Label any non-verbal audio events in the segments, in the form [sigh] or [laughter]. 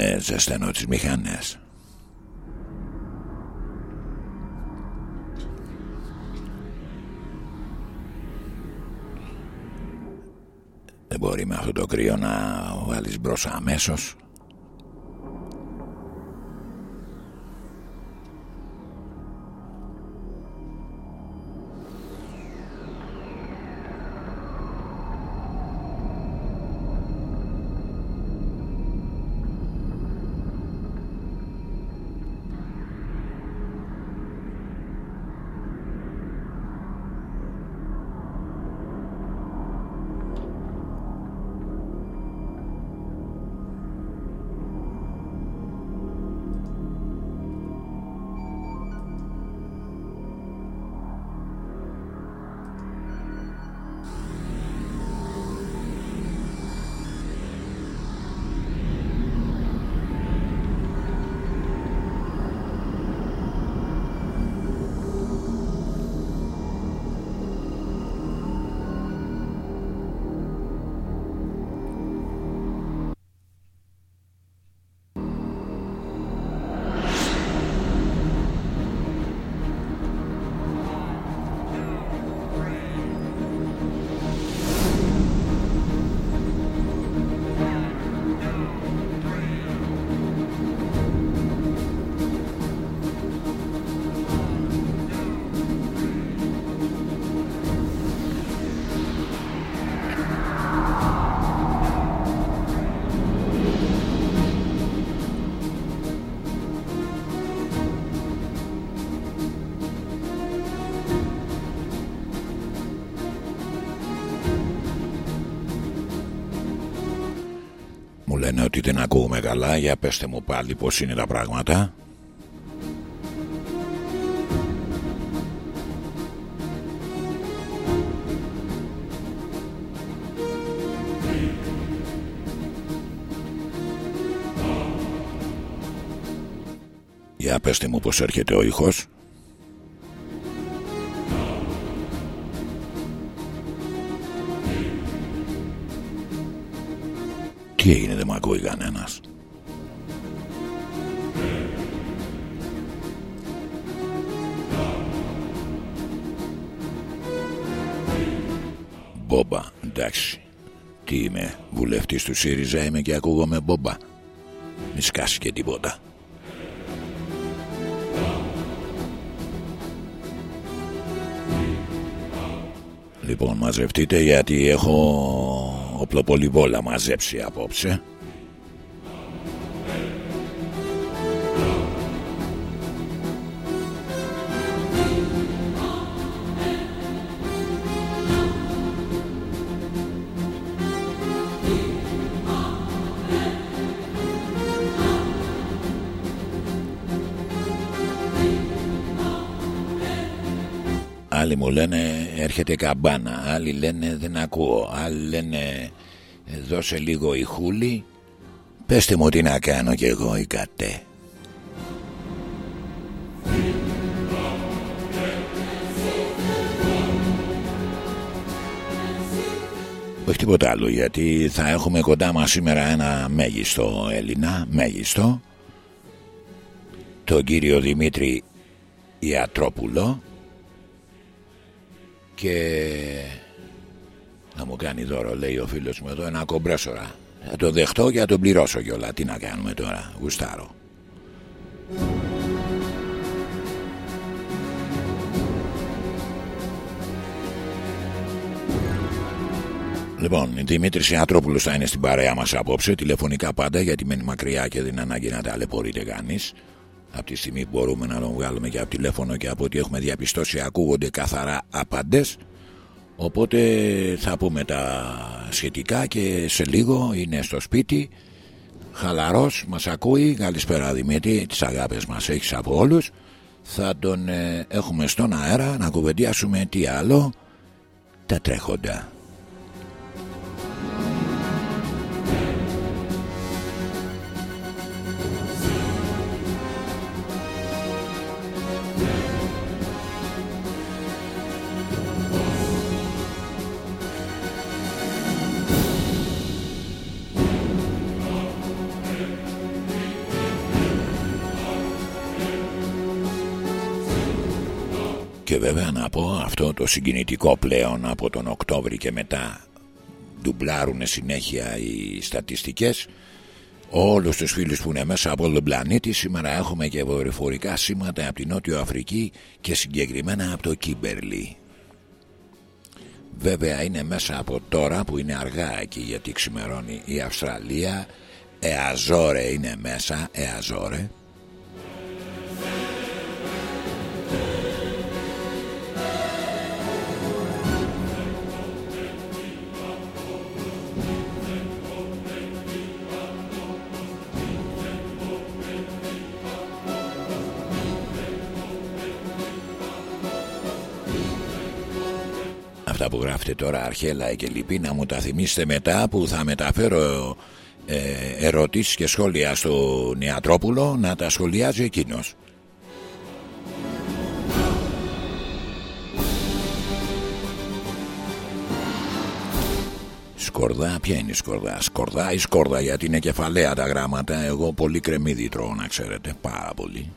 και ζεσταίνω τις μηχανές. Δεν μπορεί με αυτό το κρύο να βάλεις μπρος αμέσως λένε ότι δεν ακούγουμε καλά. Για πέστε μου πάλι πως είναι τα πράγματα. Για πέστε μου πως έρχεται ο ήχος ακούει κανένας. Μπόμπα, εντάξει. Τι είμαι, βουλευτής του ΣΥΡΙΖΑ είμαι και ακούγομαι μπόμπα. Μη σκάσει και τίποτα. Λοιπόν μαζευτείτε γιατί έχω οπλοπολιβόλα μαζέψει απόψε έρχεται καμπάνα. Άλλοι λένε δεν ακούω Άλλοι λένε δώσε λίγο η χούλη Πεςτε μου τι να κάνω κι εγώ η κατέ. Όχι τίποτα άλλο γιατί θα έχουμε κοντά μας σήμερα ένα μέγιστο Έλληνα Μέγιστο. Τον κύριο Δημήτρη Ιατρόπουλο και θα μου κάνει δώρο λέει ο φίλος μου εδώ ένα κομπρέσορα θα το δεχτώ και θα τον πληρώσω κιόλα. Τι να κάνουμε τώρα γουστάρω. Λοιπόν, η Δημήτρης Ιατρόπουλος θα είναι στην παρέα μας απόψε, τηλεφωνικά πάντα, γιατί μένει μακριά και δεν είναι ανάγκη να ταλαιπωρείται κανείς. Από τη στιγμή που μπορούμε να τον βγάλουμε και από τηλέφωνο και από ό,τι έχουμε διαπιστώσει ακούγονται καθαρά απαντές οπότε θα πούμε τα σχετικά και σε λίγο είναι στο σπίτι. Χαλαρός μας ακούει. Καλησπέρα Δημήτρη. Τις αγάπες μας έχεις από όλους. Θα τον ε, έχουμε στον αέρα να κουβεντιάσουμε τι άλλο. Τα τρέχοντα βέβαια να πω αυτό το συγκινητικό πλέον από τον Οκτώβρη και μετά ντουμπλάρουν συνέχεια οι στατιστικές. Όλους τους φίλους που είναι μέσα από τον πλανήτη σήμερα έχουμε και βορειοφορικά σήματα από την Νότιο Αφρική και συγκεκριμένα από το Κίμπερλι. Βέβαια είναι μέσα από τώρα που είναι αργά εκεί γιατί ξημερώνει η Αυστραλία. Εαζόρε είναι μέσα Εαζόρε αυτά που γράφετε τώρα Αρχέλα και λοιπή να μου τα θυμίσετε μετά που θα μεταφέρω ε, ερωτήσεις και σχόλια στο Νιατρόπουλο να τα σχολιάζει εκείνος. Σκορδά, ποια είναι η σκορδά; Σκορδά ή σκορδά γιατί είναι κεφαλαία τα γράμματα. Εγώ πολύ κρεμμύδι τρώω να ξέρετε. Πάρα πολύ.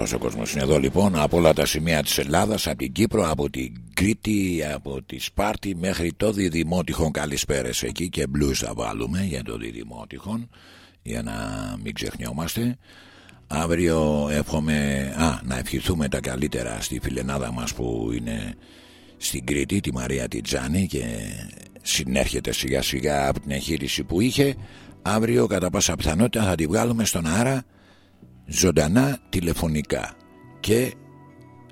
Όλος ο κόσμος είναι εδώ λοιπόν από όλα τα σημεία της Ελλάδας, από την Κύπρο, από την Κρήτη, από τη Σπάρτη μέχρι το Διδημότυχον καλησπέρες εκεί και μπλούς θα βάλουμε για το Διδημότυχον για να μην ξεχνιόμαστε. Αύριο εύχομαι α, να ευχηθούμε τα καλύτερα στη φιλενάδα μας που είναι στην Κρήτη, τη Μαρία Τιτζάνη και συνέρχεται σιγά σιγά από την εγχείρηση που είχε. Αύριο κατά πάσα πιθανότητα θα τη βγάλουμε στον αέρα ζωντανά τηλεφωνικά. Και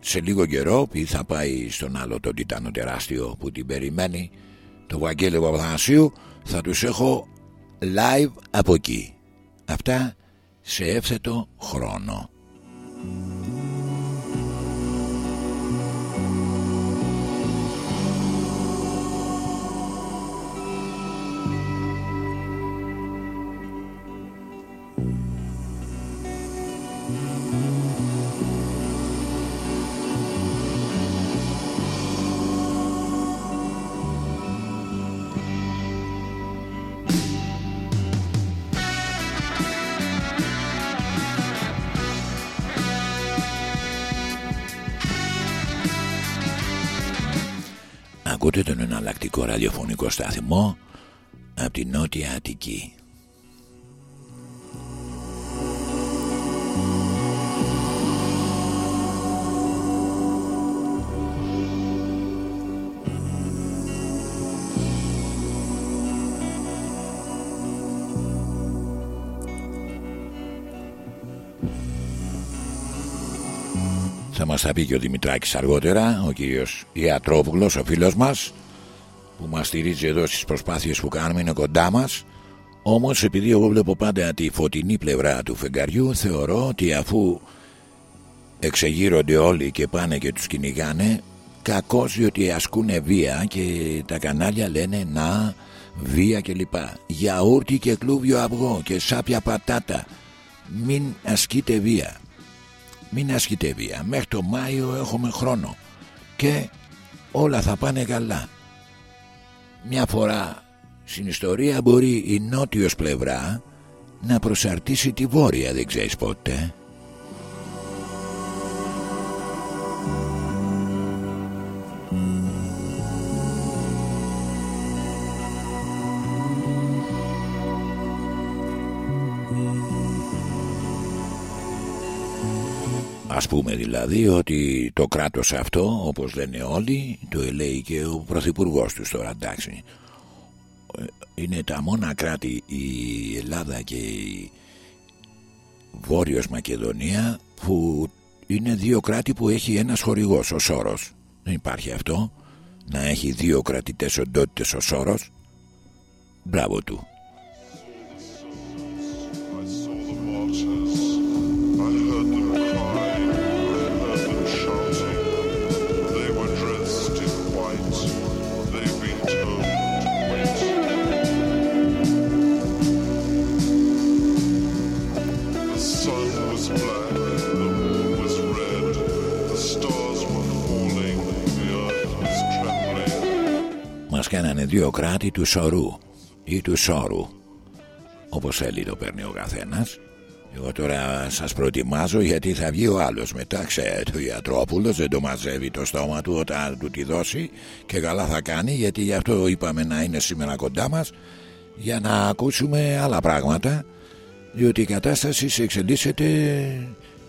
σε λίγο καιρό που θα πάει στον άλλο τον Τιτάνο τεράστιο που την περιμένει το Βαγγέλιο Παπαθανασίου θα τους έχω live από εκεί. Αυτά σε εύθετο χρόνο τον εναλλακτικό ραδιοφωνικό σταθμό από την Νότια Αττική. Θα μας τα πει και ο Δημητράκης αργότερα Ο κύριος Ιατρόπουλος ο φίλος μας Που μας στηρίζει εδώ στις προσπάθειες που κάνουμε Είναι κοντά μας. Όμως επειδή εγώ βλέπω πάντα τη φωτεινή πλευρά του φεγγαριού Θεωρώ ότι αφού εξεγείρονται όλοι και πάνε και τους κυνηγάνε Κακώς διότι ασκούνε βία Και τα κανάλια λένε να βία κλπ. Γιαούρτι και κλούβιο αυγό και σάπια πατάτα. Μην ασκείτε βία μην ασκείτε βία. Μέχρι το Μάιο έχουμε χρόνο. Και όλα θα πάνε καλά. Μια φορά στην ιστορία μπορεί η νότιος πλευρά να προσαρτήσει τη βόρεια δεν ξέρεις πότε Ας πούμε δηλαδή ότι το κράτος αυτό όπως λένε όλοι το λέει και ο πρωθυπουργός τους τώρα εντάξει. Είναι τα μόνα κράτη η Ελλάδα και η Βόρειος Μακεδονία που είναι δύο κράτη που έχει ένας χορηγός ο Σόρος. Δεν υπάρχει αυτό. Να έχει δύο κρατητές οντότητες ο Σόρος. Μπράβο του δύο κράτη του σωρού ή του σώρου όπως θέλει το παίρνει ο καθένας. Εγώ τώρα σας προετοιμάζω γιατί θα βγει ο άλλος μετά. Ξέρετε ο ιατρόπουλος δεν το μαζεύει το στόμα του όταν του τη δώσει και καλά θα κάνει γιατί γι' αυτό είπαμε να είναι σήμερα κοντά μας για να ακούσουμε άλλα πράγματα διότι η κατάσταση εξελίσσεται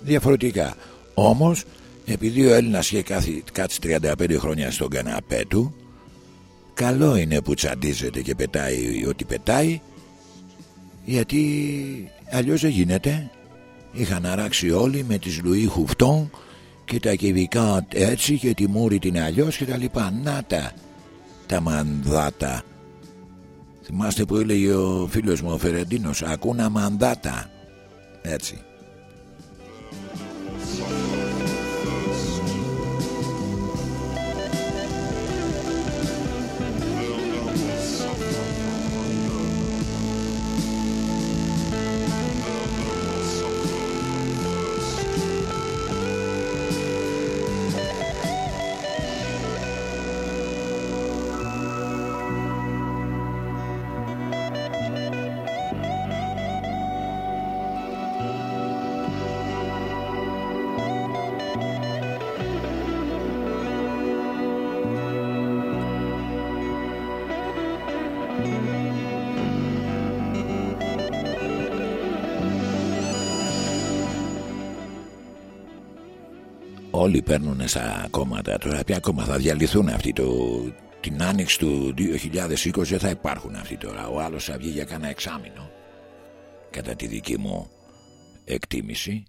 διαφορετικά. Όμως επειδή ο Έλληνας είχε κάτσει 35 χρόνια στον καναπέ του καλό είναι που τσαντίζεται και πετάει ό,τι πετάει γιατί αλλιώς δεν γίνεται. Είχαν αράξει όλοι με τις Λουί Χουφτών και τα κυβικά έτσι και τη μούρη την αλλιώς και τα λοιπά. Να τα τα μανδάτα. Θυμάστε που έλεγε ο φίλος μου ο Φερεντίνος ακούνα μανδάτα έτσι παίρνουν στα κόμματα. Τώρα ποια κόμμα θα διαλυθούν αυτοί το, την άνοιξη του 2020 δεν θα υπάρχουν αυτοί τώρα. Ο άλλος θα βγει για κανένα εξάμεινο κατά τη δική μου εκτίμηση.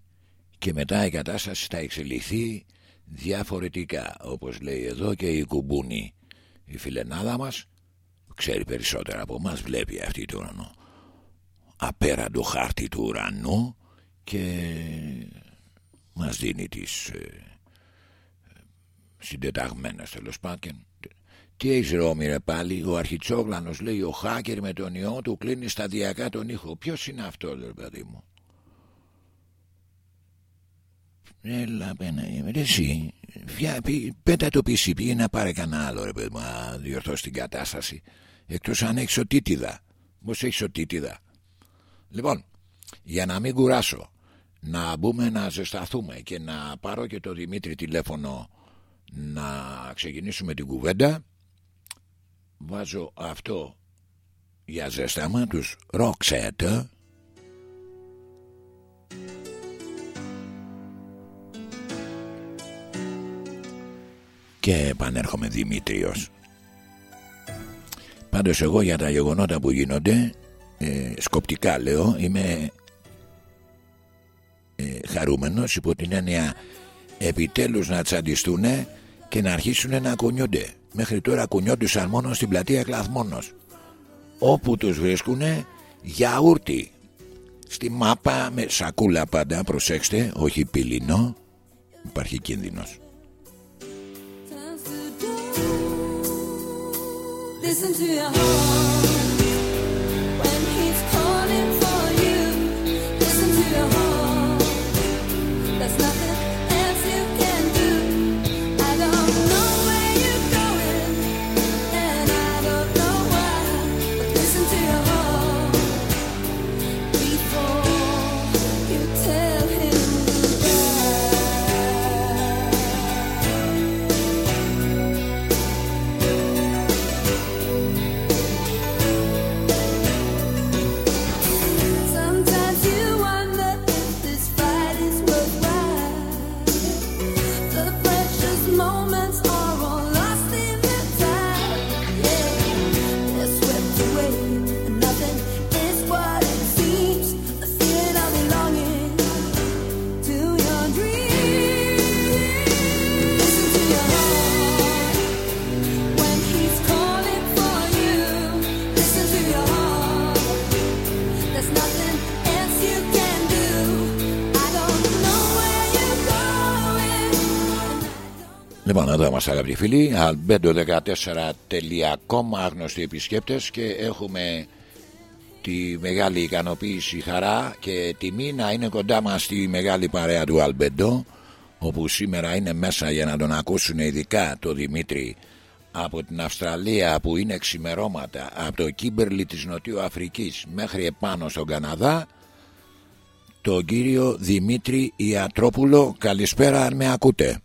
Και μετά η κατάσταση θα εξελιχθεί διαφορετικά όπως λέει εδώ και η κουμπούνη η φιλενάδα μας. Ξέρει περισσότερα από μας βλέπει αυτή το απέραντο χάρτη του ουρανού και μας δίνει τις ε, συντεταγμένα τέλος πάντων. Τι έχεις Ρώμη ρε πάλι, ο Αρχιτσόγλανος λέει ο Χάκερ με τον ιό του κλείνει σταδιακά τον ήχο. Ποιος είναι αυτός ρε παιδί μου; Έλα πένα, εσύ, πέτα το PCP να πάρε κανένα άλλο ρε παιδί μου, να διορθώσει την κατάσταση. Εκτός αν έχεις οτίτιδα. Πώς έχεις οτίτιδα. Λοιπόν, για να μην κουράσω, να μπούμε να ζεσταθούμε και να πάρω και το Δημήτρη τηλέφωνο να ξεκινήσουμε την κουβέντα. Βάζω αυτό για ζέσταμα τους Roxette. Και επανέρχομαι Δημήτριος. Πάντως εγώ για τα γεγονότα που γίνονται ε, σκοπτικά λέω είμαι ε, χαρούμενος υπό την έννοια επιτέλους να τσαντιστούν και να αρχίσουν να κουνιούνται. Μέχρι τώρα κουνιόντουσαν μόνος στην πλατεία Κλαθμόνος. Όπου τους βρίσκουνε γιαούρτι. Στη μάπα με σακούλα πάντα, προσέξτε, όχι πυλινό, υπάρχει κίνδυνος. Listen to your heart. Λοιπόν, εδώ είμαστε αγαπητοί φίλοι. Albedo14.com άγνωστοι επισκέπτες και έχουμε τη μεγάλη ικανοποίηση, χαρά και τιμή να είναι κοντά μας τη μεγάλη παρέα του Αλμπέντο όπου σήμερα είναι μέσα για να τον ακούσουν ειδικά το Δημήτρη από την Αυστραλία που είναι ξημερώματα από το Κίμπερλι της Νοτιού Αφρικής μέχρι επάνω στον Καναδά τον κύριο Δημήτρη Ιατρόπουλο καλησπέρα αν με ακούτε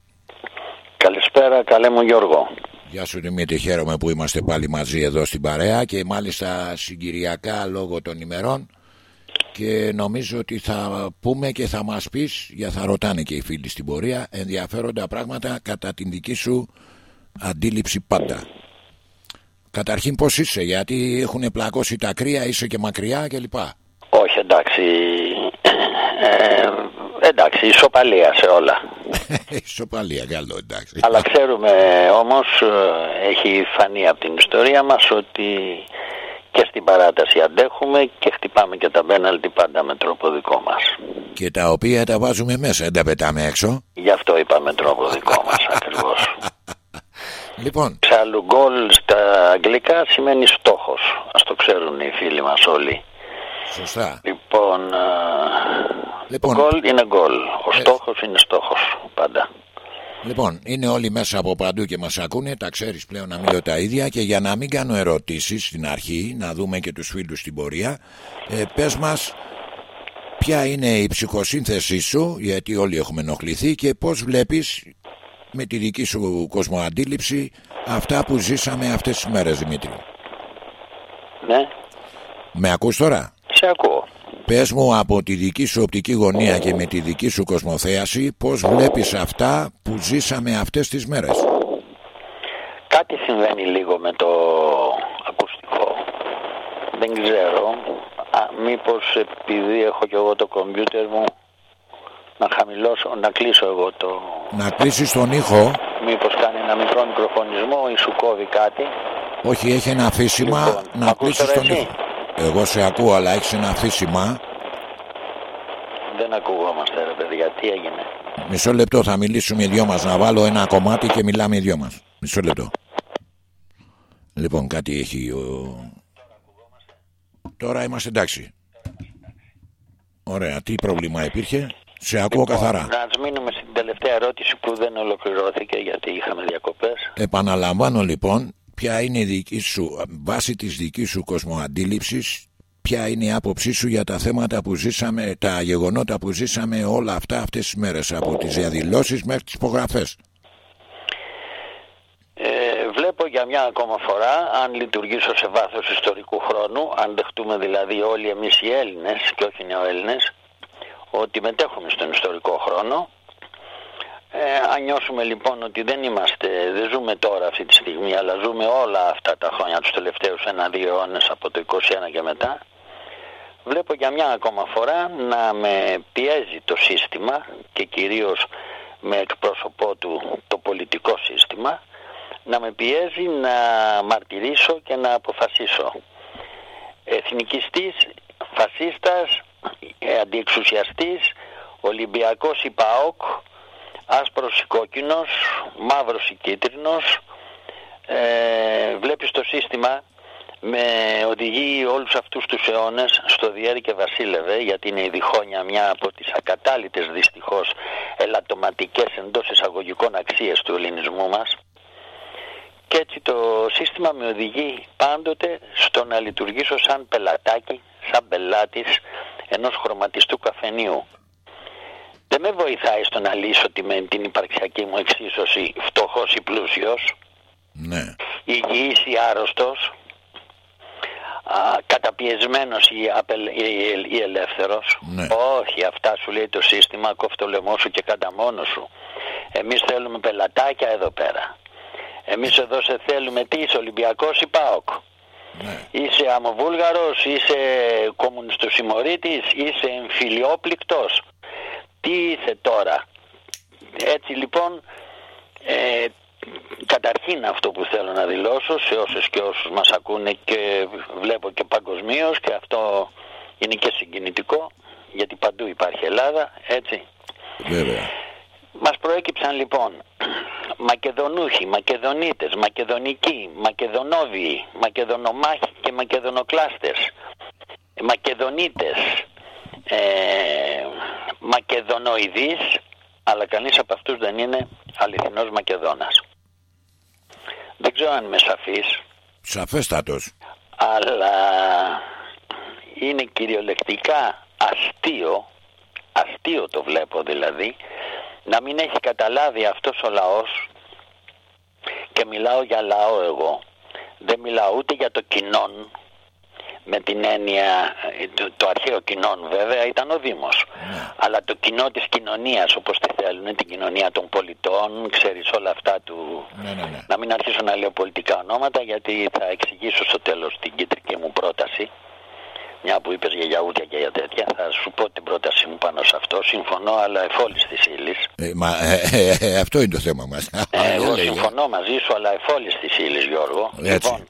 Καλησπέρα καλέ μου Γιώργο Γεια σου Δημήτρη χαίρομαι που είμαστε πάλι μαζί εδώ στην παρέα και μάλιστα συγκυριακά λόγω των ημερών και νομίζω ότι θα πούμε και θα μας πεις για θα ρωτάνε και οι φίλοι στην πορεία ενδιαφέροντα πράγματα κατά την δική σου αντίληψη πάντα. Καταρχήν πώς είσαι, γιατί έχουν πλακώσει τα κρύα, είσαι και μακριά κλπ. Όχι, εντάξει. Ε, εντάξει, ισοπαλία σε όλα. [laughs] ισοπαλία, καλό, εντάξει. Αλλά ξέρουμε όμως, ε, έχει φανεί από την ιστορία μας ότι και στην παράταση αντέχουμε και χτυπάμε και τα μπέναλτι πάντα με τρόπο δικό μας. Και τα οποία τα βάζουμε μέσα, δεν τα πετάμε έξω. Γι' αυτό είπαμε τρόπο δικό μας [laughs] ακριβώς. Λοιπόν. Ξάλλου γκολ στα αγγλικά σημαίνει στόχος. Ας το ξέρουν οι φίλοι μας όλοι. Σωστά. Λοιπόν, λοιπόν γκολ είναι γκολ. Ο ε... στόχος είναι στόχος πάντα. Λοιπόν, είναι όλοι μέσα από παντού και μας ακούνε, τα ξέρεις πλέον να μιλώ τα ίδια και για να μην κάνω ερωτήσεις στην αρχή, να δούμε και τους φίλους στην πορεία, ε, πες μας ποια είναι η ψυχοσύνθεσή σου, γιατί όλοι έχουμε ενοχληθεί και πώς βλέπεις με τη δική σου κοσμοαντίληψη αυτά που ζήσαμε αυτές τις μέρες Δημήτρη. Ναι. Με ακούς τώρα; Σε ακούω. Πες μου από τη δική σου οπτική γωνία και με τη δική σου κοσμοθέαση πώς βλέπεις αυτά που ζήσαμε αυτές τις μέρες; Κάτι συμβαίνει λίγο με το ακουστικό. Δεν ξέρω. Α, μήπως επειδή έχω και εγώ το κομπιούτερ μου να χαμηλώσω, να κλείσω εγώ το... Να κλείσεις τον ήχο. Μήπως κάνει ένα μικρό μικροφωνισμό ή σου κόβει κάτι. Όχι, έχει ένα αφήσιμα λοιπόν, να κλείσεις τον ήχο. Εγώ σε ακούω, αλλά έχεις ένα αφήσιμα. Δεν ακουγόμαστε, ρε παιδιά, τι έγινε; Μισό λεπτό, θα μιλήσουμε οι δυο μας. Να βάλω ένα κομμάτι και μιλάμε οι δυο μας. Μισό λεπτό. Λοιπόν, κάτι έχει ο... Τώρα είμαστε εντάξει. Ωραία, τι πρόβλημα υπήρχε; Σε ακούω λοιπόν, καθαρά. Να μείνουμε στην τελευταία ερώτηση που δεν ολοκληρώθηκε γιατί είχαμε διακοπές. Επαναλαμβάνω λοιπόν, ποια είναι η δική σου, βάση της δικής σου κοσμοαντίληψης, ποια είναι η άποψή σου για τα θέματα που ζήσαμε, τα γεγονότα που ζήσαμε όλα αυτά αυτές τις μέρες, από τις διαδηλώσεις μέχρι τις υπογραφές; Ε, βλέπω για μια ακόμα φορά, αν λειτουργήσω σε βάθος ιστορικού χρόνου, αν δεχτούμε δηλαδή όλοι εμείς οι Έλληνες και όχι οι νεοέλληνες, ότι μετέχουμε στον ιστορικό χρόνο. Ε, αν νιώσουμε λοιπόν ότι δεν είμαστε, δεν ζούμε τώρα αυτή τη στιγμή, αλλά ζούμε όλα αυτά τα χρόνια, τους τελευταίους ένα-δύο αιώνες από το 21 και μετά, βλέπω για μια ακόμα φορά να με πιέζει το σύστημα και κυρίως με εκπρόσωπό του το πολιτικό σύστημα, να με πιέζει να μαρτυρήσω και να αποφασίσω. Εθνικιστής, φασίστας, ε, αντιεξουσιαστής, Ολυμπιακός η ΠΑΟΚ, άσπρος ή κόκκινος, μαύρος ή κίτρινος. Ε, βλέπεις το σύστημα με οδηγεί όλους αυτούς τους αιώνες στο διέρη και βασίλευε γιατί είναι η διχόνια μια από τις ακατάλητες δυστυχώς ελαττωματικές εντός εισαγωγικών αξίες του ελληνισμού μας και έτσι το σύστημα με οδηγεί πάντοτε στο να λειτουργήσω σαν πελατάκι, σαν πελάτης ενός χρωματιστού καφενείου. Δεν με βοηθάει στο να λύσω την υπαρξιακή μου εξίσωση φτωχός ή πλούσιος, ναι. υγιής ή άρρωστος, α, καταπιεσμένος ή, απελ, ή, ελεύθερος. Ναι. Όχι, αυτά σου λέει το σύστημα, κόφτω λαιμό σου και κατά μόνος σου. Εμείς θέλουμε πελατάκια εδώ πέρα. Εμείς εδώ σε θέλουμε τι είσαι Ολυμπιακός ή ΠΑΟΚ; Ναι. Είσαι αμοβούλγαρος, είσαι κομμουνιστοσημωρίτης, είσαι εμφυλιόπληκτος; Τι είσαι τώρα; Έτσι λοιπόν, ε, καταρχήν αυτό που θέλω να δηλώσω σε όσους και όσους μας ακούνε και βλέπω και παγκοσμίως και αυτό είναι και συγκινητικό γιατί παντού υπάρχει Ελλάδα, έτσι. Βέβαια. Μας προέκυψαν λοιπόν Μακεδονούχοι, Μακεδονίτες, Μακεδονικοί, Μακεδονόβιοι, Μακεδονομάχοι και Μακεδονοκλάστες, Μακεδονίτες, ε, Μακεδονοειδείς, αλλά κανείς από αυτούς δεν είναι αληθινός Μακεδόνας. Δεν ξέρω αν είμαι σαφής. Σαφέστατος. Αλλά είναι κυριολεκτικά αστείο, αστείο το βλέπω δηλαδή, να μην έχει καταλάβει αυτός ο λαός και μιλάω για λαό εγώ. Δεν μιλάω ούτε για το κοινόν, με την έννοια, το, το αρχαίο κοινόν βέβαια ήταν ο Δήμος. Ναι. Αλλά το κοινό της κοινωνίας όπως τη θέλουν, την κοινωνία των πολιτών, ξέρεις όλα αυτά του... Ναι, ναι, ναι. Να μην αρχίσω να λέω πολιτικά ονόματα γιατί θα εξηγήσω στο τέλος την κεντρική μου πρόταση. Μια που είπες για γιαούδια και για τέτοια, θα σου πω την πρόταση μου πάνω σε αυτό. Συμφωνώ, αλλά εφόλης της ύλης. Ε, μα, ε, ε, ε, αυτό είναι το θέμα μας. Ε, εγώ Έλεγε. συμφωνώ μαζί σου, αλλά εφόλης της ύλης, Γιώργο. Έτσι. Λοιπόν, ε,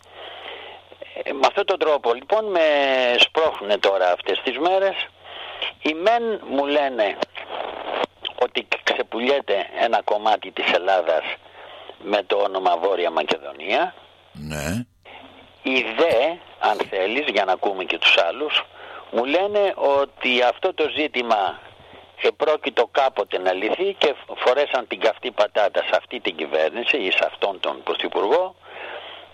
με αυτόν τον τρόπο, λοιπόν, με σπρώχνουν τώρα αυτές τις μέρες. Οι μεν μου λένε ότι ξεπουλιέται ένα κομμάτι της Ελλάδας με το όνομα Βόρεια Μακεδονία. Ναι. Οι δε, αν θέλεις, για να ακούμε και τους άλλους, μου λένε ότι αυτό το ζήτημα επρόκειτο κάποτε να λυθεί και φορέσαν την καυτή πατάτα σε αυτή την κυβέρνηση ή σε αυτόν τον Πρωθυπουργό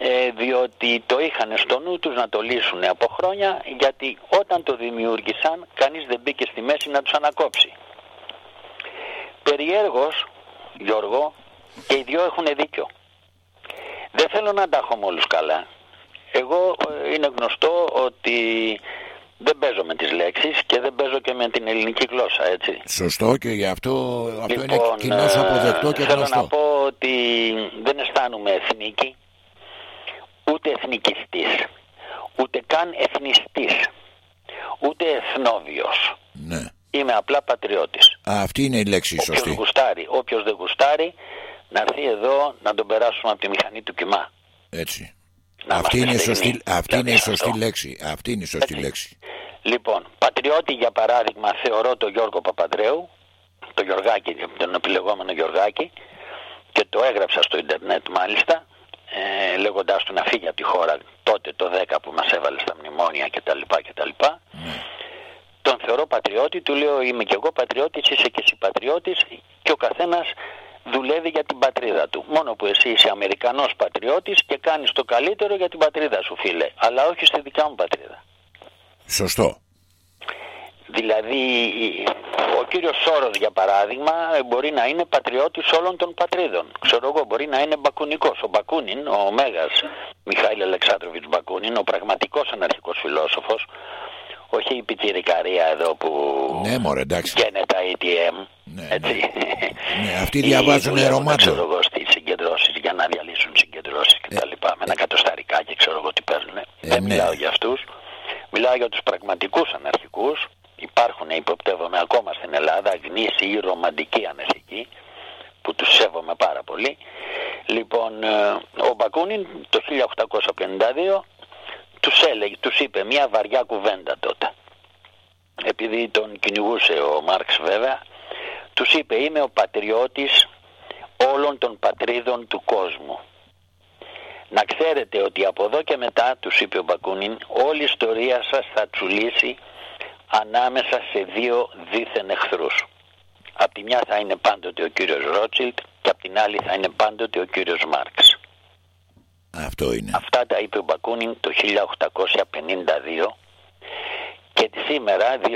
ε, διότι το είχαν στο νου τους να το λύσουν από χρόνια γιατί όταν το δημιούργησαν κανείς δεν μπήκε στη μέση να τους ανακόψει. Περιέργως, Γιώργο, και οι δυο έχουν δίκιο. Δεν θέλω να τα έχω με όλους καλά. Εγώ ε, είναι γνωστό ότι δεν παίζω με τις λέξεις και δεν παίζω και με την ελληνική γλώσσα, έτσι. Σωστό και γι' αυτό αυτό είναι Λοιπόν, κοινώς ε, αποδεκτό και θέλω γνωστό. να πω ότι δεν αισθάνομαι εθνική, ούτε εθνικιστής, ούτε καν εθνιστής, ούτε εθνόβιος. Ναι. Είμαι απλά πατριώτης. Α, αυτή είναι η λέξη Όποιος σωστή. γουστάρει, όποιος δεν γουστάρει, να έρθει εδώ να τον περάσουμε από τη μηχανή του κοιμά. Έτσι. Να Αυτή είναι, η είμαστε σωστή, στεγνοί. αυτή είναι η Δηλαδή σωστή αυτό. λέξη. Αυτή είναι η σωστή Έτσι. λέξη. Λοιπόν, πατριώτη για παράδειγμα θεωρώ τον Γιώργο Παπαδρέου, το Γιωργάκη, τον επιλεγόμενο Γιωργάκη και το έγραψα στο ίντερνετ μάλιστα ε, λέγοντάς του να φύγει από τη χώρα τότε το 10 που μας έβαλε στα μνημόνια κτλ. κτλ. Τον θεωρώ πατριώτη, του λέω είμαι και εγώ πατριώτης, είσαι και εσύ πατριώτης και ο καθένας δουλεύει για την πατρίδα του. Μόνο που εσύ είσαι Αμερικανός πατριώτης και κάνεις το καλύτερο για την πατρίδα σου φίλε, αλλά όχι στη δικιά μου πατρίδα. Σωστό. Δηλαδή, ο κύριος Σόρος, για παράδειγμα, μπορεί να είναι πατριώτης όλων των πατρίδων. Ξέρω εγώ, μπορεί να είναι μπακουνικός. Ο Μπακούνιν, ο Μέγας Μιχαήλ Αλεξάνδροβιτς Μπακούνιν, ο πραγματικός αναρχικός φιλόσοφος, όχι η πιτσιρικαρία εδώ που Ναι, μωρέ, εντάξει. καίνε τα ATM, Ναι, έτσι. Ναι, αυτοί [laughs] Ή διαβάζουν δουλεύουν, ρομάντο. ξέρω εγώ, στις συγκεντρώσεις για να διαλύσουν συγκεντρώσεις και τα λοιπά, με ένα κατοσταρικά και ξέρω εγώ τι παίρνουν. Δεν ναι. μιλάω για αυτούς. Μιλάω για τους πραγματικούς αναρχικούς. Υπάρχουν, υποπτεύομαι ακόμα στην Ελλάδα, γνήσιοι ή ρομαντικοί αναρχικοί, που τους σέβομαι πάρα πολύ. Λοιπόν, ε, ο Μπακούνιν το 1852 τους έλεγε, τους είπε μια βαριά κουβέντα τότε. Επειδή τον κυνηγούσε ο Μάρξ βέβαια, τους είπε είμαι ο πατριώτης όλων των πατρίδων του κόσμου. Να ξέρετε ότι από εδώ και μετά, τους είπε ο Μπακούνιν, όλη η ιστορία σας θα τσουλήσει ανάμεσα σε δύο δίθεν εχθρούς. Απ' τη μια θα είναι πάντοτε ο κύριος Ρότσιλτ και απ' την άλλη θα είναι πάντοτε ο κύριος Μάρξ. Αυτό είναι. Αυτά τα είπε ο Μπακούνιν το 1852 και σήμερα 2018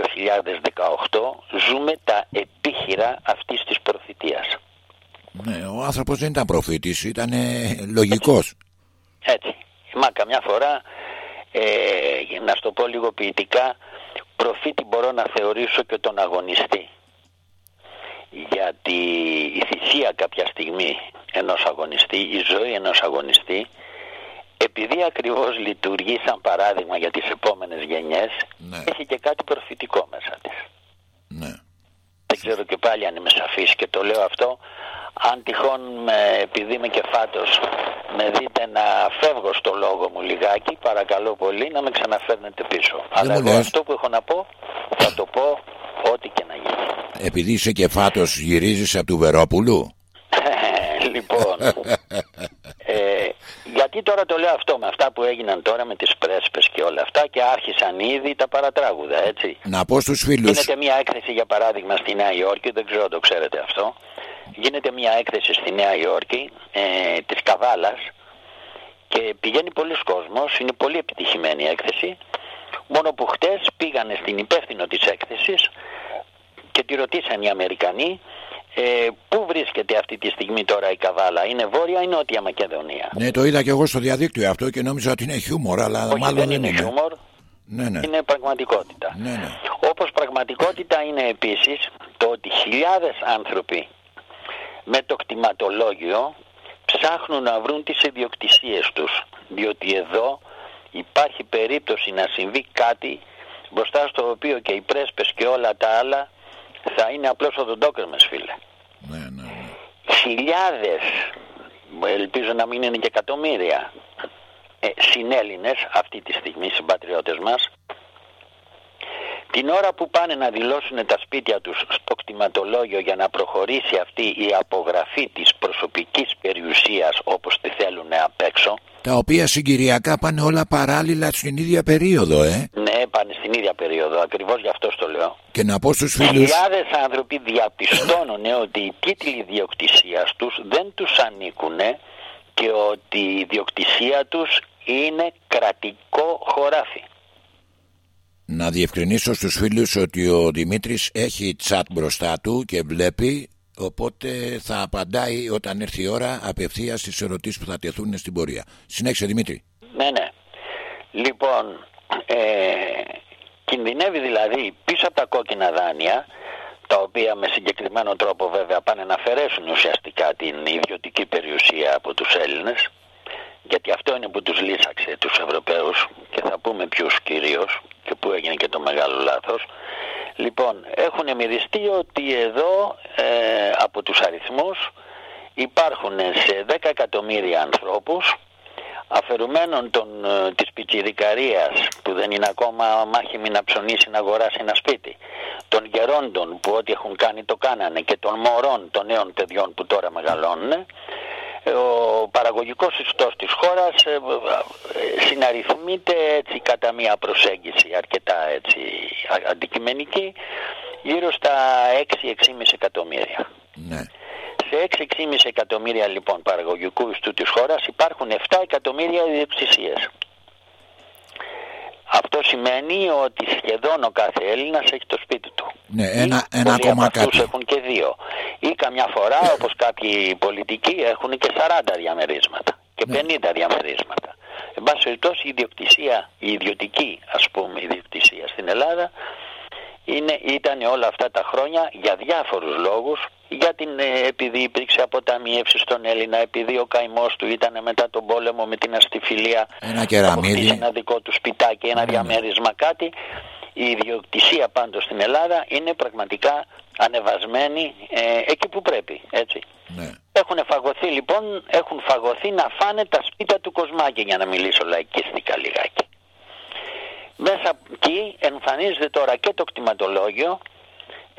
ζούμε τα επίχειρα αυτής της προφητείας. Ναι, ο άνθρωπος δεν ήταν προφήτης, ήταν ε, λογικός. Έτσι. Μα καμιά φορά, ε, να στο πω λίγο ποιητικά, προφήτη μπορώ να θεωρήσω και τον αγωνιστή. Γιατί η θυσία κάποια στιγμή ενός αγωνιστή, η ζωή ενός αγωνιστή, επειδή ακριβώς λειτουργεί σαν παράδειγμα για τις επόμενες γενιές, Ναι. έχει και κάτι προφητικό μέσα της. Ναι. Δεν ξέρω και πάλι αν είμαι σαφής και το λέω αυτό. Αν τυχόν με, επειδή είμαι και φάτος με δείτε να φεύγω στο λόγο μου λιγάκι, παρακαλώ πολύ να με ξαναφέρνετε πίσω. Αλλά μου εγώ λες. αυτό που έχω να πω θα το πω ό,τι και να γίνει. Επειδή είσαι και φάτος γυρίζεις από του Βερόπουλου; [laughs] λοιπόν, ε, γιατί τώρα το λέω αυτό με αυτά που έγιναν τώρα με τις πρέσπες και όλα αυτά και άρχισαν ήδη τα παρατράγουδα, έτσι. Να πω στους φίλους. Γίνεται μια έκθεση για παράδειγμα στη Νέα Υόρκη, δεν ξέρω αν το ξέρετε αυτό. Γίνεται μια έκθεση στη Νέα Υόρκη ε, της Καβάλας και πηγαίνει πολλοί κόσμος, είναι πολύ επιτυχημένη η έκθεση. Μόνο που χτες πήγανε στην υπεύθυνο της έκθεσης και τη ρωτήσαν οι Αμερικανοί ε, πού βρίσκεται αυτή τη στιγμή τώρα η Καβάλα, είναι βόρεια ή νότια Μακεδονία; Ναι, το είδα και εγώ στο διαδίκτυο αυτό και νόμιζα ότι είναι χιούμορ, αλλά Όχι, μάλλον δεν δεν είναι είναι. χιούμορ, Ναι, ναι. είναι πραγματικότητα. Ναι, ναι. Όπως πραγματικότητα είναι επίσης το ότι χιλιάδες άνθρωποι με το κτηματολόγιο ψάχνουν να βρουν τις ιδιοκτησίες τους διότι εδώ υπάρχει περίπτωση να συμβεί κάτι μπροστά στο οποίο και οι πρέσπες και όλα τα άλλα θα είναι απλώς οδοντόκρεμες φίλε. ναι, ναι, ναι. Χιλιάδες, ελπίζω να μην είναι και εκατομμύρια, ε, συνέλληνες αυτή τη στιγμή συμπατριώτες μας την ώρα που πάνε να δηλώσουν τα σπίτια τους στο κτηματολόγιο για να προχωρήσει αυτή η απογραφή της προσωπικής περιουσίας όπως τη θέλουν απ' έξω Τα οποία συγκυριακά πάνε όλα παράλληλα στην ίδια περίοδο, ε. ναι πάνε στην ίδια περίοδο ακριβώς γι' αυτό το λέω Και να πω στους φίλους... Χιλιάδες άνθρωποι διαπιστώνουν ότι οι τίτλοι ιδιοκτησίας τους δεν τους ανήκουν και ότι η ιδιοκτησία τους είναι κρατικό χωράφι. Να διευκρινίσω στους φίλους ότι ο Δημήτρης έχει τσάτ μπροστά του και βλέπει Οπότε θα απαντάει όταν έρθει η ώρα απευθείας στις ερωτήσεις που θα τεθούν στην πορεία. Συνέχισε Δημήτρη. Ναι, ναι. Λοιπόν, ε, κινδυνεύει δηλαδή πίσω από τα κόκκινα δάνεια, τα οποία με συγκεκριμένο τρόπο βέβαια πάνε να αφαιρέσουν ουσιαστικά την ιδιωτική περιουσία από τους Έλληνες, γιατί αυτό είναι που τους λύσαξε τους Ευρωπαίους και θα πούμε ποιους κυρίως και που έγινε και το μεγάλο λάθος. Λοιπόν, έχουν μυριστεί ότι εδώ ε, από τους αριθμούς υπάρχουν σε 10 εκατομμύρια ανθρώπους αφαιρουμένων των, ε, της πιτσιρικαρίας που δεν είναι ακόμα μάχημη να ψωνίσει να αγοράσει ένα σπίτι των γερόντων που ό,τι έχουν κάνει το κάνανε και των μωρών των νέων παιδιών που τώρα μεγαλώνουν ε, ο παραγωγικός ιστός της χώρας ε, ε, συναριθμείται έτσι κατά μία προσέγγιση αρκετά έτσι α- αντικειμενική γύρω στα 6-6,5 εκατομμύρια. Ναι. Σε 6-6,5 εκατομμύρια λοιπόν παραγωγικού ιστού της χώρας υπάρχουν 7 εκατομμύρια ιδιοκτησίες. Αυτό σημαίνει ότι σχεδόν ο κάθε Έλληνας έχει το σπίτι του. Ναι, Ή ένα, ένα πολλοί ακόμα από αυτούς κάτι. έχουν και δύο. Ή καμιά φορά όπως κάποιοι πολιτικοί έχουν και 40 διαμερίσματα και Ναι. 50 διαμερίσματα. Εν πάση περιπτώσει η ιδιοκτησία, η ιδιωτική ας πούμε ιδιοκτησία στην Ελλάδα είναι, ήταν όλα αυτά τα χρόνια για διάφορους λόγους για την, ε, επειδή υπήρξε αποταμίευση στον Έλληνα επειδή ο καημός του ήταν μετά τον πόλεμο με την αστιφιλία Ένα κεραμίδι. αποκτήσει ένα δικό του σπιτάκι, ένα Ναι, ναι. διαμέρισμα κάτι η ιδιοκτησία πάντως στην Ελλάδα είναι πραγματικά ανεβασμένη ε, εκεί που πρέπει έτσι Ναι. έχουν φαγωθεί λοιπόν έχουν φαγωθεί να φάνε τα σπίτια του Κοσμάκη για να μιλήσω λαϊκίστικα λιγάκι μέσα εκεί εμφανίζεται τώρα και το κτηματολόγιο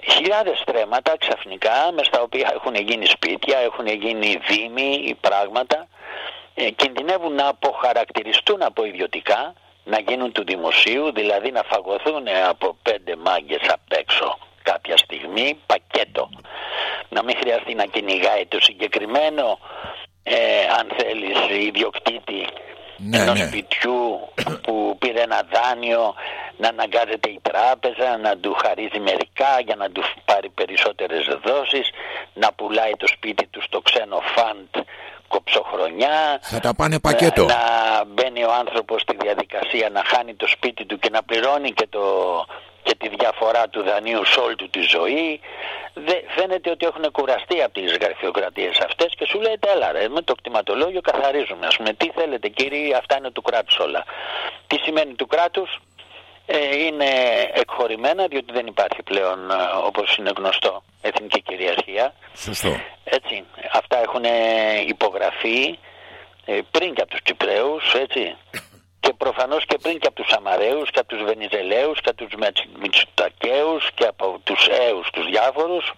χιλιάδες στρέμματα ξαφνικά μες στα οποία έχουν γίνει σπίτια, έχουν γίνει δήμοι, πράγματα ε, κινδυνεύουν να αποχαρακτηριστούν από ιδιωτικά να γίνουν του δημοσίου δηλαδή να φαγωθούν από πέντε μάγκες απ' έξω κάποια στιγμή πακέτο. Να μην χρειαστεί να κυνηγάει το συγκεκριμένο ε, αν θέλεις ιδιοκτήτη Ναι, ενός ναι. σπιτιού που πήρε ένα δάνειο να αναγκάζεται η τράπεζα να του χαρίζει μερικά για να του πάρει περισσότερες δόσεις να πουλάει το σπίτι του στο ξένο φαντ κοψοχρονιά Θα τα πάνε πακέτο. να, να μπαίνει ο άνθρωπος στη διαδικασία να χάνει το σπίτι του και να πληρώνει και, το, και τη διαφορά του δανείου σε όλη του τη ζωή. Δε, φαίνεται ότι έχουν κουραστεί από τις γραφειοκρατίες αυτές και σου λέει έλα ρε, με το κτηματολόγιο καθαρίζουμε. Ας πούμε, τι θέλετε κύριοι, αυτά είναι του κράτους όλα. Τι σημαίνει του κράτους, ε, είναι εκχωρημένα διότι δεν υπάρχει πλέον ε, όπως είναι γνωστό εθνική κυριαρχία. Σωστό. Έτσι, αυτά έχουν υπογραφεί ε, πριν και από τους Κυπρέους, έτσι. Και προφανώς και πριν και από τους Σαμαραίους και από τους Βενιζελαίους και από τους Μετσ- Μητσοτακαίους και από τους Έους τους διάφορους.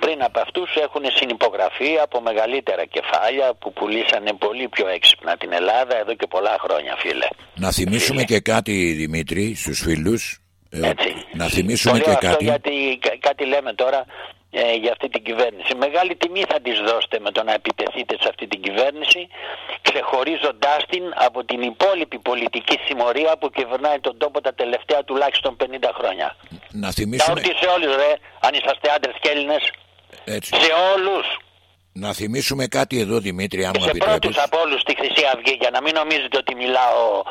Πριν από αυτούς έχουν συνυπογραφεί από μεγαλύτερα κεφάλια που πουλήσανε πολύ πιο έξυπνα την Ελλάδα εδώ και πολλά χρόνια φίλε. Να θυμίσουμε και κάτι Δημήτρη στους φίλους. Ε, Έτσι. να θυμίσουμε Το και λέω αυτό κάτι. γιατί κα- κάτι λέμε τώρα ε, για αυτή την κυβέρνηση. Μεγάλη τιμή θα της δώσετε με το να επιτεθείτε σε αυτή την κυβέρνηση κυβέρνηση ξεχωρίζοντάς την από την υπόλοιπη πολιτική συμμορία που κυβερνάει τον τόπο τα τελευταία τουλάχιστον 50 χρόνια. Να θυμίσουμε... Τα σε όλους ρε, αν είσαστε άντρες και Έλληνες. Έτσι. Σε όλους. Να θυμίσουμε κάτι εδώ Δημήτρη, αν μου επιτρέπεις. Σε πρώτους από όλους στη Χρυσή Αυγή, για να μην νομίζετε ότι μιλάω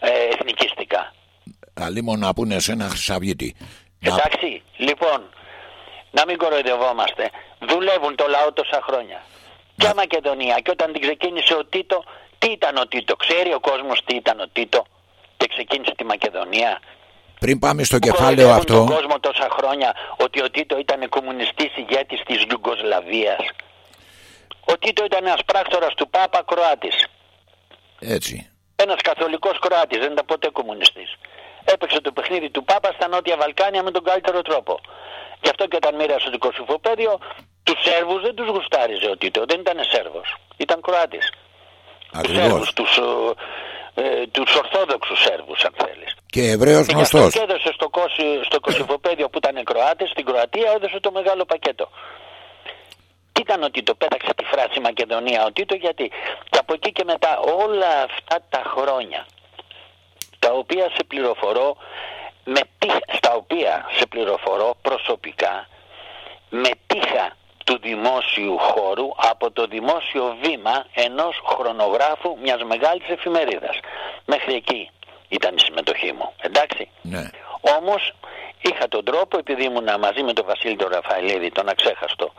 ε, εθνικιστικά. Αλλήμον να πούνε σε ένα Χρυσαυγίτη. Εντάξει, λοιπόν, να μην κοροϊδευόμαστε. Δουλεύουν το λαό τόσα χρόνια. Και η Μακεδονία. Και όταν την ξεκίνησε ο Τίτο, τι ήταν ο Τίτο. Ξέρει ο κόσμος τι ήταν ο Τίτο και ξεκίνησε τη Μακεδονία. Πριν πάμε στο κεφάλαιο αυτό... τον κόσμο τόσα χρόνια ότι ο Τίτο ήταν κομμουνιστής ηγέτης της Ιουγκοσλαβίας. Ο Τίτο ήταν ένας πράκτορας του Πάπα Κροάτης. Έτσι. Ένας καθολικός Κροάτης, δεν ήταν ποτέ κομμουνιστής. Έπαιξε το παιχνίδι του Πάπα στα Νότια Βαλκάνια με τον καλύτερο τρόπο. Γι' αυτό και όταν μοίρασε το κοσυφοπέδιο, τους Σέρβους δεν τους γουστάριζε ο Τίτο. Δεν ήταν Σέρβος. Ήταν Κροάτης. Τους Σέρβους, τους ε, τους Ορθόδοξους Σέρβους, αν θέλεις. Και Εβραίο γνωστός. Και έδωσε στο, στο κοσυφοπέδιο που ήταν Κροάτε, στην Κροατία έδωσε το μεγάλο πακέτο. Τι ήταν ότι το πέταξε τη φράση Μακεδονία ο Τίτο γιατί και από εκεί και μετά όλα αυτά τα χρόνια τα οποία σε πληροφορώ με στα οποία σε πληροφορώ προσωπικά με τύχα του δημόσιου χώρου από το δημόσιο βήμα ενός χρονογράφου μιας μεγάλης εφημερίδας. Μέχρι εκεί ήταν η συμμετοχή μου. Εντάξει. Ναι. Όμως είχα τον τρόπο επειδή ήμουν μαζί με τον Βασίλη τον Ραφαηλίδη, τον αξέχαστο.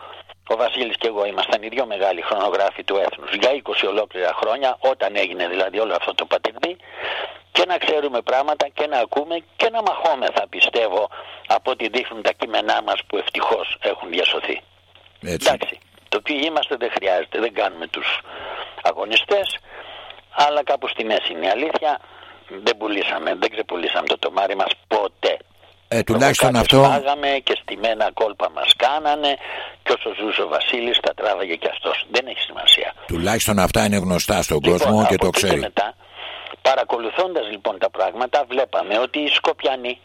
Ο Βασίλης και εγώ ήμασταν οι δυο μεγάλοι χρονογράφοι του έθνους για 20 ολόκληρα χρόνια όταν έγινε δηλαδή όλο αυτό το πατυρδί και να ξέρουμε πράγματα και να ακούμε και να μαχόμεθα πιστεύω από ό,τι δείχνουν τα κείμενά μας που ευτυχώς έχουν διασωθεί. Έτσι. Εντάξει, το τι είμαστε δεν χρειάζεται, δεν κάνουμε τους αγωνιστές αλλά κάπου στη μέση είναι η αλήθεια δεν πουλήσαμε, δεν ξεπουλήσαμε το τομάρι μας ποτέ. Ε, τουλάχιστον αυτό. Φάγαμε και στημένα κόλπα μας κάνανε και όσο ζούσε ο Βασίλης τα τράβαγε και αυτός. Δεν έχει σημασία. Τουλάχιστον αυτά είναι γνωστά στον λοιπόν, κόσμο και το ξέρει. Και μετά, παρακολουθώντας λοιπόν τα πράγματα βλέπαμε ότι οι Σκοπιανοί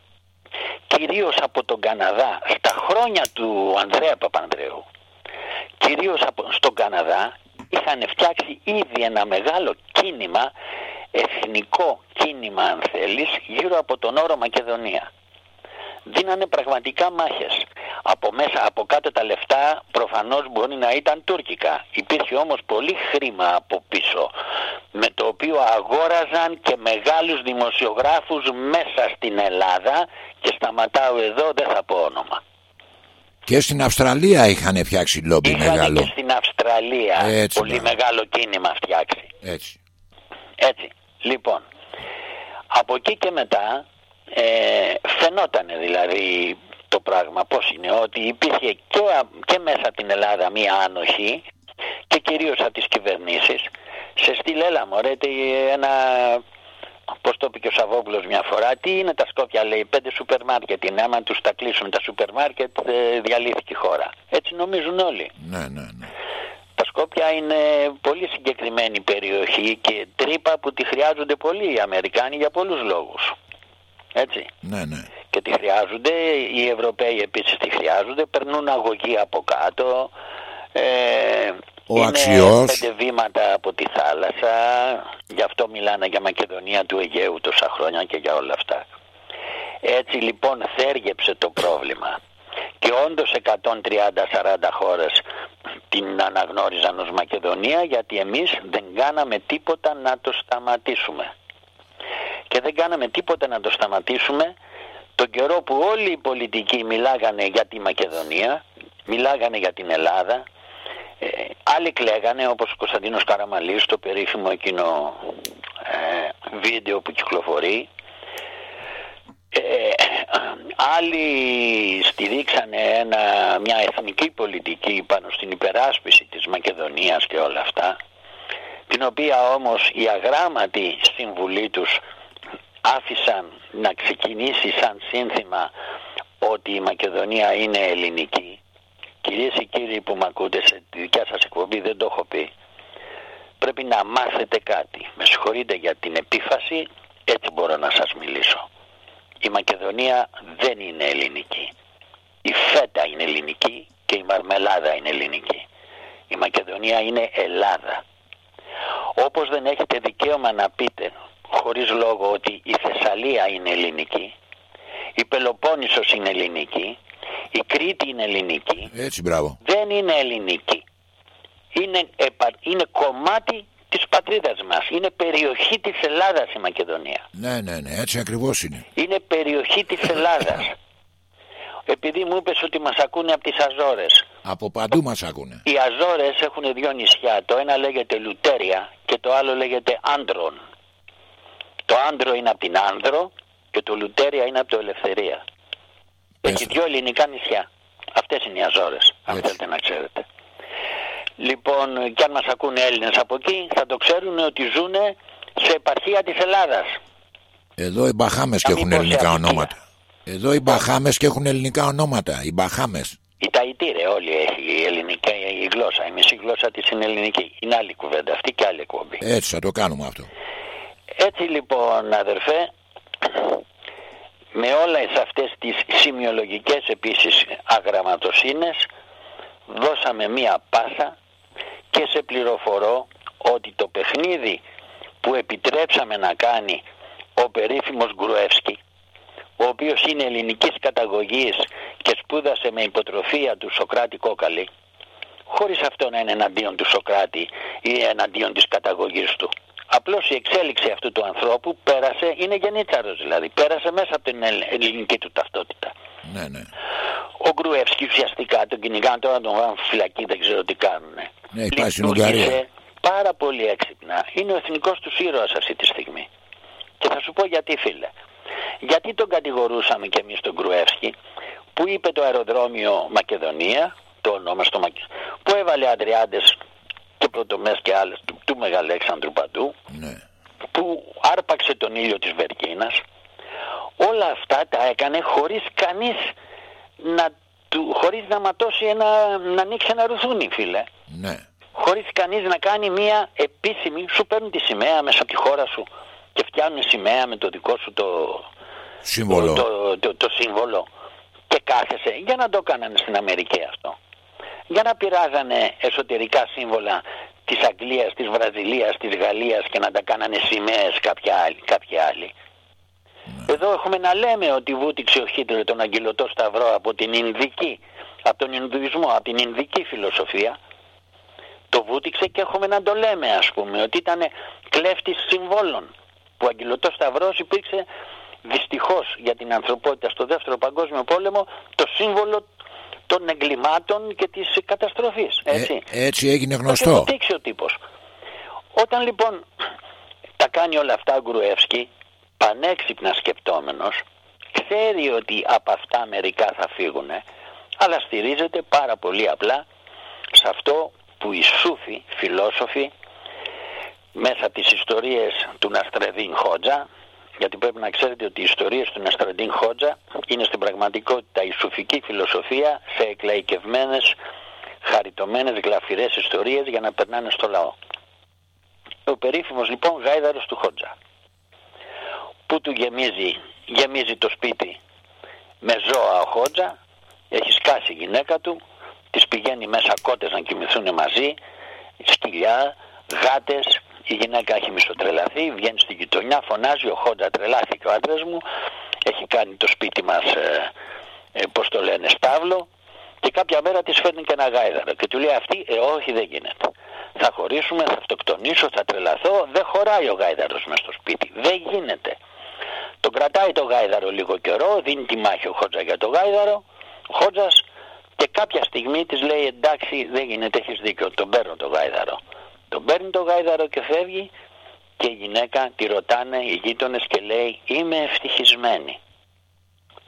[laughs] κυρίως από τον Καναδά στα χρόνια του Ανδρέα Παπανδρέου κυρίως από, στον Καναδά είχαν φτιάξει ήδη ένα μεγάλο κίνημα εθνικό κίνημα αν θέλεις γύρω από τον όρο Μακεδονία δίνανε πραγματικά μάχες από μέσα από κάτω τα λεφτά προφανώς μπορεί να ήταν τουρκικά υπήρχε όμως πολύ χρήμα από πίσω με το οποίο αγόραζαν και μεγάλους δημοσιογράφους μέσα στην Ελλάδα και σταματάω εδώ δεν θα πω όνομα και στην Αυστραλία είχαν φτιάξει λόμπι είχαν μεγάλο. και στην Αυστραλία πολύ μεγάλο κίνημα φτιάξει. Έτσι. Έτσι. Λοιπόν, από εκεί και μετά ε, φαινότανε δηλαδή το πράγμα πώς είναι ότι υπήρχε και, και μέσα την Ελλάδα μία άνοχη και κυρίως από τις κυβερνήσεις σε στυλ έλα μωρέ ένα Πώς το είπε και ο Σαββόπουλος μια φορά, τι είναι τα Σκόπια, λέει, πέντε σούπερ μάρκετ είναι. Άμα τους τα κλείσουν τα σούπερ μάρκετ, ε, διαλύθηκε η χώρα. Έτσι νομίζουν όλοι. Ναι, ναι, ναι. Τα Σκόπια είναι πολύ συγκεκριμένη περιοχή και τρύπα που τη χρειάζονται πολλοί οι Αμερικάνοι για πολλούς λόγους. Έτσι. Ναι, ναι. Και τη χρειάζονται, οι Ευρωπαίοι επίσης τη χρειάζονται, περνούν αγωγή από κάτω. Ε, ο είναι αξιός... πέντε βήματα από τη θάλασσα, γι' αυτό μιλάνε για Μακεδονία του Αιγαίου τόσα χρόνια και για όλα αυτά. Έτσι λοιπόν θέργεψε το πρόβλημα και όντως 130-40 χώρες την αναγνώριζαν ως Μακεδονία γιατί εμείς δεν κάναμε τίποτα να το σταματήσουμε. Και δεν κάναμε τίποτα να το σταματήσουμε τον καιρό που όλοι οι πολιτικοί μιλάγανε για τη Μακεδονία, μιλάγανε για την Ελλάδα, ε, άλλοι κλαίγανε όπως ο Κωνσταντίνος Καραμαλής στο περίφημο εκείνο ε, βίντεο που κυκλοφορεί ε, άλλοι στηρίξανε ένα, μια εθνική πολιτική πάνω στην υπεράσπιση της Μακεδονίας και όλα αυτά την οποία όμως οι αγράμματοι συμβουλοί τους άφησαν να ξεκινήσει σαν σύνθημα ότι η Μακεδονία είναι ελληνική Κυρίες και κύριοι που με ακούτε σε τη δικιά σας εκπομπή δεν το έχω πει. Πρέπει να μάθετε κάτι. Με συγχωρείτε για την επίφαση, έτσι μπορώ να σας μιλήσω. Η Μακεδονία δεν είναι ελληνική. Η φέτα είναι ελληνική και η μαρμελάδα είναι ελληνική. Η Η Μακεδονία είναι Ελλάδα. Όπως δεν έχετε δικαίωμα να πείτε χωρίς λόγο ότι η Θεσσαλία είναι ελληνική, η Πελοπόννησος είναι ελληνική, η Κρήτη είναι ελληνική. Έτσι, μπράβο. Δεν είναι ελληνική. Είναι, είναι κομμάτι της πατρίδας μας. Είναι περιοχή της Ελλάδας η Μακεδονία. Ναι, ναι, ναι, έτσι ακριβώς είναι. Είναι περιοχή της Ελλάδας. Επειδή μου είπες ότι μας ακούνε από τις Αζόρες. Από παντού μας ακούνε. Οι Αζόρες έχουν δύο νησιά. Το ένα λέγεται Λουτέρια και το άλλο λέγεται Άντρον. Το Άντρο είναι από την Άνδρο και το Λουτέρια είναι από το Ελευθερία. Έχει δύο ελληνικά νησιά. Αυτές είναι οι Αζόρες, αν θέλετε να ξέρετε. Λοιπόν, και αν μας ακούνε Έλληνες από εκεί, θα το ξέρουν ότι ζουν σε επαρχία της Ελλάδας. Εδώ οι Μπαχάμες και έχουν ελληνικά ονόματα. Εδώ οι Μπαχάμες και έχουν ελληνικά ονόματα. Οι Μπαχάμες. Η Ταϊτήρε όλοι έχει η ελληνική η γλώσσα. Η μισή γλώσσα της είναι ελληνική. Είναι άλλη κουβέντα αυτή και άλλη εκπομπή. Έτσι θα το κάνουμε αυτό. Έτσι λοιπόν αδερφέ, με όλες αυτές τις σημειολογικές επίσης αγραμματοσύνες δώσαμε μία πάσα και σε πληροφορώ ότι το παιχνίδι που επιτρέψαμε να κάνει ο περίφημος Γκρουεύσκι ο οποίος είναι ελληνικής καταγωγής και σπούδασε με υποτροφία του Σοκράτη Κόκαλη χωρίς αυτό να είναι εναντίον του Σοκράτη ή εναντίον της καταγωγής του Απλώς η εξέλιξη αυτού του ανθρώπου πέρασε, είναι γεννήτσαρος δηλαδή, πέρασε μέσα από την ελληνική του ταυτότητα. Ναι, ναι. Ο Γκρουεύσκι ουσιαστικά τον κυνηγάνε τώρα τον βάλουν φυλακή, δεν ξέρω τι κάνουν. Ναι, πάει στην Ουγγαρία. Πάρα πολύ έξυπνα. Είναι ο εθνικός τους ήρωας αυτή τη στιγμή. Και θα σου πω γιατί φίλε. Γιατί τον κατηγορούσαμε κι εμείς τον Γκρουεύσκι που είπε το αεροδρόμιο Μακεδονία, το όνομα στο Μακεδονία, που έβαλε αντριάντες και πρωτομές και άλλες του, του Μεγαλέξανδρου παντού ναι. που άρπαξε τον ήλιο της Βερκίνας όλα αυτά τα έκανε χωρίς κανείς να, του, χωρίς να ματώσει ένα, να ανοίξει ένα ρουθούνι φίλε ναι. χωρίς κανείς να κάνει μια επίσημη σου παίρνουν τη σημαία μέσα από τη χώρα σου και φτιάχνουν σημαία με το δικό σου το σύμβολο το, το, το, σύμβολο και κάθεσαι για να το έκαναν στην Αμερική αυτό για να πειράζανε εσωτερικά σύμβολα της Αγγλίας, της Βραζιλίας, της Γαλλίας και να τα κάνανε σημαίες κάποια άλλη, κάποιοι άλλοι. Ναι. Εδώ έχουμε να λέμε ότι βούτυξε ο Χίτλερ τον αγγελωτό σταυρό από την Ινδική, από τον Ινδουισμό, από την Ινδική φιλοσοφία. Το βούτυξε και έχουμε να το λέμε ας πούμε ότι ήταν κλέφτης συμβόλων που ο αγγελωτός σταυρός υπήρξε δυστυχώς για την ανθρωπότητα στο δεύτερο παγκόσμιο πόλεμο το σύμβολο των εγκλημάτων και της καταστροφής. Ε, έτσι, ε, έτσι έγινε γνωστό. Το ο τύπος. Όταν λοιπόν τα κάνει όλα αυτά ο Γκρουεύσκι, πανέξυπνα σκεπτόμενος, ξέρει ότι από αυτά μερικά θα φύγουν, αλλά στηρίζεται πάρα πολύ απλά σε αυτό που οι Σούφοι φιλόσοφοι μέσα από τις ιστορίες του Ναστρεδίν Χότζα γιατί πρέπει να ξέρετε ότι οι ιστορίες του Ναστραντίν Χότζα είναι στην πραγματικότητα η σουφική φιλοσοφία σε εκλαϊκευμένες, χαριτωμένες, γλαφυρές ιστορίες για να περνάνε στο λαό. Ο περίφημος λοιπόν γάιδαρος του Χότζα που του γεμίζει, γεμίζει το σπίτι με ζώα ο Χότζα, έχει σκάσει η γυναίκα του, τις πηγαίνει μέσα κότες να κοιμηθούν μαζί, σκυλιά, γάτες, η γυναίκα έχει μισοτρελαθεί, βγαίνει στην γειτονιά, φωνάζει, ο Χόντα τρελάθηκε ο άντρας μου, έχει κάνει το σπίτι μας, ε, ε, πώς το λένε, στάβλο και κάποια μέρα της φέρνει και ένα γάιδαρο και του λέει αυτή, ε όχι δεν γίνεται. Θα χωρίσουμε, θα αυτοκτονήσω, θα τρελαθώ, δεν χωράει ο γάιδαρος μέσα στο σπίτι, δεν γίνεται. Τον κρατάει το γάιδαρο λίγο καιρό, δίνει τη μάχη ο Χότζας για το γάιδαρο, ο Χότζας και κάποια στιγμή της λέει εντάξει δεν γίνεται, έχεις δίκιο, τον παίρνω το γάιδαρο. Τον παίρνει το γάιδαρο και φεύγει και η γυναίκα τη ρωτάνε οι γείτονες και λέει είμαι ευτυχισμένη.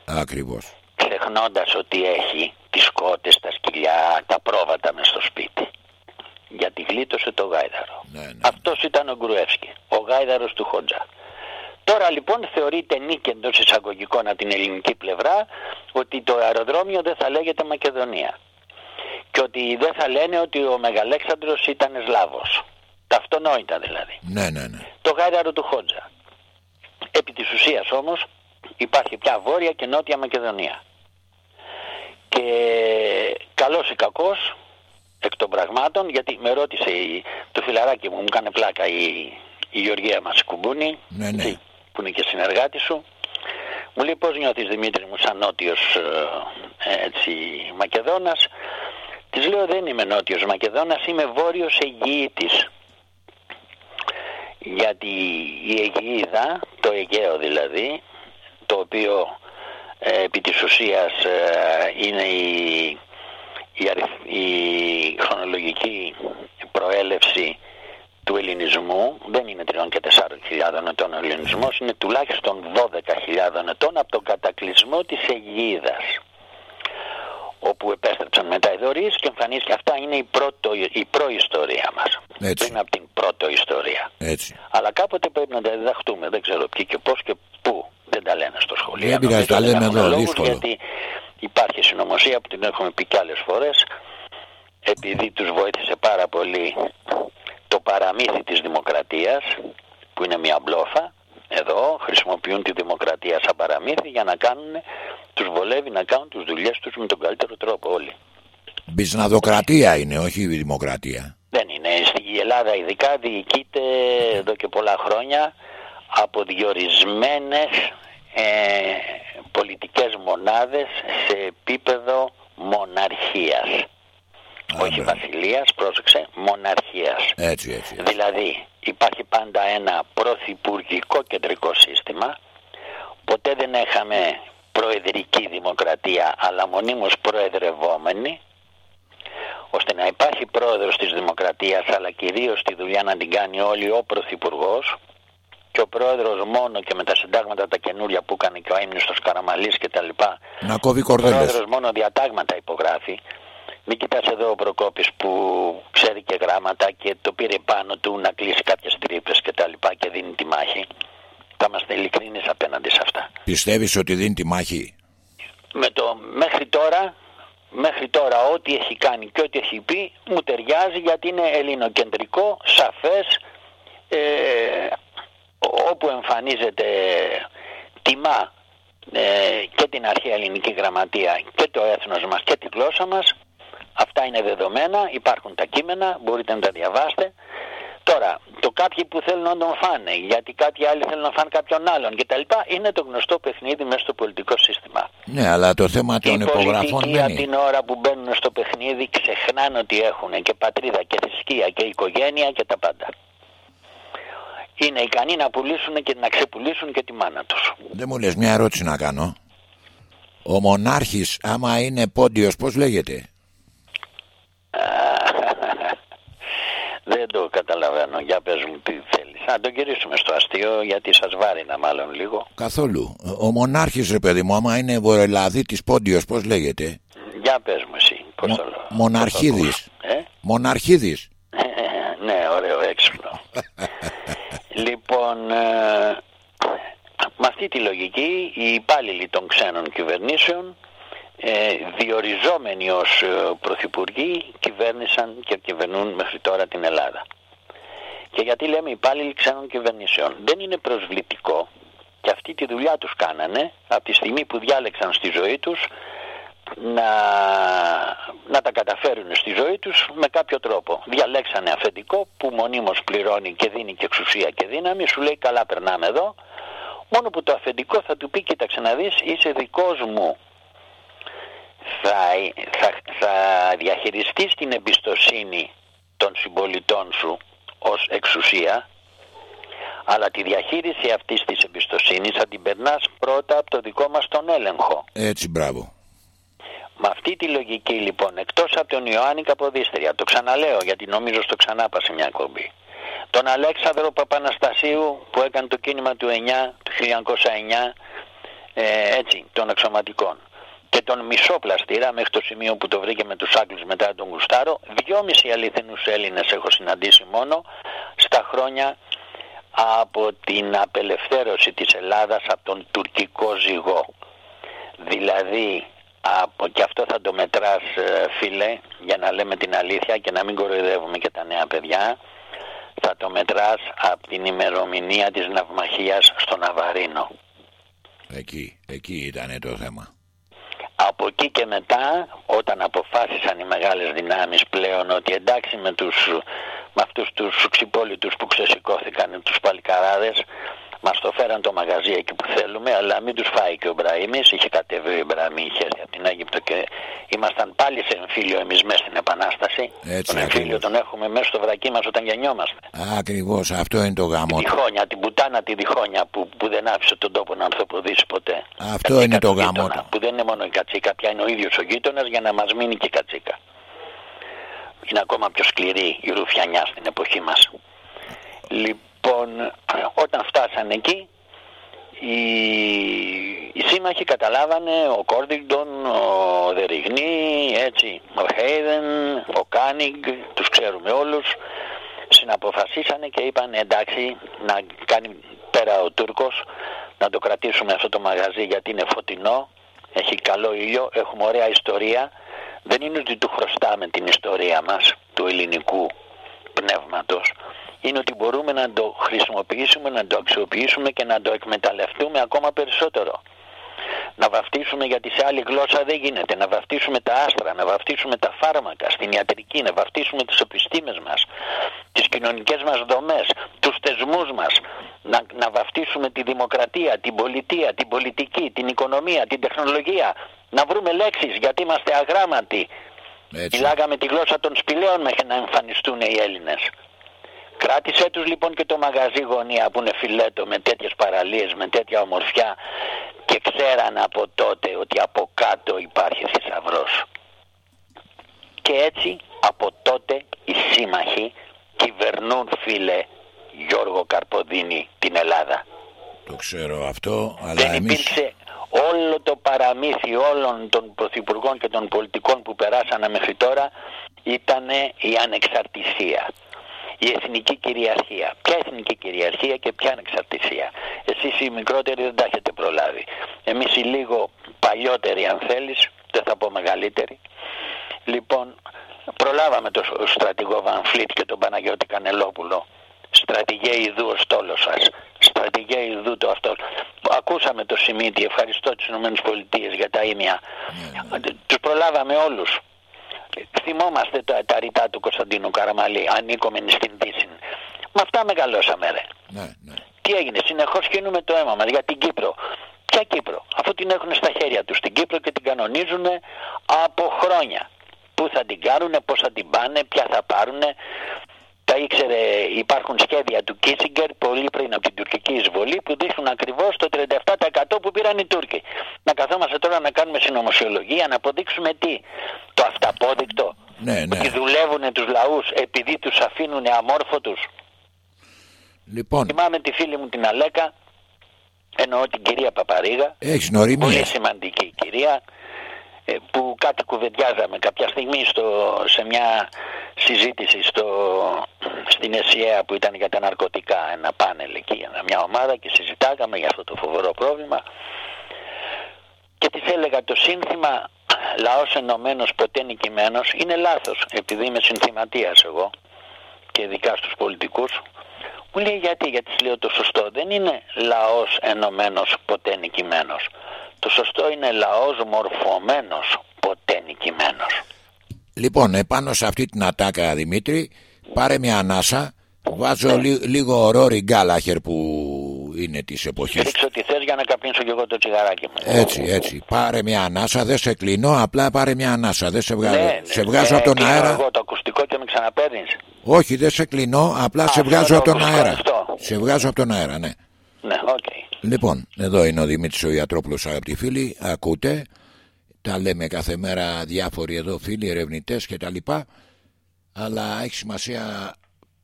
Ακριβώς. Ξεχνώντας ότι έχει τις κότες, τα σκυλιά, τα πρόβατα μες στο σπίτι. Γιατί γλίτωσε το γάιδαρο. Ναι, ναι. Αυτός ήταν ο Γκρουεύσκη, ο γάιδαρος του Χοντζά. Τώρα λοιπόν θεωρείται νίκη εντός εισαγωγικών από την ελληνική πλευρά ότι το αεροδρόμιο δεν θα λέγεται Μακεδονία και ότι δεν θα λένε ότι ο Μεγαλέξανδρος ήταν Σλάβος. Ταυτονόητα δηλαδή. Ναι, ναι, ναι. Το γάιδαρο του Χότζα. Επί της ουσίας όμως υπάρχει πια Βόρεια και Νότια Μακεδονία. Και καλός ή κακός εκ των πραγμάτων, γιατί με ρώτησε η, το φιλαράκι μου, μου έκανε πλάκα η, η Γεωργία μας Κουμπούνη, Ναι, ναι. Που είναι και συνεργάτης σου. Μου λέει πώς νιώθεις Δημήτρη μου σαν νότιος ε, έτσι, Μακεδόνας; Της λέω δεν είμαι νότιος Μακεδόνας, είμαι βόρειος Αιγύητης. Γιατί η Αιγύηδα, το Αιγαίο δηλαδή, το οποίο ε, επί της ουσίας ε, είναι η, η, αριθ- η χρονολογική προέλευση του ελληνισμού δεν είναι 3 και 4 χιλιάδων ετών ο ελληνισμός είναι τουλάχιστον 12.000 ετών από τον κατακλυσμό της Αιγίδας όπου επέστρεψαν μετά οι δωρείς και εμφανίστηκε αυτά είναι η, πρώτο, η προϊστορία μας Έτσι. πριν από την πρώτο ιστορία Έτσι. αλλά κάποτε πρέπει να τα διδαχτούμε δεν ξέρω ποιοι και πώς και πού δεν τα λένε στο σχολείο Δεν πειράζει, Νομίζω τα δεν λέμε έχουν εδώ, λόγους, δύσκολο. γιατί υπάρχει συνωμοσία που την έχουμε πει κι άλλες φορές επειδή τους βοήθησε πάρα πολύ το παραμύθι της δημοκρατίας που είναι μια μπλόφα εδώ χρησιμοποιούν τη δημοκρατία σαν παραμύθι για να κάνουν τους βολεύει να κάνουν τις δουλειές τους με τον καλύτερο τρόπο όλοι Μπισναδοκρατία είναι, όχι η δημοκρατία. δεν είναι. Στην Ελλάδα ειδικά διοικείται εδώ και πολλά χρόνια από διορισμένες ε, πολιτικές μονάδες σε επίπεδο μοναρχίας. Όχι μπράβο. βασιλείας, πρόσεξε, μοναρχίας. Έτσι, έτσι. Δηλαδή υπάρχει πάντα ένα πρωθυπουργικό κεντρικό σύστημα. Ποτέ δεν έχαμε προεδρική δημοκρατία αλλά μονίμως προεδρευόμενη ώστε να υπάρχει πρόεδρος της δημοκρατίας αλλά κυρίως τη δουλειά να την κάνει όλοι ο πρωθυπουργός και ο πρόεδρος μόνο και με τα συντάγματα τα καινούρια που έκανε και ο Αίμνηστος Καραμαλής και τα λοιπά Να κόβει ο κορδέλες. πρόεδρος μόνο διατάγματα υπογράφει μην κοιτάς εδώ ο Προκόπης που ξέρει και γράμματα και το πήρε πάνω του να κλείσει κάποιες τρύπες και τα λοιπά και δίνει τη μάχη θα είμαστε ειλικρινείς απέναντι σε αυτά Πιστεύεις ότι δίνει τη μάχη; με το μέχρι τώρα μέχρι τώρα ό,τι έχει κάνει και ό,τι έχει πει μου ταιριάζει γιατί είναι ελληνοκεντρικό, σαφές ε, όπου εμφανίζεται τιμά ε, και την αρχαία ελληνική γραμματεία και το έθνος μας και τη γλώσσα μας αυτά είναι δεδομένα, υπάρχουν τα κείμενα μπορείτε να τα διαβάσετε Τώρα, το κάποιοι που θέλουν να τον φάνε, γιατί κάποιοι άλλοι θέλουν να φάνε κάποιον άλλον κτλ. είναι το γνωστό παιχνίδι μέσα στο πολιτικό σύστημα. Ναι, αλλά το θέμα των Οι υπογραφών πολιτικοί δεν από είναι. την ώρα που μπαίνουν στο παιχνίδι ξεχνάνε ότι έχουν και πατρίδα και θρησκεία και οικογένεια και τα πάντα. Είναι ικανοί να πουλήσουν και να ξεπουλήσουν και τη μάνα τους. Δεν μου λες μια ερώτηση να κάνω. Ο μονάρχης άμα είναι πόντιος πώς λέγεται; [laughs] Δεν το καταλαβαίνω. Για πες μου τι θέλεις. Να το γυρίσουμε στο αστείο γιατί σας βάρινα μάλλον λίγο. Καθόλου. Ο μονάρχης ρε παιδί μου άμα είναι βορειοελλαδίτης πόντιος πώς λέγεται; Για πες μου εσύ. Πώς Μο- το λέω. μοναρχίδης. Ε; Μοναρχίδης. ναι, ωραίο, έξυπνο. [laughs] λοιπόν, ε, με αυτή τη λογική οι υπάλληλοι των ξένων κυβερνήσεων ε, διοριζόμενοι ως ε, πρωθυπουργοί κυβέρνησαν και κυβερνούν μέχρι τώρα την Ελλάδα. Και γιατί λέμε υπάλληλοι ξένων κυβερνήσεων. Δεν είναι προσβλητικό και αυτή τη δουλειά τους κάνανε από τη στιγμή που διάλεξαν στη ζωή τους να, να τα καταφέρουν στη ζωή τους με κάποιο τρόπο. Διαλέξανε αφεντικό που μονίμως πληρώνει και δίνει και εξουσία και δύναμη, σου λέει καλά περνάμε εδώ, μόνο που το αφεντικό θα του πει κοίταξε να δεις είσαι δικός μου. Θα, θα, θα διαχειριστείς την εμπιστοσύνη των συμπολιτών σου ως εξουσία αλλά τη διαχείριση αυτής της εμπιστοσύνης θα την περνάς πρώτα από το δικό μας τον έλεγχο. Έτσι μπράβο. Με αυτή τη λογική λοιπόν, εκτός από τον Ιωάννη Καποδίστρια, το ξαναλέω γιατί νομίζω στο ξανάπα σε μια κομπή, τον Αλέξανδρο Παπαναστασίου που έκανε το κίνημα του 9, του 1909, ε, έτσι, των εξωματικών, και τον μισό πλαστήρα μέχρι το σημείο που το βρήκε με τους Άγγλους μετά τον Γουστάρο, δυόμισι αληθινούς Έλληνες έχω συναντήσει μόνο στα χρόνια από την απελευθέρωση της Ελλάδας από τον τουρκικό ζυγό. Δηλαδή από, και αυτό θα το μετράς ε, φίλε για να λέμε την αλήθεια και να μην κοροϊδεύουμε και τα νέα παιδιά θα το μετράς από την ημερομηνία της ναυμαχίας στο Ναβαρίνο Εκεί, εκεί ήταν το θέμα. Από εκεί και μετά όταν αποφάσισαν οι μεγάλες δυνάμεις πλέον ότι εντάξει με, τους, με αυτούς τους ξυπόλυτους που ξεσηκώθηκαν τους παλικαράδες Μας το φέραν το μαγαζί εκεί που θέλουμε, αλλά μην τους φάει και ο Μπραήμι. Είχε κατέβει ο Μπραήμι, είχε έρθει από την Αίγυπτο και ήμασταν πάλι σε εμφύλιο εμείς μέσα στην Επανάσταση. Έτσι, τον εμφύλιο τον έχουμε μέσα στο βρακί μας όταν γεννιόμαστε. Ακριβώς, αυτό είναι το γάμο. Τη διχόνια, την πουτάνα τη διχόνια που, που δεν άφησε τον τόπο να ανθοποδήσει ποτέ. Αυτό κατσίκα είναι το γάμο. Που δεν είναι μόνο η κατσίκα, πια είναι ο ίδιος ο γείτονας για να μας μείνει και η κατσίκα. Είναι ακόμα πιο σκληρή η ρουφιανιά στην εποχή μας. Λοιπόν, Λοιπόν, όταν φτάσανε εκεί, οι, οι σύμμαχοι καταλάβανε, ο Κόδριγκτον, ο Δεριγνύ, έτσι, ο Χέιδεν, ο Κάνιγκ, τους ξέρουμε όλους, συναποφασίσανε και είπαν εντάξει να κάνει πέρα ο Τούρκος, να το κρατήσουμε αυτό το μαγαζί γιατί είναι φωτεινό, έχει καλό ήλιο, έχουμε ωραία ιστορία, δεν είναι ότι του χρωστάμε την ιστορία μας, του ελληνικού πνεύματος, είναι ότι μπορούμε να το χρησιμοποιήσουμε, να το αξιοποιήσουμε και να το εκμεταλλευτούμε ακόμα περισσότερο. Να βαφτίσουμε γιατί σε άλλη γλώσσα δεν γίνεται. Να βαφτίσουμε τα άστρα, να βαφτίσουμε τα φάρμακα στην ιατρική, να βαφτίσουμε τις επιστήμες μας, τις κοινωνικές μας δομές, τους θεσμούς μας. Να, να βαφτίσουμε τη δημοκρατία, την πολιτεία, την πολιτική, την οικονομία, την τεχνολογία. Να βρούμε λέξεις γιατί είμαστε αγράμματοι. Μιλάγαμε τη γλώσσα των σπηλαίων μέχρι να εμφανιστούν οι Έλληνες. Κράτησε τους λοιπόν και το μαγαζί γωνία που είναι φιλέτο με τέτοιες παραλίες, με τέτοια ομορφιά και ξέραν από τότε ότι από κάτω υπάρχει θησαυρός. Και έτσι από τότε οι σύμμαχοι κυβερνούν φίλε Γιώργο Καρποδίνη την Ελλάδα. Το ξέρω αυτό, αλλά Δεν εμείς... υπήρξε όλο το παραμύθι όλων των πρωθυπουργών και των πολιτικών που περάσανε μέχρι τώρα ήταν η ανεξαρτησία η εθνική κυριαρχία. Ποια εθνική κυριαρχία και ποια ανεξαρτησία. Εσείς οι μικρότεροι δεν τα έχετε προλάβει. Εμείς οι λίγο παλιότεροι αν θέλεις, δεν θα πω μεγαλύτεροι. Λοιπόν, προλάβαμε τον στρατηγό Βανφλίτ και τον Παναγιώτη Κανελόπουλο. Στρατηγέ Ιδού ο στόλος σας. Στρατηγέ Ιδού το αυτός. Ακούσαμε το Σιμίτι, ευχαριστώ τις ΗΠΑ για τα ίμια. Ναι, ναι. Τους προλάβαμε όλους θυμόμαστε τα, τα ρητά του Κωνσταντίνου Καραμαλή, ανήκομεν στην Δύση. Με αυτά μεγαλώσαμε ρε. Ναι, ναι. Τι έγινε, συνεχώς κινούμε το αίμα μας για την Κύπρο. Ποια Κύπρο, αφού την έχουν στα χέρια τους την Κύπρο και την κανονίζουν από χρόνια. Πού θα την κάνουν, πώς θα την πάνε, ποια θα πάρουν, τα ήξερε, υπάρχουν σχέδια του Κίσιγκερ πολύ πριν από την τουρκική εισβολή που δείχνουν ακριβώς το 37% που πήραν οι Τούρκοι. Να καθόμαστε τώρα να κάνουμε συνωμοσιολογία, να αποδείξουμε τι, το αυταπόδεικτο, ναι, ναι. ότι δουλεύουν τους λαούς επειδή τους αφήνουν αμόρφωτους. Λοιπόν. Θυμάμαι τη φίλη μου την Αλέκα, εννοώ την κυρία Παπαρίγα, Έχεις πολύ σημαντική κυρία, ε, που κάτι κουβεντιάζαμε κάποια στιγμή στο, σε μια συζήτηση στο, στην ΕΣΥΑ που ήταν για τα ναρκωτικά ένα πάνελ εκεί, μια ομάδα και συζητάγαμε για αυτό το φοβερό πρόβλημα. Και της έλεγα το σύνθημα λαός ενωμένος ποτέ νικημένος είναι λάθος επειδή είμαι συνθηματίας εγώ και ειδικά στους πολιτικούς. Μου λέει γιατί, γιατί λέω το σωστό δεν είναι λαός ενωμένος ποτέ νικημένος το σωστό είναι λαός μορφωμένος, ποτέ νικημένος. Λοιπόν, επάνω σε αυτή την ατάκα Δημήτρη, πάρε μια ανάσα, βάζω ναι. λίγο ο Ρόρι Γκάλαχερ που είναι της εποχής. Ρίξε ό,τι θες για να καπνίσω και εγώ το τσιγαράκι μου. Έτσι, έτσι. Πάρε μια ανάσα, δεν σε κλείνω, απλά πάρε μια ανάσα. Δεν σε βγάζω, ναι, ναι, σε βγάζω από τον αέρα. Εγώ το ακουστικό και με ξαναπαίρνεις. Όχι, δεν σε κλείνω, απλά σε βγάζω από τον αέρα. Σε βγάζω από τον αέρα, ναι. Ναι, οκ. Λοιπόν, εδώ είναι ο Δημήτρης ο Ιατρόπουλος αγαπητοί φίλοι, ακούτε, τα λέμε κάθε μέρα διάφοροι εδώ φίλοι, ερευνητές και τα λοιπά, αλλά έχει σημασία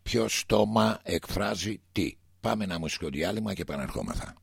ποιος στόμα εκφράζει τι. Πάμε ένα μουσικό διάλειμμα και επαναρχόμαθα.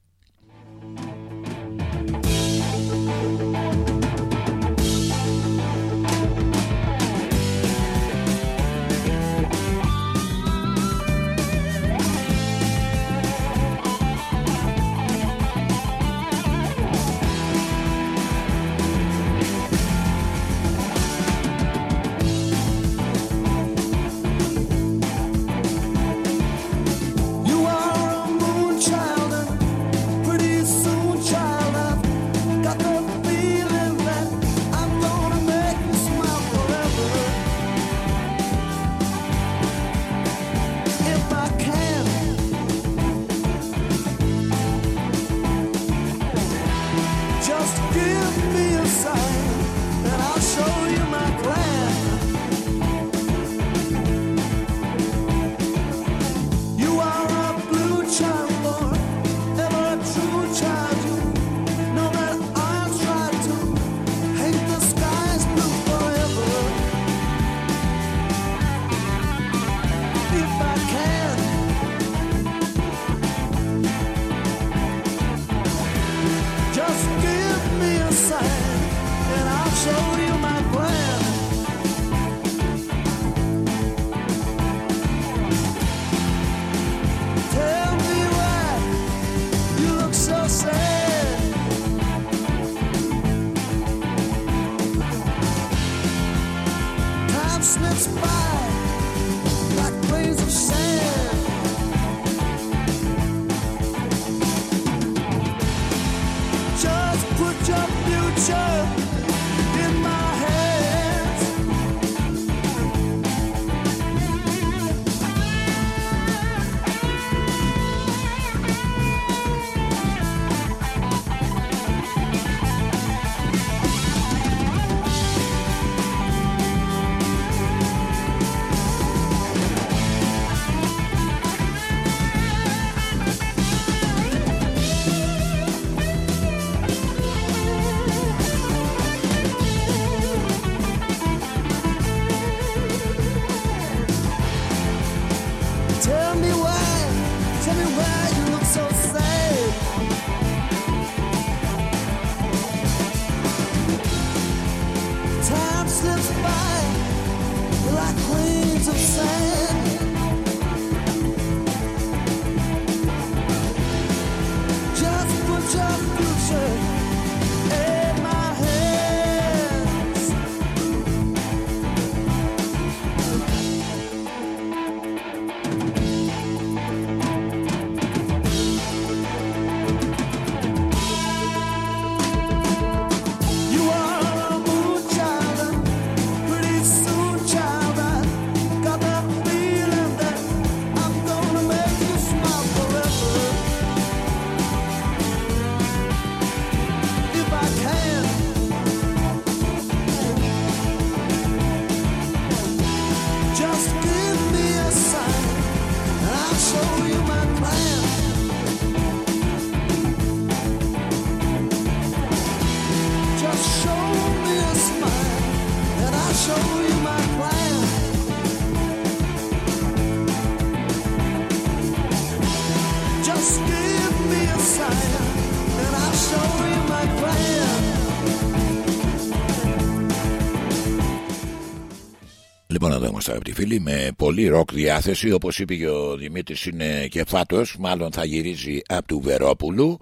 Είμαστε αγαπητοί φίλοι με πολύ ροκ διάθεση όπως είπε και ο Δημήτρης είναι και φάτος μάλλον θα γυρίζει από του Βερόπουλου.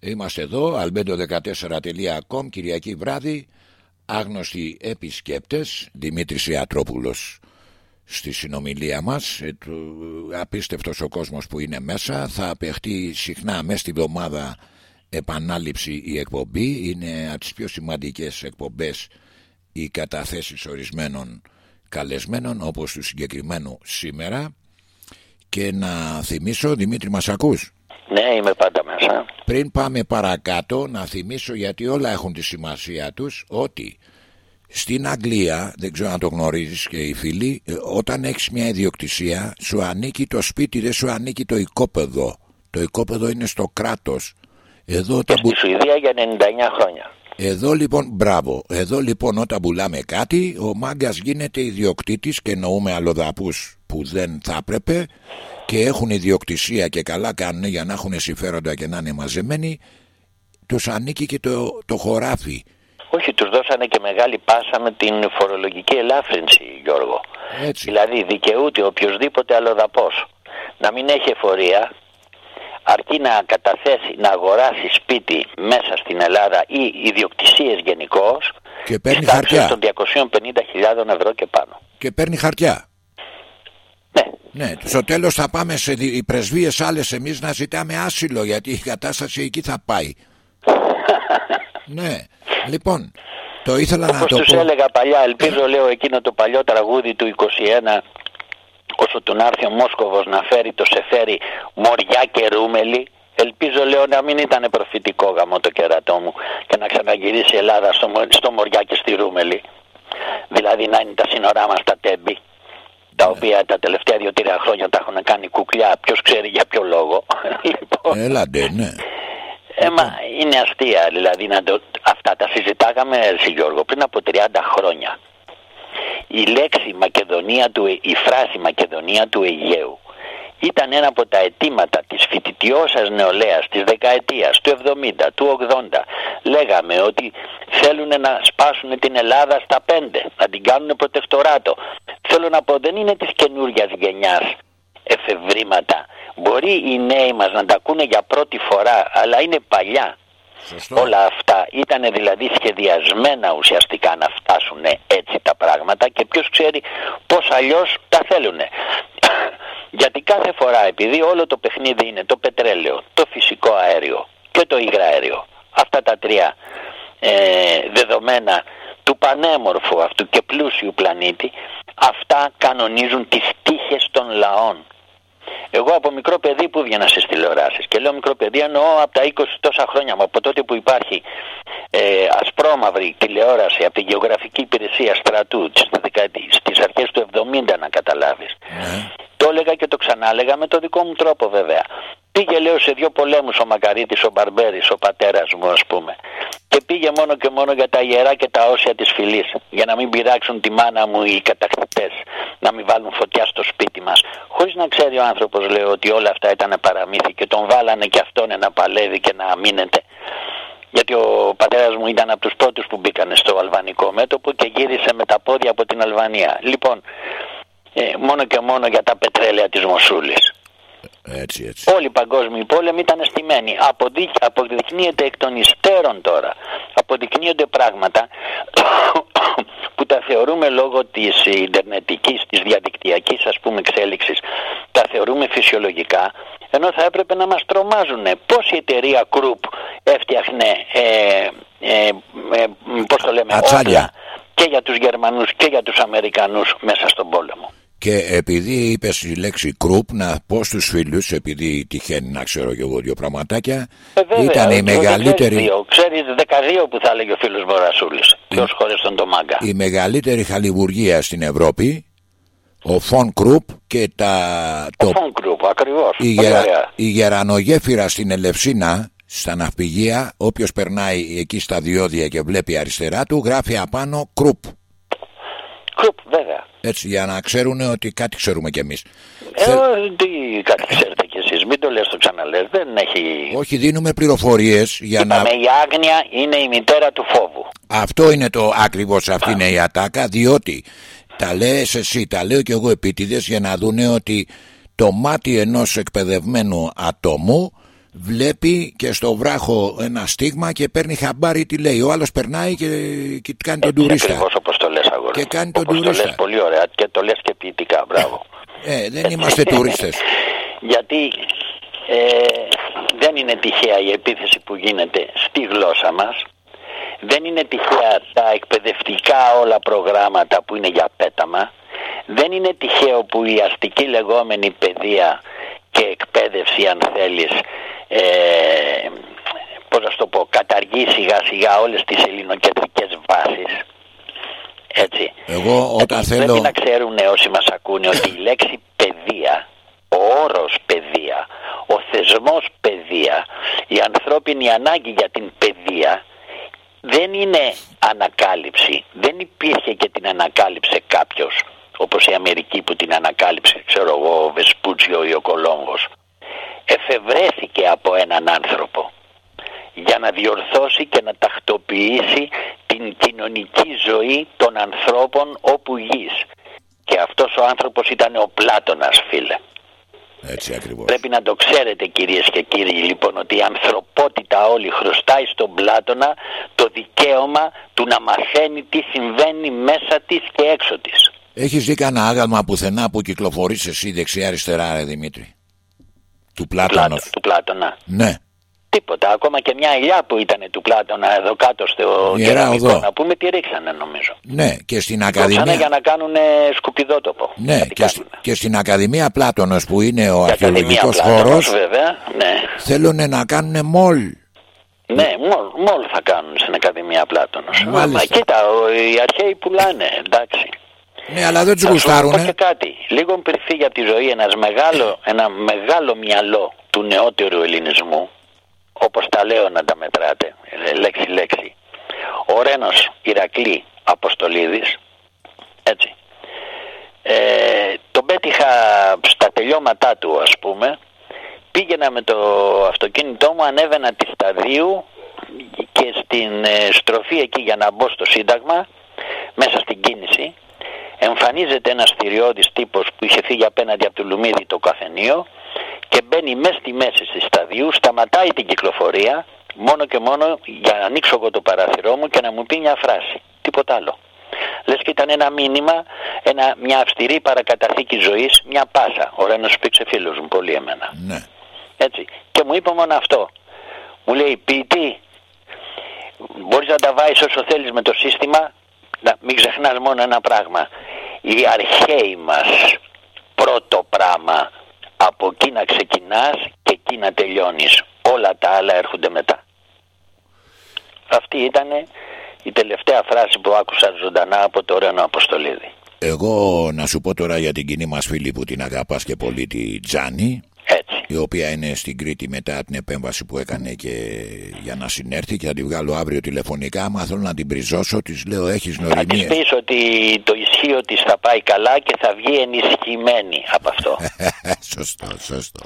Είμαστε εδώ albedo14.com Κυριακή βράδυ άγνωστοι επισκέπτες Δημήτρης Ιατρόπουλος στη συνομιλία μας ε, απίστευτος ο κόσμος που είναι μέσα. Θα παιχτεί συχνά μέσα στη βδομάδα επανάληψη η εκπομπή. Είναι από τις πιο σημαντικές εκπομπές οι καταθέσεις ορισμένων καλεσμένων όπως του συγκεκριμένου σήμερα και να θυμίσω Δημήτρη μας ακούς; Ναι είμαι πάντα μέσα Πριν πάμε παρακάτω να θυμίσω γιατί όλα έχουν τη σημασία τους ότι στην Αγγλία, δεν ξέρω αν το γνωρίζεις και οι φίλοι, ε, όταν έχεις μια ιδιοκτησία σου ανήκει το σπίτι, δεν σου ανήκει το οικόπεδο. Το οικόπεδο είναι στο κράτος. Εδώ και στη Σουηδία για 99 χρόνια. Εδώ λοιπόν, μπράβο, εδώ λοιπόν όταν πουλάμε κάτι, ο μάγκας γίνεται ιδιοκτήτης και εννοούμε αλλοδαπούς που δεν θα έπρεπε και έχουν ιδιοκτησία και καλά κάνουν για να έχουν συμφέροντα και να είναι μαζεμένοι, τους ανήκει και το, το χωράφι. Όχι, τους δώσανε και μεγάλη πάσα με την φορολογική ελάφρυνση, Γιώργο. Έτσι. Δηλαδή δικαιούται οποιοδήποτε αλλοδαπός να μην έχει εφορία αρκεί να καταθέσει, να αγοράσει σπίτι μέσα στην Ελλάδα ή ιδιοκτησίες γενικώς και παίρνει χαρτιά των 250.000 ευρώ και πάνω. Και παίρνει χαρτιά. Ναι. Ναι, στο τέλος θα πάμε σε οι πρεσβείες άλλες εμείς να ζητάμε άσυλο γιατί η κατάσταση εκεί θα πάει. [laughs] ναι, λοιπόν, το ήθελα Όπως να το τους έλεγα παλιά, ελπίζω λέω εκείνο το παλιό τραγούδι του 21 όσο τον άρθει ο Μόσκοβος να φέρει το σεφέρι μοριά και ρούμελι ελπίζω λέω να μην ήταν προφητικό γαμό το κερατό μου και να ξαναγυρίσει η Ελλάδα στο, στο μοριά και στη ρούμελι. Δηλαδή να είναι τα σύνορά μας τα τέμπη τα ναι. οποία τα τελευταία δύο-τρία χρόνια τα έχουν κάνει κουκλιά. Ποιος ξέρει για ποιο λόγο. [laughs] Λοιπόν, Έλατε ναι. Ε, μα είναι αστεία δηλαδή να το, αυτά τα συζητάγαμε εσύ Γιώργο πριν από 30 χρόνια η λέξη Μακεδονία του, η φράση Μακεδονία του Αιγαίου ήταν ένα από τα αιτήματα της φοιτητιώσας νεολαίας της δεκαετίας, του 70, του 80. Λέγαμε ότι θέλουν να σπάσουν την Ελλάδα στα πέντε, να την κάνουν προτεκτοράτο. Θέλω να πω δεν είναι της καινούργια γενιάς εφευρήματα. Μπορεί οι νέοι μας να τα ακούνε για πρώτη φορά, αλλά είναι παλιά. Όλα αυτά ήταν δηλαδή σχεδιασμένα ουσιαστικά να φτάσουν έτσι τα πράγματα και ποιος ξέρει πώς αλλιώς τα θέλουν. [coughs] Γιατί κάθε φορά επειδή όλο το παιχνίδι είναι το πετρέλαιο, το φυσικό αέριο και το υγραέριο, αυτά τα τρία ε, δεδομένα του πανέμορφου αυτού και πλούσιου πλανήτη, αυτά κανονίζουν τις τύχες των λαών. Εγώ από μικρό παιδί που βγαίνα στις τηλεοράσεις και λέω μικρό παιδί εννοώ από τα 20 τόσα χρόνια μου, από τότε που υπάρχει ε, ασπρόμαυρη τηλεόραση από την γεωγραφική υπηρεσία στρατού στις αρχές του 70 να καταλάβεις. Ναι. Το έλεγα και το ξανάλεγα με το δικό μου τρόπο βέβαια. Πήγε λέω σε δύο πολέμους ο Μακαρίτης, ο Μπαρμπέρης, ο πατέρας μου ας πούμε. Και πήγε μόνο και μόνο για τα ιερά και τα όσια της φυλής. Για να μην πειράξουν τη μάνα μου οι κατακτητές. Να μην βάλουν φωτιά στο σπίτι μας. Χωρίς να ξέρει ο άνθρωπος λέω ότι όλα αυτά ήταν παραμύθι και τον βάλανε και αυτόν να παλεύει και να αμήνεται. Γιατί ο πατέρας μου ήταν από τους πρώτους που μπήκανε στο αλβανικό μέτωπο και γύρισε με τα πόδια από την Αλβανία. Λοιπόν, ε, μόνο και μόνο για τα πετρέλαια της Μοσούλης. Έτσι, έτσι. Όλοι οι παγκόσμιοι πόλεμοι ήταν στημένοι. Αποδεικνύεται εκ των υστέρων τώρα. Αποδεικνύονται πράγματα [coughs] που τα θεωρούμε λόγω της ιντερνετικής, της διαδικτυακής ας πούμε εξέλιξης, τα θεωρούμε φυσιολογικά, ενώ θα έπρεπε να μας τρομάζουν. Πώς η εταιρεία Krupp έφτιαχνε, ε, ε, ε, πώς το λέμε, Ατσάλια. και για τους Γερμανούς και για τους Αμερικανούς μέσα στον πόλεμο. Και επειδή είπες η λέξη κρουπ, να πω στους φίλους, επειδή τυχαίνει να ξέρω και εγώ δύο πραγματάκια, ε, ήταν η μεγαλύτερη. Ξέρεις 12 που θα έλεγε ο φίλος Βορασούλη. Ποιος χωρί τον το μάγκα. Η μεγαλύτερη χαλιβουργία στην Ευρώπη, ο Φον Κρουπ και τα. Ο το... Φον Κρουπ, ακριβώς. Η, γερα... η γερανογέφυρα στην Ελευσίνα, στα ναυπηγεία, όποιος περνάει εκεί στα διόδια και βλέπει αριστερά του, γράφει απάνω Κρουπ. Κρουπ, βέβαια. Έτσι, για να ξέρουν ότι κάτι ξέρουμε κι εμείς. Ε, Θε... τι κάτι ξέρετε κι εσείς, μην το λες το ξαναλέ. Δεν έχει. Όχι, δίνουμε πληροφορίες για Είπαμε, να. Η άγνοια είναι η μητέρα του φόβου. Αυτό είναι το ακριβώς, αυτή είναι η ατάκα, διότι τα λέει εσύ, τα λέω κι εγώ επίτηδες για να δούνε ότι το μάτι ενός εκπαιδευμένου ατόμου βλέπει και στο βράχο ένα στίγμα και παίρνει χαμπάρι τι λέει. Ο άλλος περνάει και, και κάνει τον τουρίστα. Ακριβώς όπως το λες, αγόρι. Και κάνει τον όπως τουρίστα. Το λες πολύ ωραία και το λες και ποιητικά. Μπράβο. Ε, δεν είμαστε τουρίστες. [laughs] Γιατί ε, δεν είναι τυχαία η επίθεση που γίνεται στη γλώσσα μας. Δεν είναι τυχαία τα εκπαιδευτικά όλα προγράμματα που είναι για πέταμα. Δεν είναι τυχαίο που η αστική λεγόμενη παιδεία και εκπαίδευση αν θέλεις ε, πώς να το πω καταργεί σιγά σιγά όλες τις ελληνοκεντρικές βάσεις. Έτσι. Εγώ όταν θέλω πρέπει να ξέρουν όσοι μας ακούνε ότι η λέξη παιδεία ο όρος παιδεία ο θεσμός παιδεία η ανθρώπινη ανάγκη για την παιδεία δεν είναι ανακάλυψη. Δεν υπήρχε και την ανακάλυψε κάποιος όπως η Αμερική που την ανακάλυψε ξέρω εγώ ο Βεσπούτσιο ή ο Κολόμβος εφευρέθηκε από έναν άνθρωπο για να διορθώσει και να τακτοποιήσει την κοινωνική ζωή των ανθρώπων όπου γης. Και αυτός ο άνθρωπος ήταν ο Πλάτωνας φίλε. Έτσι ακριβώς. Πρέπει να το ξέρετε κυρίες και κύριοι λοιπόν ότι η ανθρωπότητα όλη χρωστάει στον Πλάτωνα το δικαίωμα του να μαθαίνει τι συμβαίνει μέσα της και έξω της. Έχεις δει κανένα άγαλμα πουθενά που κυκλοφορείς εσύ δεξιά αριστερά ρε Δημήτρη; Του Πλάτωνος. Του Πλάτωνα. Ναι. Τίποτα. Ακόμα και μια ηλιά που ήταν του Πλάτωνα εδώ κάτω στο Ιερά κεραμικό οδό. να πούμε τη ρίξανε νομίζω. Ναι, και στην Ρίξανε Ακαδημία. για να κάνουν σκουπιδότοπο. Ναι, Κάτι και, στη- κάνουνε. και στην Ακαδημία Πλάτωνος που είναι ο Και Ακαδημία αρχαιολογικός Πλάτωνος, χώρος βέβαια. Ναι, θέλουν να κάνουν μολ. ναι μόλ, μόλ θα κάνουν στην Ακαδημία Πλάτωνος. Μάλιστα. Μα κοίτα, ο- οι αρχαίοι πουλάνε, εντάξει. Ναι, αλλά δεν τους Θα σου πω και γουστάρουνε. κάτι. Λίγο πριν φύγει από τη ζωή ένας μεγάλο, ένα μεγάλο μυαλό του νεότερου ελληνισμού, όπως τα λέω να τα μετράτε, ε, λέξη-λέξη. Ο Ρένος Ηρακλή Αποστολίδης, έτσι. Ε, τον πέτυχε έτυχα στα τελειώματά του ας πούμε πήγαινα με το αυτοκίνητό μου ανέβαινα τη σταδίου και στην ε, στροφή εκεί για να μπω στο Σύνταγμα μέσα στην κίνηση εμφανίζεται ένας θηριώδης τύπος που είχε φύγει απέναντι από το Λουμίδι το καφενείο και μπαίνει μέσα στη μέση στη σταδίου, σταματάει την κυκλοφορία μόνο και μόνο για να ανοίξω εγώ το παράθυρό μου και να μου πει μια φράση. Τίποτα άλλο. Λες και ήταν ένα μήνυμα, ένα, μια αυστηρή παρακαταθήκη ζωής, μια πάσα. Ο Ρένος πήξε φίλος μου, πολύ εμένα. Ναι. Έτσι. Και μου είπε μόνο αυτό. Μου λέει, ποιητή, μπορείς να τα βάζει όσο θέλεις με το σύστημα, να μην ξεχνάς μόνο ένα πράγμα. Οι αρχαίοι μας πρώτο πράγμα από εκεί να ξεκινάς και εκεί να τελειώνεις. Όλα τα άλλα έρχονται μετά. Αυτή ήταν η τελευταία φράση που άκουσα ζωντανά από το Ρένο Αποστολίδη. Εγώ να σου πω τώρα για την κοινή μας φίλη που την αγαπάς και πολύ τη Τζάνη Έτσι. η οποία είναι στην Κρήτη μετά την επέμβαση που έκανε και για να συνέρθει και θα τη βγάλω αύριο τηλεφωνικά άμα θέλω να την πριζώσω της λέω έχεις Θα της νοημίες πεις ότι το ισχύο της θα πάει καλά και θα βγει ενισχυμένη από αυτό. [laughs] σωστό, σωστό.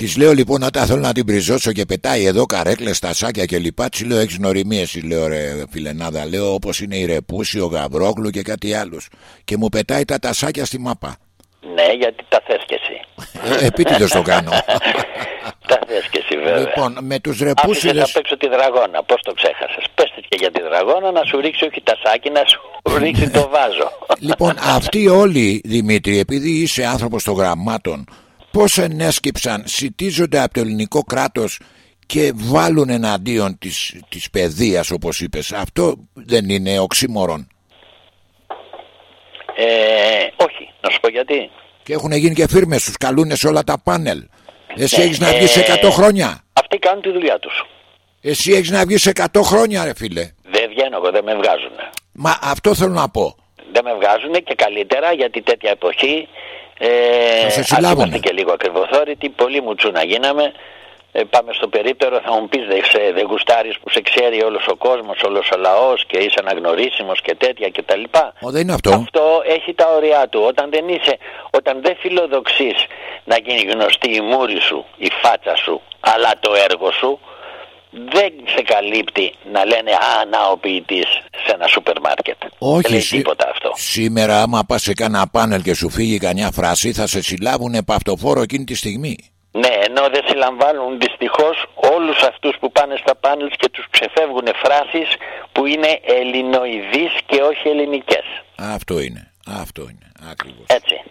Της λέω λοιπόν όταν θέλω να την πριζώσω και πετάει εδώ καρέκλες, τα σάκια κλπ. Της λέω έχεις νοημίες, λέω ρε φιλενάδα. Λέω όπως είναι η Ρεπούση, ο Γαβρόγλου και κάτι άλλο. Και μου πετάει τα τασάκια στη μαπά. Ναι, γιατί τα θες κι εσύ. Ε, Επίτηδες το κάνω. [laughs] τα θες κι εσύ βέβαια. λοιπόν, με τους Άφησες ρεπούσιδε. να παίξω τη δραγόνα. Πώς το ξέχασες; Πες της και για τη δραγόνα να σου ρίξει όχι τα σάκι, να σου [laughs] ρίξει το βάζο. λοιπόν, αυτοί όλοι, Δημήτρη, επειδή είσαι άνθρωπος των γραμμάτων, πώς ενέσκυψαν, σητίζονται από το ελληνικό κράτος και βάλουν εναντίον της, της παιδείας όπως είπες αυτό δεν είναι οξύμορον Ε, όχι, να σου πω γιατί. Και έχουν γίνει και φίρμες, τους καλούνε σε όλα τα πάνελ. Εσύ Ναι, έχεις να βγεις σε ε, 100 χρόνια. Αυτοί κάνουν τη δουλειά τους. Εσύ έχεις να βγεις σε 100 χρόνια, ρε φίλε. Δεν βγαίνω εγώ, δεν με βγάζουν. Μα αυτό θέλω να πω. Δεν με βγάζουν και καλύτερα γιατί τέτοια εποχή. Ε, Θα σε ας συλλάβουνε. είμαστε και λίγο ακριβοθόρητοι, πολύ μουτσούνα γίναμε. Ε, πάμε στο περίπτερο, θα μου πεις δεν, σε, δεν γουστάρεις που σε ξέρει όλος ο κόσμος, όλος ο λαός και είσαι αναγνωρίσιμος και τέτοια κτλ. Ω, δεν είναι αυτό. Αυτό έχει τα ωριά του. Όταν δεν είσαι, όταν δεν φιλοδοξείς να γίνει γνωστή η μούρη σου, η φάτσα σου, αλλά το έργο σου, δεν σε καλύπτει να λένε «Α, να ο ποιητής σε ένα σούπερ μάρκετ». δεν Όχι, λέει σι- τίποτα αυτό. σήμερα άμα πας σε κάνα πάνελ και σου φύγει κανιά φράση θα σε συλλάβουν παυτοφόρο εκείνη τη στιγμή. Ναι, ενώ δεν συλλαμβάνουν δυστυχώς όλους αυτούς που πάνε στα πάνελ και τους ξεφεύγουν φράσεις που είναι ελληνοειδείς και όχι ελληνικές. Αυτό είναι. Αυτό είναι. Ακριβώς. Έτσι.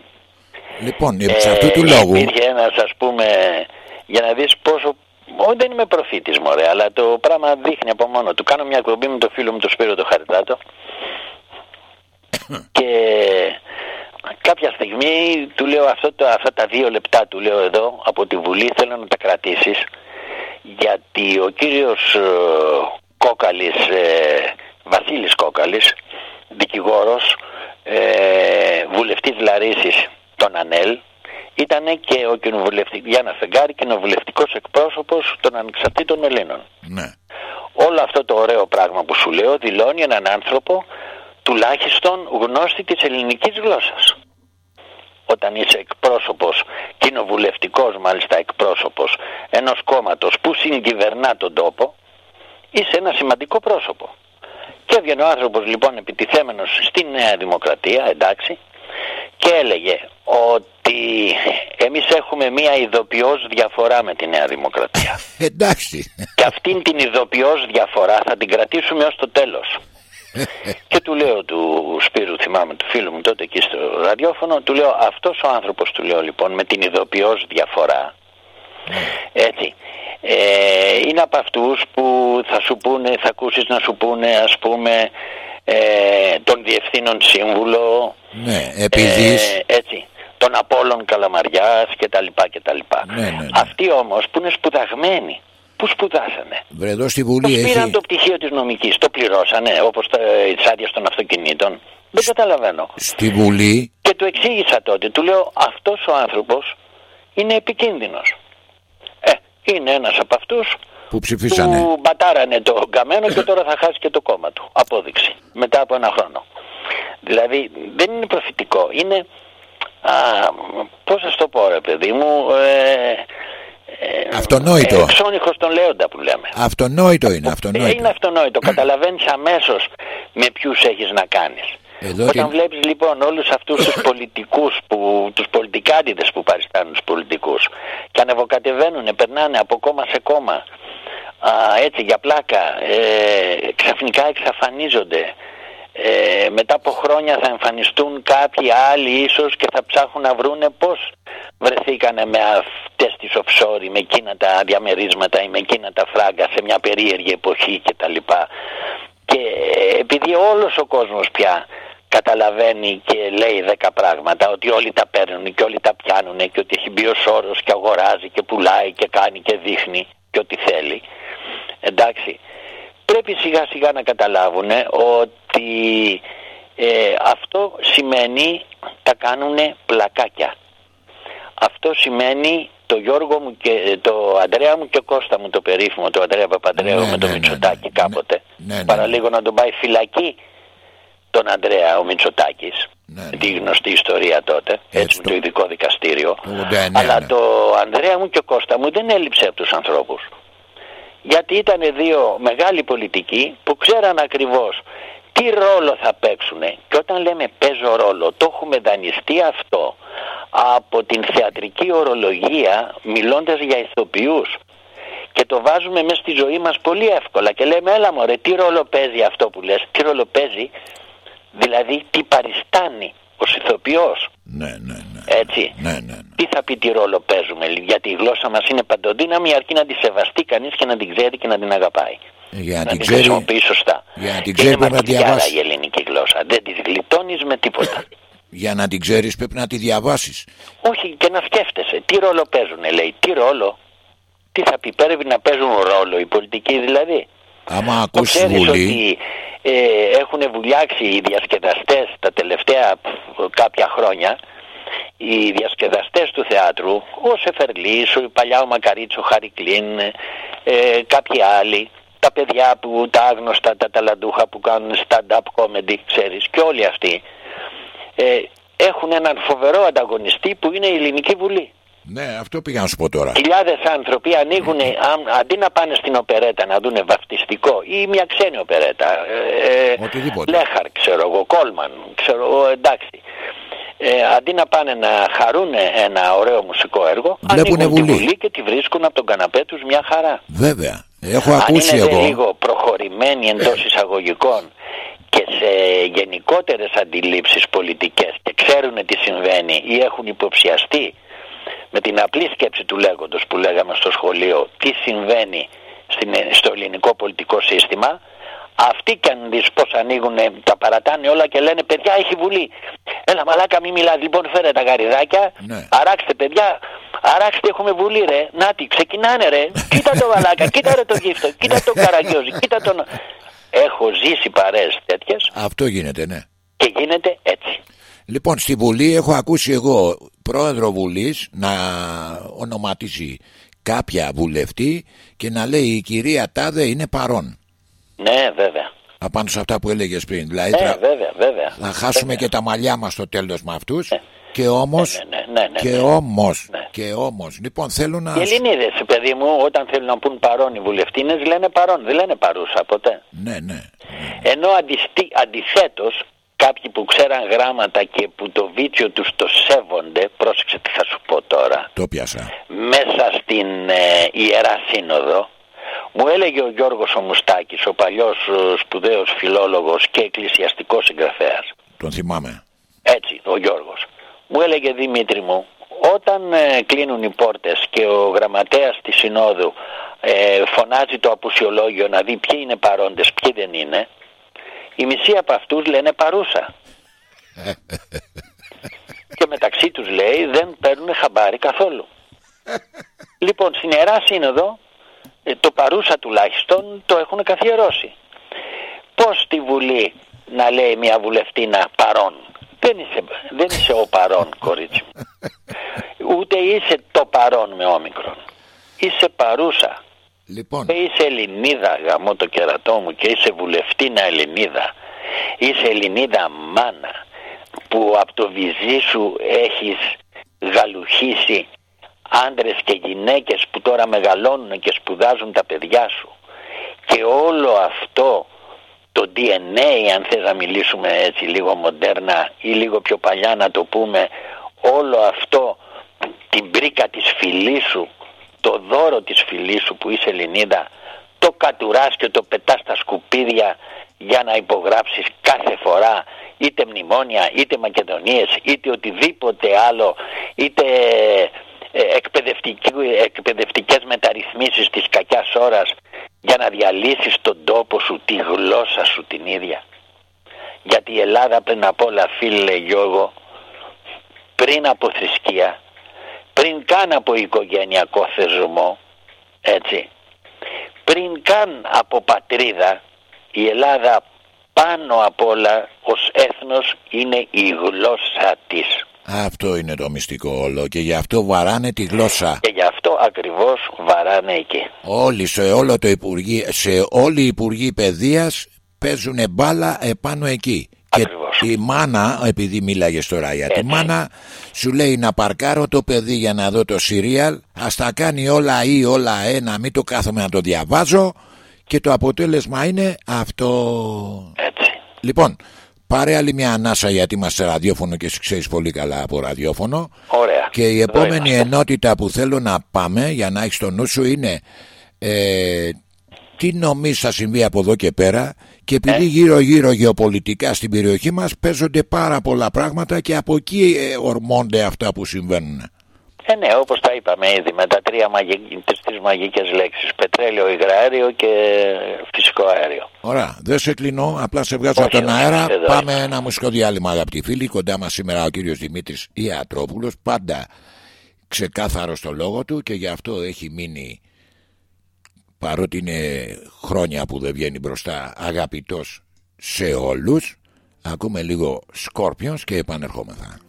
Λοιπόν, επί αυτού του Ε, λόγου. Υπήρχε ένας ας πούμε για να δεις πόσο Ω, δεν είμαι προφήτης μωρέ αλλά το πράγμα δείχνει από μόνο του κάνω μια εκπομπή με το φίλο μου τον Σπύρο το Χαριτάτο [coughs] και κάποια στιγμή του λέω αυτό το, αυτά τα δύο λεπτά του λέω εδώ από τη Βουλή θέλω να τα κρατήσεις γιατί ο κύριος ε, Κόκαλης ε, Βασίλης Κόκαλης δικηγόρος ε, βουλευτής Λαρίσης των ΑΝΕΛ ήταν και ο κοινοβουλευτικός Γιάννα Φεγγάρη κοινοβουλευτικός εκπρόσωπος των ανεξαρτήτων Ελλήνων. Ναι. Όλο αυτό το ωραίο πράγμα που σου λέω δηλώνει έναν άνθρωπο τουλάχιστον γνώστη της ελληνικής γλώσσας. Όταν είσαι εκπρόσωπος, κοινοβουλευτικός μάλιστα εκπρόσωπος ενός κόμματος που συγκυβερνά τον τόπο, είσαι ένα σημαντικό πρόσωπο. Και έβγαινε ο άνθρωπος λοιπόν επιτιθέμενος στη Νέα Δημοκρατία, εντάξει, και έλεγε ότι εμείς έχουμε μία ειδοποιώς διαφορά με τη Νέα Δημοκρατία. [laughs] Εντάξει. Και αυτήν την ειδοποιώς διαφορά θα την κρατήσουμε ως το τέλος. [laughs] και του λέω του Σπύρου, θυμάμαι του φίλου μου τότε εκεί στο ραδιόφωνο, του λέω αυτός ο άνθρωπος του λέω λοιπόν με την ειδοποιώς διαφορά, έτσι, ε, είναι από αυτούς που θα σου πούνε, θα ακούσεις να σου πούνε ας πούμε ε, τον διευθύνων σύμβουλο, Ναι, επειδή. ε, έτσι, τον Απόλλων Καλαμαριάς και τα λοιπά και τα λοιπά. Ναι, ναι, ναι. Αυτοί όμως που είναι σπουδαγμένοι, που σπουδάσανε; Βρε εδώ στη Τους Βουλή πήραν έχει. το πτυχίο της νομικής, το πληρώσανε όπως τα, τις άδειες των αυτοκινήτων. Δεν καταλαβαίνω. Στη Βουλή. Και του εξήγησα τότε, του λέω αυτός ο άνθρωπος είναι επικίνδυνος. Ε, είναι ένας από αυτούς Που ψηφίσανε. που μπατάρανε το καμένο και τώρα θα χάσει και το κόμμα του. Απόδειξη. Μετά από ένα χρόνο. Δηλαδή δεν είναι προφητικό. Είναι Α, πώς θα το πω ρε παιδί μου, ε, ε, αυτονόητο. Ε, Ξόνυχος τον Λέοντα που λέμε. Αυτονόητο είναι, αυτονόητο. Είναι αυτονόητο. Καταλαβαίνεις αμέσως με ποιους έχεις να κάνεις. Εδώ Όταν και... βλέπεις λοιπόν όλους αυτούς τους πολιτικούς, που, τους πολιτικάντιδες που παριστάνουν τους πολιτικούς και ανεβοκατεβαίνουν, περνάνε από κόμμα σε κόμμα, α, έτσι για πλάκα, ε, ξαφνικά εξαφανίζονται. Ε, μετά από χρόνια θα εμφανιστούν κάποιοι άλλοι ίσως και θα ψάχνουν να βρούνε πώς βρεθήκανε με αυτές τις offshore, με εκείνα τα διαμερίσματα ή με εκείνα τα φράγκα σε μια περίεργη εποχή κτλ. Και επειδή όλος ο κόσμος πια καταλαβαίνει και λέει δέκα πράγματα ότι όλοι τα παίρνουν και όλοι τα πιάνουν και ότι έχει μπει ο σώρος και αγοράζει και πουλάει και κάνει και δείχνει και ό,τι θέλει εντάξει πρέπει σιγά σιγά να καταλάβουν ότι ε, αυτό σημαίνει τα κάνουν πλακάκια. Αυτό σημαίνει το Γιώργο μου και το Αντρέα μου και Κώστα μου το περίφημο το Αντρέα Παπαντρέου ναι, με το ναι, ναι Μητσοτάκη ναι, κάποτε. Παραλίγο να τον πάει φυλακή τον Αντρέα ο Μητσοτάκης. Ναι, ναι. τη γνωστή ιστορία τότε έτσι, έτσι το... το ειδικό δικαστήριο. Ναι, αλλά το Ανδρέα μου και ο Κώστα μου δεν έλειψε από τους ανθρώπους γιατί ήταν δύο μεγάλοι πολιτικοί που ξέραν ακριβώς τι ρόλο θα παίξουν και όταν λέμε παίζω ρόλο το έχουμε δανειστεί αυτό από την θεατρική ορολογία μιλώντας για ηθοποιούς και το βάζουμε μέσα στη ζωή μας πολύ εύκολα και λέμε έλα μωρέ τι ρόλο παίζει αυτό που λες τι ρόλο παίζει Δηλαδή τι παριστάνει ο ηθοποιός. Ναι, ναι, ναι. Έτσι. Ναι, ναι, ναι. Τι θα πει τι ρόλο παίζουμε, γιατί η γλώσσα μας είναι παντοδύναμη αρκεί να τη σεβαστεί κανείς και να την ξέρει και να την αγαπάει. Για να, να την ξέρει, χρησιμοποιεί σωστά. Για να την ξέρει πρέπει να διαβάσει. η ελληνική γλώσσα. Δεν τη γλιτώνεις με τίποτα. [coughs] για να την ξέρεις πρέπει να τη διαβάσεις. Όχι και να σκέφτεσαι. Τι ρόλο παίζουν λέει. Τι ρόλο. Τι θα πει πρέπει να παίζουν ρόλο οι πολιτικοί δηλαδή. Άμα ακούσεις Βουλή... ότι ε, έχουν βουλιάξει οι διασκεδαστές τα τελευταία κάποια χρόνια οι διασκεδαστές του θεάτρου ο Σεφερλής, ο παλιά ο Μακαρίτσο, ο Χαρικλίν ε, κάποιοι άλλοι τα παιδιά που τα άγνωστα, τα ταλαντούχα που κάνουν stand-up comedy, ξέρεις, και όλοι αυτοί ε, έχουν έναν φοβερό ανταγωνιστή που είναι η Ελληνική Βουλή. Ναι, αυτό πήγα να σου πω τώρα. Χιλιάδες άνθρωποι ανοίγουν, αντί να πάνε στην οπερέτα να δουν βαφτιστικό ή μια ξένη οπερέτα. Ε, ε Οτιδήποτε. Λέχαρ, ξέρω εγώ, Κόλμαν, ξέρω εγώ, εντάξει. Ε, αντί να πάνε να χαρούν ένα ωραίο μουσικό έργο, Βλέπουνε ανοίγουν βουλή. τη βουλή και τη βρίσκουν από τον καναπέ τους μια χαρά. Βέβαια. Έχω ακούσει Αν είναι εγώ. λίγο προχωρημένοι εντός εισαγωγικών και σε γενικότερες αντιλήψεις πολιτικές και ξέρουν τι συμβαίνει ή έχουν υποψιαστεί με την απλή σκέψη του λέγοντος που λέγαμε στο σχολείο τι συμβαίνει στην, στο ελληνικό πολιτικό σύστημα αυτοί κι αν δεις πως ανοίγουν τα παρατάνε όλα και λένε παιδιά έχει βουλή έλα μαλάκα μη μιλάς λοιπόν φέρε τα γαριδάκια ναι. αράξτε παιδιά αράξτε έχουμε βουλή ρε νάτι ξεκινάνε ρε [laughs] κοίτα το μαλάκα κοίτα ρε το γύφτο κοίτα το καραγκιόζι κοίτα τον έχω ζήσει παρέες τέτοιες αυτό γίνεται ναι. Και γίνεται έτσι Λοιπόν, στη Βουλή έχω ακούσει εγώ πρόεδρο Βουλής να ονοματίζει κάποια βουλευτή και να λέει η κυρία Τάδε είναι παρόν. Ναι, βέβαια. Απάνω σε αυτά που έλεγες πριν. Δηλαδή, ναι, βέβαια, βέβαια. Θα χάσουμε και τα μαλλιά μας στο τέλος με αυτούς. Ναι. Και όμως, ναι, ναι, ναι, ναι και ναι. όμως, Ναι. και όμως, λοιπόν θέλω να... Οι Ελληνίδες, παιδί μου, όταν θέλουν να πούν παρόν οι βουλευτίνες, λένε παρόν, δεν λένε παρούσα ποτέ. Ναι, ναι. Ενώ αντιστή, αντιθέτως, κάποιοι που ξέραν γράμματα και που το βίτσιο τους το σέβονται, πρόσεξε τι θα σου πω τώρα. Το πιάσα. Μέσα στην ε, Ιερά Σύνοδο, μου έλεγε ο Γιώργος ο Μουστάκης, ο παλιός ε, σπουδαίος φιλόλογος και εκκλησιαστικός συγγραφέας. Τον θυμάμαι. Έτσι, ο Γιώργος. Μου έλεγε Δημήτρη μου, όταν ε, κλείνουν οι πόρτες και ο γραμματέας της Συνόδου ε, φωνάζει το απουσιολόγιο να δει ποιοι είναι παρόντες, ποιοι δεν είναι, η μισή από αυτούς λένε παρούσα. και μεταξύ τους λέει δεν παίρνουν χαμπάρι καθόλου. λοιπόν, στην Ιερά Σύνοδο ε, το παρούσα τουλάχιστον το έχουν καθιερώσει. Πώς στη Βουλή να λέει μια βουλευτήνα παρόν; Δεν είσαι, δεν είσαι ο παρόν κορίτσι μου. Ούτε είσαι το παρόν με όμικρον. Είσαι παρούσα. Λοιπόν. Και είσαι Ελληνίδα γαμώ το κερατό μου και είσαι βουλευτήνα Ελληνίδα. Είσαι Ελληνίδα μάνα. που από το βυζί σου έχεις γαλουχίσει άντρες και γυναίκες που τώρα μεγαλώνουν και σπουδάζουν τα παιδιά σου και όλο αυτό το DNA αν θες να μιλήσουμε έτσι λίγο μοντέρνα ή λίγο πιο παλιά να το πούμε όλο αυτό την πρίκα της φυλής σου το δώρο της φυλής σου που είσαι Ελληνίδα το κατουράς και το πετάς στα σκουπίδια για να υπογράψεις κάθε φορά είτε μνημόνια είτε Μακεδονίες είτε οτιδήποτε άλλο είτε ε, εκπαιδευτικές μεταρρυθμίσεις της κακιάς ώρας για να διαλύσεις τον τόπο σου, τη γλώσσα σου την ίδια. Γιατί η Ελλάδα πριν από όλα φίλε Γιώργο, πριν από θρησκεία, πριν καν από οικογενειακό θεσμό, έτσι, πριν καν από πατρίδα, η Ελλάδα πάνω απ' όλα ως έθνος είναι η γλώσσα της. Αυτό είναι το μυστικό όλο και γι' αυτό βαράνε τη γλώσσα. Και γι' αυτό ακριβώς βαράνε εκεί. Όλοι σε όλο το υπουργείο, σε όλοι οι υπουργοί παιδείας παίζουν μπάλα επάνω εκεί. Ακριβώς. Και η μάνα, επειδή μίλαγες τώρα για τη μάνα, σου λέει να παρκάρω το παιδί για να δω το σύριαλ, ας τα κάνει όλα ή όλα ένα, μην το κάθομαι να το διαβάζω και το αποτέλεσμα είναι αυτό. Έτσι. Λοιπόν, Πάρε άλλη μια ανάσα γιατί είμαστε ραδιόφωνο και εσύ ξέρεις πολύ καλά από ραδιόφωνο. Ωραία. Και η επόμενη ενότητα που θέλω να πάμε για να έχεις το νου σου είναι ε, τι νομίζεις θα συμβεί από εδώ και πέρα και επειδή ε; γύρω γύρω γεωπολιτικά στην περιοχή μας παίζονται πάρα πολλά πράγματα και από εκεί ε, ορμώνται αυτά που συμβαίνουν. Ε, ναι, όπως τα είπαμε ήδη, με τα τρία τις τρεις μαγικές λέξεις. Πετρέλαιο, υγραέριο και φυσικό αέριο. Ωραία, δεν σε κλείνω, απλά σε βγάζω από τον αέρα. Πάμε ένα μουσικό διάλειμμα, αγαπητοί φίλοι. Κοντά μας σήμερα ο κύριος Δημήτρης Ιατρόπουλος, πάντα ξεκάθαρος στο λόγο του και γι' αυτό έχει μείνει, παρότι είναι χρόνια που δεν βγαίνει μπροστά, αγαπητός σε όλους. Ακούμε λίγο Scorpions και επανερχόμεθα.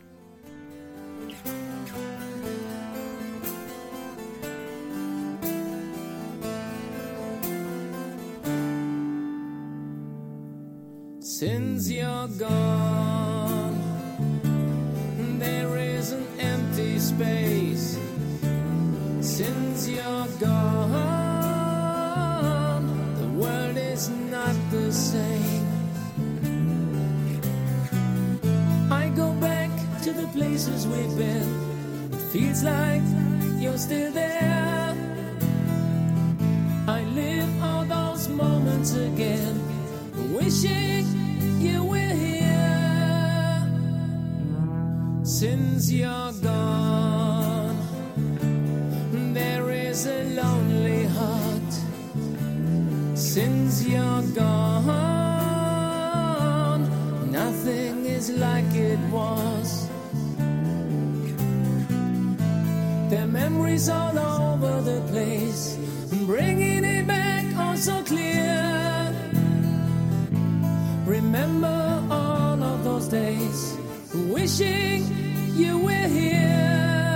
Since you're gone, there is an empty space. Since you're gone, the world is not the same. I go back to the places we've been. It feels like you're still there. I live all those moments again, wishing you were here since you're gone. There is a lonely heart since you're gone. Nothing is like it was. The memories all over the place, bringing it back all so clear. Remember all of those days, wishing you were here.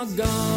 are gone.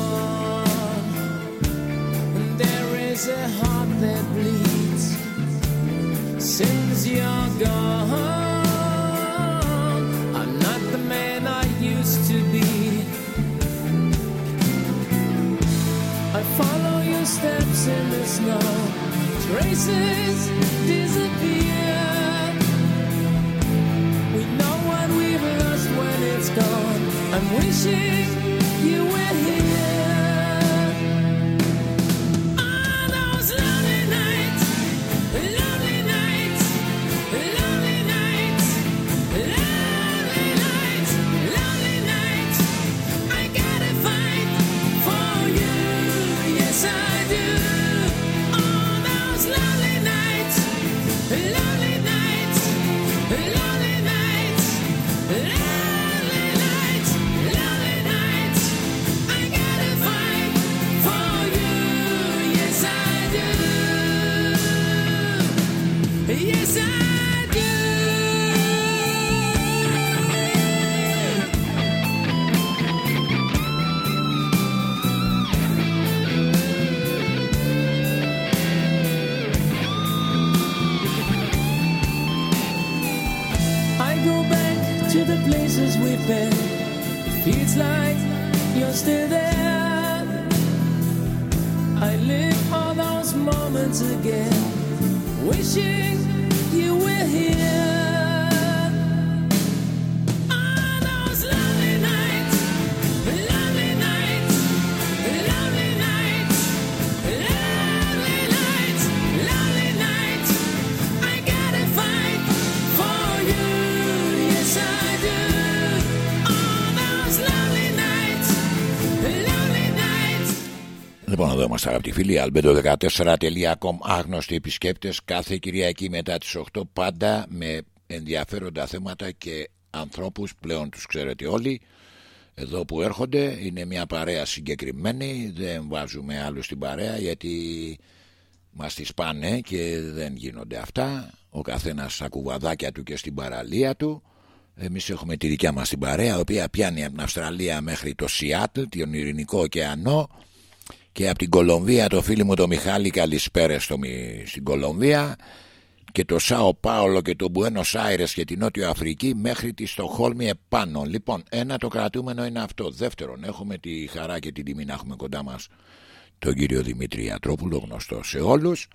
Φίλοι albedo14.com άγνωστοι επισκέπτες κάθε Κυριακή μετά τις 8 πάντα με ενδιαφέροντα θέματα και ανθρώπους. Πλέον τους ξέρετε όλοι εδώ που έρχονται είναι μια παρέα συγκεκριμένη. Δεν βάζουμε άλλους στην παρέα γιατί μας τις πάνε και δεν γίνονται αυτά. Ο καθένας στα κουβαδάκια του και στην παραλία του. Εμείς έχουμε τη δικιά μας την παρέα η οποία πιάνει από την Αυστραλία μέχρι το Σιάτλ τον Ειρηνικό ωκεανό και από την Κολομβία το φίλο μου το Μιχάλη καλησπέρα στο, στην Κολομβία και το Σάο Πάολο και το Μπουένος Άιρες και την Νότιο Αφρική μέχρι τη Στοχόλμη επάνω. Λοιπόν, ένα το κρατούμενο είναι αυτό. Δεύτερον, έχουμε τη χαρά και την τιμή να έχουμε κοντά μας τον κύριο Δημήτρη Ατρόπουλο, γνωστό σε όλους.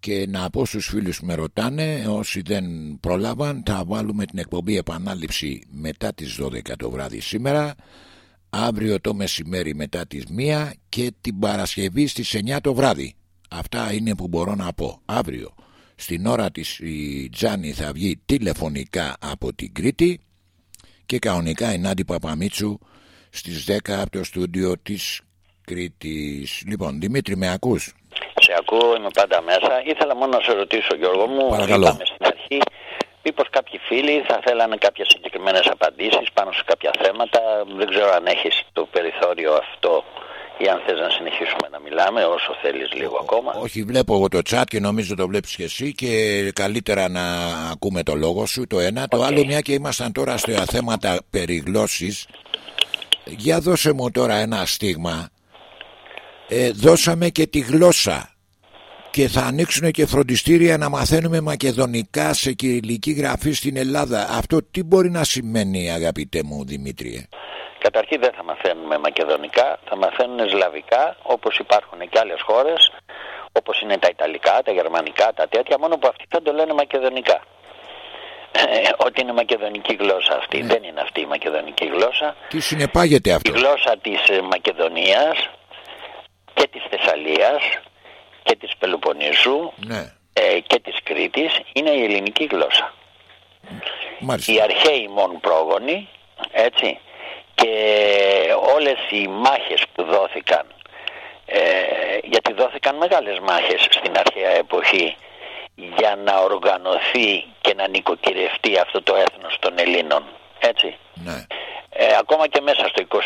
Και να πω στους φίλους που με ρωτάνε, όσοι δεν πρόλαβαν, θα βάλουμε την εκπομπή επανάληψη μετά τις 12 το βράδυ σήμερα αύριο το μεσημέρι μετά τις 1 και την Παρασκευή στις 9 το βράδυ. Αυτά είναι που μπορώ να πω. Αύριο στην ώρα της η Τζάνη θα βγει τηλεφωνικά από την Κρήτη και κανονικά η Νάντι Παπαμίτσου στις 10 από το στούντιο της Κρήτης. Λοιπόν, Δημήτρη με ακούς; Σε ακούω, είμαι πάντα μέσα. Ήθελα μόνο να σε ρωτήσω Γιώργο μου. Παρακαλώ. Είπαμε στην αρχή Μήπως κάποιοι φίλοι θα θέλανε κάποιες συγκεκριμένες απαντήσεις πάνω σε κάποια θέματα. Δεν ξέρω αν έχεις το περιθώριο αυτό ή αν θες να συνεχίσουμε να μιλάμε όσο θέλεις λίγο ακόμα. Όχι, βλέπω εγώ το chat και νομίζω το βλέπεις και εσύ και καλύτερα να ακούμε το λόγο σου το ένα. Το άλλο μια και ήμασταν τώρα στα θέματα περιγλώσσης. Για δώσε μου τώρα ένα στίγμα. Ε, δώσαμε και τη γλώσσα και θα ανοίξουν και φροντιστήρια να μαθαίνουμε μακεδονικά σε κυριλική γραφή στην Ελλάδα. Αυτό τι μπορεί να σημαίνει αγαπητέ μου Δημήτριε. Καταρχήν δεν θα μαθαίνουμε μακεδονικά, θα μαθαίνουν σλαβικά όπως υπάρχουν και άλλες χώρες όπως είναι τα Ιταλικά, τα Γερμανικά, τα τέτοια μόνο που αυτοί θα το λένε μακεδονικά. Ε, ότι είναι μακεδονική γλώσσα αυτή. Ναι. Δεν είναι αυτή η μακεδονική γλώσσα. Τι συνεπάγεται αυτό; Η γλώσσα της ε, Μακεδονίας και της Θεσσαλίας και της Πελοποννήσου ναι. ε, και της Κρήτης είναι η ελληνική γλώσσα. Οι αρχαίοι μόν πρόγονοι, έτσι, και όλες οι μάχες που δόθηκαν, ε, γιατί δόθηκαν μεγάλες μάχες στην αρχαία εποχή για να οργανωθεί και να νοικοκυρευτεί αυτό το έθνος των Ελλήνων, έτσι. Ναι. Ε, ακόμα και μέσα στο 21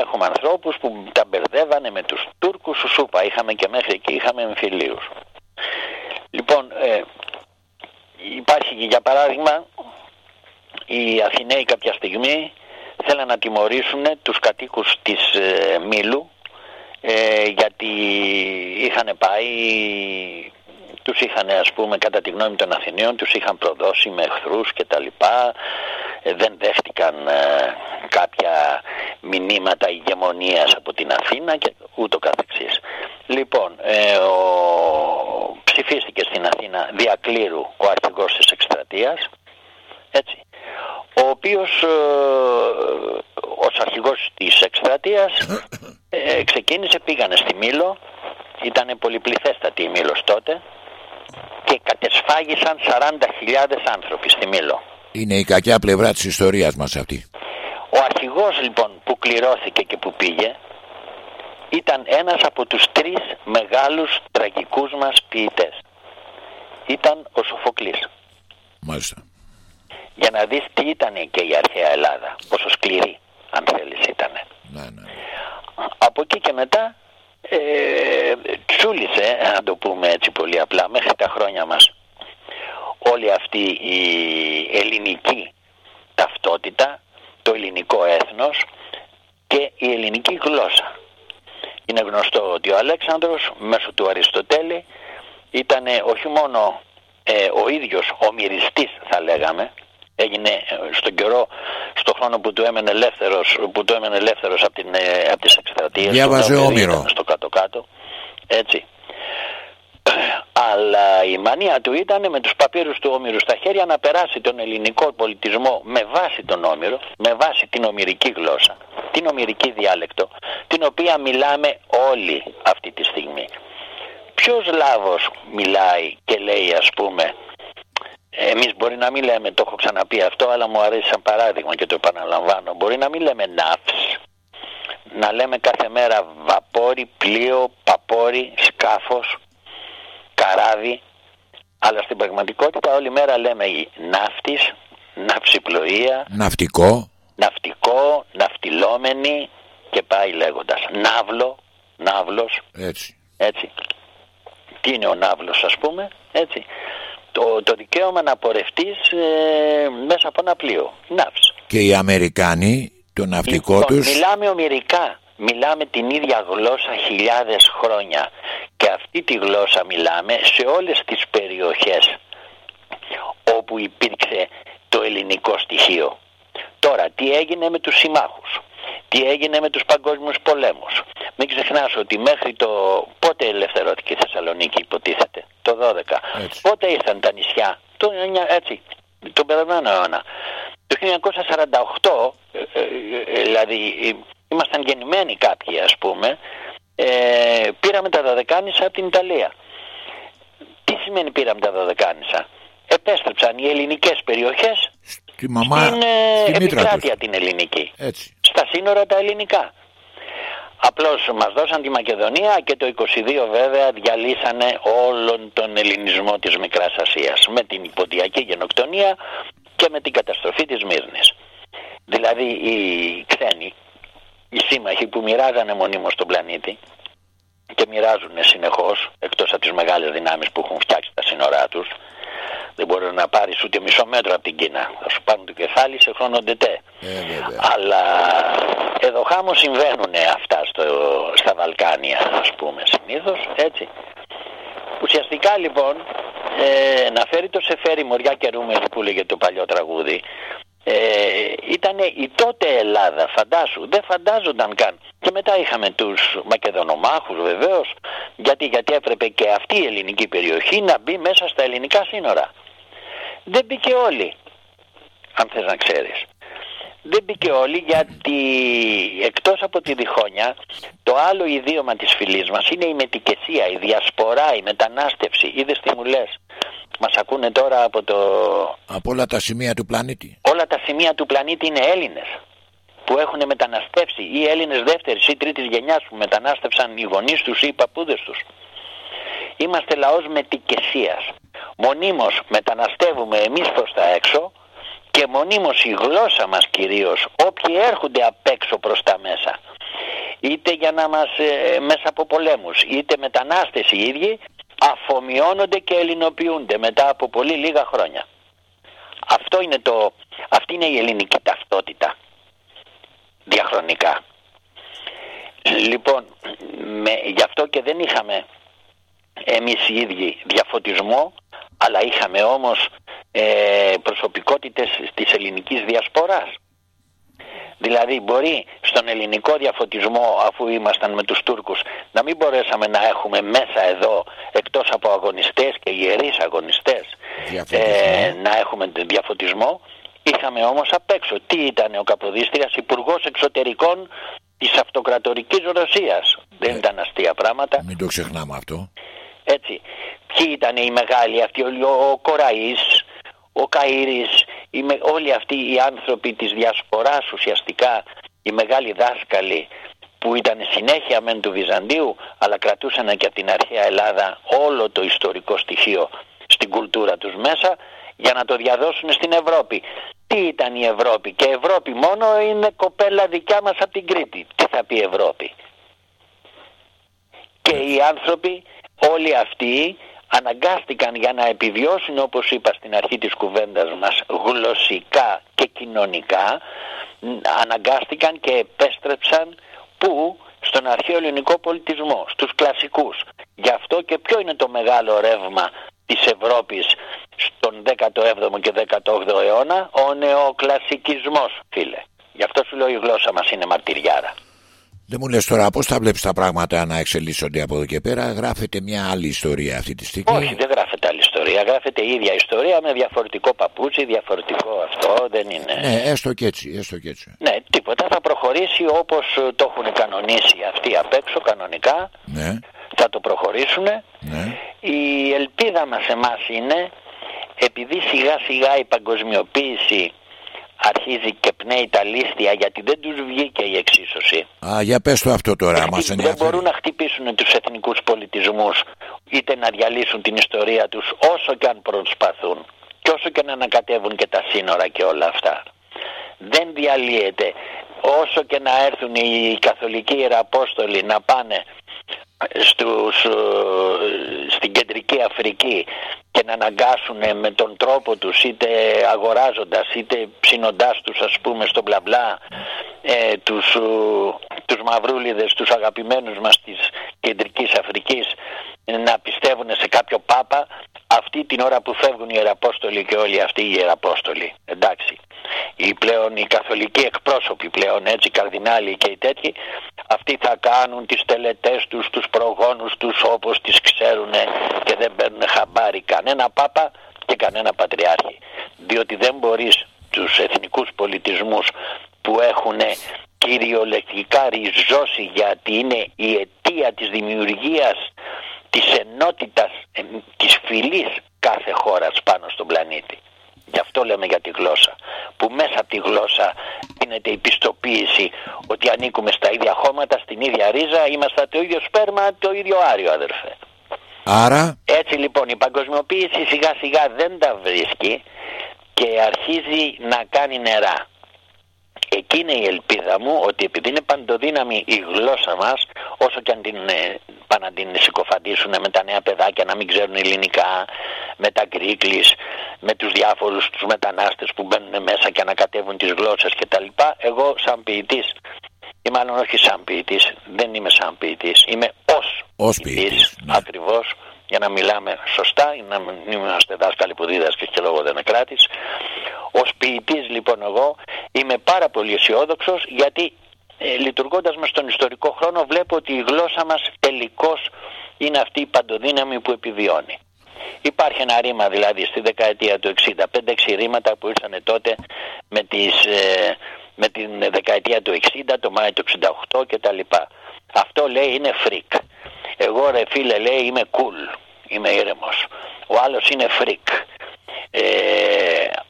έχουμε ανθρώπους που τα μπερδεύανε με τους Τούρκους σου σούπα. Είχαμε και μέχρι εκεί είχαμε εμφυλίους. Λοιπόν, ε, υπάρχει και για παράδειγμα οι Αθηναίοι κάποια στιγμή θέλαν να τιμωρήσουν τους κατοίκους της ε, Μήλου ε, γιατί είχαν πάει τους είχαν ας πούμε κατά τη γνώμη των Αθηναίων τους είχαν προδώσει με εχθρούς και τα λοιπά ε, δεν δέχτηκαν ε, κάποια μηνύματα ηγεμονίας από την Αθήνα και ούτω καθεξής. Λοιπόν, ε, ο, ψηφίστηκε στην Αθήνα διακλήρου ο αρχηγός της εκστρατείας έτσι, ο οποίος ε, ως αρχηγός της εκστρατείας ε, ξεκίνησε, πήγανε στη Μήλο ήταν πολυπληθέστατη η Μήλος τότε και κατεσφάγησαν 40.000 άνθρωποι στη Μήλο. Είναι η κακιά πλευρά της ιστορίας μας αυτή. Ο αρχηγός λοιπόν που κληρώθηκε και που πήγε ήταν ένας από τους τρεις μεγάλους τραγικούς μας ποιητές. Ήταν ο Σοφοκλής. Μάλιστα. Για να δεις τι ήταν και η αρχαία Ελλάδα, πόσο σκληρή αν θέλεις ήταν. Ναι, ναι. Από εκεί και μετά ε, τσούλησε, να το πούμε έτσι πολύ απλά, μέχρι τα χρόνια μας. Όλη αυτή η ελληνική ταυτότητα, το ελληνικό έθνος και η ελληνική γλώσσα. Είναι γνωστό ότι ο Αλέξανδρος μέσω του Αριστοτέλη ήταν όχι μόνο ε, ο ίδιος ο μυριστής θα λέγαμε έγινε ε, στον καιρό, στον χρόνο που του έμενε ελεύθερος, που του έμενε ελεύθερος από, την, ε, από τις εκστρατείες Διάβαζε Όμηρο στο κάτω-κάτω έτσι αλλά η μανία του ήταν με τους παπύρους του Όμηρου στα χέρια να περάσει τον ελληνικό πολιτισμό με βάση τον Όμηρο, με βάση την ομυρική γλώσσα, την ομυρική διάλεκτο, την οποία μιλάμε όλοι αυτή τη στιγμή. Ποιος λάβος μιλάει και λέει ας πούμε, εμείς μπορεί να μην λέμε, το έχω ξαναπεί αυτό, αλλά μου αρέσει σαν παράδειγμα και το επαναλαμβάνω, μπορεί να μην λέμε ναύς, να λέμε κάθε μέρα βαπόρι, πλοίο, παπόρι, σκάφος, καράβι, αλλά στην πραγματικότητα όλη μέρα λέμε ναύτης, ναυσιπλοεία, ναυτικό, ναυτικό, ναυτιλόμενη και πάει λέγοντας. Ναύλο, ναύλος. Έτσι. Έτσι. Τι είναι ο ναύλος ας πούμε, έτσι. Το, το δικαίωμα να πορευτείς ε, μέσα από ένα πλοίο. Ναύς. Και οι Αμερικάνοι, το ναυτικό λοιπόν, τους... Μιλάμε ομυρικά. Μιλάμε την ίδια γλώσσα χιλιάδες χρόνια και αυτή τη γλώσσα μιλάμε σε όλες τις περιοχές όπου υπήρξε το ελληνικό στοιχείο. Τώρα, τι έγινε με τους συμμάχους, τι έγινε με τους παγκόσμιους πολέμους; Μην ξεχνάς ότι μέχρι το... Πότε ελευθερώθηκε η Θεσσαλονίκη υποτίθεται, το 12. Πότε ήρθαν τα νησιά, το, έτσι, τον περασμένο αιώνα. Το 1948, ε, ε, ε, δηλαδή ήμασταν γεννημένοι κάποιοι ας πούμε, ε, πήραμε τα Δωδεκάνησα από την Ιταλία. Τι σημαίνει πήραμε τα Δωδεκάνησα. Επέστρεψαν οι ελληνικές περιοχές στη μαμά, στην ε, επικράτεια την ελληνική. Έτσι. Στα σύνορα τα ελληνικά. Απλώς μας δώσαν τη Μακεδονία και το 22 βέβαια διαλύσανε όλον τον ελληνισμό της Μικράς Ασίας με την υποδιακή γενοκτονία και με την καταστροφή της Μύρνης. Δηλαδή οι ξένοι οι σύμμαχοι που μοιράζανε μονίμως τον πλανήτη και μοιράζουν συνεχώς εκτός από τις μεγάλες δυνάμεις που έχουν φτιάξει τα σύνορά τους. Δεν μπορείς να πάρεις ούτε μισό μέτρο από την Κίνα. Θα σου πάρουν το κεφάλι σε χρόνο ντετέ. Ε, αλλά εδώ χάμω συμβαίνουν αυτά στο, στα Βαλκάνια ας πούμε συνήθως έτσι. Ουσιαστικά λοιπόν ε, να φέρει το Σεφέρι Μοριά και Ρούμελη που λέγεται το παλιό τραγούδι ε, ήταν η τότε Ελλάδα, φαντάσου, δεν φαντάζονταν καν. Και μετά είχαμε τους Μακεδονομάχους βεβαίως, γιατί, γιατί έπρεπε και αυτή η ελληνική περιοχή να μπει μέσα στα ελληνικά σύνορα. Δεν μπήκε όλοι, αν θες να ξέρεις. Δεν μπήκε όλοι γιατί εκτός από τη διχόνια το άλλο ιδίωμα της φυλής μας είναι η μετικεσία, η διασπορά, η μετανάστευση. Είδες τι μου λες; Μας ακούνε τώρα από το... Από όλα τα σημεία του πλανήτη. Όλα τα σημεία του πλανήτη είναι Έλληνες που έχουν μεταναστεύσει ή Έλληνες δεύτερης ή τρίτης γενιάς που μετανάστευσαν οι γονείς τους ή οι παππούδες τους. Είμαστε λαός μετικεσίας. Μονίμως μεταναστεύουμε εμείς προς τα έξω και μονίμως η γλώσσα μας κυρίως όποιοι έρχονται απ' έξω προς τα μέσα είτε για να μας ε, μέσα από πολέμους είτε μετανάστες οι ίδιοι αφομοιώνονται και ελληνοποιούνται μετά από πολύ λίγα χρόνια. Αυτό είναι το, αυτή είναι η ελληνική ταυτότητα διαχρονικά. Λοιπόν, με, γι' αυτό και δεν είχαμε εμείς οι ίδιοι διαφωτισμό, αλλά είχαμε όμως ε, προσωπικότητες της ελληνικής διασποράς. Δηλαδή μπορεί στον ελληνικό διαφωτισμό αφού ήμασταν με τους Τούρκους να μην μπορέσαμε να έχουμε μέσα εδώ εκτός από αγωνιστές και ιερείς αγωνιστές ε, να έχουμε διαφωτισμό είχαμε όμως απ' έξω. Τι ήταν ο Καποδίστριας υπουργός Εξωτερικών της Αυτοκρατορικής Ρωσίας. Δεν ε, ήταν αστεία πράγματα. μην το ξεχνάμε αυτό. Έτσι. Ποιοι ήταν οι μεγάλοι αυτοί ο, ο Κοραής ο Καΐρης, όλοι αυτοί οι άνθρωποι της διασποράς ουσιαστικά, οι μεγάλοι δάσκαλοι που ήταν συνέχεια μεν του Βυζαντίου αλλά κρατούσαν και από την αρχαία Ελλάδα όλο το ιστορικό στοιχείο στην κουλτούρα τους μέσα για να το διαδώσουν στην Ευρώπη. Τι ήταν η Ευρώπη; Και Ευρώπη μόνο είναι κοπέλα δικιά μας από την Κρήτη. Τι θα πει Ευρώπη; Και οι άνθρωποι όλοι αυτοί αναγκάστηκαν για να επιβιώσουν όπως είπα στην αρχή της κουβέντας μας γλωσσικά και κοινωνικά αναγκάστηκαν και επέστρεψαν που στον αρχαίο ελληνικό πολιτισμό, στους κλασικούς. Γι' αυτό και ποιο είναι το μεγάλο ρεύμα της Ευρώπης στον 17ο και 18ο αιώνα, ο νεοκλασικισμός φίλε. Γι' αυτό σου λέω η γλώσσα μας είναι μαρτυριάρα. Δεν μου λες τώρα πώς θα βλέπεις τα πράγματα να εξελίσσονται από εδώ και πέρα; Γράφεται μια άλλη ιστορία αυτή τη στιγμή. Όχι δεν γράφεται άλλη ιστορία. Γράφεται η ίδια ιστορία με διαφορετικό παπούτσι Διαφορετικό αυτό δεν είναι. Ναι έστω και έτσι, έστω και έτσι. Ναι τίποτα. Θα προχωρήσει όπως το έχουν κανονίσει αυτοί απ' έξω κανονικά. Ναι. Θα το προχωρήσουν ναι. Η ελπίδα μας εμάς είναι Επειδή σιγά σιγά η παγκοσμιοποίηση αρχίζει και πνέει τα λίστια γιατί δεν τους βγήκε η εξίσωση. Α, για πες το αυτό τώρα, μας Δεν μπορούν να χτυπήσουν τους εθνικούς πολιτισμούς είτε να διαλύσουν την ιστορία τους όσο και αν προσπαθούν και όσο και να ανακατεύουν και τα σύνορα και όλα αυτά. Δεν διαλύεται όσο και να έρθουν οι καθολικοί ιεραπόστολοι να πάνε στους, ε, στην κεντρική Αφρική και να αναγκάσουν με τον τρόπο τους είτε αγοράζοντας είτε ψινοντάς τους ας πούμε στο μπλα μπλα ε, τους, ε, τους μαυρούλιδες, τους αγαπημένους μας της κεντρικής Αφρικής να πιστεύουν σε κάποιο πάπα αυτή την ώρα που φεύγουν οι Ιεραπόστολοι και όλοι αυτοί οι Ιεραπόστολοι. Εντάξει οι πλέον οι καθολικοί εκπρόσωποι πλέον έτσι καρδινάλοι και οι τέτοιοι αυτοί θα κάνουν τις τελετές τους τους προγόνους τους όπως τις ξέρουν και δεν παίρνουν χαμπάρι κανένα πάπα και κανένα πατριάρχη διότι δεν μπορείς τους εθνικούς πολιτισμούς που έχουν κυριολεκτικά ριζώσει γιατί είναι η αιτία της δημιουργίας της ενότητας της φυλής κάθε χώρας πάνω στον πλανήτη. Γι' αυτό λέμε για τη γλώσσα. Που μέσα από τη γλώσσα γίνεται η πιστοποίηση ότι ανήκουμε στα ίδια χώματα, στην ίδια ρίζα, είμαστε το ίδιο σπέρμα, το ίδιο άριο αδερφέ. Άρα... Έτσι λοιπόν η παγκοσμιοποίηση σιγά σιγά δεν τα βρίσκει και αρχίζει να κάνει νερά. Εκεί είναι η ελπίδα μου ότι επειδή είναι παντοδύναμη η γλώσσα μας όσο και αν την ε, πάνε να την συκοφαντήσουν με τα νέα παιδάκια να μην ξέρουν ελληνικά, με τα γκρίκλεις, με τους διάφορους τους μετανάστες που μπαίνουν μέσα και ανακατεύουν τις γλώσσες κτλ. Εγώ σαν ποιητής ή μάλλον όχι σαν ποιητής, δεν είμαι σαν ποιητής, είμαι ως, ως ποιητής, ναι. ακριβώς για να μιλάμε σωστά, να μην είμαστε δάσκαλοι που δίδασκες και λόγω δεν κράτης. Ως ποιητής λοιπόν εγώ είμαι πάρα πολύ αισιόδοξο γιατί ε, λειτουργώντας μες στον ιστορικό χρόνο βλέπω ότι η γλώσσα μας τελικώς είναι αυτή η παντοδύναμη που επιβιώνει. Υπάρχει ένα ρήμα δηλαδή στη δεκαετία του 60, 5-6 ρήματα που ήρθαν τότε με, τις, ε, με την δεκαετία του 60, το Μάιο του 68 κτλ. Αυτό λέει είναι freak. Εγώ ρε φίλε λέει είμαι cool, είμαι ήρεμος. Ο άλλος είναι freak. Ε,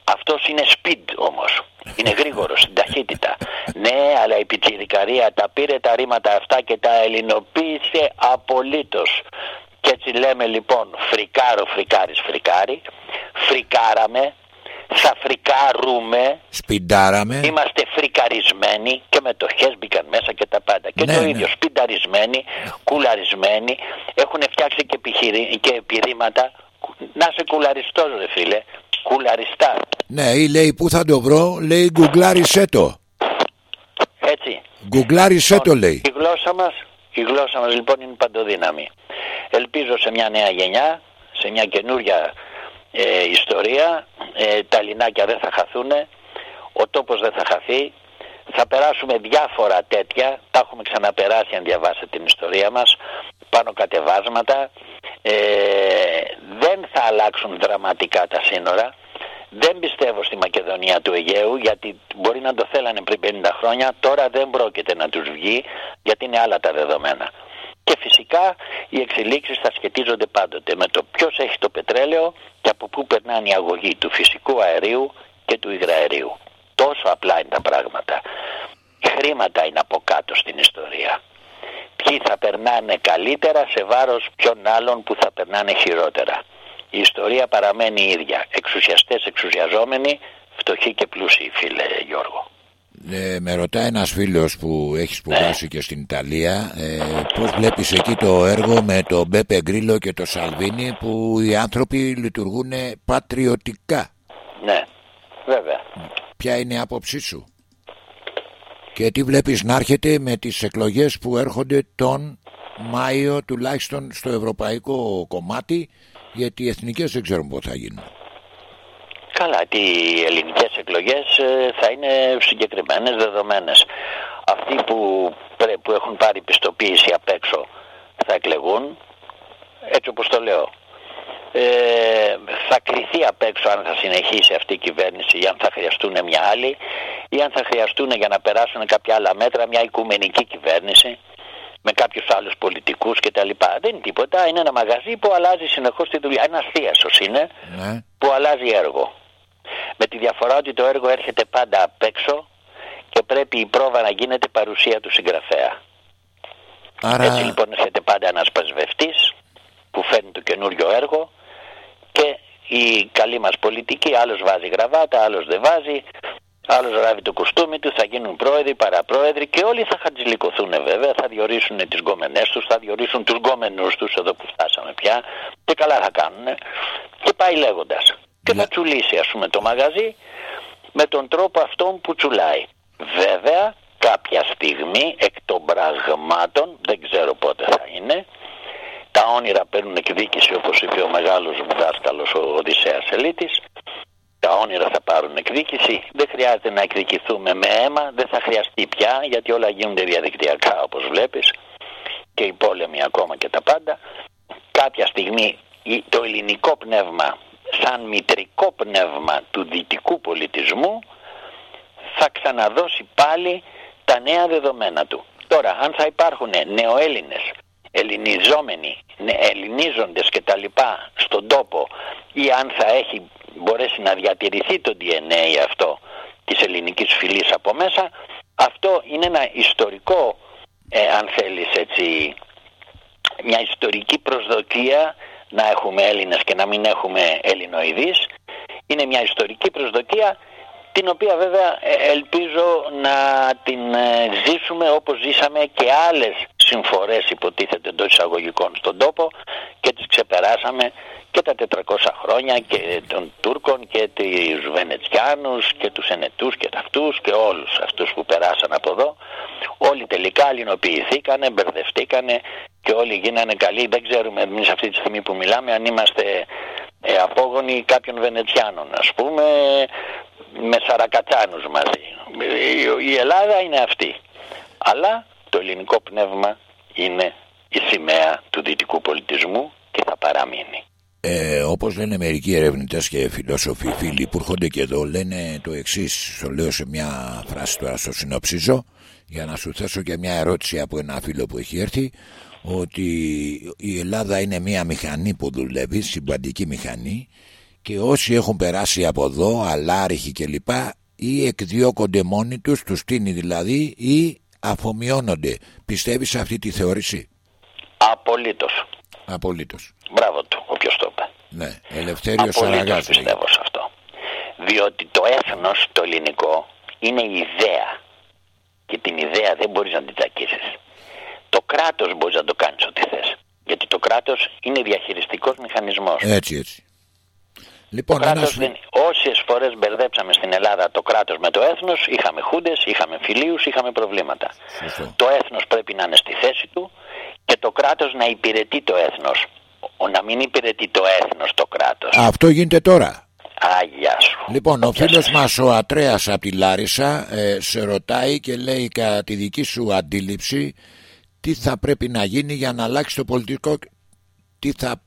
αυτός είναι speed όμως. Είναι γρήγορος στην ταχύτητα. Ναι, αλλά η πιτσιρικαρία τα πήρε τα ρήματα αυτά και τα ελληνοποίησε απολύτως. Και έτσι λέμε λοιπόν φρικάρο, φρικάρις, φρικάρι. Φρικάραμε, θα φρικάρουμε. Σπιντάραμε. Είμαστε φρικαρισμένοι και μετοχές μπήκαν μέσα και τα πάντα. Και ναι, το ναι. ίδιο, σπινταρισμένοι, κουλαρισμένοι. Έχουν φτιάξει και, επιχειρη... και επιρρήματα. Να είσαι κουλαριστός ρε φίλε. Κουλαριστά. Ναι, ή λέει πού θα το βρω, λέει γκουγκλάρισέ το. Έτσι. Γκουγκλάρισέ το λέει. Η γλώσσα μας, η γλώσσα μας λοιπόν είναι παντοδύναμη. Ελπίζω σε μια νέα γενιά, σε μια καινούρια ε, ιστορία, ε, τα λινάκια δεν θα χαθούν, ο τόπος δεν θα χαθεί, θα περάσουμε διάφορα τέτοια, τα έχουμε ξαναπεράσει αν διαβάσετε την ιστορία μας, πάνω κατεβάσματα, ε, δεν θα αλλάξουν δραματικά τα σύνορα, δεν πιστεύω στη Μακεδονία του Αιγαίου γιατί μπορεί να το θέλανε πριν 50 χρόνια, τώρα δεν πρόκειται να τους βγει γιατί είναι άλλα τα δεδομένα. Και φυσικά οι εξελίξεις θα σχετίζονται πάντοτε με το ποιος έχει το πετρέλαιο και από πού περνάνε η αγωγή του φυσικού αερίου και του υγραερίου. Τόσο απλά είναι τα πράγματα. Χρήματα είναι από κάτω στην ιστορία. Ποιοι θα περνάνε καλύτερα σε βάρος ποιον άλλων που θα περνάνε χειρότερα η ιστορία παραμένει η ίδια. Εξουσιαστές εξουσιαζόμενοι, φτωχοί και πλούσιοι φίλε Γιώργο. Ε, με ρωτάει ένας φίλος που έχει σπουδάσει και στην Ιταλία ε, πώς βλέπεις εκεί το έργο με το Μπέπε Γκρίλο και το Σαλβίνι που οι άνθρωποι λειτουργούν πατριωτικά; Ναι, βέβαια. Ποια είναι η άποψή σου; Και τι βλέπεις να έρχεται με τις εκλογές που έρχονται τον Μάιο τουλάχιστον στο ευρωπαϊκό κομμάτι γιατί οι εθνικές δεν ξέρουν πότε θα γίνουν. Καλά, ότι οι ελληνικές εκλογές ε, θα είναι συγκεκριμένες, δεδομένες. Αυτοί που, που έχουν πάρει πιστοποίηση απ' έξω θα εκλεγούν, έτσι όπως το λέω. Ε, θα κριθεί απ' έξω αν θα συνεχίσει αυτή η κυβέρνηση ή αν θα χρειαστούν μια άλλη ή αν θα χρειαστούν για να περάσουν κάποια άλλα μέτρα μια οικουμενική κυβέρνηση με κάποιους άλλους πολιτικούς κτλ. Δεν είναι τίποτα. Είναι ένα μαγαζί που αλλάζει συνεχώς τη δουλειά. Ένας θίασο είναι ναι. που αλλάζει έργο. Με τη διαφορά ότι το έργο έρχεται πάντα απ' έξω και πρέπει η πρόβα να γίνεται παρουσία του συγγραφέα. Άρα... Έτσι λοιπόν έρχεται πάντα ένας πασβευτή που φέρνει το καινούριο έργο και η καλή μας πολιτική, άλλος βάζει γραβάτα, άλλος δεν βάζει, άλλος ράβει το κουστούμι του, θα γίνουν πρόεδροι, παραπρόεδροι και όλοι θα χατζηλικωθούν βέβαια, θα διορίσουν τις γκόμενές τους, θα διορίσουν τους γκόμενούς τους εδώ που φτάσαμε πια και καλά θα κάνουν και πάει λέγοντας. Και θα τσουλήσει ας πούμε το μαγαζί με τον τρόπο αυτόν που τσουλάει. Βέβαια κάποια στιγμή εκ των πραγμάτων, δεν ξέρω πότε θα είναι, τα όνειρα παίρνουν εκδίκηση όπως είπε ο μεγάλος μου δάσκαλος ο Οδυσσέας Ελίτης τα όνειρα θα πάρουν εκδίκηση. Δεν χρειάζεται να εκδικηθούμε με αίμα δεν θα χρειαστεί πια γιατί όλα γίνονται διαδικτυακά όπως βλέπεις. Και οι πόλεμοι ακόμα και τα πάντα. Κάποια στιγμή το ελληνικό πνεύμα σαν μητρικό πνεύμα του δυτικού πολιτισμού θα ξαναδώσει πάλι τα νέα δεδομένα του. Τώρα, αν θα υπάρχουν νεοέλληνες ελληνιζόμενοι, ναι, ελληνίζοντες και τα λοιπά στον τόπο ή αν θα έχει μπορέσει να διατηρηθεί το DNA αυτό της ελληνικής φυλής από μέσα αυτό είναι ένα ιστορικό ε, αν θέλεις έτσι μια ιστορική προσδοκία να έχουμε Έλληνες και να μην έχουμε Ελληνοειδείς είναι μια ιστορική προσδοκία την οποία βέβαια ε, ελπίζω να την ε, ζήσουμε όπως ζήσαμε και άλλες συμφορές υποτίθεται εντός εισαγωγικών στον τόπο και τις ξεπεράσαμε και τα 400 χρόνια και των Τούρκων και τους Βενετσιάνους και τους Ενετούς και αυτούς και όλους αυτούς που περάσαν από εδώ. Όλοι τελικά αλληνοποιηθήκανε, μπερδευτήκανε και όλοι γίνανε καλοί. Δεν ξέρουμε εμείς αυτή τη στιγμή που μιλάμε αν είμαστε ε, απόγονοι κάποιων Βενετσιάνων ας πούμε με Σαρακατσάνους μαζί η Ελλάδα είναι αυτή αλλά το ελληνικό πνεύμα είναι η σημαία του δυτικού πολιτισμού και θα παραμείνει. Ε, όπως λένε μερικοί ερευνητές και φιλόσοφοι φίλοι που έρχονται και εδώ λένε το εξής. το λέω σε μια φράση τώρα στο συνοψίζω για να σου θέσω και μια ερώτηση από ένα φίλο που έχει έρθει ότι η Ελλάδα είναι μια μηχανή που δουλεύει, συμπαντική μηχανή και όσοι έχουν περάσει από εδώ, αλάριχοι κλπ ή εκδιώκονται μόνοι τους, τους στείνει δηλαδή ή αφομοιώνονται. Πιστεύεις σε αυτή τη θεώρηση; Απολύτως. Απολύτως. Μπράβο του, όποιος το είπε. Ναι, Ελευθέριος Σαραγάς. πιστεύω σε αυτό. Διότι το έθνος, το ελληνικό, είναι η ιδέα. Και την ιδέα δεν μπορείς να την τσακίσεις. Το κράτος μπορείς να το κάνεις ό,τι θες. Γιατί το κράτος είναι διαχειριστικός μηχανισμός. Έτσι, έτσι. Λοιπόν, το κράτος δεν... Όσες φορές μπερδέψαμε στην Ελλάδα το κράτος με το έθνος, είχαμε χούντες, είχαμε φιλίους, είχαμε προβλήματα. Το έθνος πρέπει να είναι στη θέση του και το κράτος να υπηρετεί το έθνος. Ο, να μην υπηρετεί το έθνος το κράτος. Αυτό γίνεται τώρα. Αγιά σου. Λοιπόν, ο φίλος μας ο Ατρέας από τη Λάρισα ε, σε ρωτάει και λέει κατά τη δική σου αντίληψη τι θα πρέπει να γίνει για να αλλάξει το πολιτικό τι θα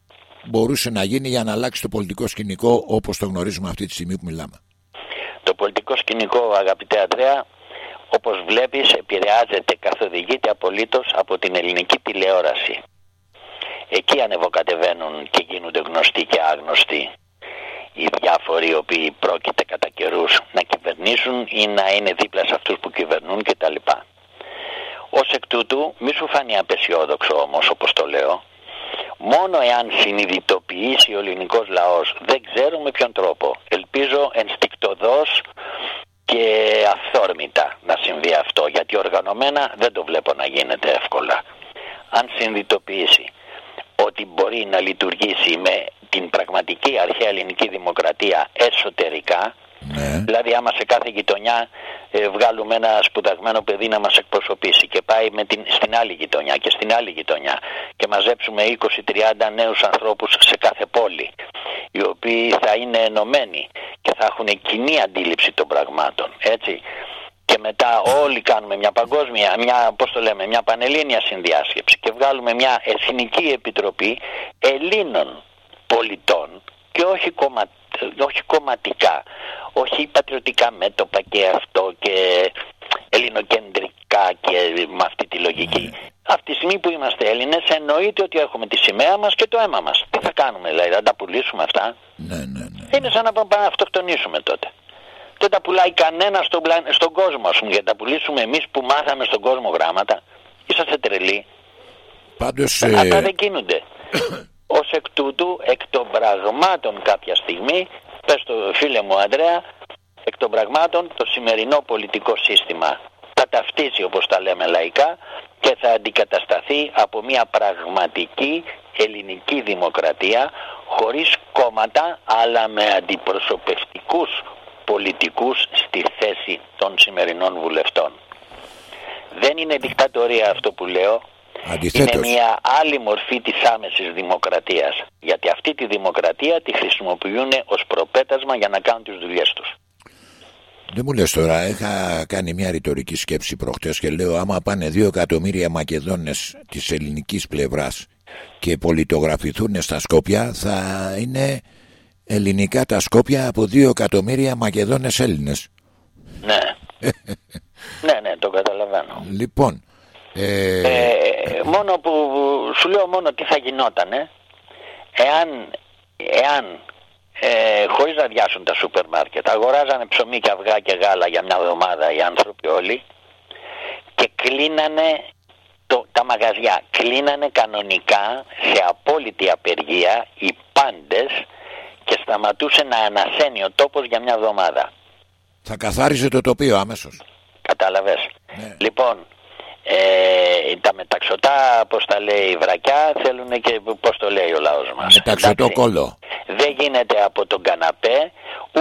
μπορούσε να γίνει για να αλλάξει το πολιτικό σκηνικό όπως το γνωρίζουμε αυτή τη στιγμή που μιλάμε. Το πολιτικό σκηνικό αγαπητέ Αντρέα όπως βλέπεις επηρεάζεται, καθοδηγείται απολύτως από την ελληνική τηλεόραση. Εκεί ανεβοκατεβαίνουν και γίνονται γνωστοί και άγνωστοι οι διάφοροι οι οποίοι πρόκειται κατά καιρούς να κυβερνήσουν ή να είναι δίπλα σε αυτούς που κυβερνούν κτλ. Ως εκ τούτου μη σου φανεί απεσιόδοξο όμως όπως το λέω μόνο εάν συνειδητοποιήσει ο ελληνικός λαός δεν ξέρω με ποιον τρόπο ελπίζω ενστικτοδός και αυθόρμητα οργανωμένα δεν το βλέπω να γίνεται εύκολα. Αν συνειδητοποιήσει ότι μπορεί να λειτουργήσει με την πραγματική αρχαία ελληνική δημοκρατία εσωτερικά Ναι. Δηλαδή άμα σε κάθε γειτονιά ε, βγάλουμε ένα σπουδαγμένο παιδί να μας εκπροσωπήσει και πάει με την, στην άλλη γειτονιά και στην άλλη γειτονιά και μαζέψουμε 20-30 νέους ανθρώπους σε κάθε πόλη οι οποίοι θα είναι ενωμένοι και θα έχουν κοινή αντίληψη των πραγμάτων έτσι και μετά όλοι κάνουμε μια παγκόσμια, μια, πώς το λέμε, μια πανελλήνια συνδιάσκεψη και βγάλουμε μια εθνική επιτροπή Ελλήνων πολιτών και όχι, κομμα, όχι κομματικά, όχι πατριωτικά μέτωπα και αυτό και ελληνοκεντρικά και με αυτή τη λογική. Αυτή τη στιγμή που είμαστε Έλληνες εννοείται ότι έχουμε τη σημαία μας και το αίμα μας. Τι θα κάνουμε δηλαδή, θα τα πουλήσουμε αυτά; Ναι, ναι, ναι. Είναι σαν να πάμε να αυτοκτονήσουμε τότε. Δεν τα πουλάει κανένας στον, πλα- στον κόσμο, ας πούμε, για να τα πουλήσουμε εμείς που μάθαμε στον κόσμο γράμματα. Είσαστε τρελοί. Πάντως, Αυτά ε, δεν κίνονται. [coughs] Ω εκ τούτου, εκ των πραγμάτων κάποια στιγμή, πες το φίλε μου Αντρέα, εκ των πραγμάτων το σημερινό πολιτικό σύστημα θα ταυτίσει όπως τα λέμε λαϊκά και θα αντικατασταθεί από μια πραγματική ελληνική δημοκρατία χωρίς κόμματα αλλά με αντιπροσωπευτικούς πολιτικούς στη θέση των σημερινών βουλευτών. Δεν είναι δικτατορία αυτό που λέω, είναι αντιθέτως, μια άλλη μορφή της άμεσης δημοκρατίας. Γιατί αυτή τη δημοκρατία τη χρησιμοποιούν ως προπέτασμα για να κάνουν τις δουλειές τους. δεν μου λες τώρα, είχα κάνει μια ρητορική σκέψη προχτές και λέω άμα πάνε δύο εκατομμύρια Μακεδόνες της ελληνικής πλευράς και πολιτογραφηθούν στα Σκόπια θα είναι ελληνικά τα Σκόπια από δύο εκατομμύρια Μακεδόνες Έλληνες. Ναι. [laughs] ναι, ναι, το καταλαβαίνω. Λοιπόν, ε, Ε, μόνο που σου λέω μόνο τι θα γινότανε εάν, εάν ε, χωρίς να διάσουν τα σούπερ μάρκετ αγοράζανε ψωμί και αυγά και γάλα για μια εβδομάδα οι άνθρωποι όλοι και κλείνανε το, τα μαγαζιά κλείνανε κανονικά σε απόλυτη απεργία οι πάντες και σταματούσε να ανασένει ο τόπος για μια εβδομάδα θα καθάριζε το τοπίο αμέσως. Κατάλαβες. Ναι. Λοιπόν, ε, τα μεταξωτά, πώς τα λέει η βρακιά, θέλουν και πώς το λέει ο λαός μας. Μεταξωτό Εντάξει. κόλλο. Δεν γίνεται από τον καναπέ,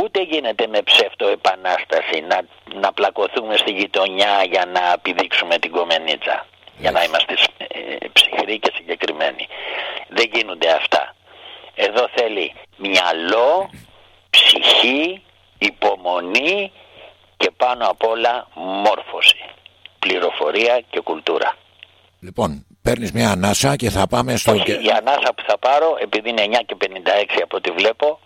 ούτε γίνεται με ψεύτο επανάσταση να, να πλακωθούμε στη γειτονιά για να επιδείξουμε την κομμενίτσα. Για να είμαστε ε, ψυχροί και συγκεκριμένοι. Δεν γίνονται αυτά. Εδώ θέλει μυαλό, ψυχή, υπομονή και πάνω απ' όλα μόρφωση, πληροφορία και κουλτούρα. Λοιπόν, παίρνεις μια ανάσα και θα πάμε στο... Όχι, η ανάσα που θα πάρω, επειδή είναι 9 και 56 από ό,τι βλέπω,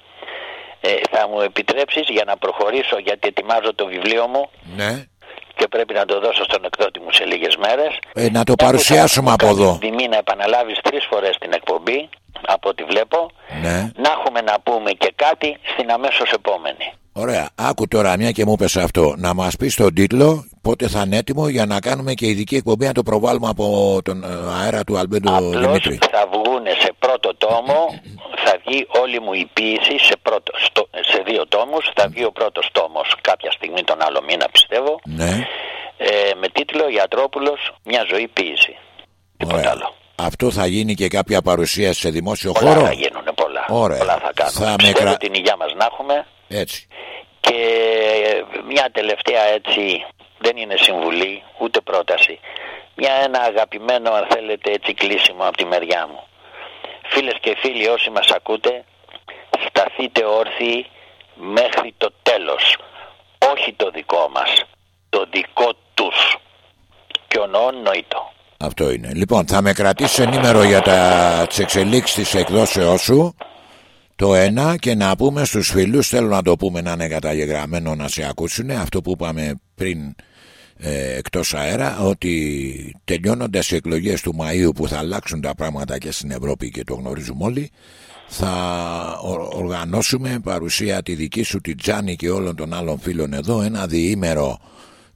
ε, θα μου επιτρέψεις για να προχωρήσω γιατί ετοιμάζω το βιβλίο μου Ναι. και πρέπει να το δώσω στον εκδότη μου σε λίγες μέρες. Ε, να το παρουσιάσουμε από εδώ. Τιμή να επαναλάβεις τρεις φορές την εκπομπή, από ό,τι βλέπω, Ναι. να έχουμε να πούμε και κάτι στην αμέσως επόμενη. Ωραία. Άκου τώρα μια και μου πες αυτό. Να μας πεις τον τίτλο πότε θα είναι έτοιμο για να κάνουμε και ειδική εκπομπή να το προβάλλουμε από τον ε, αέρα του Αλμπέντο Απλώς Δημήτρη. θα βγουν σε πρώτο τόμο, θα βγει όλη μου η ποίηση σε, πρώτο, στο- σε δύο τόμους, θα βγει ο πρώτος τόμος κάποια στιγμή τον άλλο μήνα πιστεύω, Ναι. ε, με τίτλο «Ιατρόπουλος, μια ζωή ποίηση». Τίποτα Ωραία. άλλο. Αυτό θα γίνει και κάποια παρουσίαση σε δημόσιο Πολλά χώρο; θα γίνουν, πολλά. Ωραία. Πολλά θα κάνουμε. Θα με Πιστεύω κρα- την υγεία μας να έχουμε Έτσι. και μια τελευταία έτσι δεν είναι συμβουλή ούτε πρόταση. Μια ένα αγαπημένο αν θέλετε έτσι κλείσιμο από τη μεριά μου. Φίλες και φίλοι όσοι μας ακούτε σταθείτε όρθιοι μέχρι το τέλος. Όχι το δικό μας, το δικό τους. Και ο νοόν νοήτο. Αυτό είναι. Λοιπόν, θα με κρατήσει ενήμερο για τα τις εξελίξεις της εκδόσεώς σου. Το ένα και να πούμε στους φίλους, θέλω να το πούμε να είναι καταγεγραμμένο να σε ακούσουν αυτό που είπαμε πριν ε, εκτός αέρα ότι τελειώνοντας οι εκλογές του Μαΐου που θα αλλάξουν τα πράγματα και στην Ευρώπη και το γνωρίζουμε όλοι θα ο- οργανώσουμε παρουσία τη δική σου τη Τζάνη και όλων των άλλων φίλων εδώ ένα διήμερο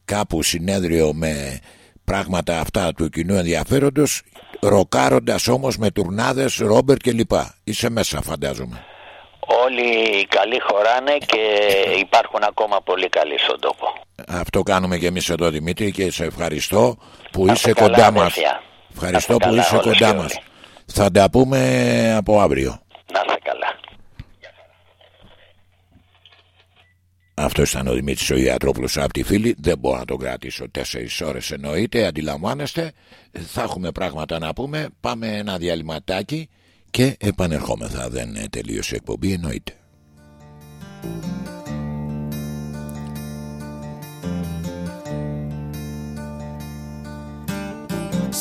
κάπου συνέδριο με πράγματα αυτά του κοινού ενδιαφέροντος ροκάροντας όμως με τουρνάδες, ρόμπερ και λοιπά. Είσαι μέσα φαντάζομαι. όλοι καλοί χωράνε και υπάρχουν ακόμα πολύ καλοί στον τόπο. Αυτό κάνουμε και εμείς εδώ Δημήτρη και σε ευχαριστώ που είσαι κοντά μας. Ευχαριστώ που είσαι κοντά μας. Θα τα πούμε από αύριο. Να είστε καλά. Αυτό ήταν ο Δημήτρης ο Ιατρόπουλο από τη φίλη. Δεν μπορώ να τον κρατήσω τέσσερις ώρες εννοείται. Αντιλαμβάνεστε. Θα έχουμε πράγματα να πούμε. Πάμε ένα διαλυματάκι και επανερχόμεθα. Δεν τελείωσε η εκπομπή εννοείται.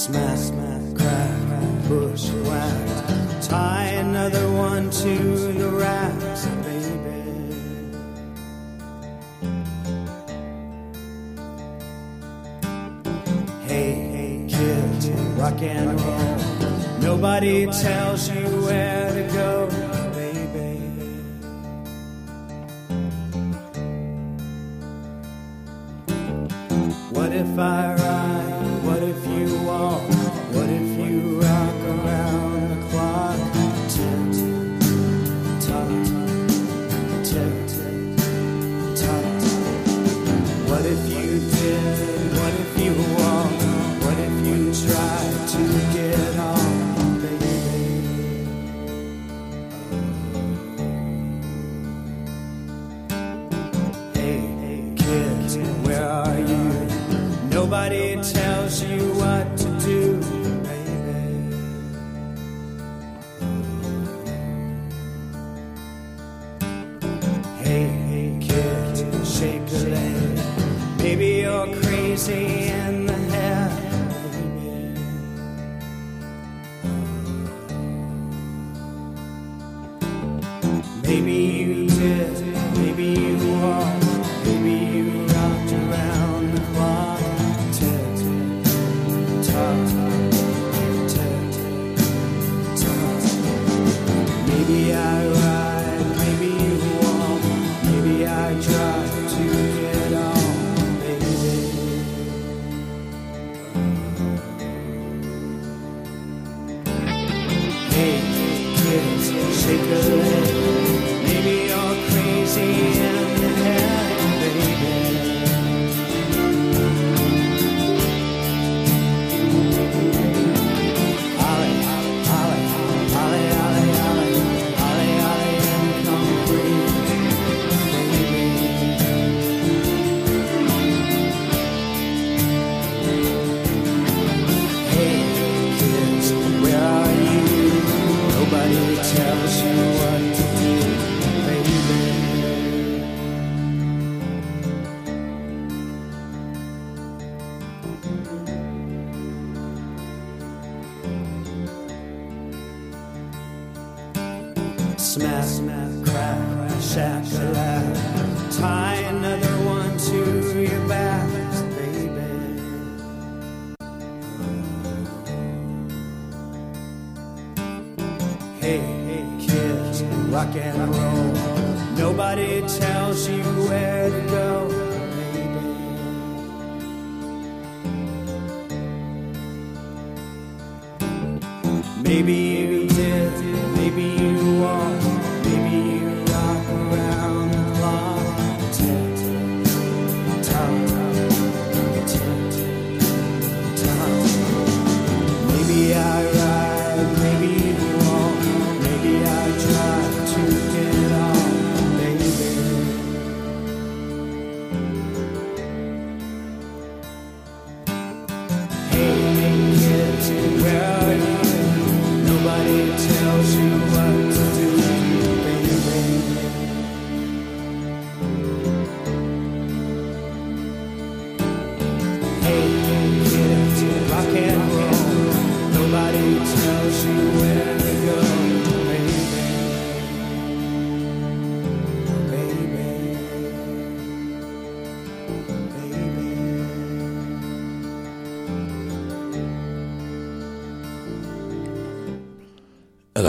Smash, smash, crack, bush, whack. Tie another one to the racks, Hey, hey, kids, rock and roll. Nobody tells you where to go, baby. What if I Nobody tells you what to do, baby. Hey, hey, kid, shake a leg. Maybe you're crazy in the head, baby. Maybe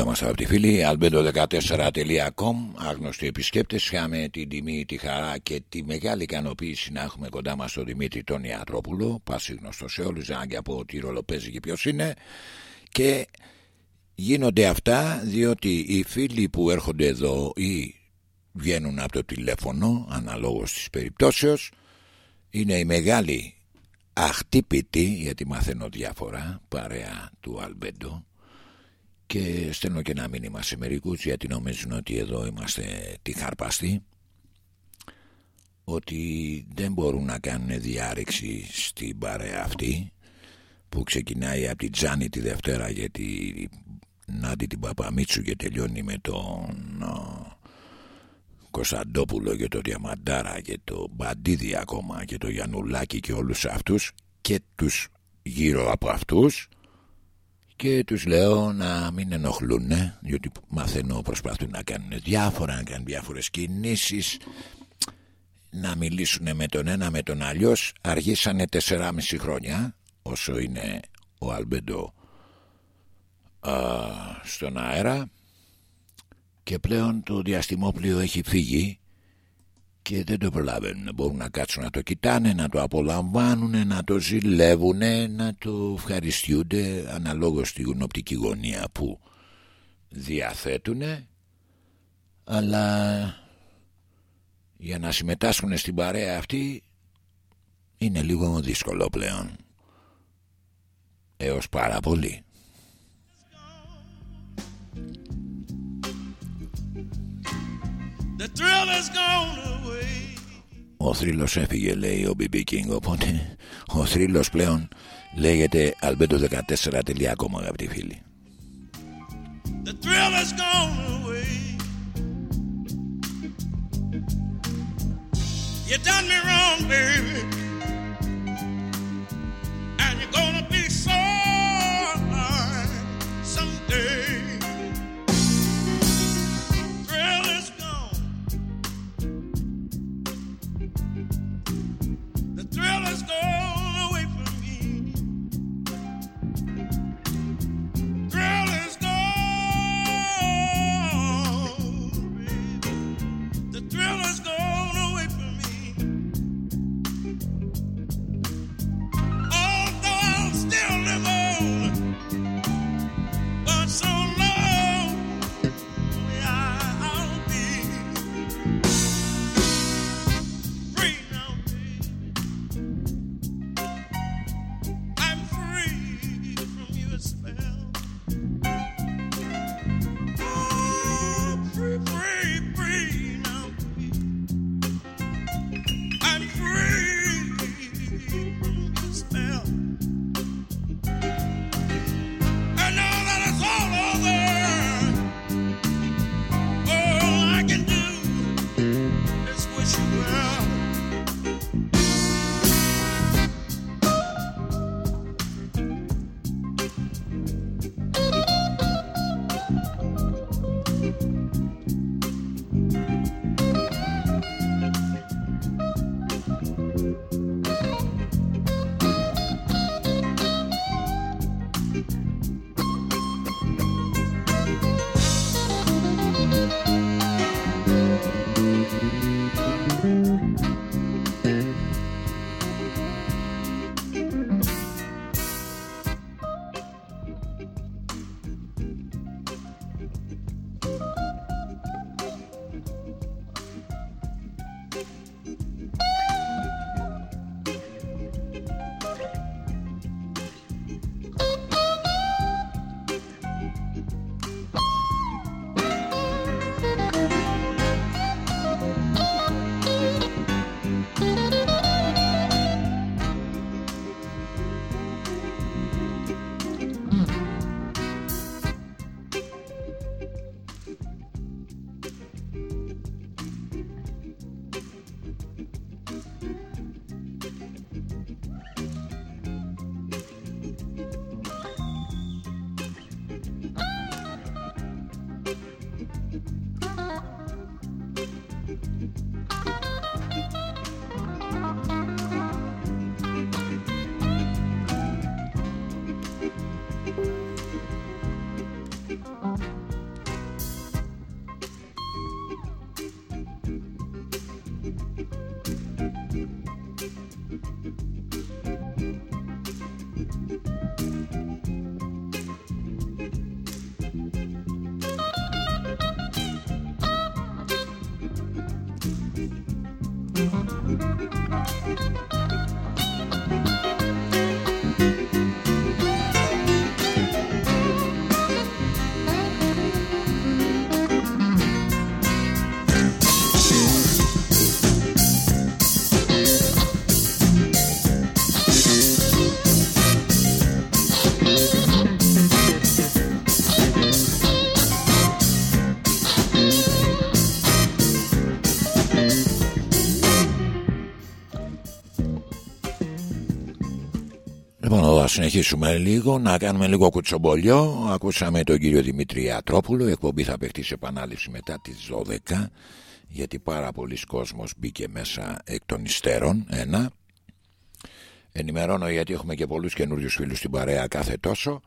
είμαστε από τη φίλη albedo14.com Άγνωστοι επισκέπτες Είχαμε την τιμή, τη χαρά και τη μεγάλη ικανοποίηση Να έχουμε κοντά μας τον Δημήτρη τον Ιατρόπουλο Πάση γνωστό σε όλους Αν και από τι ρόλο παίζει και ποιος είναι. Και γίνονται αυτά διότι οι φίλοι που έρχονται εδώ ή βγαίνουν από το τηλέφωνο αναλόγως της περιπτώσεως είναι η μεγάλη αχτύπητη γιατί μαθαίνω διάφορα παρέα του Αλμπέντο και στέλνω και ένα μήνυμα σε μερικούς γιατί νομίζουν ότι εδώ είμαστε τη χαρπαστή ότι δεν μπορούν να κάνουν διάρρηξη στην παρέα αυτή που ξεκινάει από την Τζάνη τη Δευτέρα γιατί Νάντι την Παπαμίτσου και τελειώνει με τον Κωνσταντόπουλο και το Διαμαντάρα και το Μπαντίδη ακόμα και το Γιαννουλάκη και όλους αυτούς και τους γύρω από αυτούς και τους λέω να μην ενοχλούν διότι μαθαίνω προσπαθούν να κάνουν διάφορα να κάνουν διάφορες κινήσεις να μιλήσουν με τον ένα με τον αλλιώς αργήσανε 4,5 χρόνια όσο είναι ο Αλμπεντό στον αέρα. Και πλέον το διαστημόπλιο έχει φύγει και δεν το προλαβαίνουν. Μπορούν να κάτσουν να το κοιτάνε, να το απολαμβάνουν, να το ζηλεύουν, να το ευχαριστιούνται αναλόγως στην οπτική γωνία που διαθέτουν αλλά για να συμμετάσχουν στην παρέα αυτή είναι λίγο δύσκολο πλέον έως πάρα πολύ. Ο θρύλος έφυγε λέει ο BB King Οπότε ο θρύλος πλέον λέγεται albedo14.com αγαπητοί φίλοι The thrill has gone away You done me wrong baby And you're gonna be sorry someday girl. Συνεχίσουμε λίγο, να κάνουμε λίγο κουτσομπολιό. Ακούσαμε τον κύριο Δημήτρη Ατρόπουλο. Η εκπομπή θα παιχτεί σε επανάληψη μετά τις 12. Γιατί πάρα πολλοί κόσμος μπήκε μέσα εκ των υστέρων. Ένα. Ενημερώνω γιατί έχουμε και πολλούς καινούριους φίλους στην παρέα κάθε τόσο.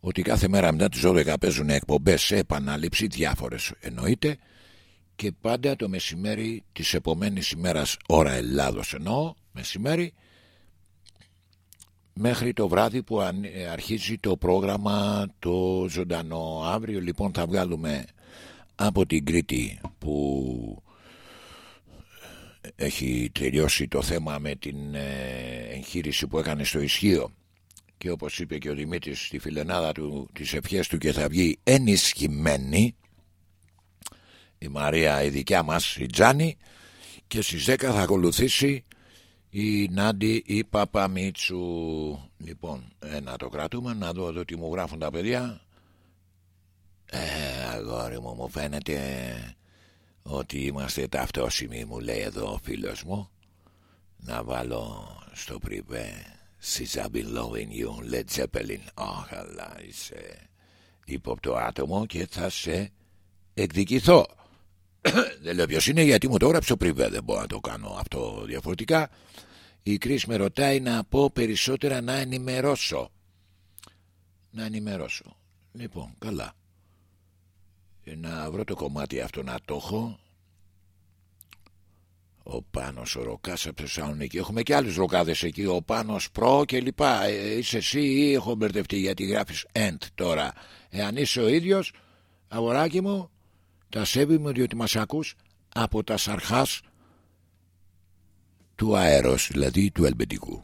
Ότι κάθε μέρα μετά τις 12 παίζουν εκπομπές σε επανάληψη, διάφορες εννοείται. Και πάντα το μεσημέρι της επομένης ημέρας ώρα Ελλάδος εννοώ, μεσημέρι μέχρι το βράδυ που ε, αρχίζει το πρόγραμμα το ζωντανό. Αύριο λοιπόν θα βγάλουμε από την Κρήτη που έχει τελειώσει το θέμα με την ε, εγχείρηση που έκανε στο Ισχύο και όπως είπε και ο Δημήτρης στη φιλενάδα του τις ευχές του και θα βγει ενισχυμένη η Μαρία η δικιά μας η Τζάνη και στις 10 θα ακολουθήσει η Νάντι η Παπαμίτσου. Λοιπόν να το κρατούμε να δω εδώ τι μου γράφουν τα παιδιά. Ε, αγόρι μου μου φαίνεται ότι είμαστε ταυτόσιμοι μου λέει εδώ ο φίλος μου. Να βάλω στο πριβέ Since I've been loving you Led Zeppelin Αχ αλλά είσαι ύποπτο άτομο και θα σε εκδικηθώ. [coughs] Δεν λέω ποιος είναι γιατί μου το έγραψε ο πριβέ. Δεν μπορώ να το κάνω αυτό διαφορετικά η Κρίς με ρωτάει να πω περισσότερα να ενημερώσω. Να ενημερώσω. Λοιπόν, καλά. Να βρω το κομμάτι αυτό να το έχω. Ο Πάνος ο Ροκάς από Θεσσαλονίκη. Έχουμε και άλλους ροκάδες εκεί. Ο Πάνος Προ και λοιπά. Ε, είσαι εσύ ή έχω μπερδευτεί γιατί γράφεις end τώρα. Εάν είσαι ο ίδιος, αγοράκι μου, τα σέβη μου διότι μας ακούς από τα Σαρχάς του αέρος, δηλαδή του ελβετικού.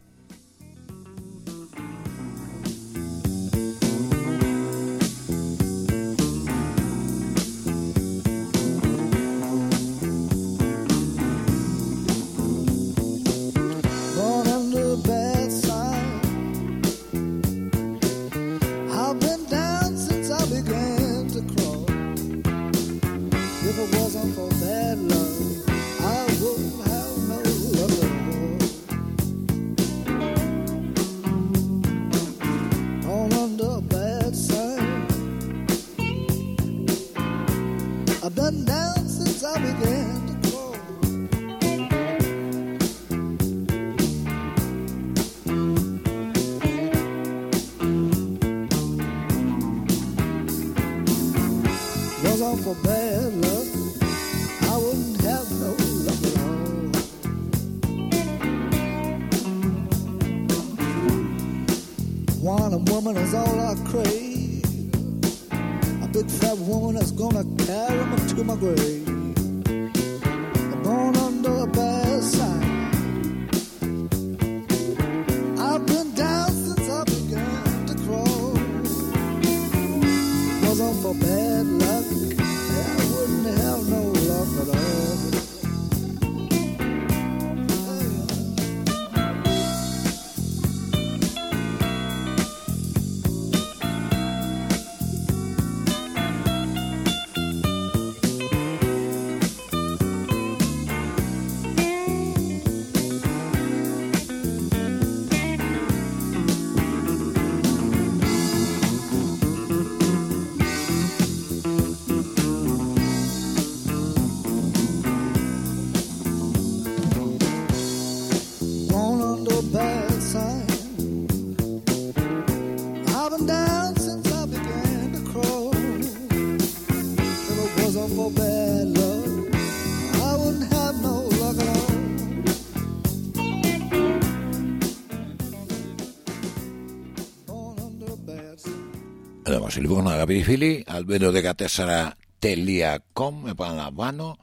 Λοιπόν αγαπητοί φίλοι albedo14.com επαναλαμβάνω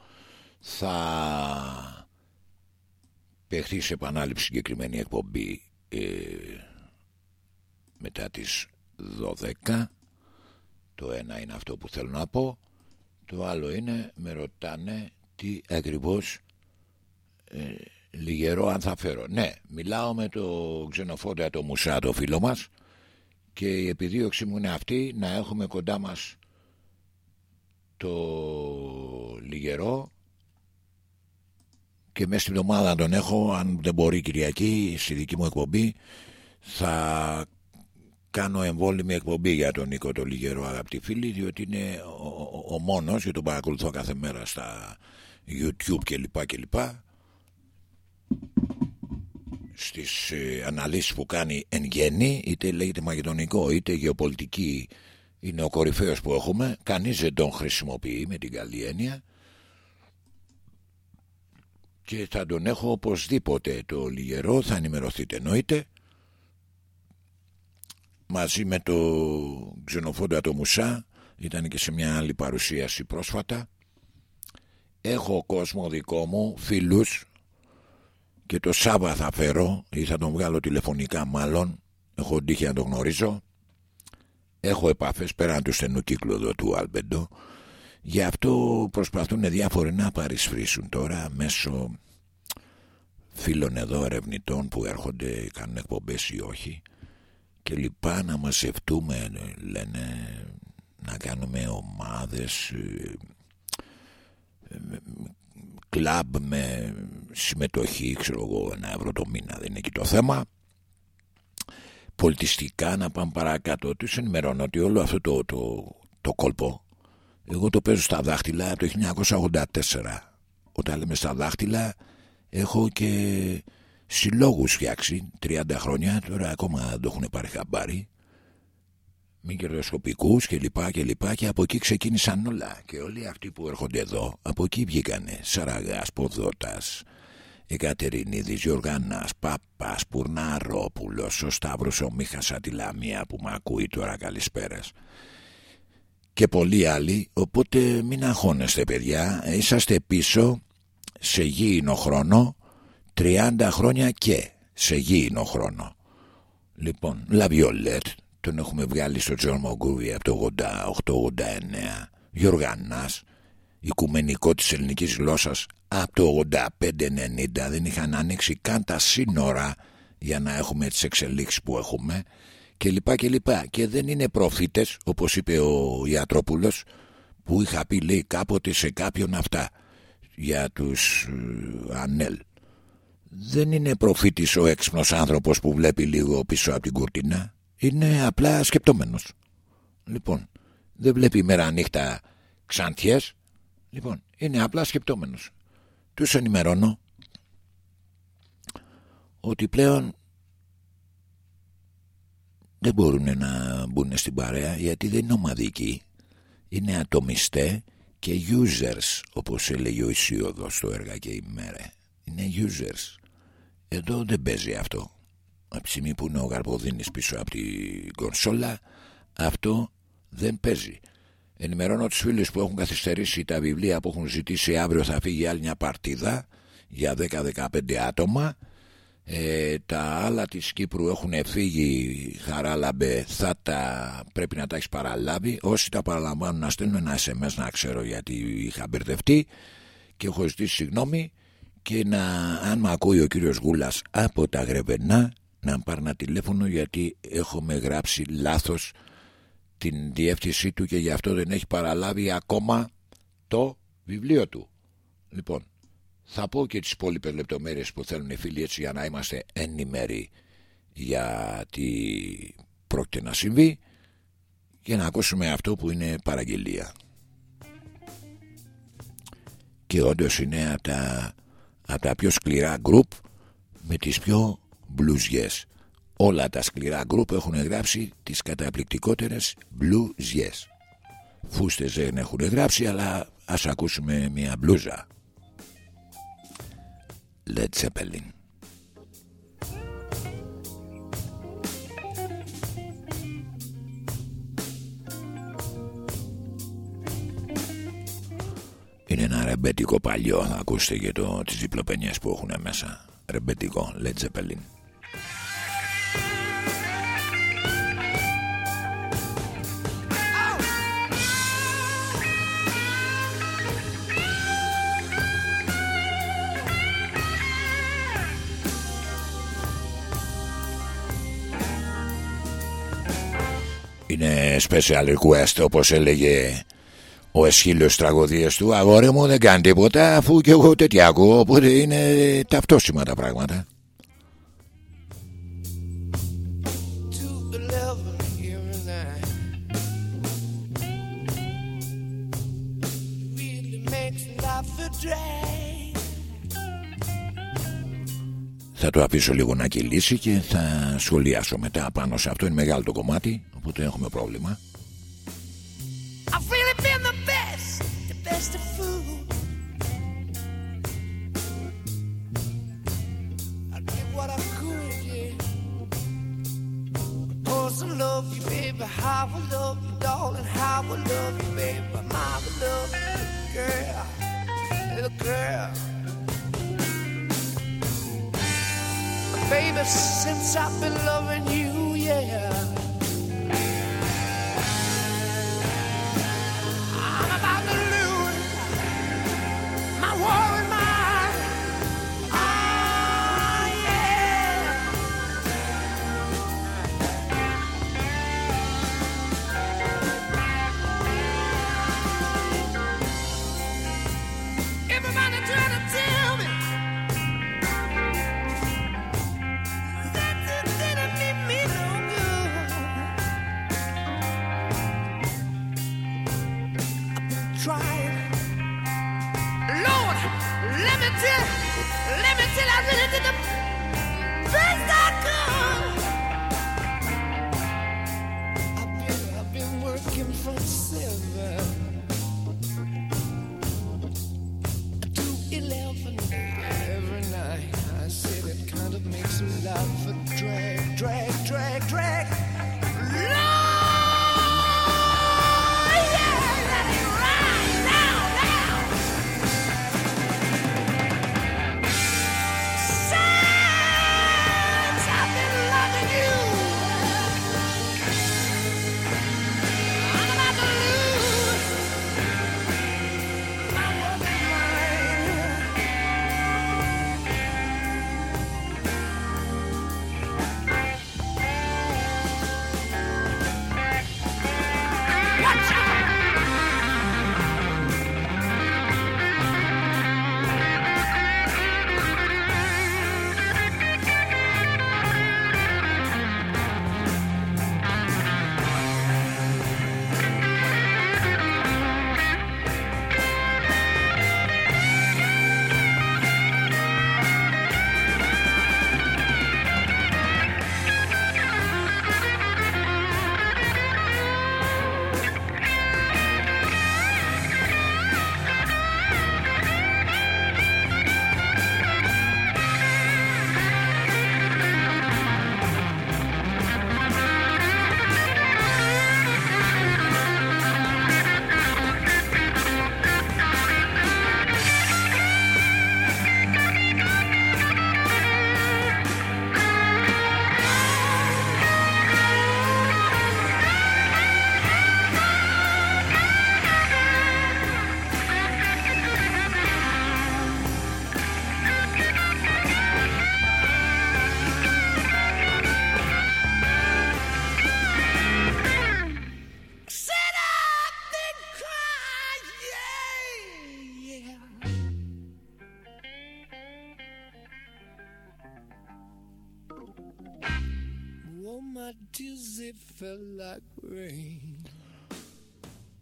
θα παιχτεί σε επανάληψη συγκεκριμένη εκπομπή ε, μετά τις 12 το ένα είναι αυτό που θέλω να πω. Το άλλο είναι με ρωτάνε τι ακριβώς ε, λιγερό αν θα φέρω. Ναι μιλάω με το ξενοφόντα το Μουσά το φίλο μας και η επιδίωξή μου είναι αυτή να έχουμε κοντά μας το λιγερό. Και μέσα στην εβδομάδα τον έχω αν δεν μπορεί Κυριακή στη δική μου εκπομπή θα κάνω εμβόλυμη εκπομπή για τον Νίκο το Λιγερό αγαπητοί φίλοι διότι είναι ο, ο, ο μόνος και τον παρακολουθώ κάθε μέρα στα YouTube κλπ κλπ στις ε, αναλύσεις που κάνει εν γέννη είτε λέγεται μακεδονικό είτε γεωπολιτική είναι ο κορυφαίος που έχουμε. Κανείς δεν τον χρησιμοποιεί με την καλή έννοια. Και θα τον έχω οπωσδήποτε το λιγερό θα ενημερωθείτε εννοείται. Μαζί με το ξενοφόντα το Μουσά ήταν και σε μια άλλη παρουσίαση πρόσφατα. Έχω κόσμο δικό μου φίλους και το Σάββα θα φέρω ή θα τον βγάλω τηλεφωνικά μάλλον. Έχω τύχει να τον γνωρίζω. Έχω επαφές πέραν του στενού κύκλου εδώ του Αλμπεντό γι' αυτό προσπαθούν διάφοροι να παρισφρήσουν τώρα μέσω φίλων εδώ ερευνητών που έρχονται κάνουν εκπομπές ή όχι. Και λοιπά να μαζευτούμε λένε να κάνουμε ομάδες ε, ε, κλαμπ με συμμετοχή ξέρω εγώ ένα ευρώ το μήνα. Δεν είναι εκεί το θέμα. Πολιτιστικά να πάμε παρακάτω τους ενημερώνω ότι όλο αυτό το, το, το κόλπο εγώ το παίζω στα δάχτυλα από το 1984 όταν λέμε στα δάχτυλα έχω και συλλόγους φτιάξει 30 χρόνια. Τώρα ακόμα δεν το έχουν πάρει χαμπάρι μη κερδοσκοπικούς και λοιπά και λοιπά και από εκεί ξεκίνησαν όλα. Και όλοι αυτοί που έρχονται εδώ από εκεί βγήκανε. Σαραγάς, Ποδότας Εκατερινίδης, Γιωργανάς, Πάπας, Πουρναρόπουλος ο Σταύρος ο Μίχας Ατιλαμία που με ακούει τώρα καλησπέρας. Και πολλοί άλλοι οπότε μην αγχώνεστε παιδιά. Είσαστε πίσω σε γήινο χρόνο 30 χρόνια και σε γήινο χρόνο. Λοιπόν Λαβιολέτ τον έχουμε βγάλει στο Τζον Μογκούβι από το 88-89 Γιωργανάς οικουμενικό της ελληνικής γλώσσας από το 85-90 δεν είχαν ανοίξει καν τα σύνορα για να έχουμε τις εξελίξεις που έχουμε. Και λοιπά και λοιπά. Και δεν είναι προφήτες όπως είπε ο Ιατρόπουλος που είχα πει λέει κάποτε σε κάποιον αυτά για τους ε, Ανέλ. Δεν είναι προφήτης ο έξυπνος άνθρωπος που βλέπει λίγο πίσω από την κουρτίνα είναι απλά σκεπτόμενος. Λοιπόν, δεν βλέπει μέρα νύχτα ξαντιές. Λοιπόν, είναι απλά σκεπτόμενος. Τους ενημερώνω ότι πλέον δεν μπορούν να μπουν στην παρέα γιατί δεν είναι ομαδικοί. Είναι ατομιστέ και users όπως έλεγε ο Ισίωδος στο έργα και η μέρα. Είναι users. Εδώ δεν παίζει αυτό από τη στιγμή που είναι ο Γαρποδίνης πίσω από την κονσόλα αυτό δεν παίζει. Ενημερώνω τους φίλους που έχουν καθυστερήσει τα βιβλία που έχουν ζητήσει αύριο θα φύγει άλλη μια παρτίδα για 10-15 άτομα. Ε, τα άλλα της Κύπρου έχουν φύγει χαράλαμπε θα τα πρέπει να τα έχεις παραλάβει. Όσοι τα παραλαμβάνουν να στέλνουν ένα SMS να ξέρω γιατί είχα μπερδευτεί. Και έχω ζητήσει συγγνώμη και να, αν με ακούει ο κύριος Γούλας από τα Γρεβενά να πάρει ένα τηλέφωνο γιατί έχουμε γράψει λάθος την διεύθυνσή του και γι' αυτό δεν έχει παραλάβει ακόμα το βιβλίο του. Λοιπόν, θα πω και τις υπόλοιπες λεπτομέρειες που θέλουν οι φίλοι έτσι για να είμαστε ενημεροί για τι πρόκειται να συμβεί και να ακούσουμε αυτό που είναι παραγγελία. Και όντως είναι από τα, από τα πιο σκληρά γκρουπ με τις πιο μπλουζιές. Όλα τα σκληρά γκρουπ έχουν γράψει τις καταπληκτικότερες μπλουζιές. Φούστες δεν έχουν γράψει αλλά ας ακούσουμε μια μπλούζα. Led Zeppelin. Είναι ένα ρεμπέτικο παλιό, θα ακούσετε και το, τις διπλοπενιές που έχουν μέσα. Ρεμπέτικο, Led Zeppelin. Είναι special request όπως έλεγε ο Εσχύλιος τραγωδίες του. Αγόρι μου δεν κάνει τίποτα αφού και εγώ τέτοια ακούω Οπότε είναι ταυτόσιμα τα πράγματα Θα το αφήσω λίγο να κυλήσει και θα σχολιάσω μετά πάνω σε αυτό. Είναι μεγάλο το κομμάτι, οπότε έχουμε πρόβλημα. love you, baby. How I love you, darling. How I love you, baby. My love girl, little girl. Baby, since I've been loving you, yeah. drag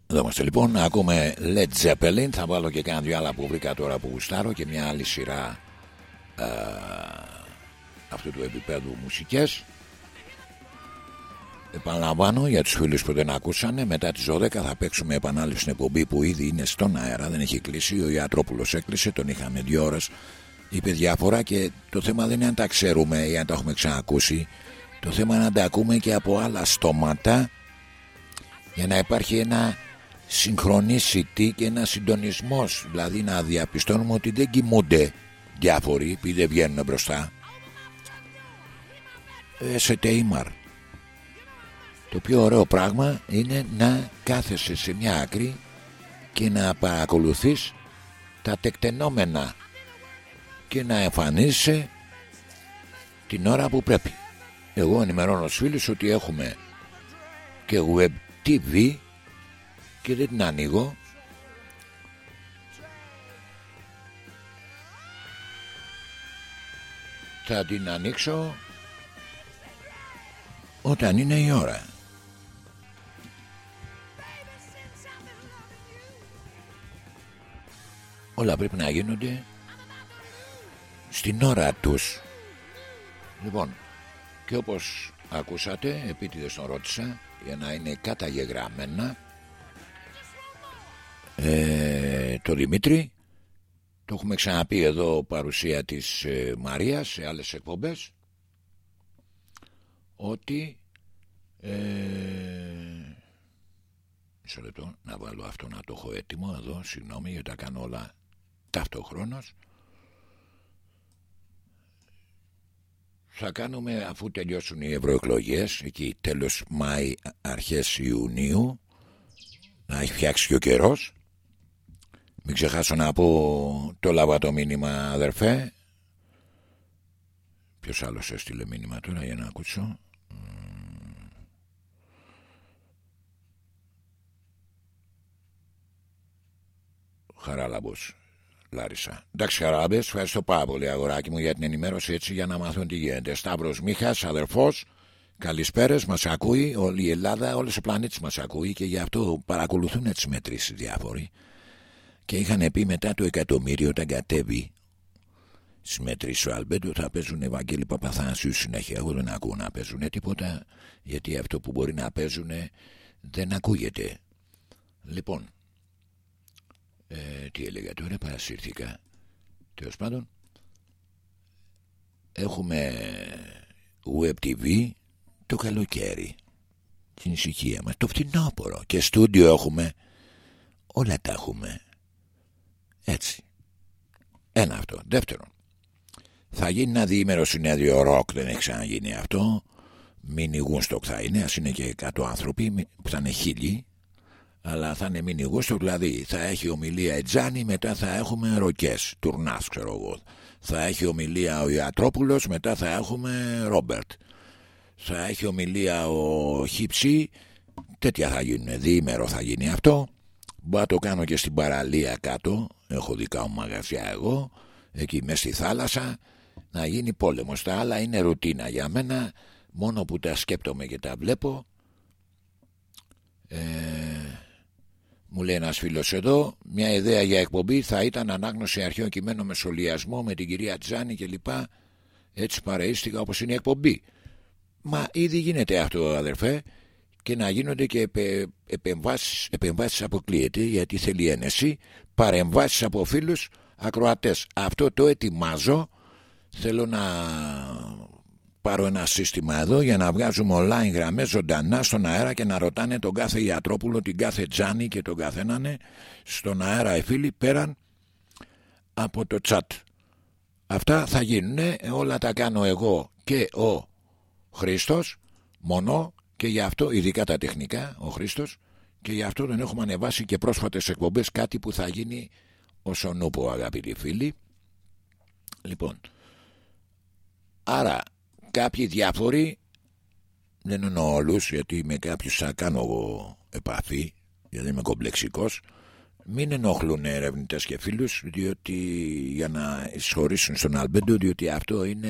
Εδώ είμαστε λοιπόν να ακούμε Led Zeppelin. Θα βάλω και κάνα δυο άλλα που βρήκα τώρα που γουστάρω Και μια άλλη σειρά α, Αυτού του επίπεδου μουσικές. Επαναλαμβάνω για τους φίλους που δεν ακούσανε Μετά τις 12 θα παίξουμε επανάληψη στην εκπομπή Που ήδη είναι στον αέρα. Δεν έχει κλείσει Ο Ιατρόπουλος έκλεισε Τον είχαμε δύο ώρες. Είπε διάφορα και το θέμα δεν είναι αν τα ξέρουμε ή αν τα έχουμε ξανακούσει το θέμα είναι να τα ακούμε και από άλλα στόματα για να υπάρχει ένα συγχρονίσιτη και ένα συντονισμός. Δηλαδή να διαπιστώνουμε ότι δεν κοιμούνται διάφοροι επειδή δεν βγαίνουν μπροστά. Ε, σε τεϊμαρ το πιο ωραίο πράγμα είναι να κάθεσαι σε μια άκρη και να παρακολουθείς τα τεκτενόμενα και να εμφανίζεσαι την ώρα που πρέπει εγώ ενημερώνω στους φίλους ότι έχουμε και web TV και δεν την ανοίγω. Θα την ανοίξω όταν είναι η ώρα. Όλα πρέπει να γίνονται στην ώρα τους. Λοιπόν και όπως ακούσατε επίτηδες τον ρώτησα για να είναι καταγεγραμμένα. Ε, το Δημήτρη το έχουμε ξαναπεί εδώ παρουσία της ε, Μαρίας σε άλλες εκπομπές ότι ε, μισό λεπτό να βάλω αυτό να το έχω έτοιμο εδώ συγγνώμη γιατί τα κάνω όλα ταυτόχρονος θα κάνουμε αφού τελειώσουν οι ευρωεκλογές εκεί τέλος Μάη αρχές Ιουνίου να έχει φτιάξει και ο καιρός. Μην ξεχάσω να πω το λάβα το μήνυμα αδερφέ. Ποιος άλλος έστειλε μήνυμα τώρα για να ακούσω. Χαράλαμπος Λάρισα. Εντάξει, Χαράμπε, ευχαριστώ πάρα πολύ, αγοράκι μου, για την ενημέρωση έτσι για να μάθουν τι γίνεται. Σταύρος Μίχας, αδερφός, καλησπέρες, μας ακούει. Όλη η Ελλάδα, όλος ο πλανήτης μας ακούει και γι' αυτό παρακολουθούν τι μετρήσεις διάφοροι. Και είχαν πει μετά το εκατομμύριο όταν κατέβει στις μετρήσεις ο Αλμπέντο θα παίζουν Ευαγγέλη Παπαθάνσιου συνέχεια. Εγώ δεν ακούω να παίζουν τίποτα, γιατί αυτό που μπορεί να παίζουν δεν ακούγεται. Λοιπόν, ε, τι έλεγα τώρα, παρασύρθηκα. Τέλος πάντων, έχουμε web TV το καλοκαίρι. Την ησυχία μας, το φθινόπωρο. Και στούντιο έχουμε. Όλα τα έχουμε. Έτσι. Ένα αυτό. Δεύτερον, θα γίνει ένα διήμερο συνέδριο ροκ, δεν έχει ξαναγίνει αυτό. Μίνι Γούνστοκ θα είναι, ας είναι και 100 άνθρωποι, που θα είναι χίλιοι αλλά θα είναι μήνυ γούστο, δηλαδή θα έχει ομιλία Ετζάνη, μετά θα έχουμε ροκές, τουρνάς ξέρω εγώ. Θα έχει ομιλία ο Ιατρόπουλος, μετά θα έχουμε Ρόμπερτ. Θα έχει ομιλία ο Χίψη, τέτοια θα γίνουν, διήμερο θα γίνει αυτό. Μπορώ να το κάνω και στην παραλία κάτω, έχω δικά μου μαγαζιά εγώ, εκεί μέσα στη θάλασσα, να γίνει πόλεμος. Τα άλλα είναι ρουτίνα για μένα, μόνο που τα σκέπτομαι και τα βλέπω. Ε, μου λέει ένας φίλος εδώ, μια ιδέα για εκπομπή θα ήταν ανάγνωση αρχαίων κειμένων με σχολιασμό με την κυρία Τζάνη κλπ. Έτσι παρείστηκα όπως είναι η εκπομπή. Μα ήδη γίνεται αυτό, αδερφέ, και να γίνονται και επεμβάσεις επεμβάσεις αποκλείεται γιατί θέλει ένεση, παρεμβάσεις από φίλους ακροατές. Αυτό το ετοιμάζω. Θέλω να πάρω ένα σύστημα εδώ για να βγάζουμε online γραμμές ζωντανά στον αέρα και να ρωτάνε τον κάθε Ιατρόπουλο, την κάθε Τζάνι και τον καθέναν στον αέρα οι φίλοι πέραν από το chat. Αυτά θα γίνουν, όλα τα κάνω εγώ και ο Χρήστος μόνο και γι' αυτό ειδικά τα τεχνικά ο Χρήστος και γι' αυτό δεν έχουμε ανεβάσει και πρόσφατες εκπομπές κάτι που θα γίνει όσον ούπο αγαπητοί φίλοι. Λοιπόν, άρα κάποιοι διάφοροι δεν εννοώ όλους γιατί με κάποιους θα κάνω εγώ επαφή γιατί είμαι κομπλεξικός μην ενοχλούν ερευνητές και φίλους διότι για να εισχωρήσουν στον Αλμπέντο διότι αυτό είναι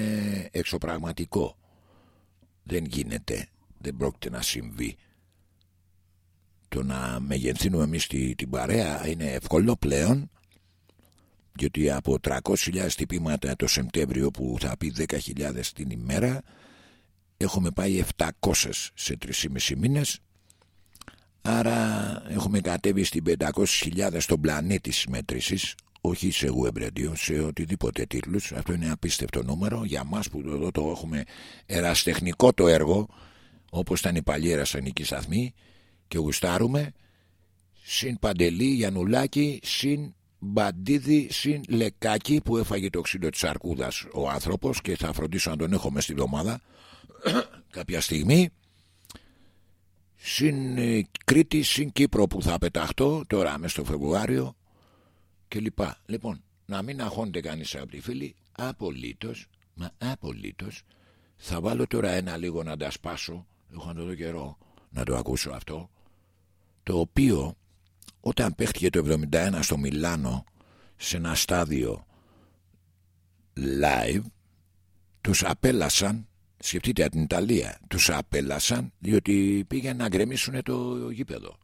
εξωπραγματικό. Δεν γίνεται δεν πρόκειται να συμβεί. Το να μεγενθύνουμε εμείς την παρέα είναι εύκολο πλέον γιατί από 300.000 τυπήματα το Σεπτέμβριο που θα πει 10.000 την ημέρα έχουμε πάει 700 σε 3,5 μήνες. Άρα έχουμε κατέβει στην 500.000 στον πλανήτη της μέτρησης όχι σε web radio, σε οτιδήποτε τίτλους. Αυτό είναι απίστευτο νούμερο για μας που εδώ το έχουμε εραστεχνικό το έργο όπως ήταν η παλιή εραστεχνική σταθμή και γουστάρουμε. Συν Παντελή, Γιαννουλάκη, συν Μπαντίδη συν λεκάκι που έφαγε το ξύλο της αρκούδας ο άνθρωπος και θα φροντίσω να τον έχω μέσα στη εβδομάδα [coughs] κάποια στιγμή συν ε, Κρήτη συν Κύπρο που θα πεταχτώ τώρα μέσα στο Φεβρουάριο και λοιπά λοιπόν να μην αγχώνεται κανείς από τη φίλη απολύτως μα απολύτως θα βάλω τώρα ένα λίγο να τα σπάσω έχω να το δω καιρό να το ακούσω αυτό το οποίο όταν παίχτηκε το 71 στο Μιλάνο σε ένα στάδιο live τους απέλασαν σκεφτείτε την Ιταλία τους απέλασαν διότι πήγαν να γκρεμίσουν το γήπεδο.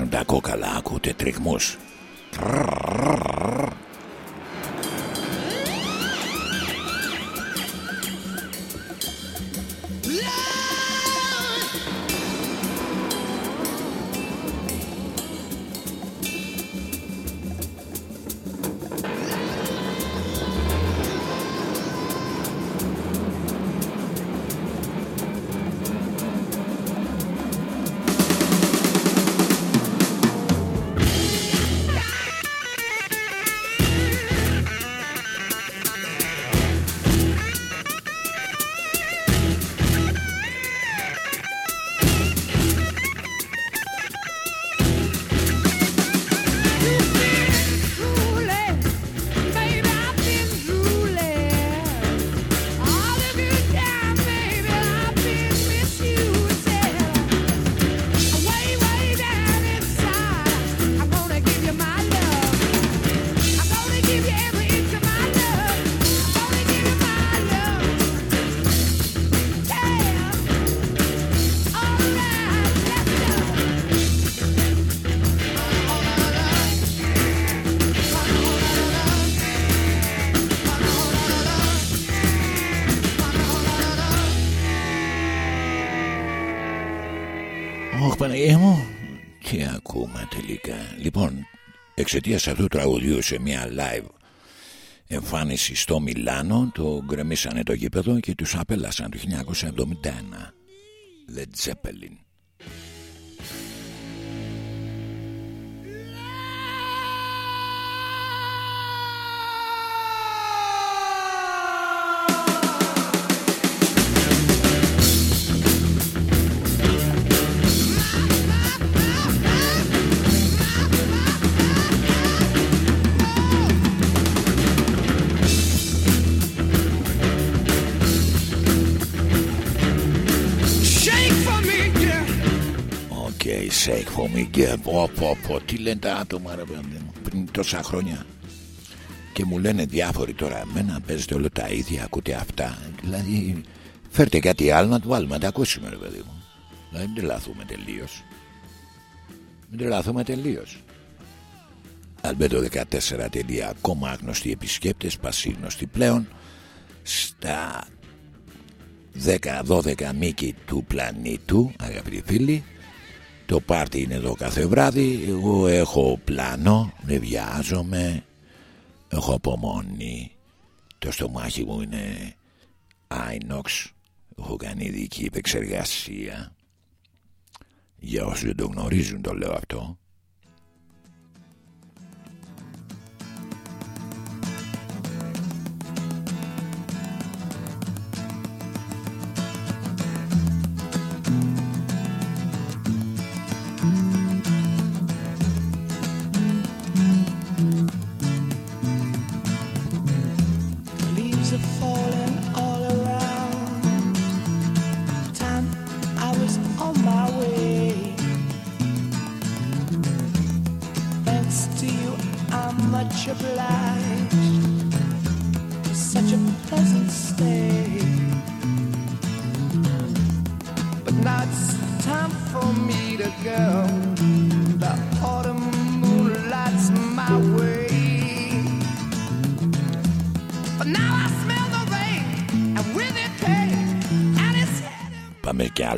Γυρίζουν τα κόκαλα ακούτε τριγμούς εξαιτίας αυτού του τραγουδιού σε μια live εμφάνιση στο Μιλάνο το γκρεμίσανε το γήπεδο και τους απέλασαν το 1971 Led πω, πω, πω, τι λένε τα άτομα ρε πριν τόσα χρόνια και μου λένε διάφοροι τώρα εμένα παίζετε όλο τα ίδια ακούτε αυτά δηλαδή φέρτε κάτι άλλο να του βάλουμε να τα ακούσουμε ρε παιδί μου δηλαδή μην τρελαθούμε τελείως. μην τρελαθούμε τελείως. Αλμπέτο14. Ακόμα άγνωστοι επισκέπτες πασίγνωστοι πλέον στα 10-12 μήκη του πλανήτου αγαπητοί φίλοι το πάρτι είναι εδώ κάθε βράδυ. Εγώ έχω πλάνο Με βιάζομαι Έχω απομονή. Το στομάχι μου είναι Άινοξ Έχω κάνει ειδική επεξεργασία. Για όσους δεν το γνωρίζουν το λέω αυτό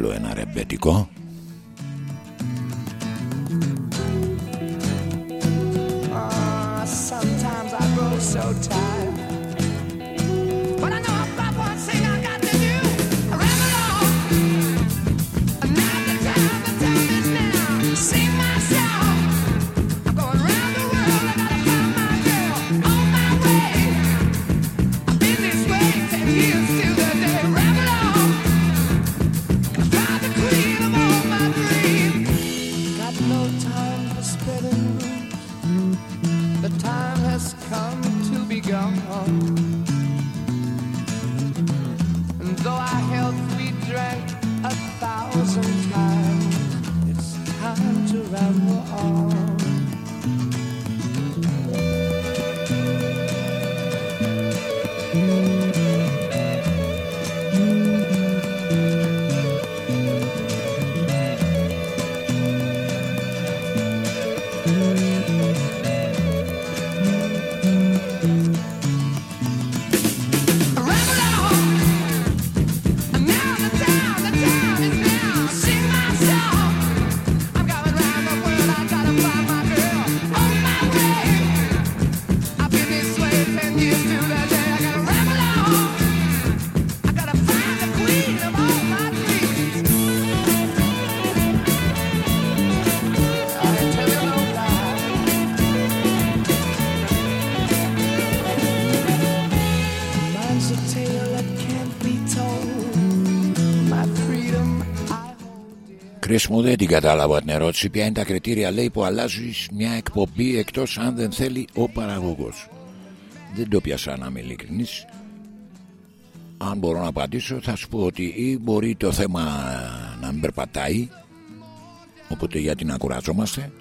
άλλο ένα ρεμπετικό μου δεν την κατάλαβα την ερώτηση. Ποια είναι τα κριτήρια λέει που αλλάζεις μια εκπομπή εκτός αν δεν θέλει ο παραγωγός. Δεν το πιάσα να είμαι ειλικρινής. Αν μπορώ να απαντήσω, θα σου πω ότι ή μπορεί το θέμα να μην περπατάει, οπότε γιατί να κουραζόμαστε,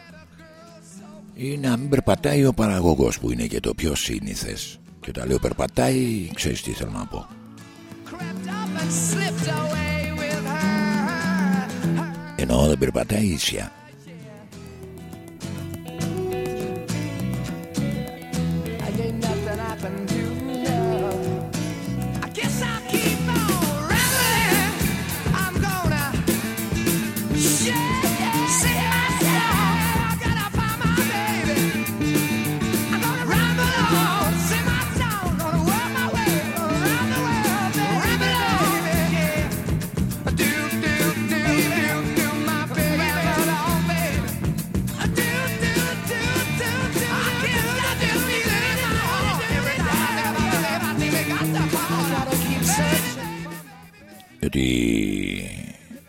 ή να μην περπατάει ο παραγωγός που είναι και το πιο σύνηθες. Και τα λέω περπατάει, ξέρεις τι θέλω να πω. Ενώ δεν περπατάει ότι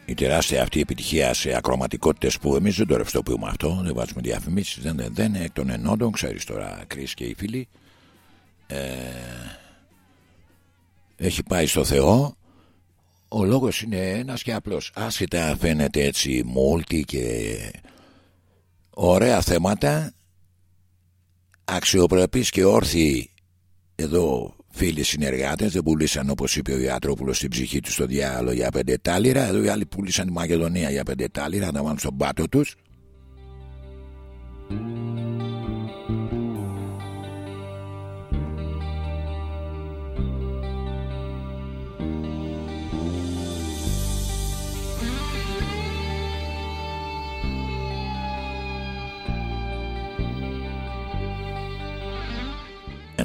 η τεράστια αυτή επιτυχία σε ακροματικότητες που εμείς δεν το ρευστοποιούμε αυτό, δεν βάζουμε διαφημίσεις, δεν, δεν, δεν είναι εκ των ενόντων, ξέρεις τώρα, Κρι και οι φίλοι. Ε, έχει πάει στο Θεό. Ο λόγος είναι ένας και απλός. Άσχετα φαίνεται έτσι μόλτι και ωραία θέματα, αξιοπρεπείς και όρθιοι εδώ φίλοι συνεργάτες δεν πουλήσαν όπως είπε ο Ιατρόπουλος στην ψυχή τους στο διάλογο για πέντε τάλιρα. Εδώ οι άλλοι πουλήσαν τη Μακεδονία για πέντε τάλιρα να βάλουν στον πάτο τους.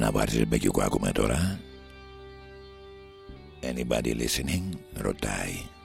Ένα βάρτιζε μπεκικό ακούμε τώρα Anybody listening; Ρωτάει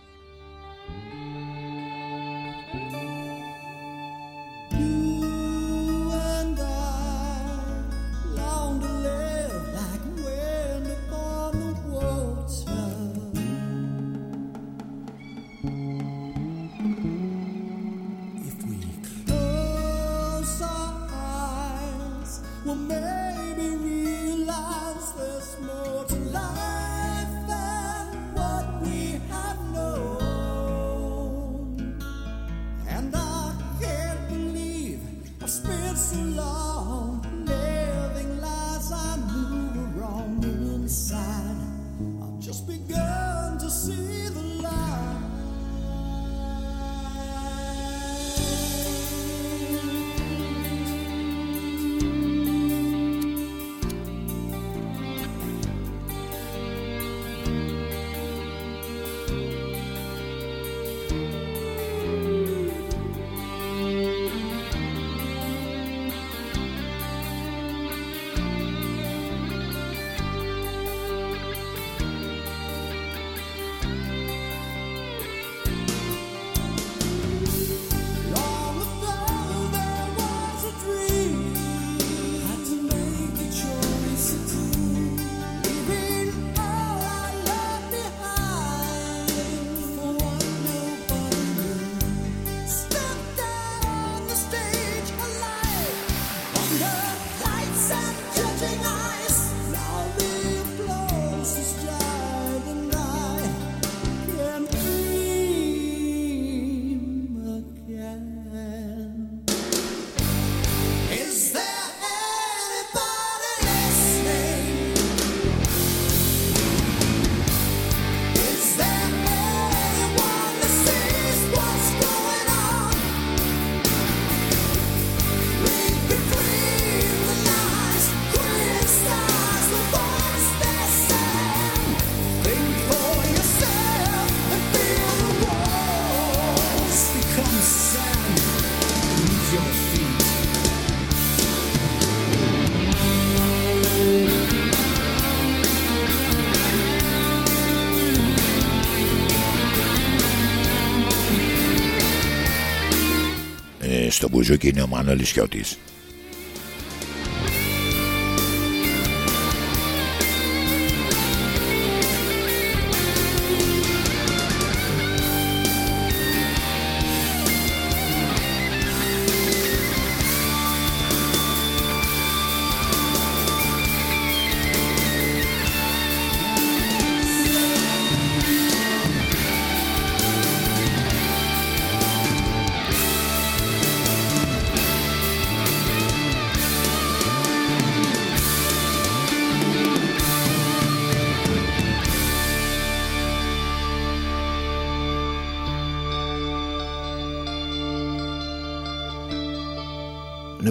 στο μπουζούκι είναι ο Μανώλης Σιώτης.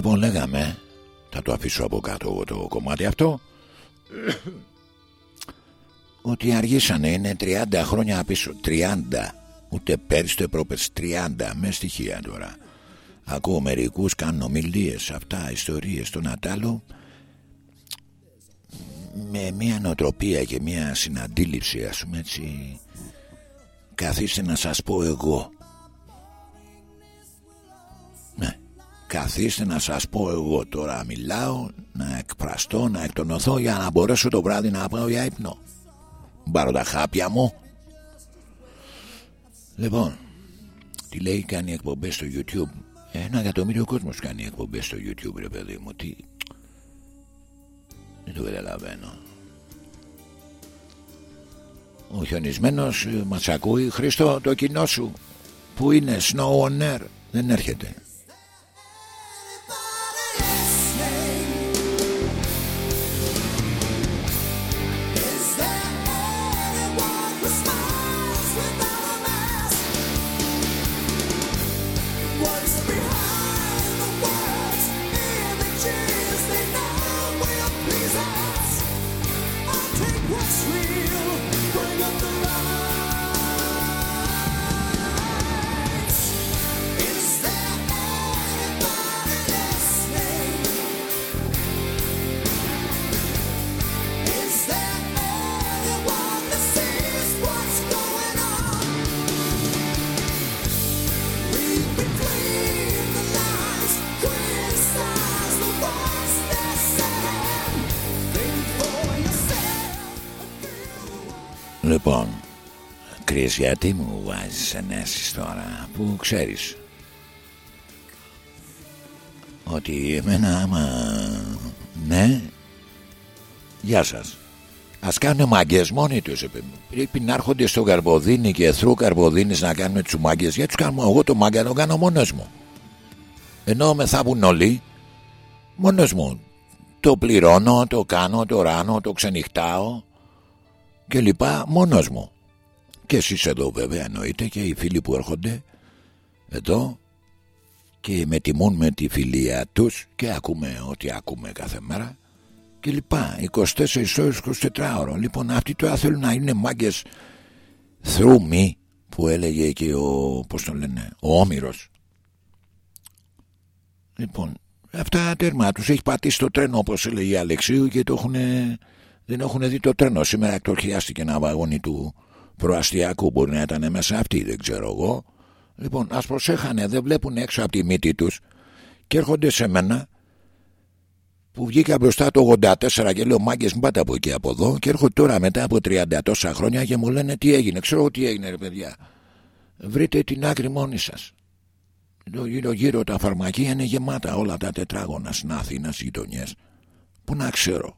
Λοιπόν λέγαμε Θα το αφήσω από κάτω το κομμάτι αυτό Ότι αργήσανε είναι 30 χρόνια πίσω 30 Ούτε πέρυσι το επρόπες 30 Με στοιχεία τώρα. Ακούω μερικούς κάνουν ομιλίες Αυτά ιστορίες στον Ατάλο Με μια νοοτροπία και μια συναντήληψη Ας πούμε έτσι Καθίστε να σας πω εγώ Καθίστε να σας πω εγώ τώρα μιλάω Να εκπραστώ, να εκτονωθώ Για να μπορέσω το βράδυ να πάω για ύπνο. Πάρω τα χάπια μου. Λοιπόν Τι λέει κάνει εκπομπές στο YouTube. Ένα εκατομμύριο κόσμος κάνει εκπομπές στο YouTube ρε παιδί μου. Τι; Δεν το καταλαβαίνω. Ο χιονισμένος ε, μας ακούει. Χρήστο το κοινό σου Που είναι Snow on Air Δεν έρχεται Κρίς γιατί μου βάζεις ενέσεις τώρα που ξέρεις. Ότι εμένα άμα ναι γεια σας. Ας κάνουν μάγκες μόνοι τους Πρέπει να έρχονται στο καρποδίνι και εθρού καρποδίνης να κάνουν τους μάγκες. Γιατί τους κάνουμε εγώ το μάγκα το κάνω μόνος μου. Ενώ με θάβουν όλοι Μόνος μου. Το πληρώνω, το κάνω, το ράνω, το ξενυχτάω και λοιπά μόνος μου και εσείς εδώ βέβαια εννοείται και οι φίλοι που έρχονται εδώ και με τιμούν με τη φιλία τους και ακούμε ό,τι ακούμε κάθε μέρα. Και λοιπά 24 ώρες 24 ώρες λοιπόν αυτοί τώρα θέλουν να είναι μάγκες through που έλεγε και ο πώς το λένε ο Όμηρος. Λοιπόν αυτά τέρμα τους. Έχει πατήσει το τρένο όπως έλεγε η Αλεξίου και το έχουν δεν έχουν δει το τρένο. Σήμερα εκτορχιάστηκε ένα βαγόνι του προαστιακού. Μπορεί να ήταν μέσα αυτοί, δεν ξέρω εγώ. Λοιπόν, ας προσέχανε, δεν βλέπουν έξω από τη μύτη τους και έρχονται σε μένα που βγήκα μπροστά το 84 και λέω μάγκες μην πάτε από εκεί από εδώ και έρχονται τώρα μετά από 30 τόσα χρόνια και μου λένε τι έγινε. Ξέρω τι έγινε ρε παιδιά. Βρείτε την άκρη μόνοι σας. Το γύρω γύρω τα φαρμακεία είναι γεμάτα όλα τα τετράγωνα στην Αθήνα, γειτονιές. Πού να ξέρω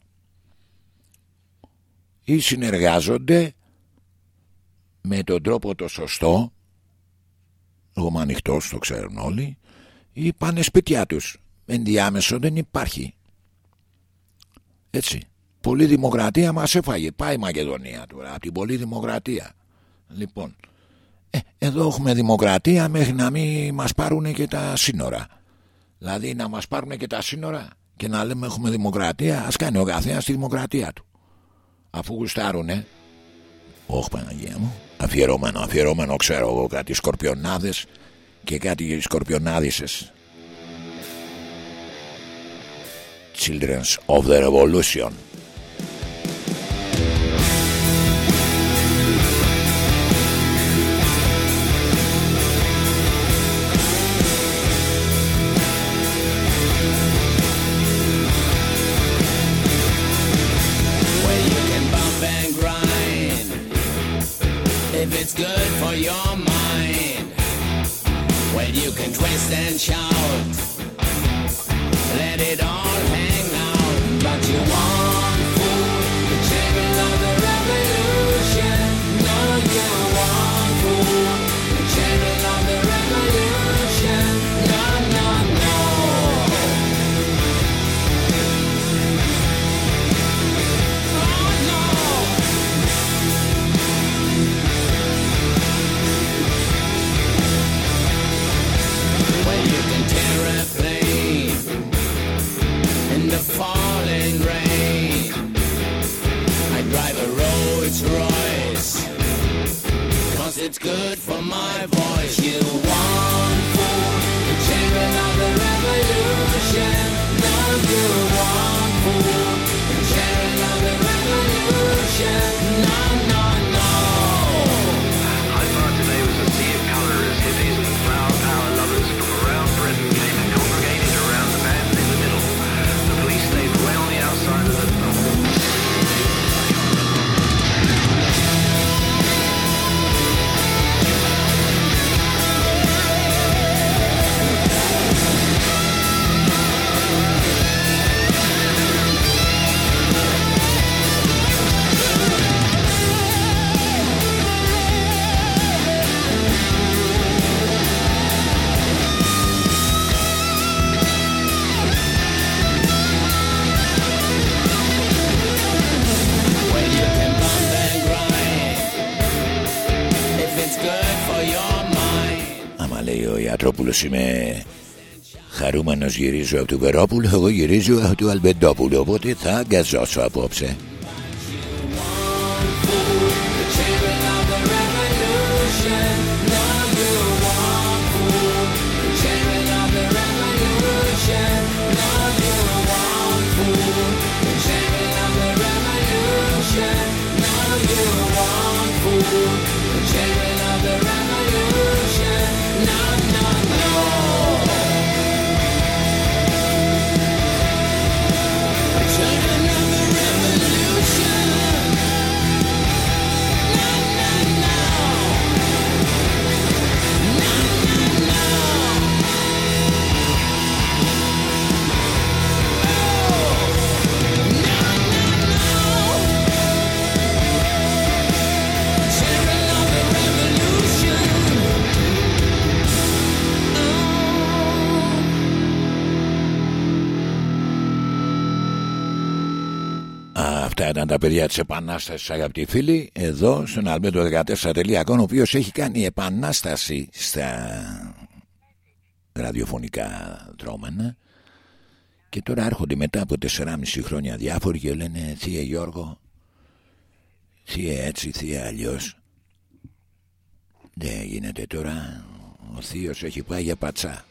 ή συνεργάζονται με τον τρόπο το σωστό εγώ είμαι ανοιχτός, το ξέρουν όλοι ή πάνε σπίτια τους. Ενδιάμεσο δεν υπάρχει. Έτσι. Πολύ δημοκρατία μας έφαγε. Πάει η Μακεδονία τώρα από την πολύ δημοκρατία. Λοιπόν ε, εδώ έχουμε δημοκρατία μέχρι να μην μας πάρουν και τα σύνορα. Δηλαδή να μας πάρουν και τα σύνορα και να λέμε έχουμε δημοκρατία ας κάνει ο καθένας τη δημοκρατία του. Αφού γουστάρουνε. Όχι Παναγία μου αφιερωμένο αφιερωμένο ξέρω εγώ κάτι σκορπιονάδες και κάτι σκορπιονάδισες Children's of the Revolution Hiroshima. Χαρούμενος γυρίζω από του Βερόπουλου, εγώ γυρίζω από του Αλμπεντόπουλου, οπότε θα αγκαζώσω απόψε. παιδιά της Επανάστασης, αγαπητοί φίλοι εδώ στον αλμπέντο14.com ο οποίος έχει κάνει επανάσταση στα ραδιοφωνικά δρόμενα και τώρα έρχονται μετά από 4,5 χρόνια διάφοροι και λένε Θεία Γιώργο Θεία έτσι, Θεία αλλιώς. δεν γίνεται τώρα ο Θεό έχει πάει για πατσά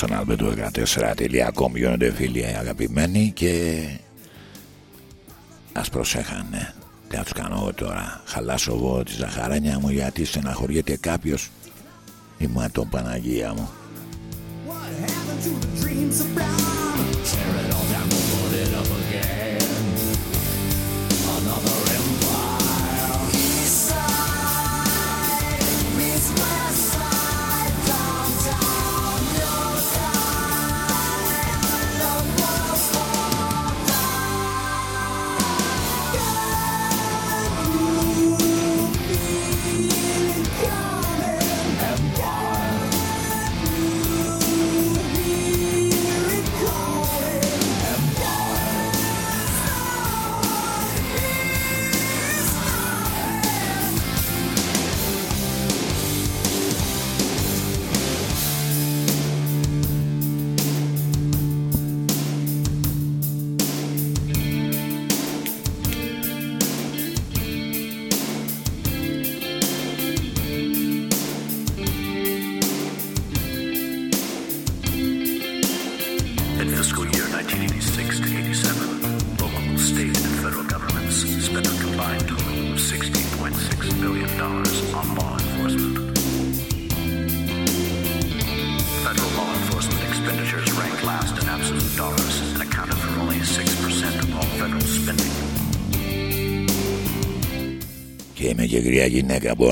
στον albedo14.com γίνονται φίλοι αγαπημένοι και ας προσέχανε. Τι να τους κάνω εγώ τώρα. Χαλάσω εγώ τη ζαχαράνια μου γιατί στεναχωριέται κάποιος. Η ματώ Παναγία μου. What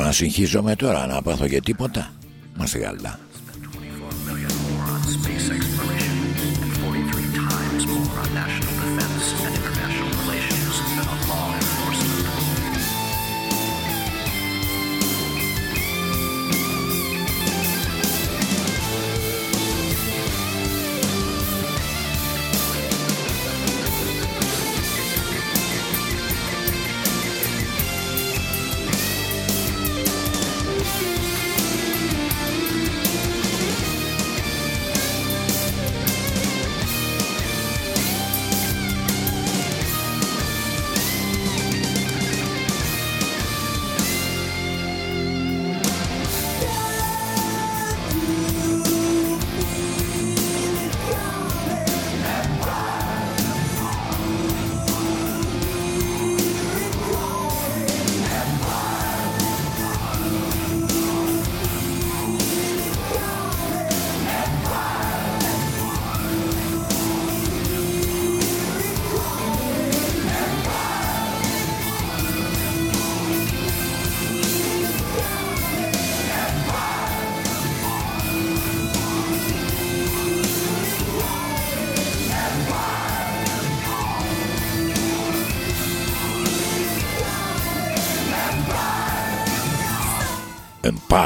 να συγχύζομαι τώρα να πάθω και τίποτα. Είμαστε καλά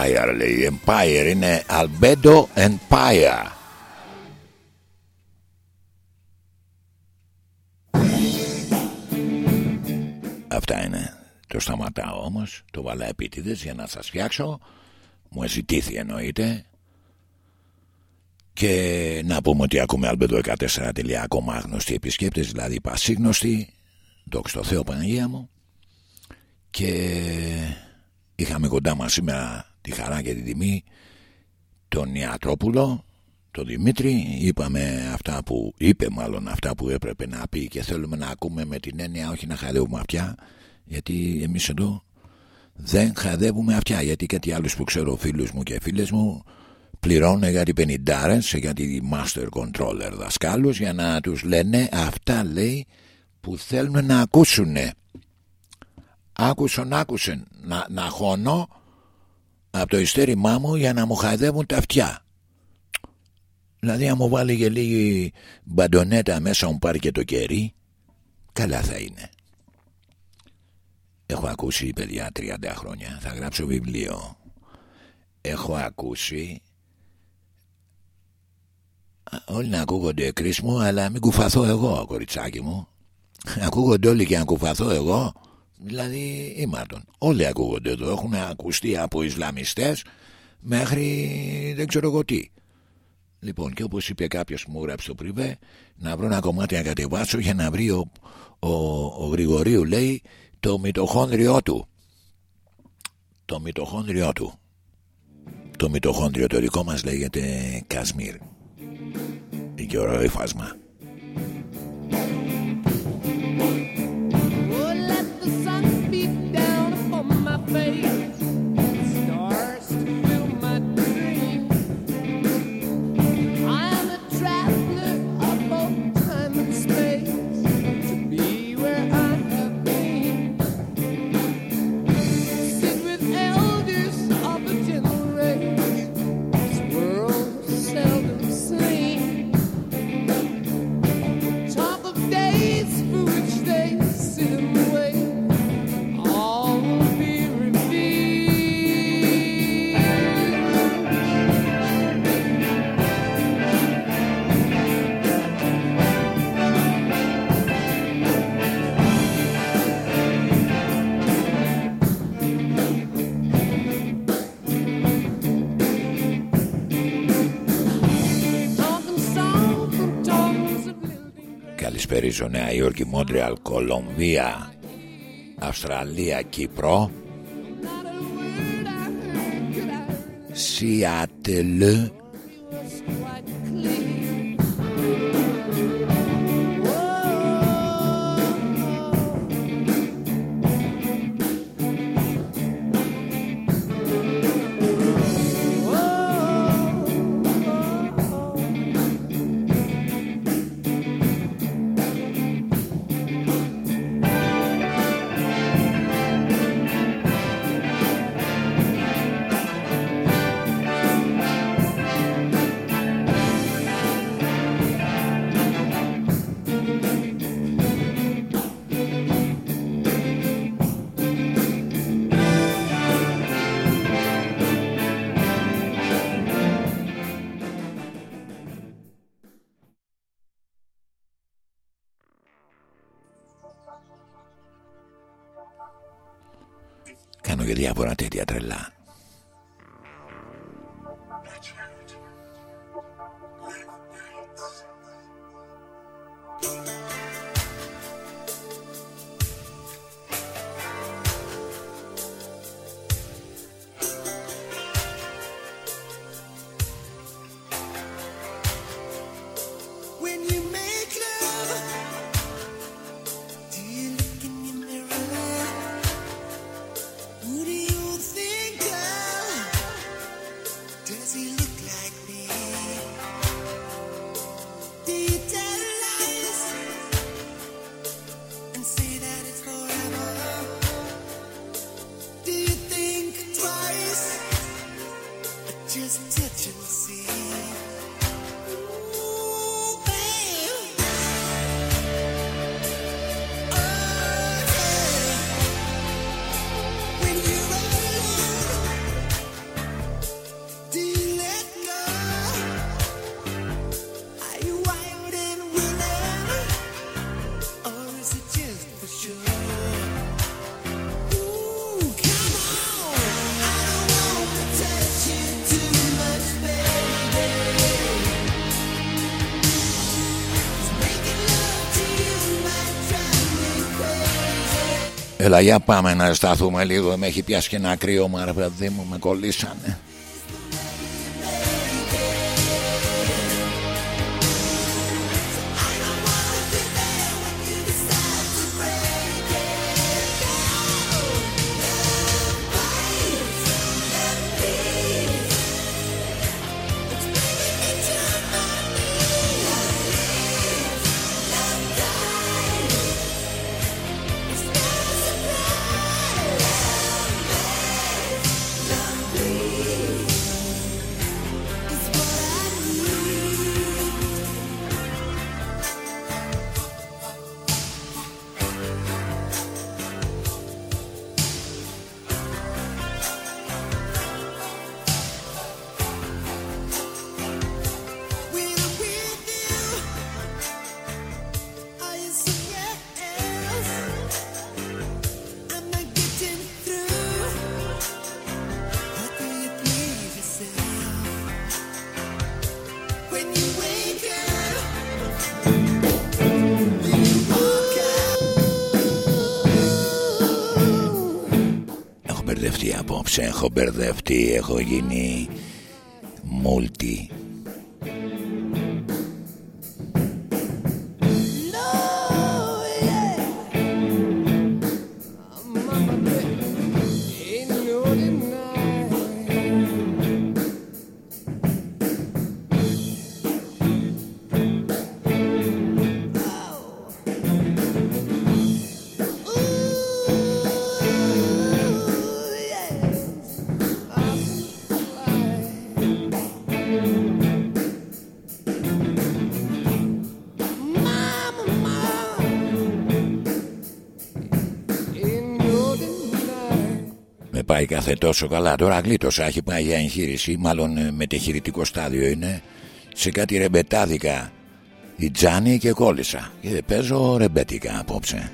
Empire λέει. Empire είναι Albedo Empire. Αυτά είναι. Το σταματάω όμως. Το βάλα επίτηδες για να σας φτιάξω. Μου ζητήθη εννοείται. Και να πούμε ότι ακούμε albedo14.com άγνωστοι επισκέπτες, δηλαδή πασίγνωστοι, δόξα τω Θεώ Παναγία μου. Και είχαμε κοντά μας σήμερα τη χαρά και τη τιμή τον Ιατρόπουλο, τον Δημήτρη. Είπαμε αυτά που είπε μάλλον αυτά που έπρεπε να πει και θέλουμε να ακούμε με την έννοια όχι να χαδεύουμε αυτιά γιατί εμείς εδώ δεν χαδεύουμε αυτιά. Γιατί κάτι άλλους που ξέρω φίλους μου και φίλες μου πληρώνουν για τις πενιντάρες για τη master controller δασκάλους για να τους λένε αυτά λέει που θέλουν να ακούσουν άκουσον άκουσεν. Να, να χώνω από το ιστέρημά μου για να μου χαϊδεύουν τα αυτιά. Δηλαδή αν μου βάλει και λίγη μπαντονέτα μέσα μου πάρει και το κερί καλά θα είναι. Έχω ακούσει παιδιά 30 χρόνια. Θα γράψω βιβλίο. Έχω ακούσει. Όλοι να ακούγονται κρίσιμο αλλά μην κουφαθώ εγώ κοριτσάκι μου. Ακούγονται όλοι και να κουφαθώ εγώ δηλαδή ήμαντων. Όλοι ακούγονται εδώ, έχουν ακουστεί από Ισλαμιστές μέχρι δεν ξέρω εγώ τι. Λοιπόν, και όπως είπε κάποιος μου γράψει το πριβέ, να βρω ένα κομμάτι να κατεβάσω για να βρει ο, ο, ο λέει, το μυτοχόνδριό του. Το μυτοχόνδριό του. Το μυτοχόνδριο το δικό μας λέγεται Κασμίρ. Δικαιωρό υφάσμα. Παρίσο, Νέα Υόρκη, Μόντρεαλ, Κολομβία, Αυστραλία, Κύπρο. Σιάτελ, για πάμε να σταθούμε λίγο. Με έχει πιάσει και ένα κρύο, μα με κολλήσανε. μπερδευτεί, έχω γίνει. Τόσο καλά. Τώρα γλίτωσα. Έχει πάει για εγχείρηση. Μάλλον με μετεχειρητικό στάδιο είναι. Σε κάτι ρεμπετάδικα η Τζάνι και κόλλησα. Και παίζω ρεμπέτικα απόψε.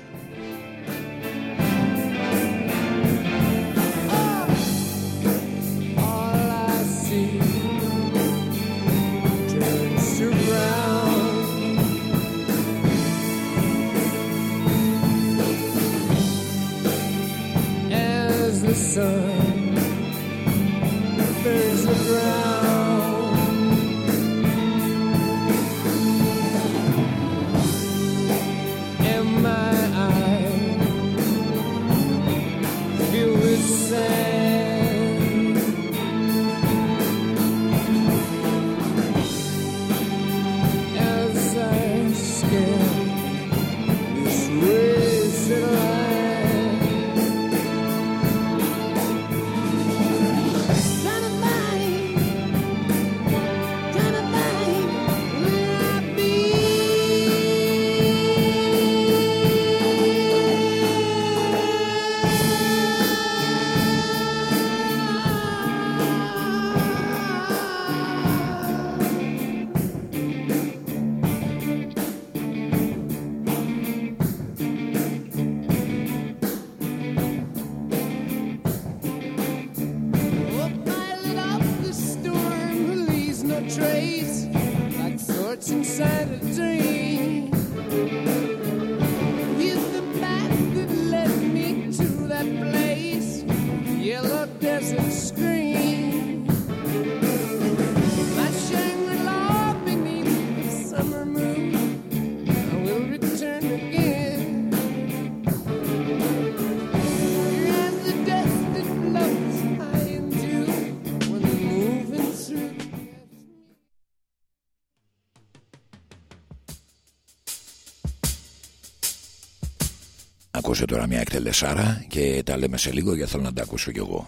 τώρα μια εκτελεσάρα και τα λέμε σε λίγο γιατί θέλω να τα ακούσω κι εγώ.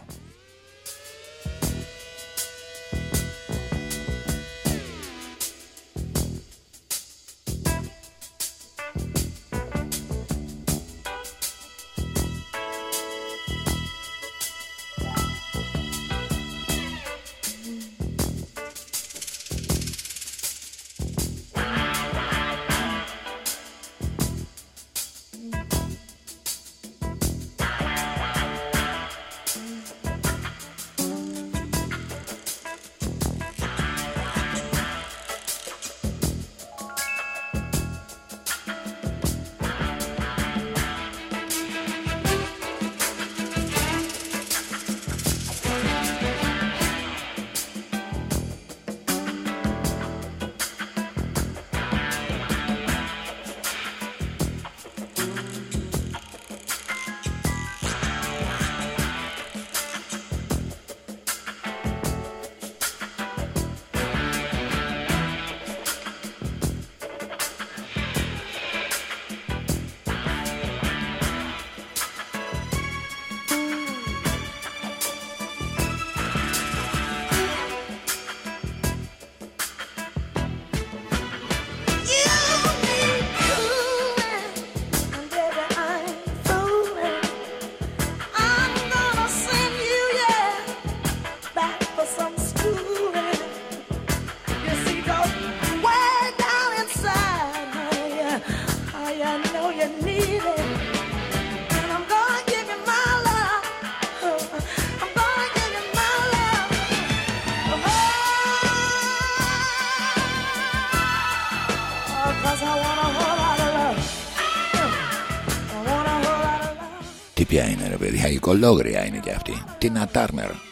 Κολόγρια είναι και αυτή. Τίνα Τάρνερ.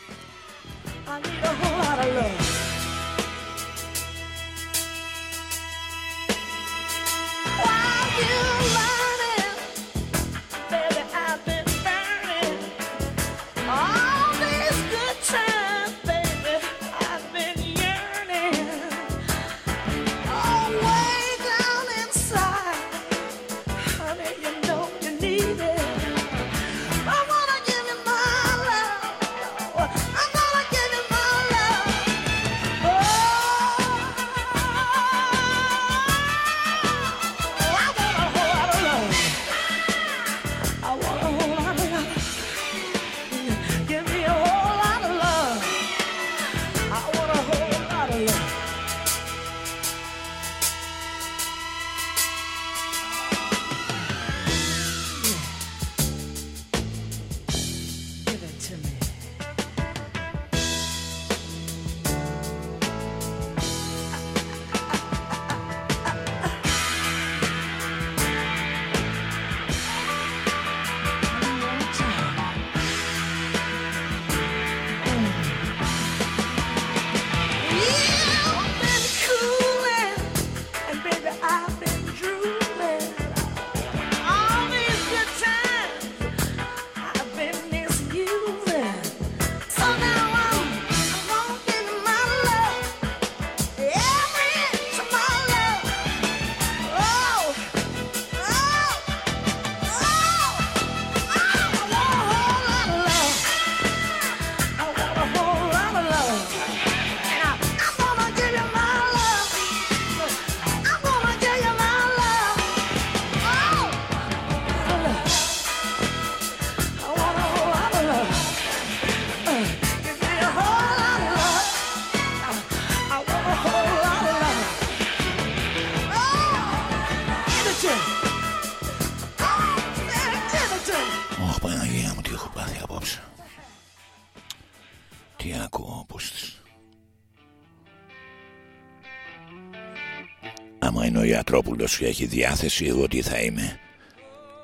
Πετρόπουλος έχει διάθεση εγώ τι θα είμαι.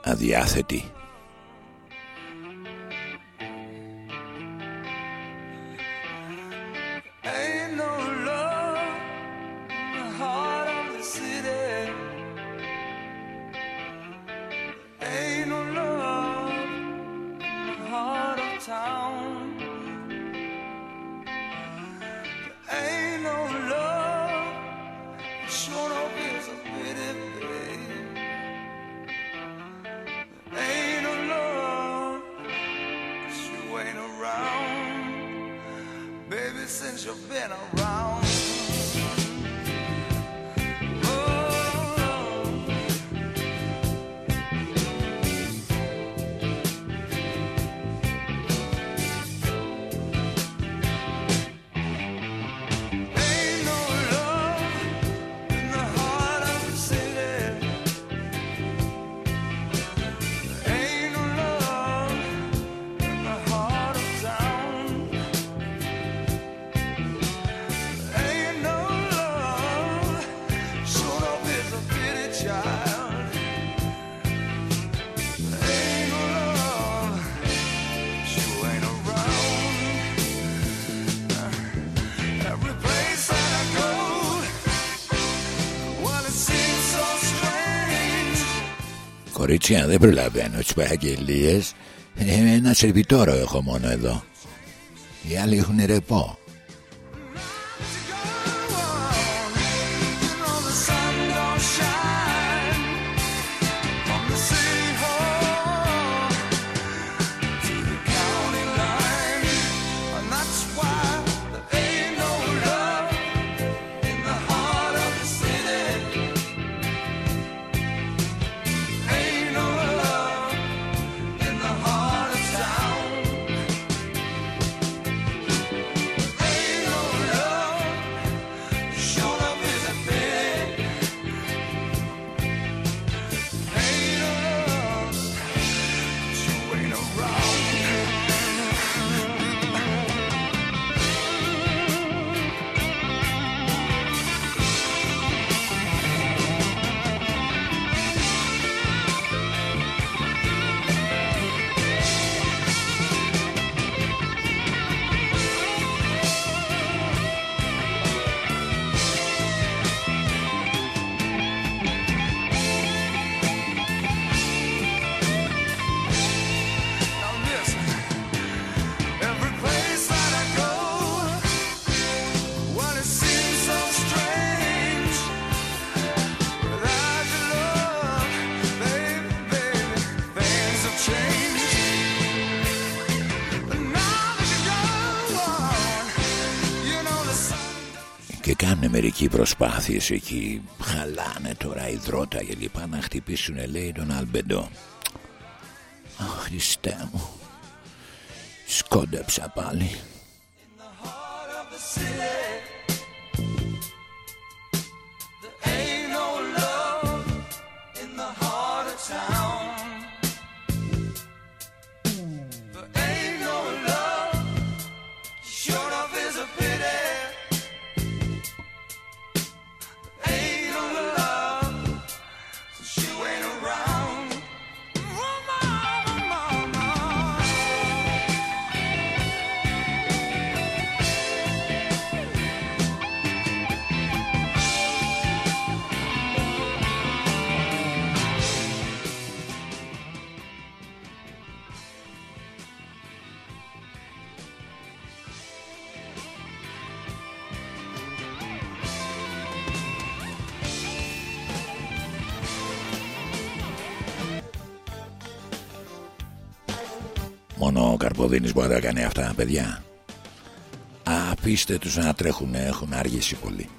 Αδιάθετη Λουτσιάν, δεν προλαβαίνω τι παραγγελίε. Ε, ένα σερβιτόρο έχω μόνο εδώ. Οι άλλοι έχουν ρεπό. προσπάθειες εκεί χαλάνε τώρα υδρότα και λοιπά να χτυπήσουν λέει τον Αλμπεντό. Αχ Χριστέ μου. Σκόντεψα πάλι. έκανε αυτά, παιδιά. Αφήστε τους να τρέχουν, έχουν αργήσει πολύ.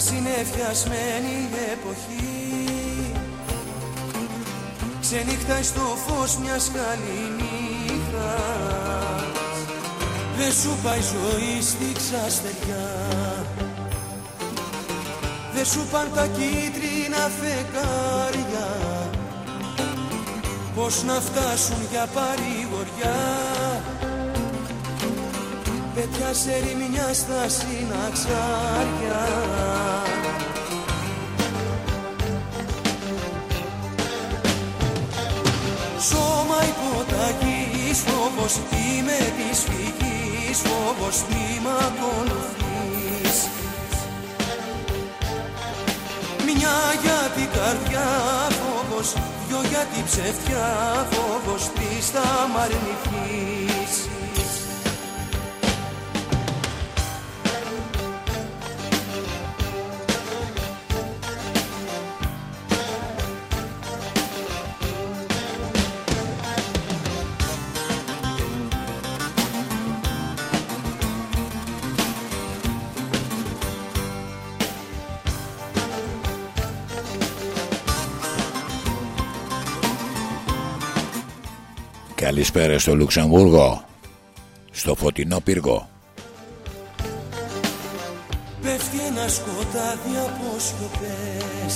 Μια συνεφιασμένη εποχή. Ξενύχταει στο φως μιας καληνύχτας. Δε σου πάει ζωή στη ξαστεριά. Δε σου παν τα κίτρινα φεκάρια. Πώς να φτάσουν για παρηγοριά. Πέτια σε ερημινιά στα συναξάρια. Υποταγής φόβος Είμαι της φυγής φόβος Μη μ' ακολουθείς. Μια για την καρδιά φόβος Δυο για την ψευτιά φόβος Τρεις θα μ' αρνηθείς Καλησπέρα στο Λουξεμβούργο Στο φωτεινό πύργο. Πέφτει ένα σκοτάδι από σιωπές.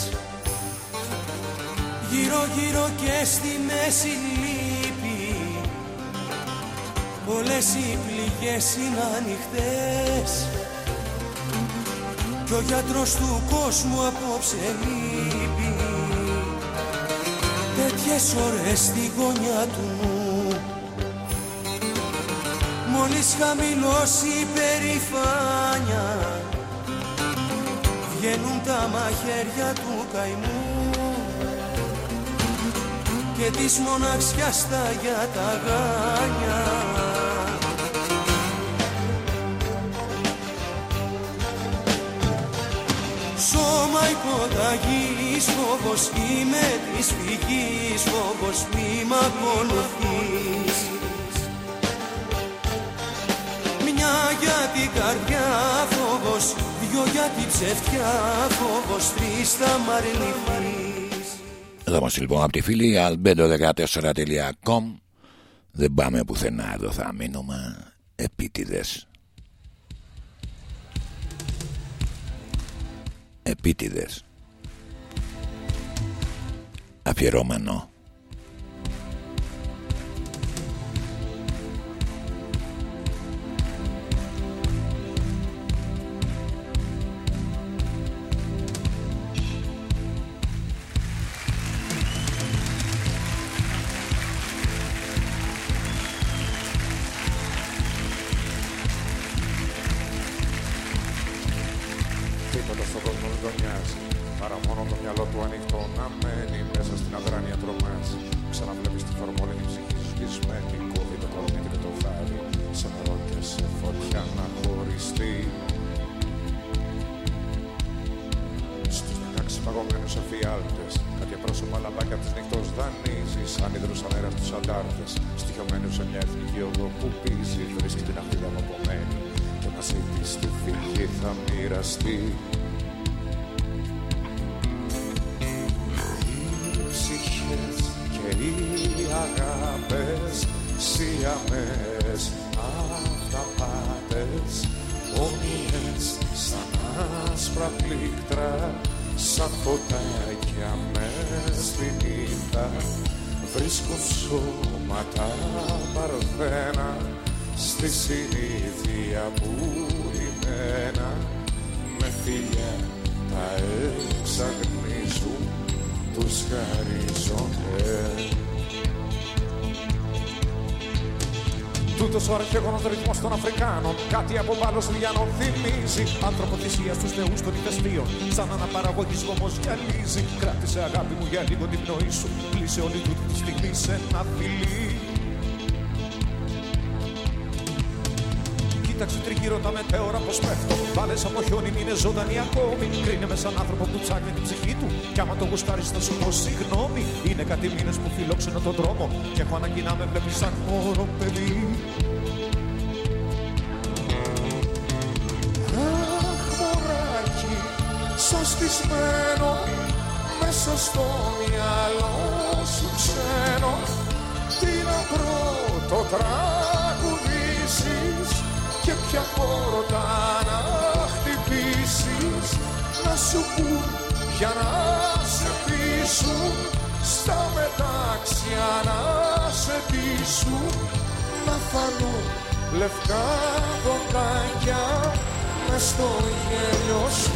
Γύρω γύρω και στη μέση λύπη. Όλες οι πληγές είναι ανοιχτές. Κι ο γιατρός του κόσμου απόψε λείπει. Τέτοιες ώρες στη γωνιά του νου Μόλις χαμηλώσει η περηφάνια Βγαίνουν τα μαχαίρια του καημού. Και της μοναξιάς τα για τα γάνια Σώμα υποταγής φόβος Είμαι της φυγής. Φόβος Μη μ' ακολουθείς για την καρδιά φόβος. Δυο για την ψευτιά φόβος. Τρεις θα μ' αρνηθείς Εδώ είμαστε λοιπόν από τη φίλη albedo14.com Δεν πάμε πουθενά εδώ θα μείνουμε Επίτηδες. Επίτηδες. Αφιερώμενο θυμίζει. Άνθρωπο θυσία στους θεού των ηφαιστείων, σαν αναπαραγωγισμό όμως γυαλίζει. Κράτησε αγάπη μου για λίγο την πνοή σου, πλήσε όλη του τη στιγμή σε ένα φιλί. Κοίταξε τριγύρω τα μετέωρα πως πέφτω. Βάλες από χιόνι μην είναι ζωντανή ακόμη. Κρίνε με σαν άνθρωπο που ψάχνει την ψυχή του. Κι άμα το γουστάρεις θα σου πω συγγνώμη. Είναι κάτι μήνες που φιλόξενο τον δρόμο Κι έχω ανάγκη να με βλέπεις σαν μωρό παιδί Αχ μωράκι, σαν σπισμένο μέσα στο μυαλό σου ξένο. Τι να πρώτο τραγουδήσεις και ποια πόρτα να χτυπήσεις. Να σου πούν για να σε πείσουν στα μετάξια να σε πείσουν. Να φανούν λευκά δοντάκια μες στο γέλιο σου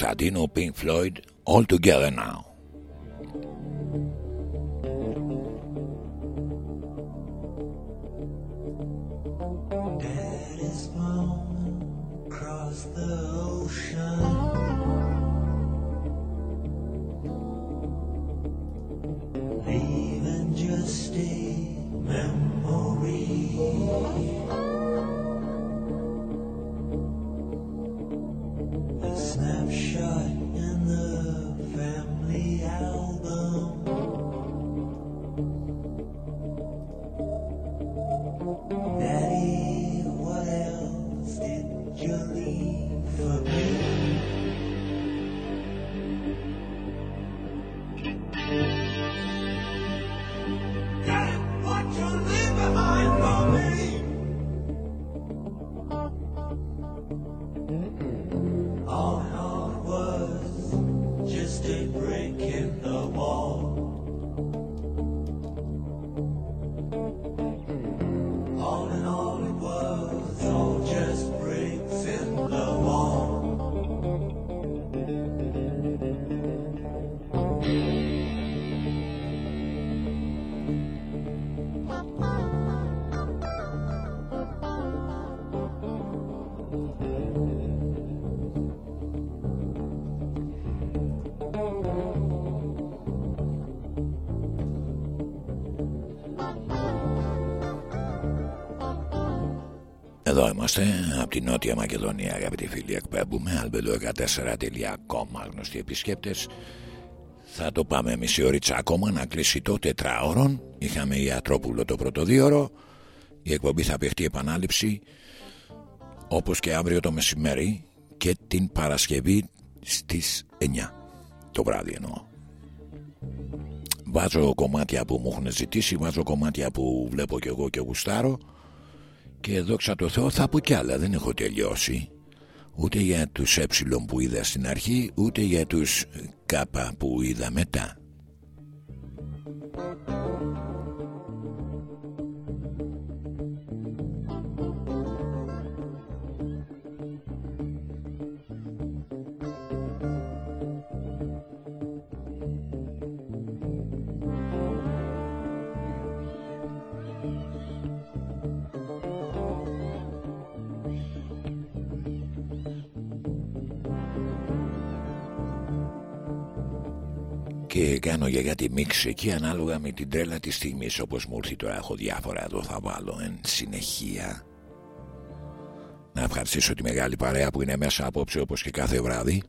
Constantino Pink Floyd all together now. Είμαστε από τη Νότια Μακεδονία, αγαπητοί φίλοι. Εκπέμπουμε albedo14.com. Γνωστοί επισκέπτες. Θα το πάμε μισή ώριτσα ακόμα να κλείσει το τετράωρον. Είχαμε ιατρόπουλο το πρώτο δίωρο. Η εκπομπή θα παιχτεί επανάληψη όπως και αύριο το μεσημέρι και την Παρασκευή στις 9 το βράδυ εννοώ. Βάζω κομμάτια που μου έχουν ζητήσει, βάζω κομμάτια που βλέπω κι εγώ και γουστάρω και δόξα τω Θεώ θα πω κι άλλα, δεν έχω τελειώσει. Ούτε για τους ε που είδα στην αρχή, ούτε για τους κ που είδα μετά. Και κάνω για κάτι μίξ εκεί ανάλογα με την τρέλα της στιγμής. Όπως μου ήρθε τώρα έχω διάφορα εδώ θα βάλω εν συνεχεία. Να ευχαριστήσω τη μεγάλη παρέα που είναι μέσα απόψε όπως και κάθε βράδυ.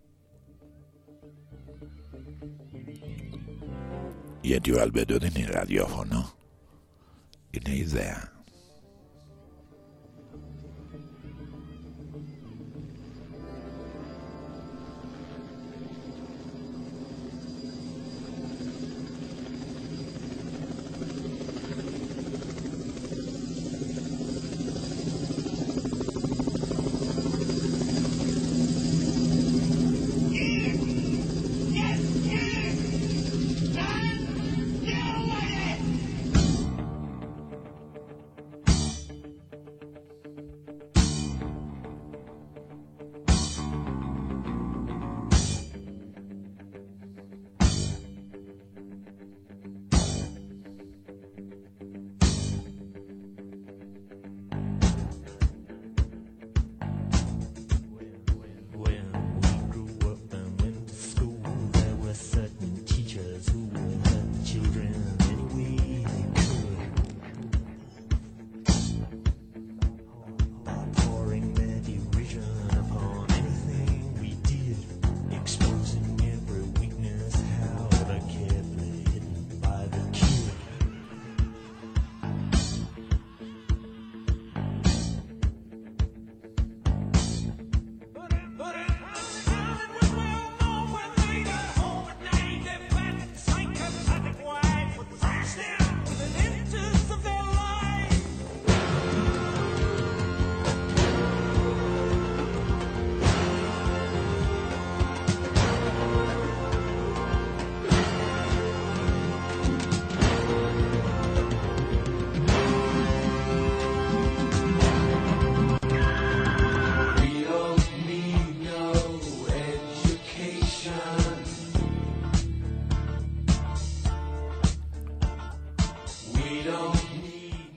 Γιατί ο Αλμπέντο δεν είναι ραδιόφωνο. Είναι ιδέα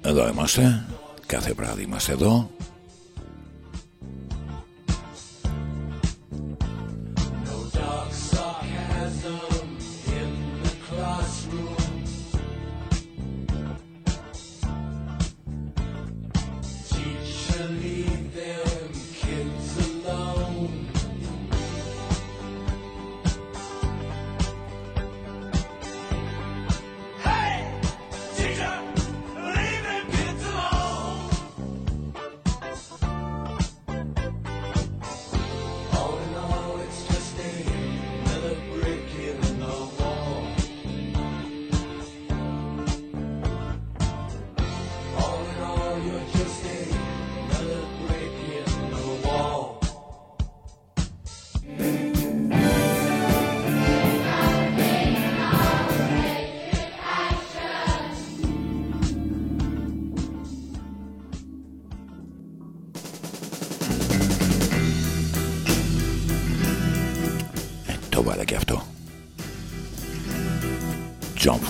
Εδώ είμαστε. Κάθε βράδυ είμαστε εδώ.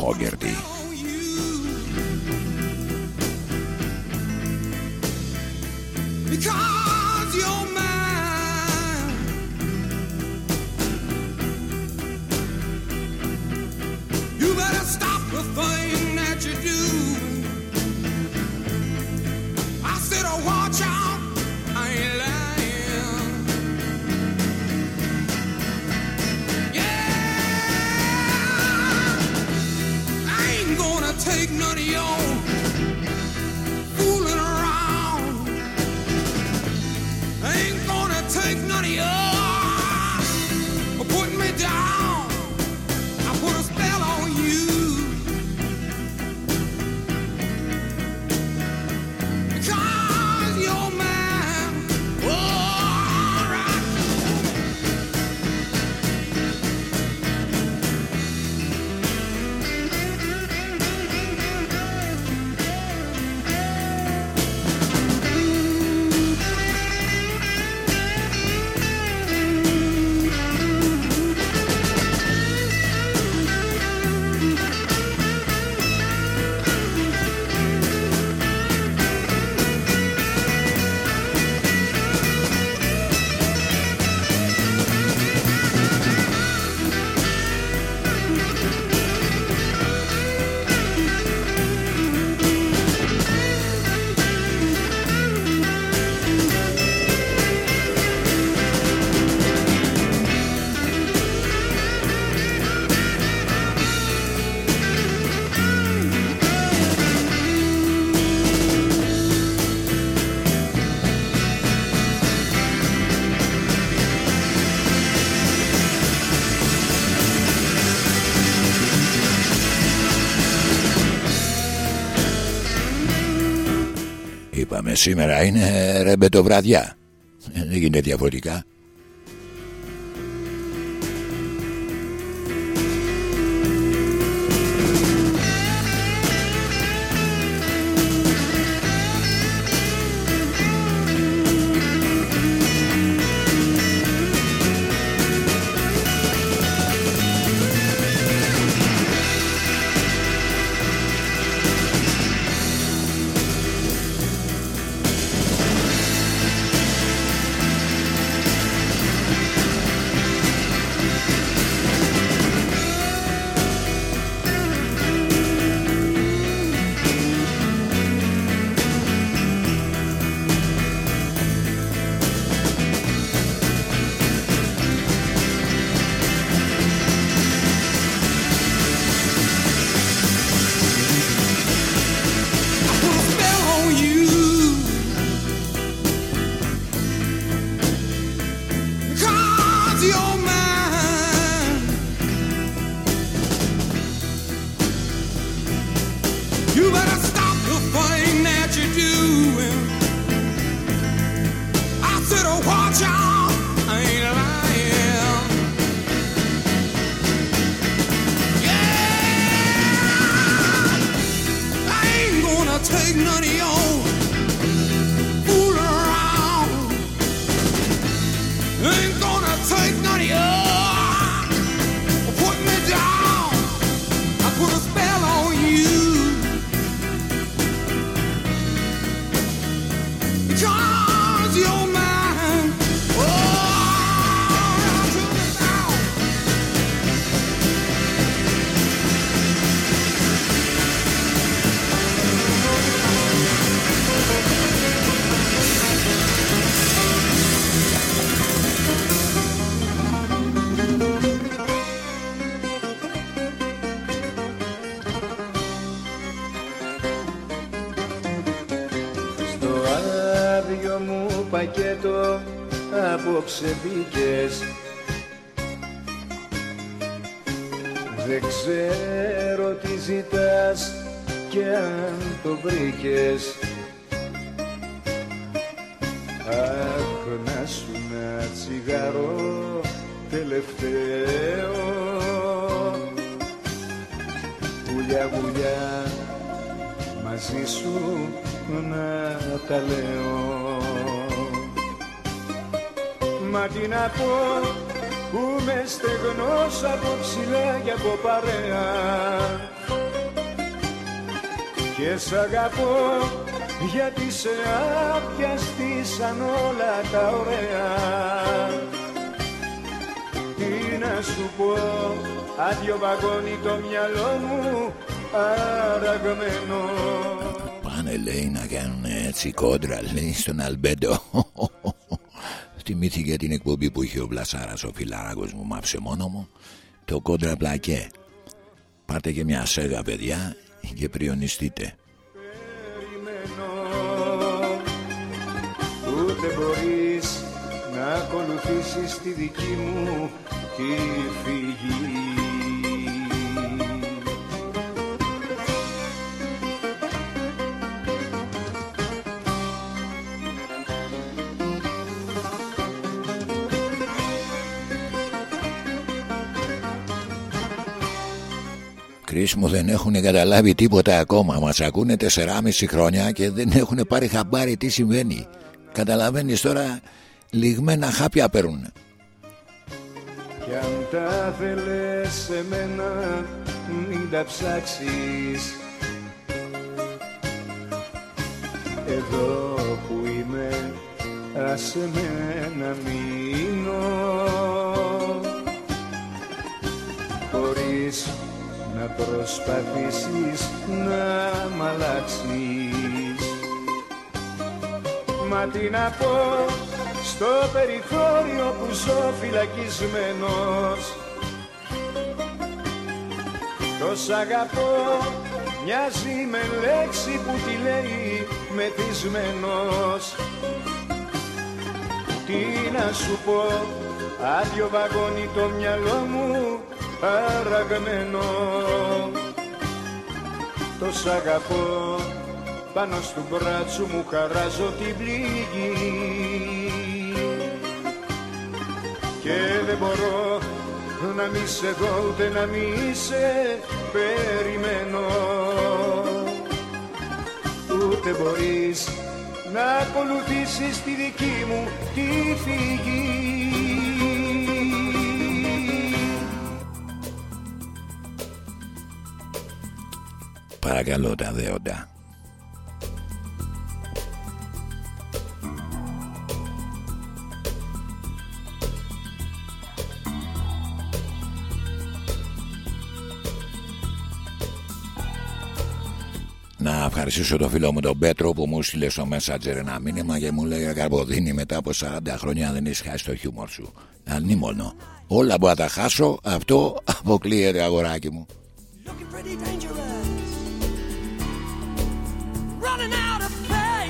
Roger. σήμερα είναι ε, ρεμπετοβραδιά. Ε, δεν γίνεται διαφορετικά. Άδειο βαγόνι το μυαλό μου αραγμένο. Πάνε λέει να κάνουν έτσι κόντρα λέει στον Αλμπέντο. Θυμήθηκε την εκπομπή που είχε ο Βλασάρας ο φιλαράκος μου μάψε μόνο μου. Το κόντρα πλακέ. Πάρτε και μια σέγα παιδιά και πριονιστείτε. Περιμένω. Ούτε μπορείς να ακολουθήσεις τη δική μου τη φυγή Κρίσιμο δεν έχουν καταλάβει τίποτα ακόμα. Μας ακούνε 4,5 χρόνια και δεν έχουν πάρει χαμπάρι τι συμβαίνει. Καταλαβαίνεις τώρα λιγμένα χάπια παίρνουν. Κι αν τα θέλες σε μένα μην τα ψάξεις. Εδώ που είμαι άσε με να μείνω. Χωρίς να προσπαθήσεις να μ' αλλάξεις. Μα τι να πω στο περιθώριο που ζω φυλακισμένος. Το σ' αγαπώ μοιάζει με λέξη που τη λέει μεθυσμένος. Τι να σου πω άδειο βαγόνι το μυαλό μου αραγμένο Το σ' αγαπώ πάνω στο μπράτσο μου χαράζω την πληγή. Και δεν μπορώ να μη σε δω ούτε να μη σε περιμένω. Ούτε μπορείς να ακολουθήσεις τη δική μου τη φυγή Παρακαλώ τα δέοντα Να ευχαριστήσω το φίλο μου τον Πέτρο που μου στείλε στο Messenger ένα μήνυμα και μου λέει Καρποδίνη μετά από 40 χρόνια δεν έχει χάσει το χιούμορ σου. Ανήμονο. Όλα που θα τα χάσω αυτό αποκλείεται αγοράκι μου.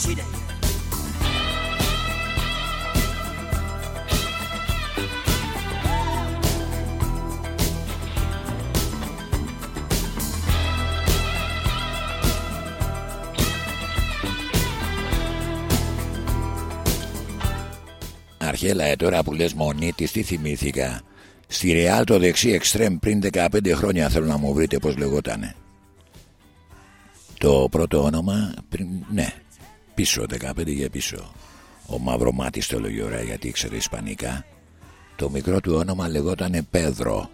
cheated. Cheated. Αρχέλα, ε, τώρα που λες μονίτης, τις θυμήθηκα; Στη Ρεάλ το δεξί εξτρέμ πριν 15 χρόνια θέλω να μου βρείτε πώς λεγότανε. Το πρώτο όνομα πριν, ναι, πίσω, 15 για πίσω. Ο Μαυρομάτης το λέγει ωραία γιατί ήξερε Ισπανικά. Το μικρό του όνομα λεγότανε Πέδρο.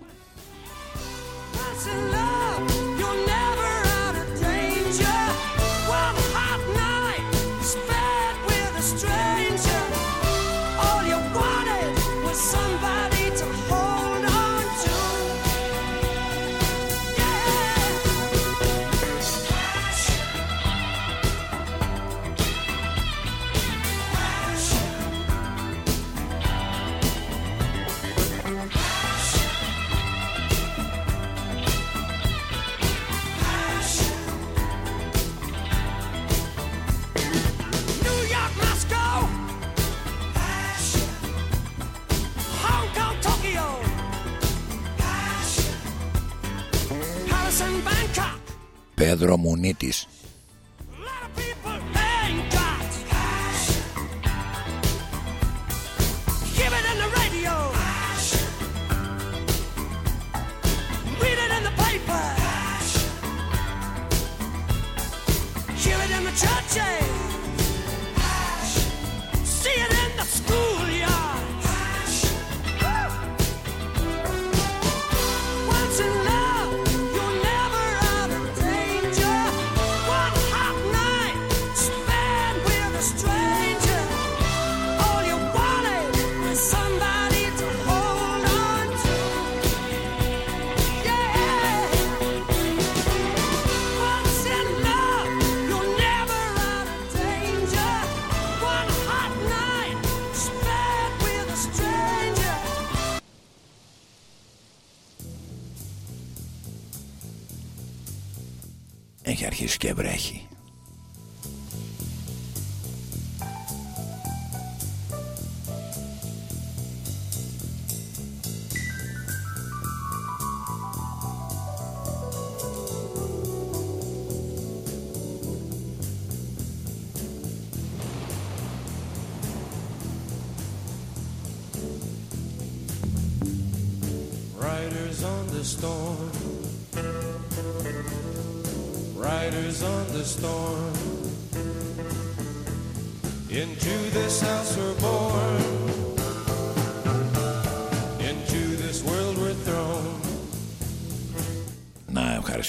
Πέδρο Μουνίτης.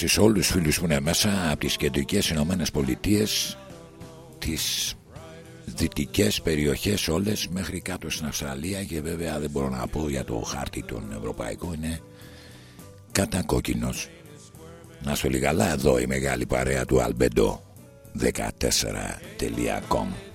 σε όλους τους φίλους που είναι μέσα από τις κεντρικές Ηνωμένες Πολιτείες, τις δυτικές περιοχές όλες μέχρι κάτω στην Αυστραλία και βέβαια δεν μπορώ να πω για το χάρτη τον Ευρωπαϊκό είναι κατακόκκινος να σου λιγαλά εδώ η μεγάλη παρέα του Αλμπεντό. 14.com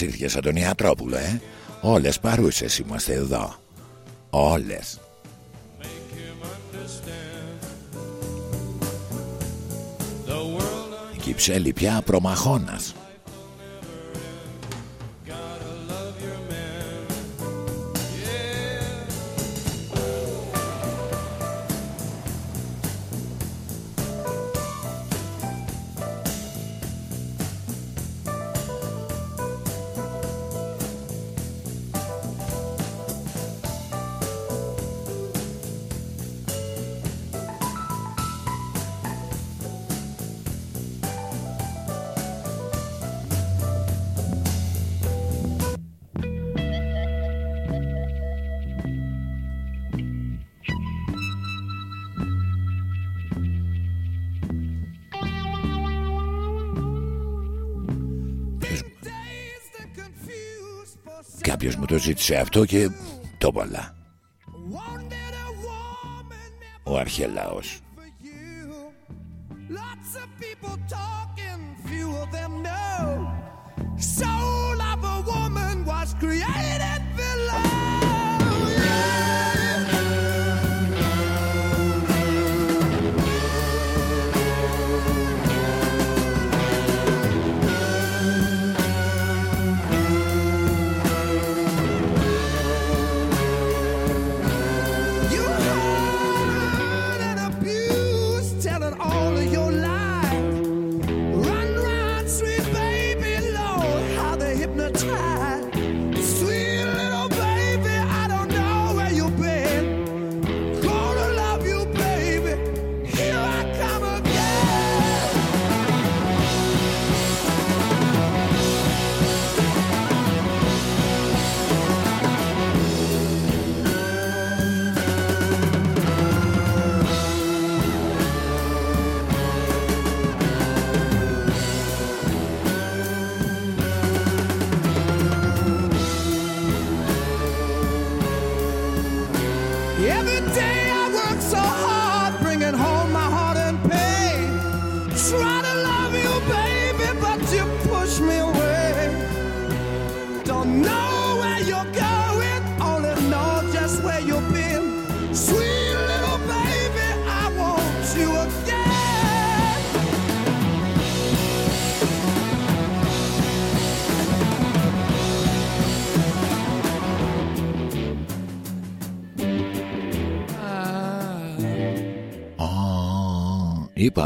ήρθε σαν τον Ιατρόπουλο ε; Όλες παρούσες είμαστε εδώ Όλες. Κυψέλη πια προμαχώνας σε αυτό και το παλά. Ο αρχελαός.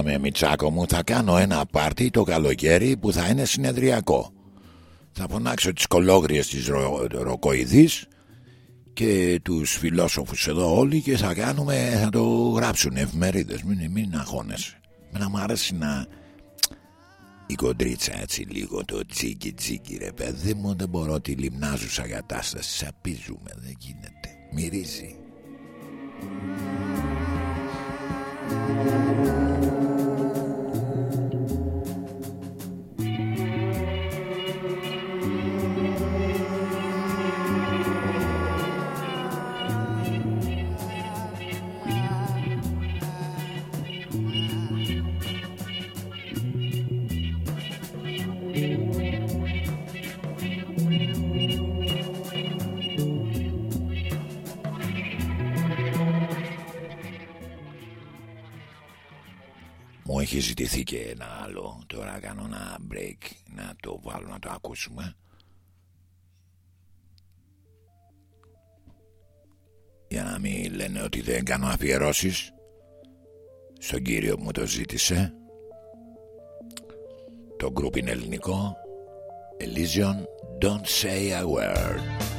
Είπαμε Μιτσάκο μου θα κάνω ένα πάρτι το καλοκαίρι που θα είναι συνεδριακό. Θα φωνάξω τις κολόγριες της ρο, ροκοειδής Και τους φιλόσοφους εδώ όλοι Και θα κάνουμε Θα το γράψουν εφημερίδες. Μην, μην αγχώνεσαι. Μένα μου αρέσει να η κοντρίτσα έτσι λίγο το τσίκι τσίκι ρε παιδί μου δεν μπορώ τη λιμνάζουσα κατάσταση. Σαπίζουμε δεν γίνεται. Μυρίζει Μου έχει ζητηθεί και ένα άλλο Τώρα κάνω ένα break Να το βάλω να το ακούσουμε. Για να μην λένε ότι δεν κάνω αφιερώσεις Στον κύριο που μου το ζήτησε. Το γκρουπ είναι ελληνικό. Elysian Don't say a word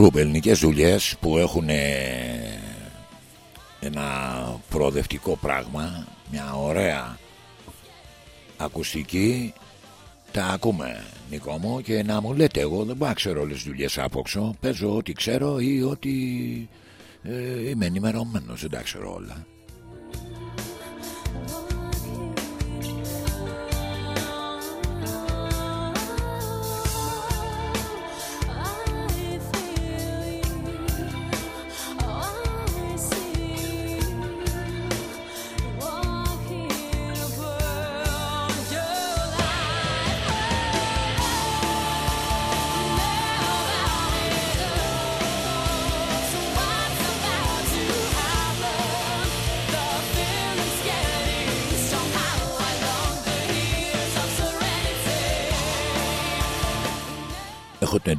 ελληνικά γκρουπ, ελληνικές δουλειές που έχουν ένα προοδευτικό πράγμα, μια ωραία ακουστική, τα ακούμε Νικό μου και να μου λέτε εγώ δεν μπορώ να ξέρω όλες τις δουλειές απόξω, παίζω ό,τι ξέρω ή ό,τι ε, είμαι ενημερωμένος, δεν τα ξέρω όλα.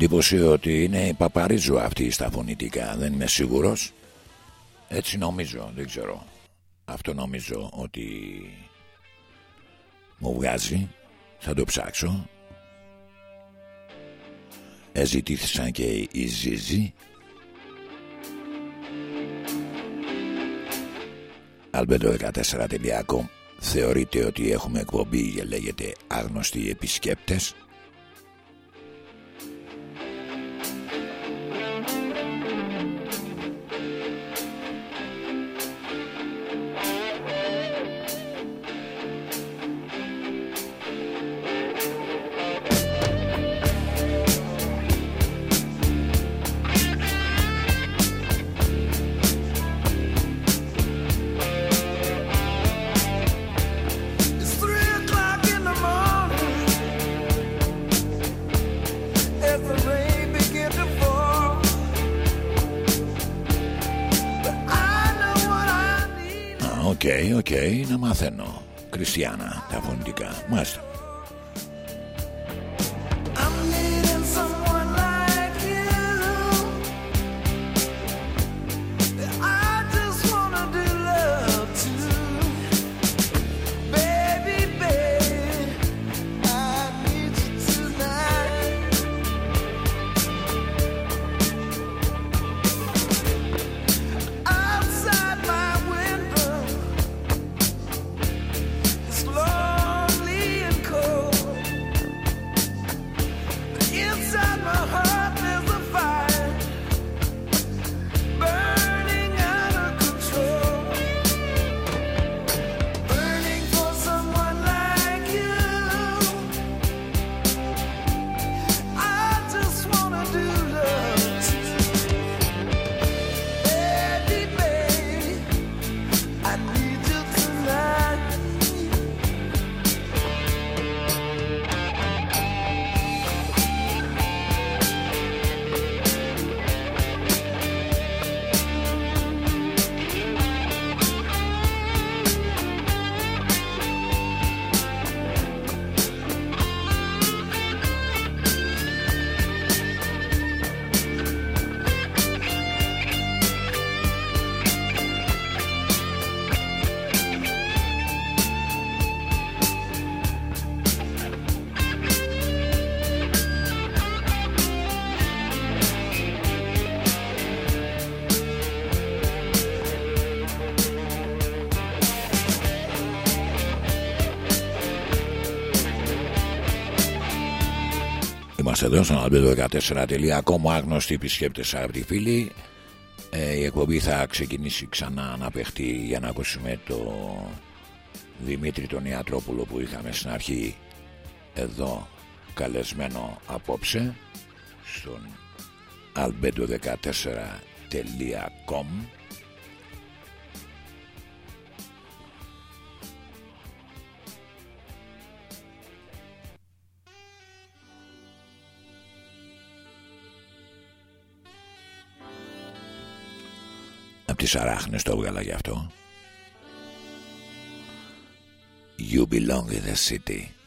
Εντύπωση ότι είναι η Παπαρίζου αυτή στα φωνητικά Δεν είμαι σίγουρος. Έτσι νομίζω, δεν ξέρω. Αυτό νομίζω ότι μου βγάζει. Θα το ψάξω. Εζητήθησαν και οι Ζίζοι. Albedo14.com Θεωρείτε ότι έχουμε εκπομπή και λέγεται άγνωστοι επισκέπτες εδώ στον albedo14.com άγνωστοι επισκέπτες αγαπητοί φίλοι. Ε, η εκπομπή θα ξεκινήσει ξανά να παιχτεί για να ακούσουμε το Δημήτρη τον Ιατρόπουλο που είχαμε στην αρχή. Εδώ καλεσμένο απόψε στον albedo14.com αράχνες το έβγαλα γι' αυτό. You belong in the city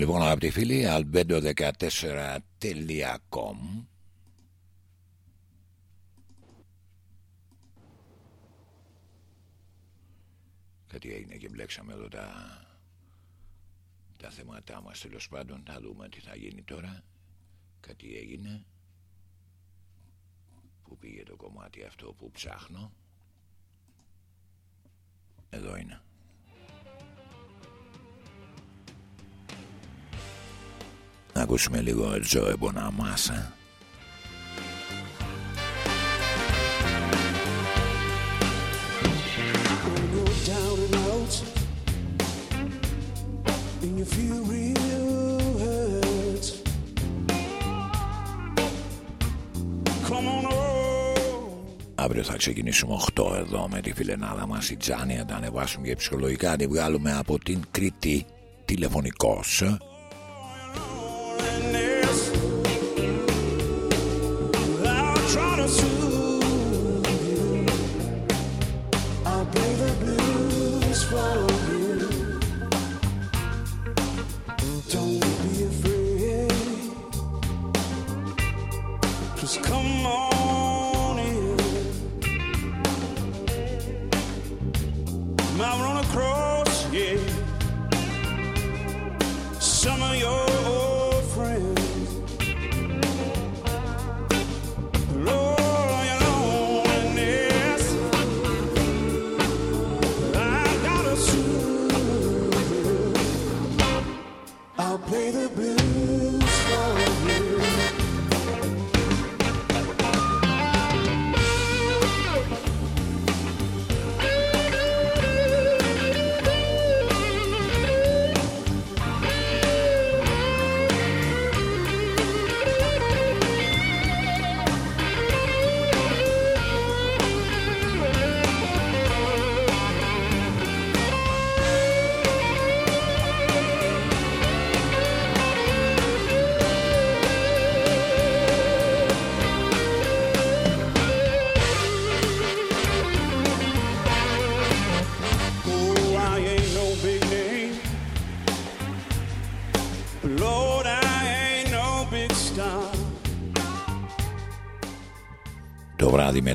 λοιπόν αγαπητοί φίλοι albedo14.com Κάτι έγινε και μπλέξαμε εδώ τα, τα θέματά μας τέλος πάντων. Θα δούμε τι θα γίνει τώρα. Κάτι έγινε. Που πήγε το κομμάτι αυτό που ψάχνω. Εδώ είναι real hurt, come on over. Αύριο θα ξεκινήσουμε 8 εδώ με τη φιλενάδα μας η Τζάνη να τα ανεβάσουμε για ψυχολογικά να τη βγάλουμε από την Κρήτη τηλεφωνικός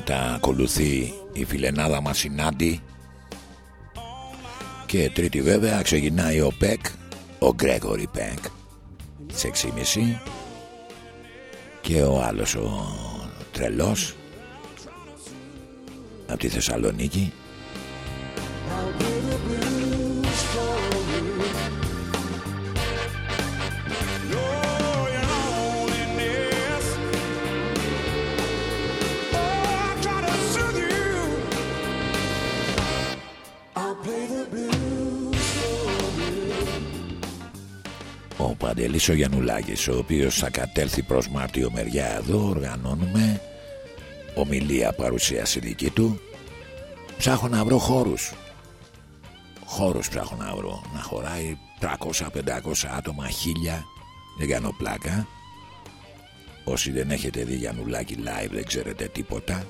μετά ακολουθεί η φιλενάδα μας η Νάντι. Και τρίτη βέβαια ξεκινάει ο Πεκ, ο Γκρέγορι Πεκ στις 6.30 και ο άλλος ο τρελός από τη Θεσσαλονίκη ο Παντελής ο Γιαννουλάκης ο οποίος θα κατέλθει προς Μάρτιο μεριά. Εδώ οργανώνουμε ομιλία παρουσίαση δική του. Ψάχνω να βρω χώρους. Χώρους ψάχνω να βρω. Να χωράει 300-500 άτομα χίλια. Δεν κάνω πλάκα. Όσοι δεν έχετε δει Γιαννουλάκη live δεν ξέρετε τίποτα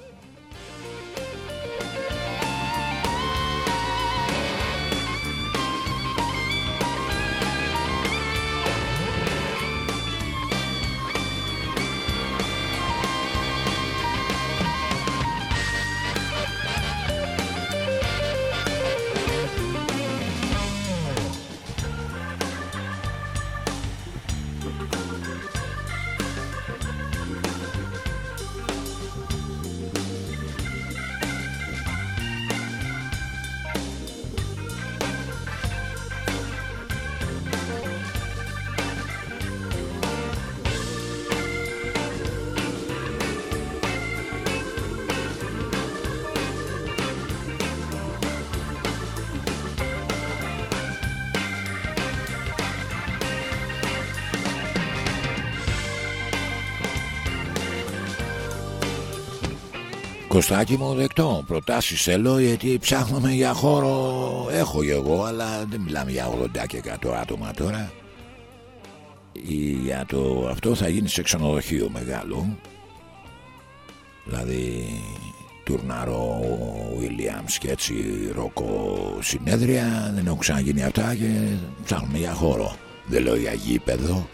Κωστάκι μου δεκτό. Προτάσεις θέλω γιατί ψάχνουμε για χώρο. Έχω και εγώ αλλά δεν μιλάμε για 80 και 100 άτομα τώρα. Ή Για το αυτό θα γίνει σε ξενοδοχείο μεγάλο. Δηλαδή τουρναρό Williams και έτσι ροκο συνέδρια. Δεν έχουν ξαναγίνει αυτά και ψάχνουμε για χώρο. Δεν λέω για γήπεδο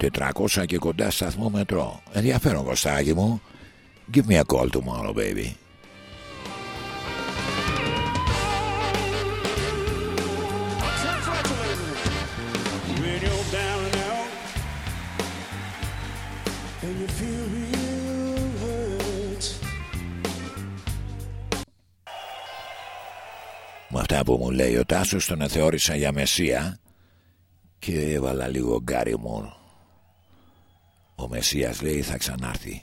400 και κοντά σταθμό μετρό ενδιαφέρον Κωστάκη μου give me a call tomorrow baby When you're down and out and you feel real hurt. Με αυτά που μου λέει ο Τάσος τον θεώρησα για μεσία και έβαλα λίγο Gary Moore. Ο Μεσσίας λέει θα ξανάρθει.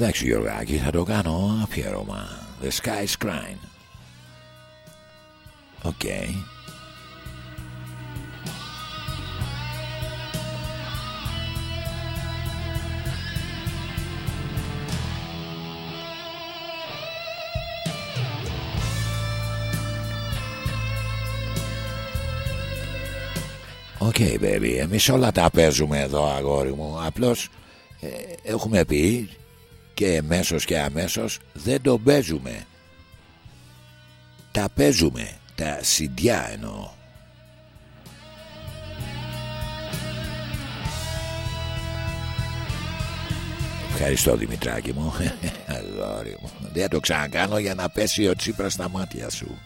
Εντάξει Γιωργάκη θα το κάνω αφιέρωμα. The Sky's Crying. OK. OK baby εμείς όλα τα παίζουμε εδώ αγόρι μου. Απλώς ε, έχουμε πει και εμέσως και αμέσως δεν το παίζουμε. Τα παίζουμε τα συντιά εννοώ. Ευχαριστώ Δημητράκη μου. [laughs] Αγόρι μου. Δεν το ξανακάνω για να πέσει ο Τσίπρας στα μάτια σου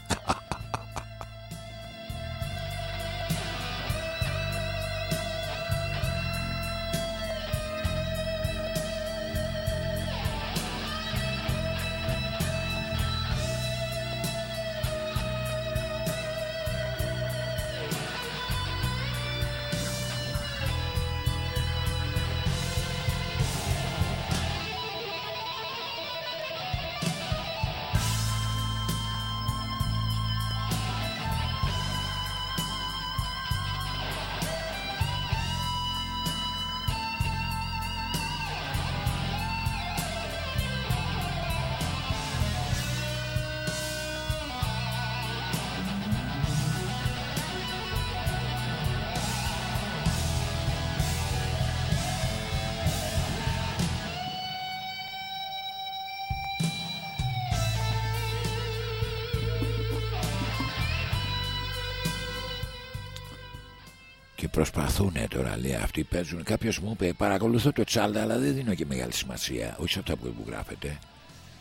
αυτοί παίζουν. Κάποιος μου είπε παρακολουθώ το τσάλτα Αλλά δεν δίνω και μεγάλη σημασία. Όχι σε αυτά που που γράφετε.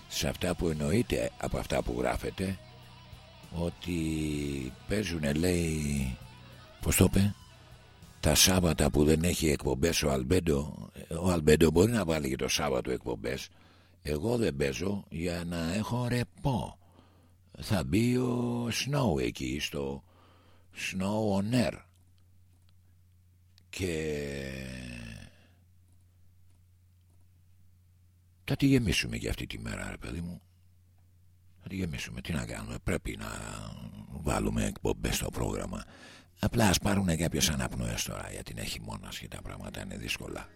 Σε αυτά που εννοείται από αυτά που γράφετε Ότι παίζουν λέει Πώς το είπε τα Σάββατα που δεν έχει εκπομπές ο Αλμπέντο Ο Αλμπέντο μπορεί να βάλει και το Σάββατο εκπομπές. Εγώ δεν παίζω για να έχω ρεπό. Θα μπει ο Snow εκεί στο Snow on Air και Θα τη γεμίσουμε για αυτή τη μέρα, ρε παιδί μου. Θα τη γεμίσουμε. Τι να κάνουμε. Πρέπει να βάλουμε εκπομπές στο πρόγραμμα. Απλά ας πάρουν κάποιες αναπνοές τώρα γιατί είναι χειμώνας και τα πράγματα είναι δύσκολα.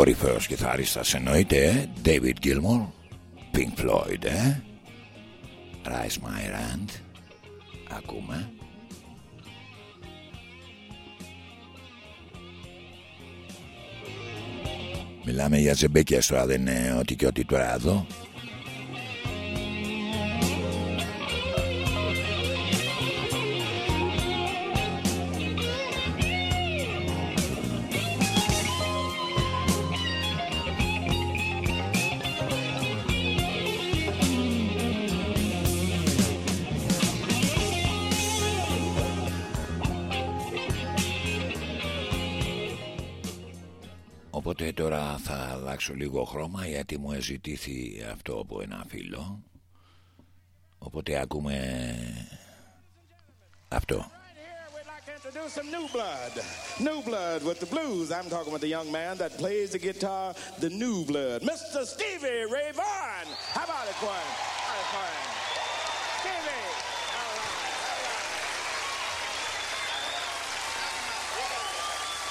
κορυφαίος κιθαρίστας εννοείται; ε? David Gilmore, Pink Floyd ε; Rise My Rand Ακούμε. Μιλάμε για ζεμπέκια τώρα δεν είναι ότι και ότι τώρα εδώ. Αλλάξω λίγο χρώμα γιατί μου ζητήθη αυτό από ένα φίλο. Οπότε ακούμε αυτό. Introduce some new blood. New blood with the blues. I'm talking with the young man that plays the guitar, the new blood. Mr. Stevie Ray Vaughan. How about it, Quinn? How about it, Quinn?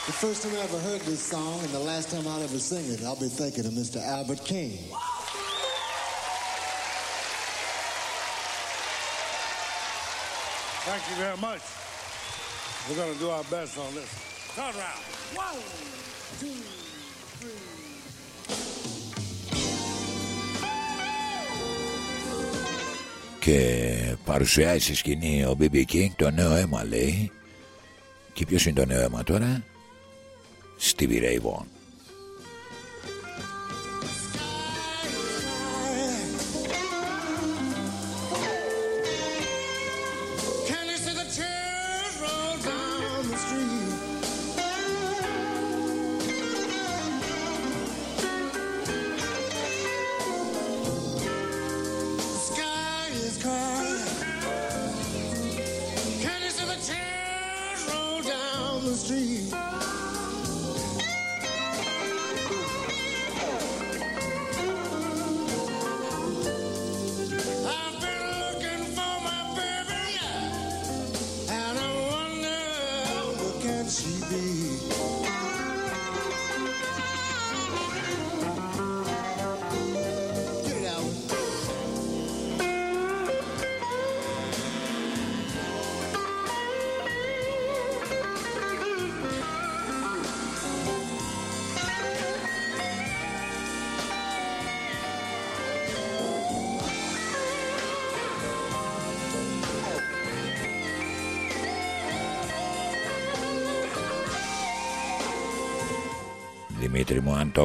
The first time I ever heard this song and the last time I'll ever sing it, I'll be thinking of Mr. Albert King. Thank you very much. We're going to do our best on this. Turn around. One, two, three. Και παρουσιάζει στη σκηνή ο BB King το νέο αίμα λέει. Και ποιος είναι το νέο αίμα τώρα? στη Βηρέη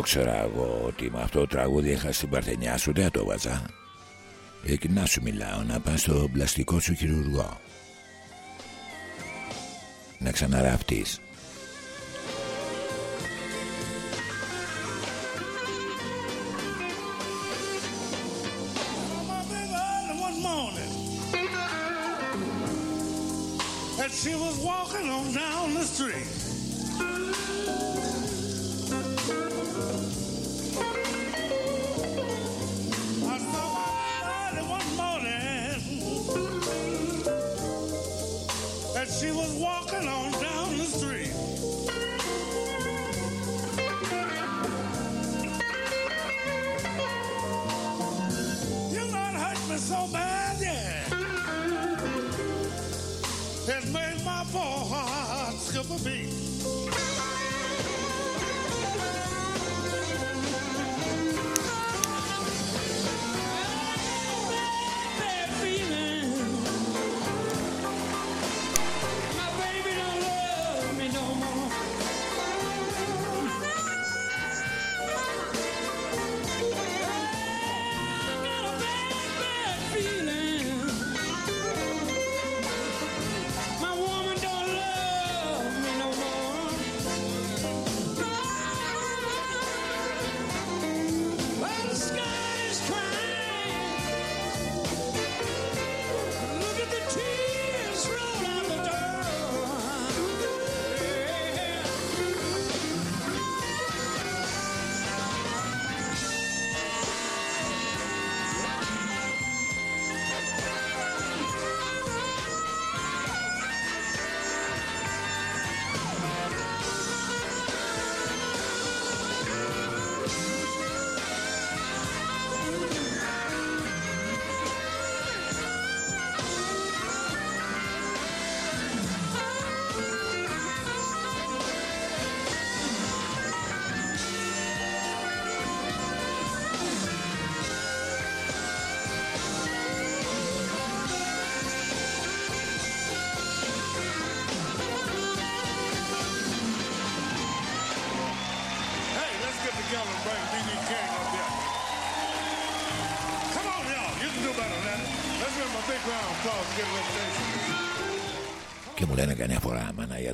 ξέρα εγώ ότι με αυτό το τραγούδι είχα στην παρθενιά σου δεν το βάζα Εκνά σου μιλάω να πας στο πλαστικό σου χειρουργό Να ξαναραφτείς My baby early one morning. And she was walking on down the street.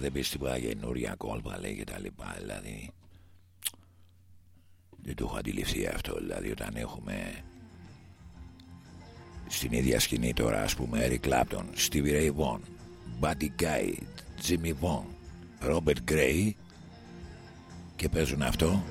Δεν πεις τίποτα καινούρια κόλπα, λέει και τα λοιπά. Δηλαδή, δεν το έχω αντιληφθεί αυτό. Δηλαδή, όταν έχουμε στην ίδια σκηνή τώρα, ας πούμε, Eric Clapton, Stevie Ray Vaughan, Buddy Guy, Jimmy Vaughan, Robert Gray και παίζουν αυτό.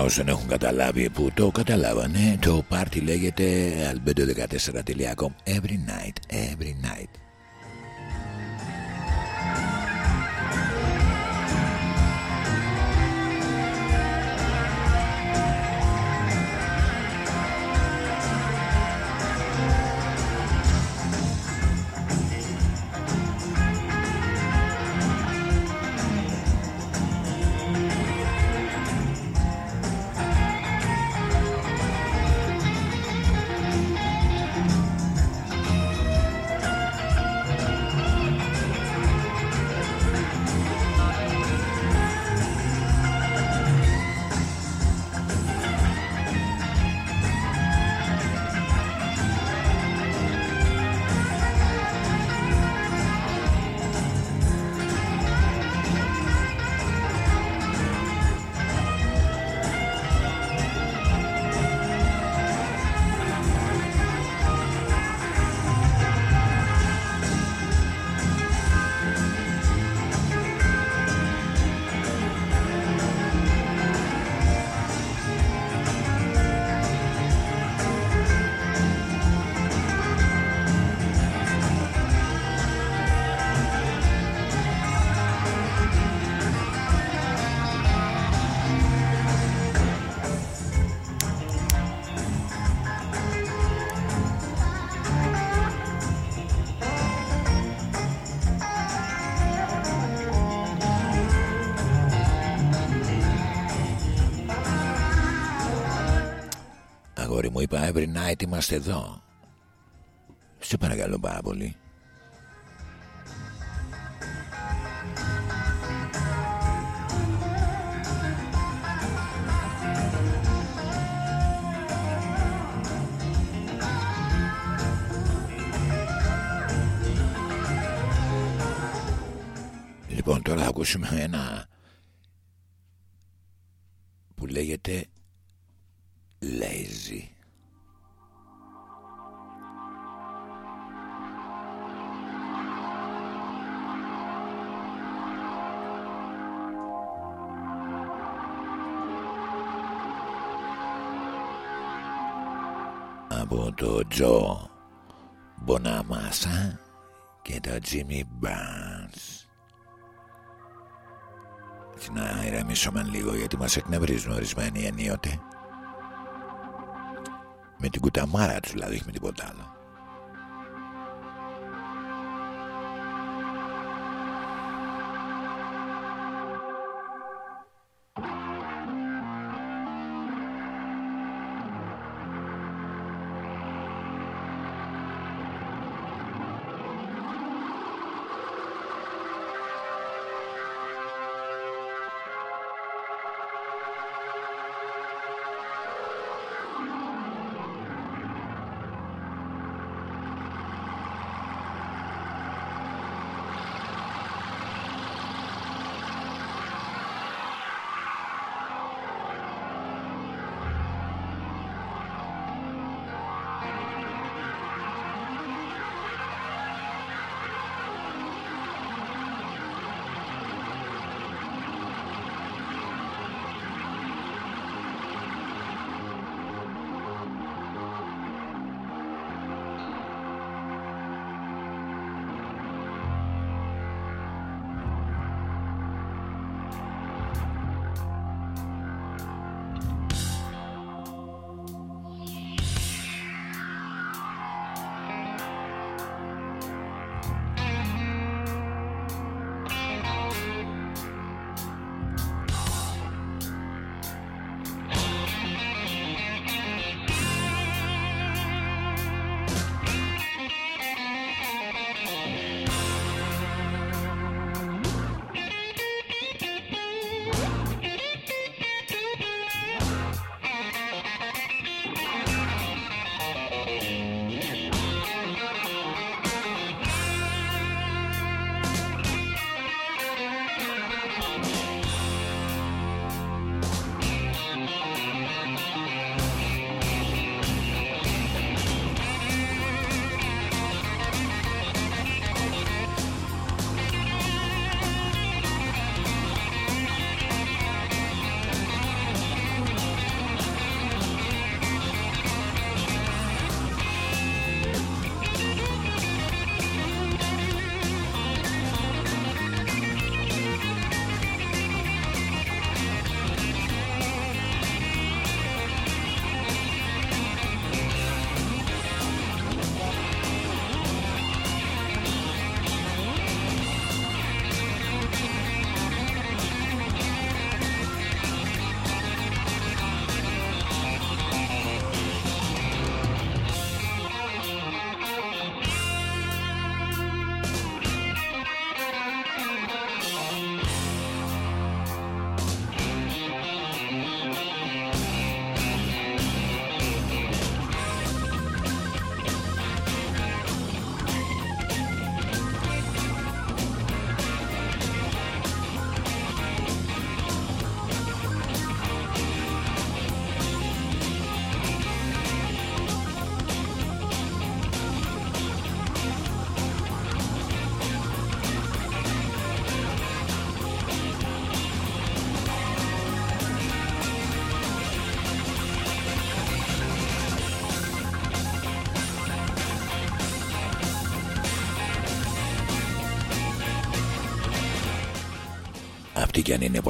Για όσους δεν έχουν καταλάβει που το καταλάβανε, το πάρτι λέγεται albedo14.com Every night, every night. Every night είμαστε εδώ. Σε παρακαλώ πάρα πολύ. Λοιπόν τώρα θα ακούσουμε ένα το Τζο Μποναμάσα και το Jimmy Barnes. Έτσι να ηρεμήσουμε λίγο γιατί μας εκνευρίζουν ορισμένοι ενίοτε. Με την κουταμάρα τους δηλαδή, όχι με τίποτα άλλο.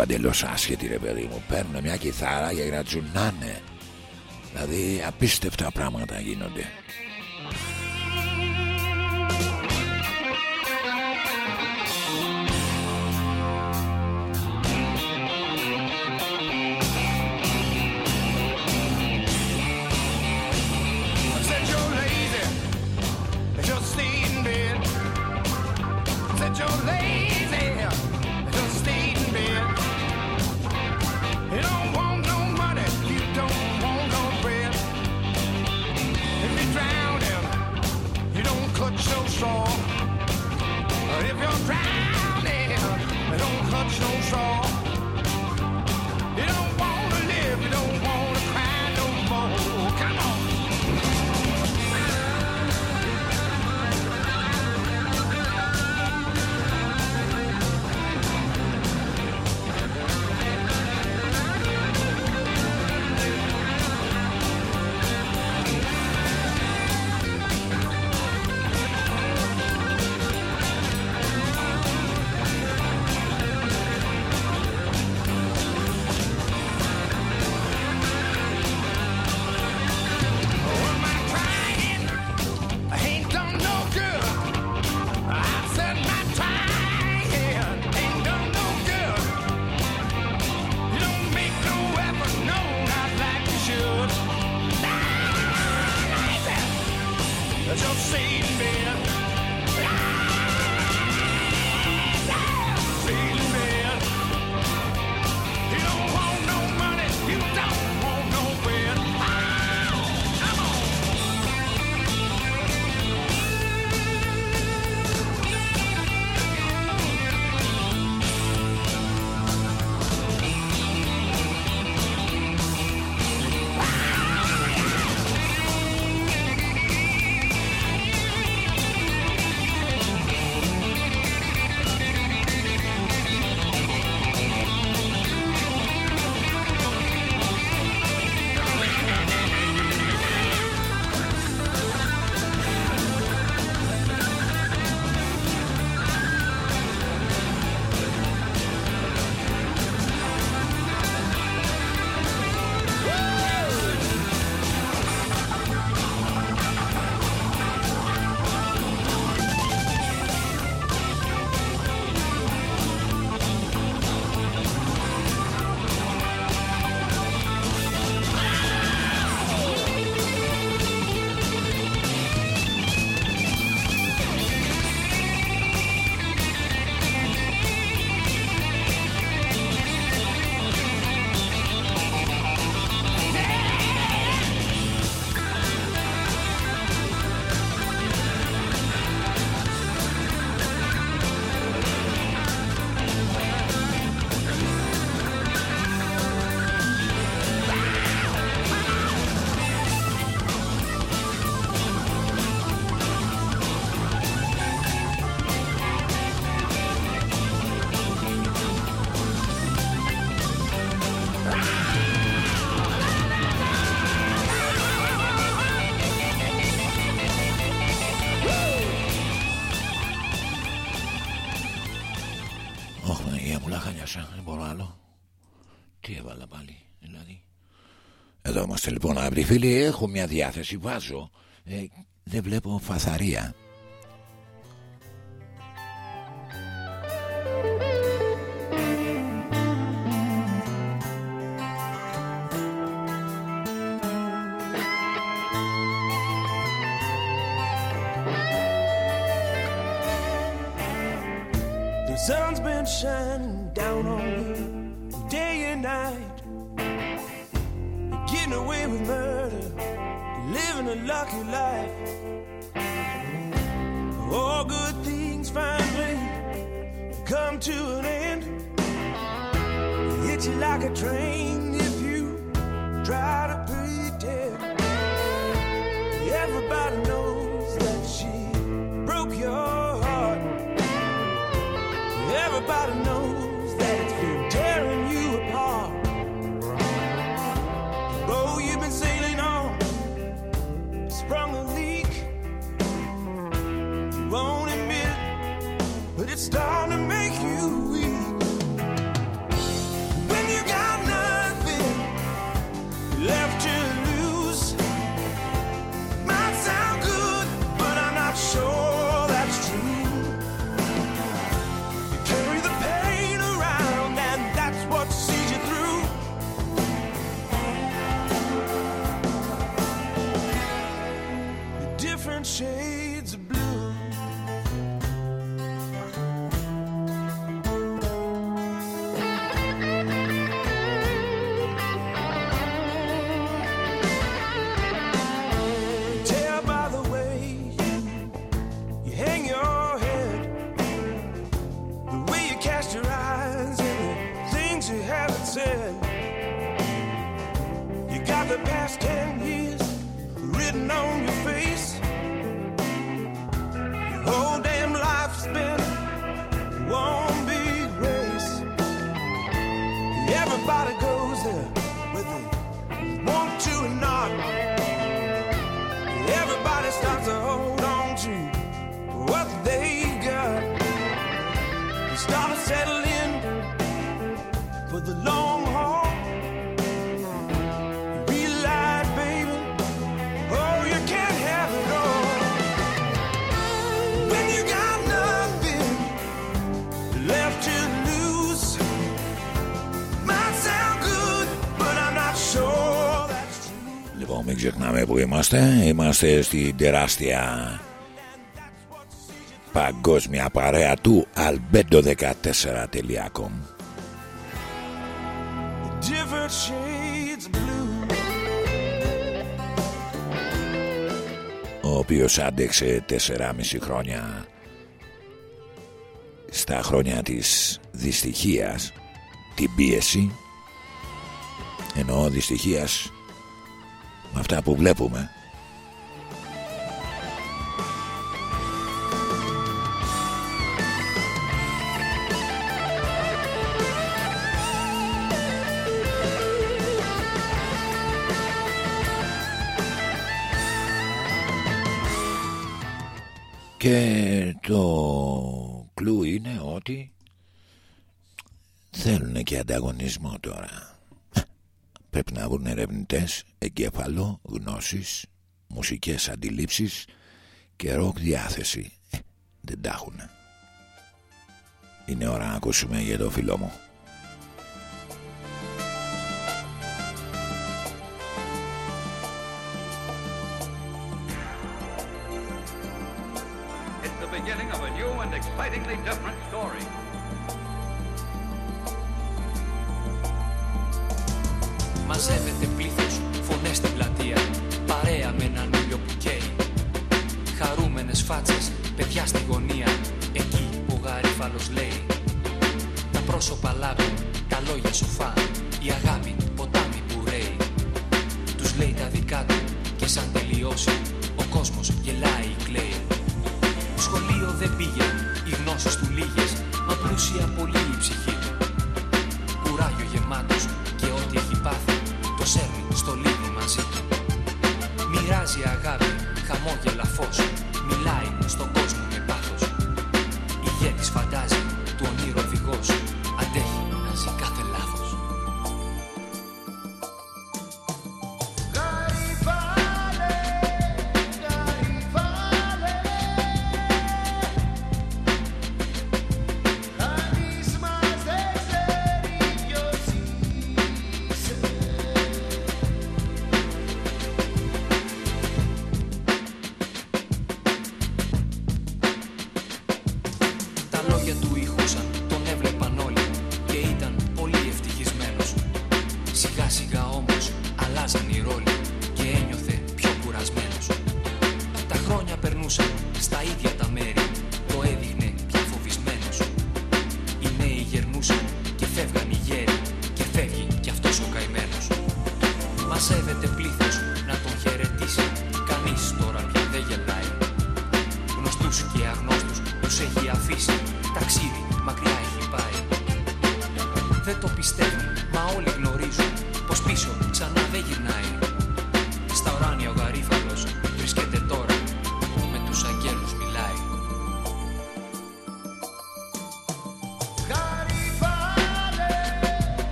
παντελώ άσχετοι ρε παιδί μου. Παίρνουν μια κιθάρα για να τσουνάνε. Δηλαδή απίστευτα πράγματα γίνονται. Είμαστε λοιπόν αγαπητοί φίλοι, έχω μια διάθεση, βάζω, ε, δεν βλέπω φαθαρία. Είμαστε. Είμαστε στην τεράστια παγκόσμια παρέα του albedo14.com Different shades of blue. ο οποίος άντεξε 4,5 χρόνια στα χρόνια της δυστυχίας την πίεση εννοώ δυστυχίας με αυτά που βλέπουμε ανταγωνισμό τώρα. Πρέπει να βρουν ερευνητές, εγκέφαλο, γνώσεις, μουσικές αντιλήψεις και ροκ διάθεση. Ε, δεν τα έχουν. Είναι ώρα να ακούσουμε για το φίλο μου. It's the beginning of a new and excitingly different story. Μαζεύεται πλήθος, φωνές στην πλατεία. Παρέα με έναν ήλιο που καίει. Χαρούμενες φάτσες, παιδιά στη γωνία. Εκεί που ο γαρίφαλος λέει. Τα πρόσωπα λάμπουν, τα λόγια σοφά Η αγάπη, ποτάμι που ρέει. Τους λέει τα δικά του και σαν τελειώσει Ο κόσμος γελάει, κλαίει. Σχολείο δεν πήγε, οι γνώσεις του λίγες. Μα πλούσια πολύ η ψυχή του. Κουράγιο γεμάτος και ό,τι έχει πάθει Το σέρνει στο λίγο μαζί. Του Μοιράζει αγάπη, χαμόγελα φως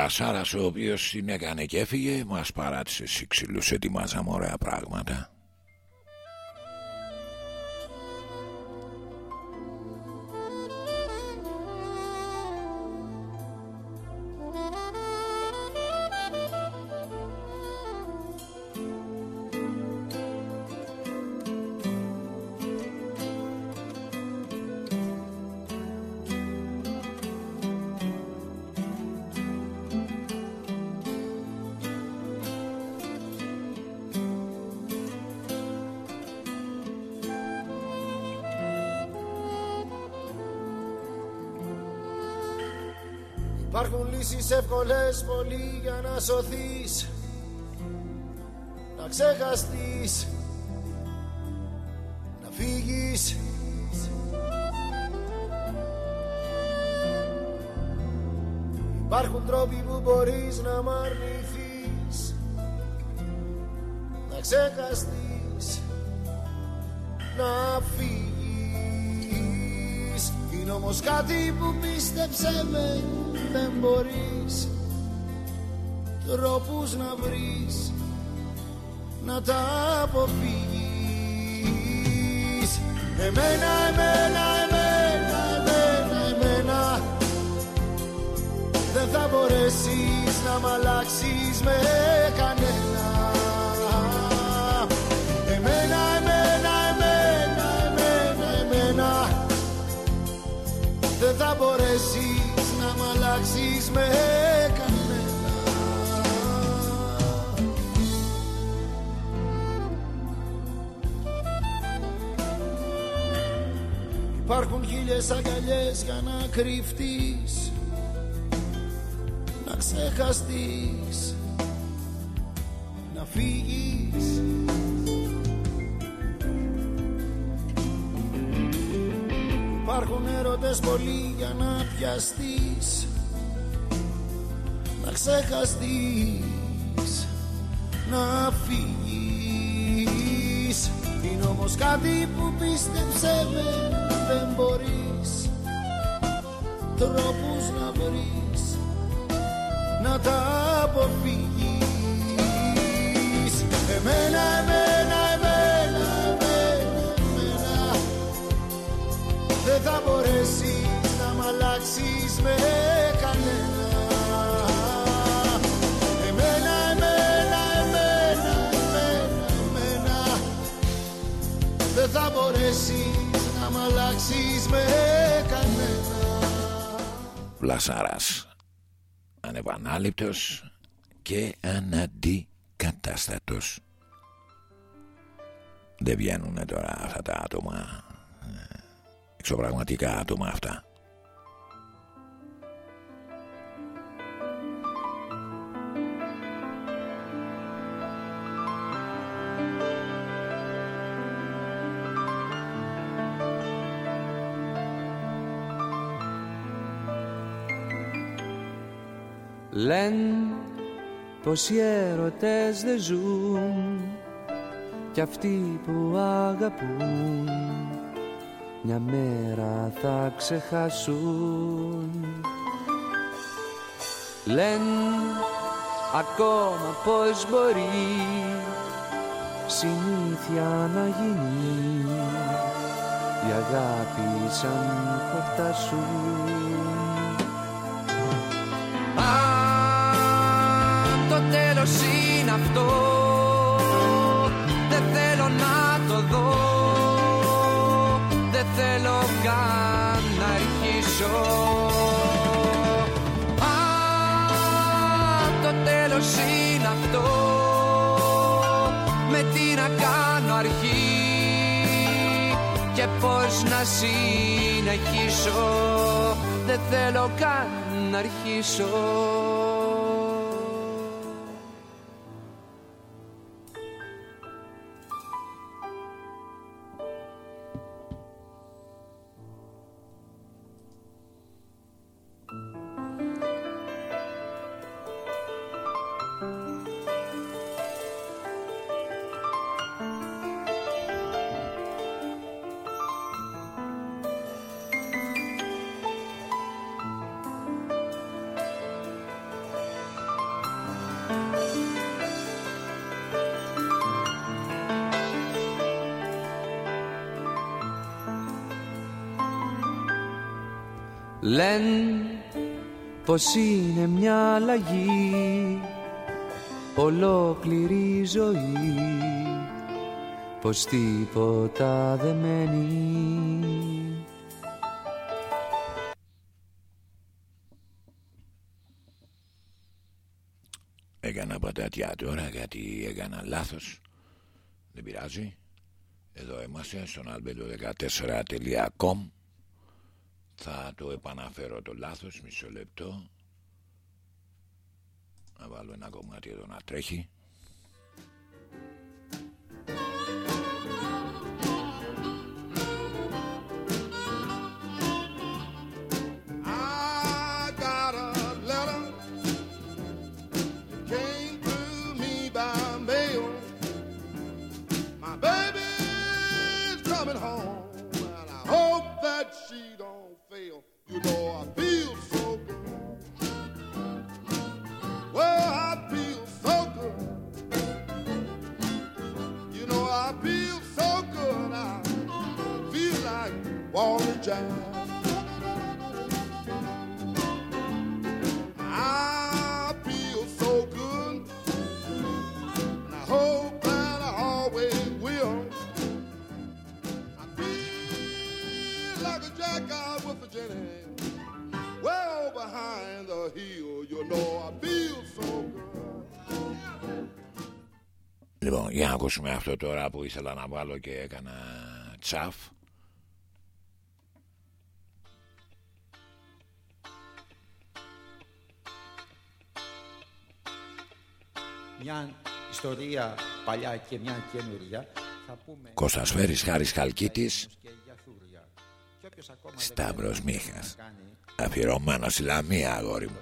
ήταν ο Λασάρας ο οποίος την έκανε και έφυγε Μας παράτησε σύξυλους ετοιμάζαμε ωραία πράγματα λύσεις εύκολες πολύ για να σωθείς Να ξεχαστείς Να φύγεις. Υπάρχουν τρόποι που μπορείς να μ' αρνηθείς Να ξεχαστείς Να φύγεις. Είναι όμως κάτι που πίστεψε με δεν μπορείς τρόπους να βρεις να τα αποφύγεις. Εμένα, εμένα, εμένα, εμένα, εμένα δεν θα μπορέσεις να μ' αλλάξεις με κανένα. Εμένα, εμένα, εμένα, εμένα, εμένα δεν θα μπορέσεις να μ' αλλάξεις με κανένα. Υπάρχουν χίλιες αγκαλιές για να κρυφτείς Να ξεχαστείς Να φύγεις. Υπάρχουν έρωτες πολλοί για να πιαστείς. Να ξεχαστείς Να φύγεις. Είναι όμως κάτι που πίστεψε με Δεν μπορείς. Τρόπους να βρεις Να τα αποφύγεις. Εμένα, εμένα, εμένα, εμένα, εμένα δεν θα μπορέσεις να μ' αλλάξεις με θα μπορέσεις να μ' αλλάξεις με κανένα. Βλασάρας. Ανεπανάληπτος και αναντικατάστατος. Δεν βγαίνουν τώρα αυτά τα άτομα. Εξωπραγματικά άτομα αυτά Λένε πως οι έρωτες δεν ζουν Κι αυτοί που αγαπούν Μια μέρα θα ξεχάσουν. Λένε ακόμα πως μπορεί Συνήθεια να γίνει Η αγάπη σαν χορτάσουν Αν το τέλος είναι αυτό. Δεν θέλω να το δω. Δεν θέλω καν να αρχίσω. Αν το τέλος είναι αυτό. Με τι να κάνω αρχή Και πώς να συνεχίσω. Δεν θέλω καν να αρχίσω Λεν πως είναι μια αλλαγή ολόκληρη ζωή πως τίποτα δεν μένει Έκανα πατατιά τώρα γιατί έκανα λάθος. Δεν πειράζει. Εδώ είμαστε στον albedo14.com Θα το επαναφέρω το λάθος μισό λεπτό. Να βάλω ένα κομμάτι εδώ να τρέχει. You I feel so good. Well, I feel so good. You know I feel so good. I feel like Wally Jack. The hill. You know I feel so good. Λοιπόν, για να ακούσουμε αυτό τώρα που ήθελα να βάλω και έκανα τσαφ. Μια ιστορία παλιά και μια καινούρια θα πούμε Κώστας Φέρης, Χάρης Χαλκίτης, Σταύρος ξέρει τι Μίχας. να κάνει, Αφιερωμένο στη Λαμία, αγόρι μου.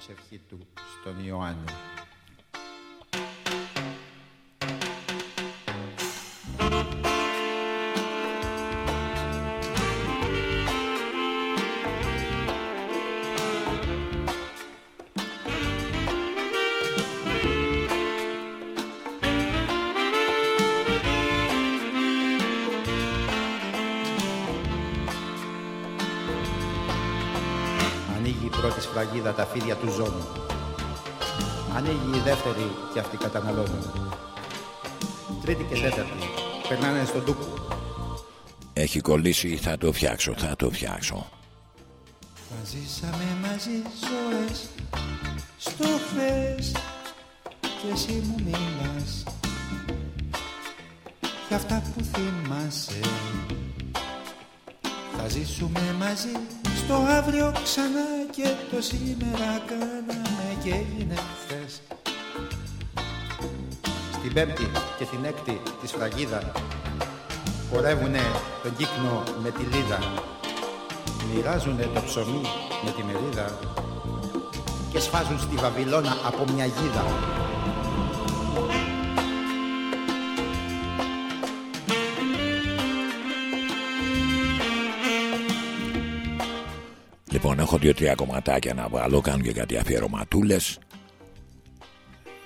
Πρώτη σφραγίδα τα φίδια του ζώνου. Ανοίγει η δεύτερη και αυτή καταναλώνει. Τρίτη και τέταρτη περνάνε στον τούκο. Έχει κολλήσει, θα το φτιάξω, θα το φτιάξω. Θα ζήσαμε μαζί ζωές στο χθες και εσύ μου μιλάς για αυτά που θυμάσαι Θα ζήσουμε μαζί στο αύριο ξανά και το σήμερα κάναμε και έγινε χθες Στην πέμπτη και την έκτη τη σφραγίδα χορεύουνε τον κύκνο με τη λίδα. Μοιράζουνε το ψωμί με τη μερίδα και σφάζουν στη Βαβυλώνα από μια γίδα. Λοιπόν, έχω δύο-τρία κομματάκια να βάλω, κάνω και κάτι αφιερωματούλες.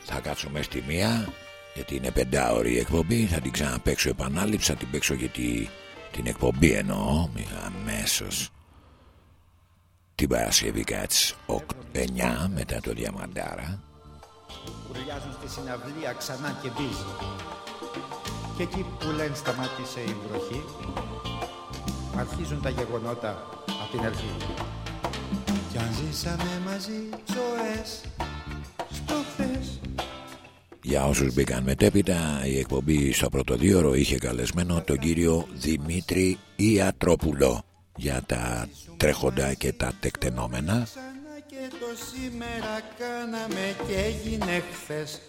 Θα κάτσουμε στη μία, γιατί είναι πεντάωρη η εκπομπή. Θα την ξαναπαίξω επανάληψη, θα την παίξω γιατί την εκπομπή εννοώ, αμέσως. Την Παρασκευή κάτς 9 μετά το Διαμαντάρα. Κουρλιάζουν στη συναυλία ξανά και μπίζει. Και εκεί που λένε σταμάτησε η βροχή, αρχίζουν τα γεγονότα από την αρχή. Κι αν ζήσαμε μαζί ζωές στο χθες Για όσους μπήκαν μετέπειτα, η εκπομπή στο πρωτοδίωρο είχε καλεσμένο τον κύριο Δημήτρη Ιατρόπουλο για τα τρέχοντα και τα τεκτενόμενα. Ξανά και το σήμερα κάναμε και έγινε χθες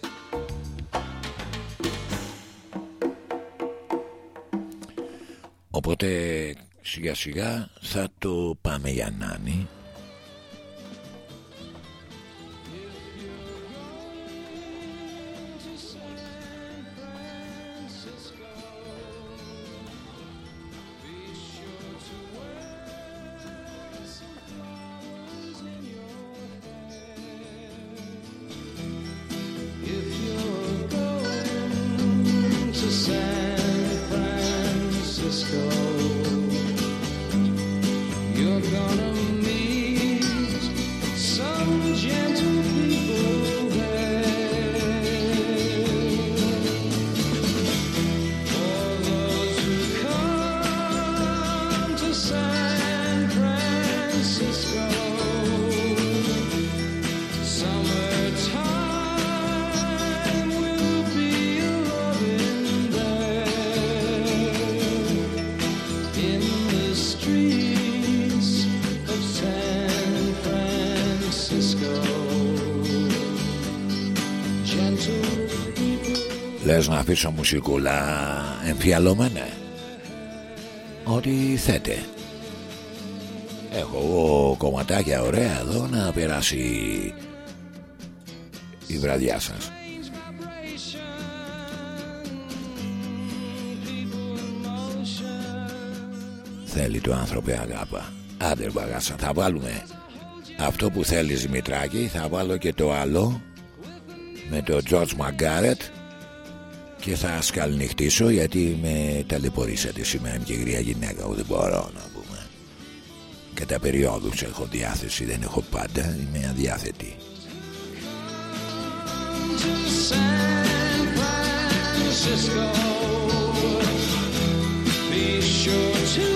Οπότε σιγά σιγά θα το πάμε για νάνι. Λες να αφήσω μουσικούλα εμφιαλωμένα; Ό,τι θέτε. Έχω εγώ κομματάκια ωραία εδώ να περάσει η βραδιά σας. Θέλει το άνθρωπο αγάπα. Άντε μπαγάσα θα βάλουμε Αυτό που θέλεις Δημητράκη Θα βάλω και το άλλο Με το George Margaret Και θα σκαλνιχτήσω Γιατί με ταλαιπωρήσατε σήμερα Είμαι και γρία γυναίκα εγώ δεν μπορώ να πούμε Κατά περιόδους έχω διάθεση Δεν έχω πάντα Είμαι αδιάθετη San Francisco. Be sure to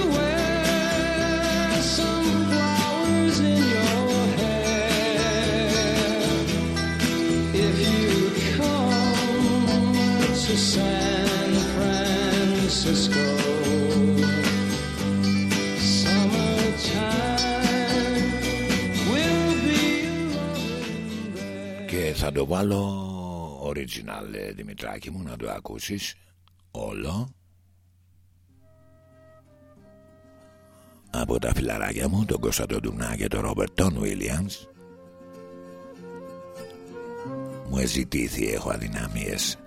θα το βάλω original ε, Δημητράκη μου να το ακούσεις. Όλο. Από τα φιλαράκια μου τον Κωνσταντό Ντουνά και τον Ρόμπερτ Τον Βίλιαμς. Μου εζητήθη έχω αδυναμίες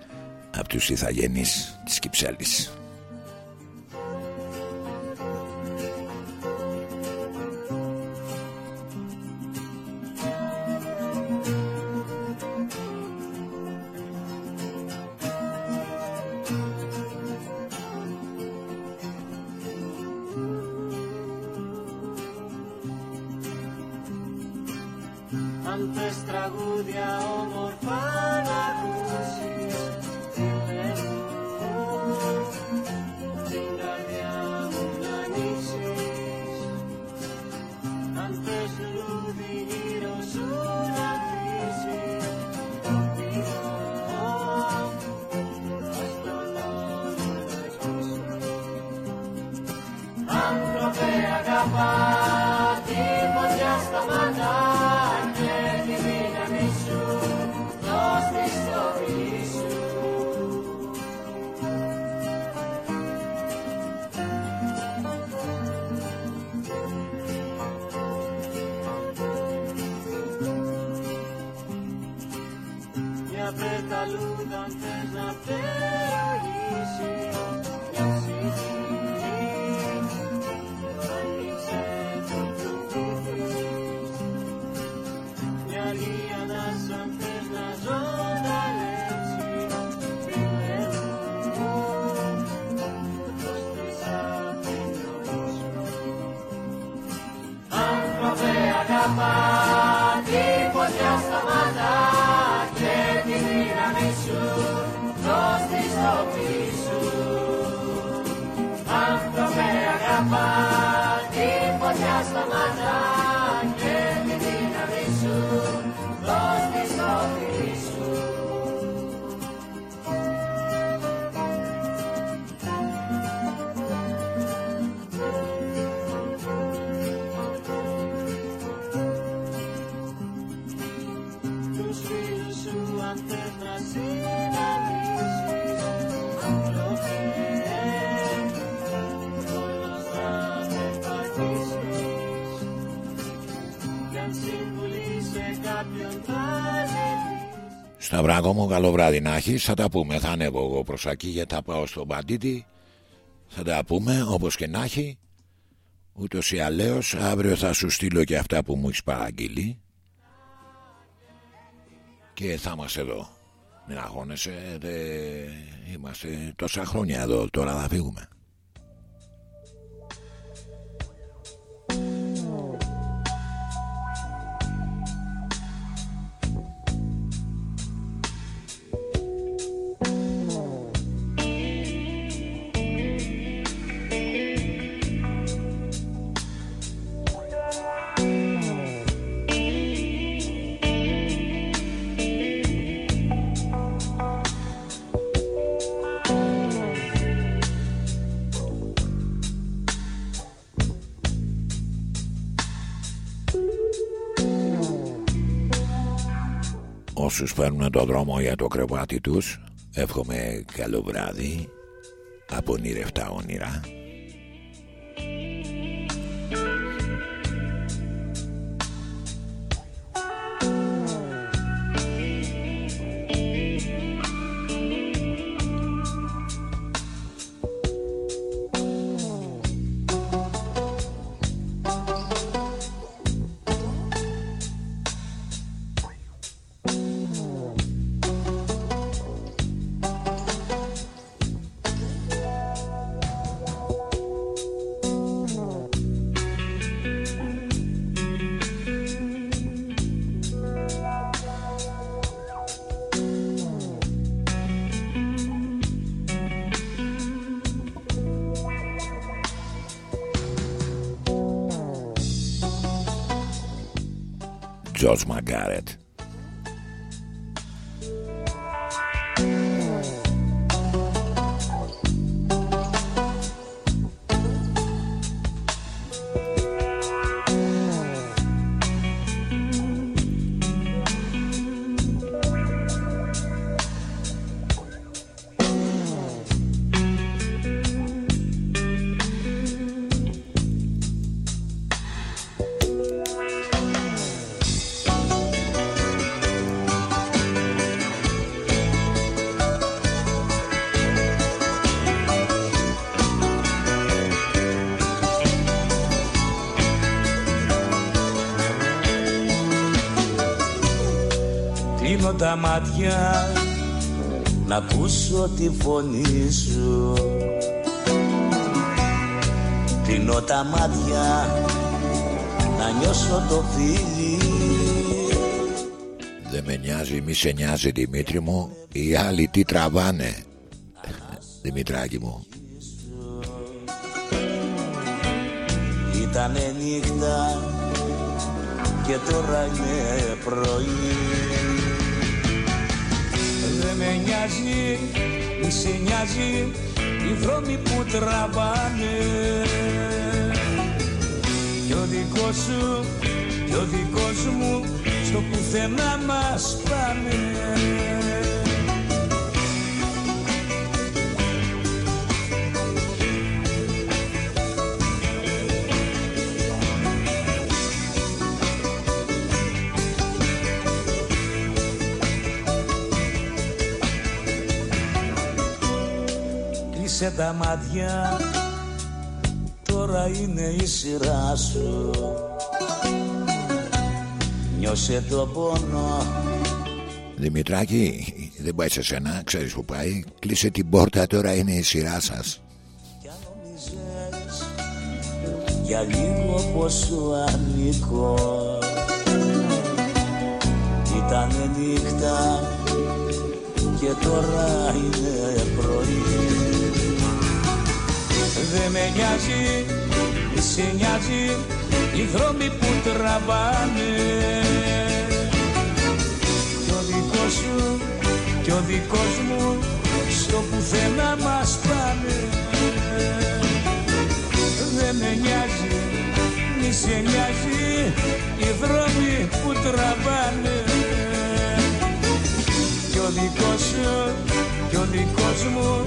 από τους ηθαγενείς της Κυψέλης βράδυ να έχεις Θα τα πούμε. Θα ανέβω εγώ προς εκεί Γιατί θα πάω στον Παντίτη. Θα τα πούμε όπως και να έχει. Ούτως ή αλλαίως αύριο θα σου στείλω και αυτά που μου έχεις παραγγείλει Και θα είμαστε εδώ. Μην αγώνεσαι δε... Είμαστε τόσα χρόνια εδώ. Τώρα θα φύγουμε όσους παίρνουν το δρόμο για το κρεβάτι τους. Εύχομαι καλό βράδυ. Απονήρευτα όνειρα got it. Τη φωνή σου. Κλείνω τα μάτια να νιώσω το φίλι. Δεν με νοιάζει μη σε νοιάζει Δημήτρη μου. Οι άλλοι τι τραβάνε. Δημητράκη μου. Ήτανε νύχτα και τώρα είναι πρωί. Δεν με νοιάζει, μη σε νοιάζει οι δρόμοι που τραβάνε. Κι ο δικός σου, κι ο δικός μου στο πουθενά μας πάνε Κλείσε τα μάτια. Τώρα είναι η σειρά σου. Νιώσε το πόνο. Δημητράκη δεν πάει σε σένα Ξέρεις που πάει. Κλείσε την πόρτα τώρα είναι η σειρά σας. Για λίγο πως σου ανήκω. Ήτανε νύχτα και τώρα είναι πρωί Δεν με νοιάζει, μη σε νοιάζει οι δρόμοι που τραβάνε. Κι ο δικός σου και ο δικός μου στο πουθενά μας πάνε. Δεν με νοιάζει, μη σε νοιάζει οι δρόμοι που τραβάνε. Κι ο δικός σου και ο δικός μου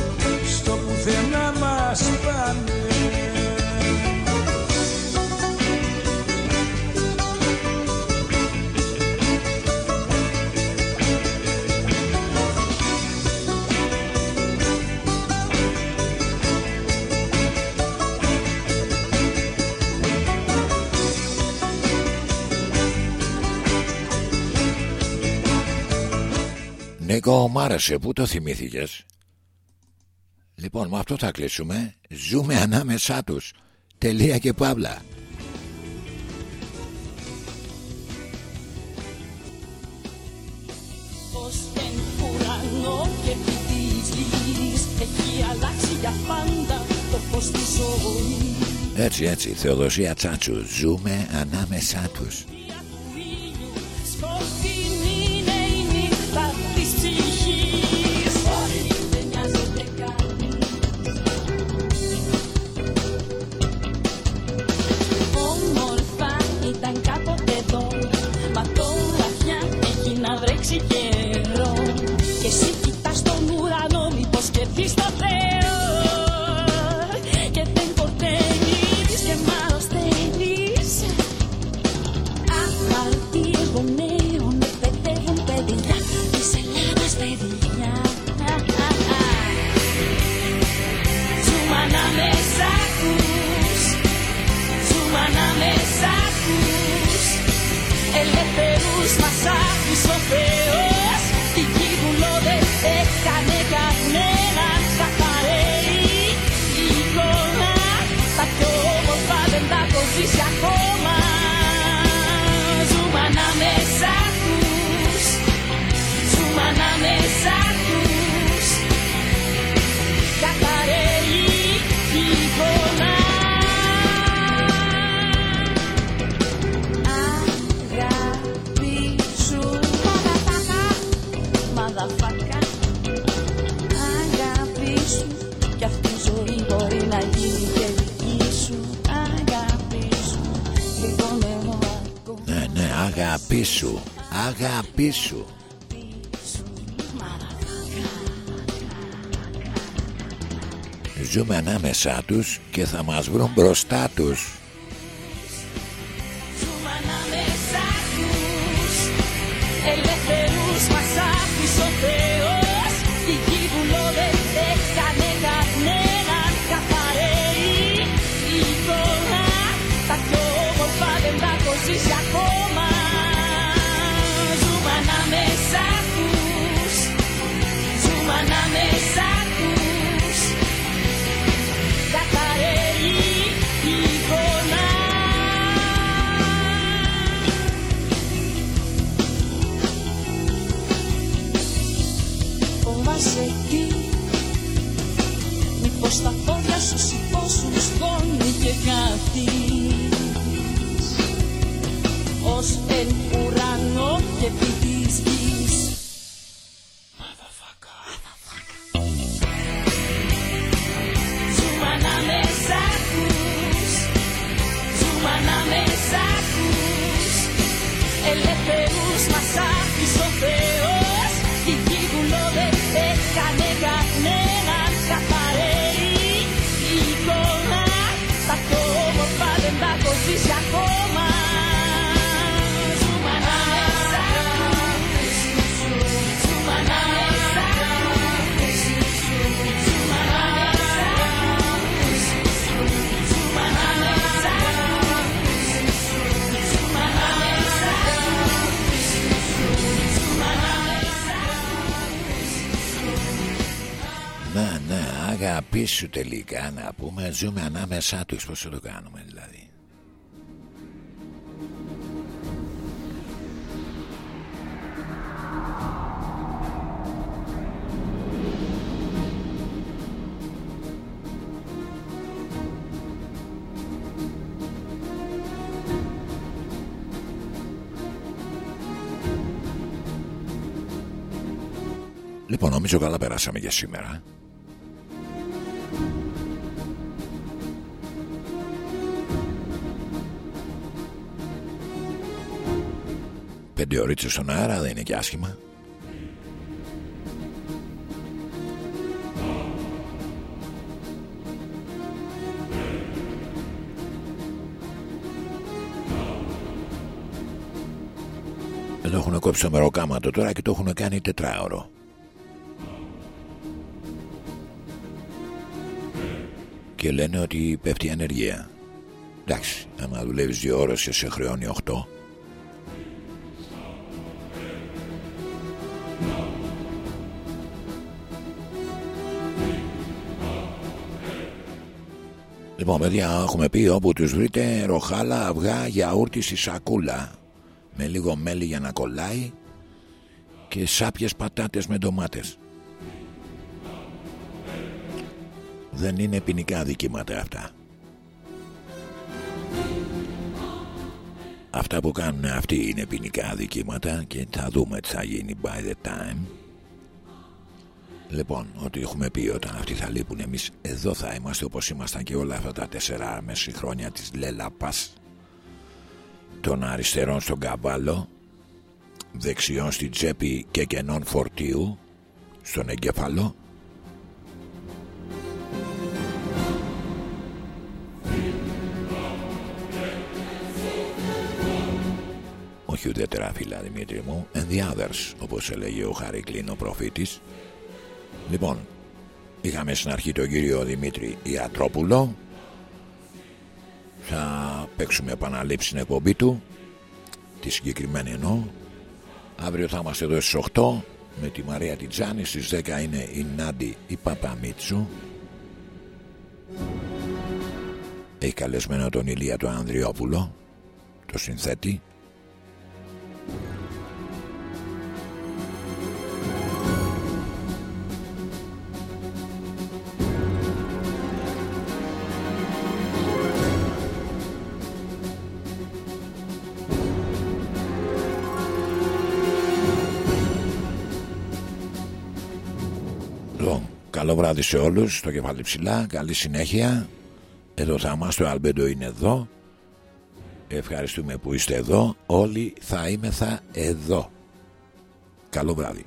στο πουθενά μας πάνε. Νίκο μ' άρεσε. Που το θυμήθηκες; Λοιπόν με αυτό θα κλείσουμε. Ζούμε ανάμεσά τους. Τελεία και παύλα. Ως τον ουρανό και επί της γης Έχει αλλάξει για πάντα το φως της ζωής. Έτσι έτσι Θεοδοσία Τσάτσου Ζούμε ανάμεσά τους ήταν κάποτε εδώ. Μα τώρα πια έχει να βρέξει και ο Θεός. Η γη που δεν έκανε κανέναν καθαρέει Η εικόνα τα πιο όμορφα δεν τα έχω ζήσει ακόμα. Ζούμε ανάμεσα τους. Ζούμε ανάμεσα τους αγάπη σου. Αγάπη σου. Ζούμε ανάμεσά τους και θα μας βρουν μπροστά τους. Σου τελικά να πούμε. Ζούμε ανάμεσά τους. Πώς θα το κάνουμε δηλαδή. Λοιπόν, νομίζω καλά περάσαμε για σήμερα. Πέντε ωρίτσες στον αέρα δεν είναι και άσχημα. Εδώ έχουν κόψει το μεροκάματο τώρα και το έχουν κάνει τετράωρο. Και λένε ότι πέφτει η ανεργία. Εντάξει, άμα δουλεύεις δύο ώρες και σε χρεώνει 8. Λοιπόν, παιδιά, έχουμε πει όπου τους βρείτε ροχάλα, αυγά, γιαούρτι στη σακούλα με λίγο μέλι για να κολλάει και σάπιες πατάτες με ντομάτες. Δεν είναι ποινικά δικήματα αυτά. Αυτά που κάνουν αυτοί είναι ποινικά δικήματα και θα δούμε τι θα γίνει by the time. Λοιπόν, ότι έχουμε πει όταν αυτοί θα λείπουν εμείς εδώ θα είμαστε όπως ήμασταν και όλα αυτά τα τέσσερα μέση χρόνια της Λέλαπας των αριστερών στον καβάλο δεξιών στην τσέπη και κενών φορτίου στον εγκέφαλο. Όχι ουδέτερα φύλλα Δημήτρη μου and the others όπως έλεγε ο Χαρικλίν ο προφήτης λοιπόν είχαμε στην αρχή τον κύριο Δημήτρη Ιατρόπουλο θα παίξουμε επαναλήψη στην εκπομπή του τη συγκεκριμένη εννοώ Αύριο θα είμαστε εδώ στις 8 με τη Μαρία Τιτζάνη. Στις 10 είναι η Νάντι η Παπαμίτσου. Έχει καλεσμένο τον Ηλία τον Ανδριόπουλο, το συνθέτη. Καλό βράδυ σε όλους, το κεφάλι ψηλά, καλή συνέχεια. Εδώ θα είμαστε, ο Αλμπέντο είναι εδώ. Ευχαριστούμε που είστε εδώ. Όλοι θα είμαι θα εδώ. Καλό βράδυ.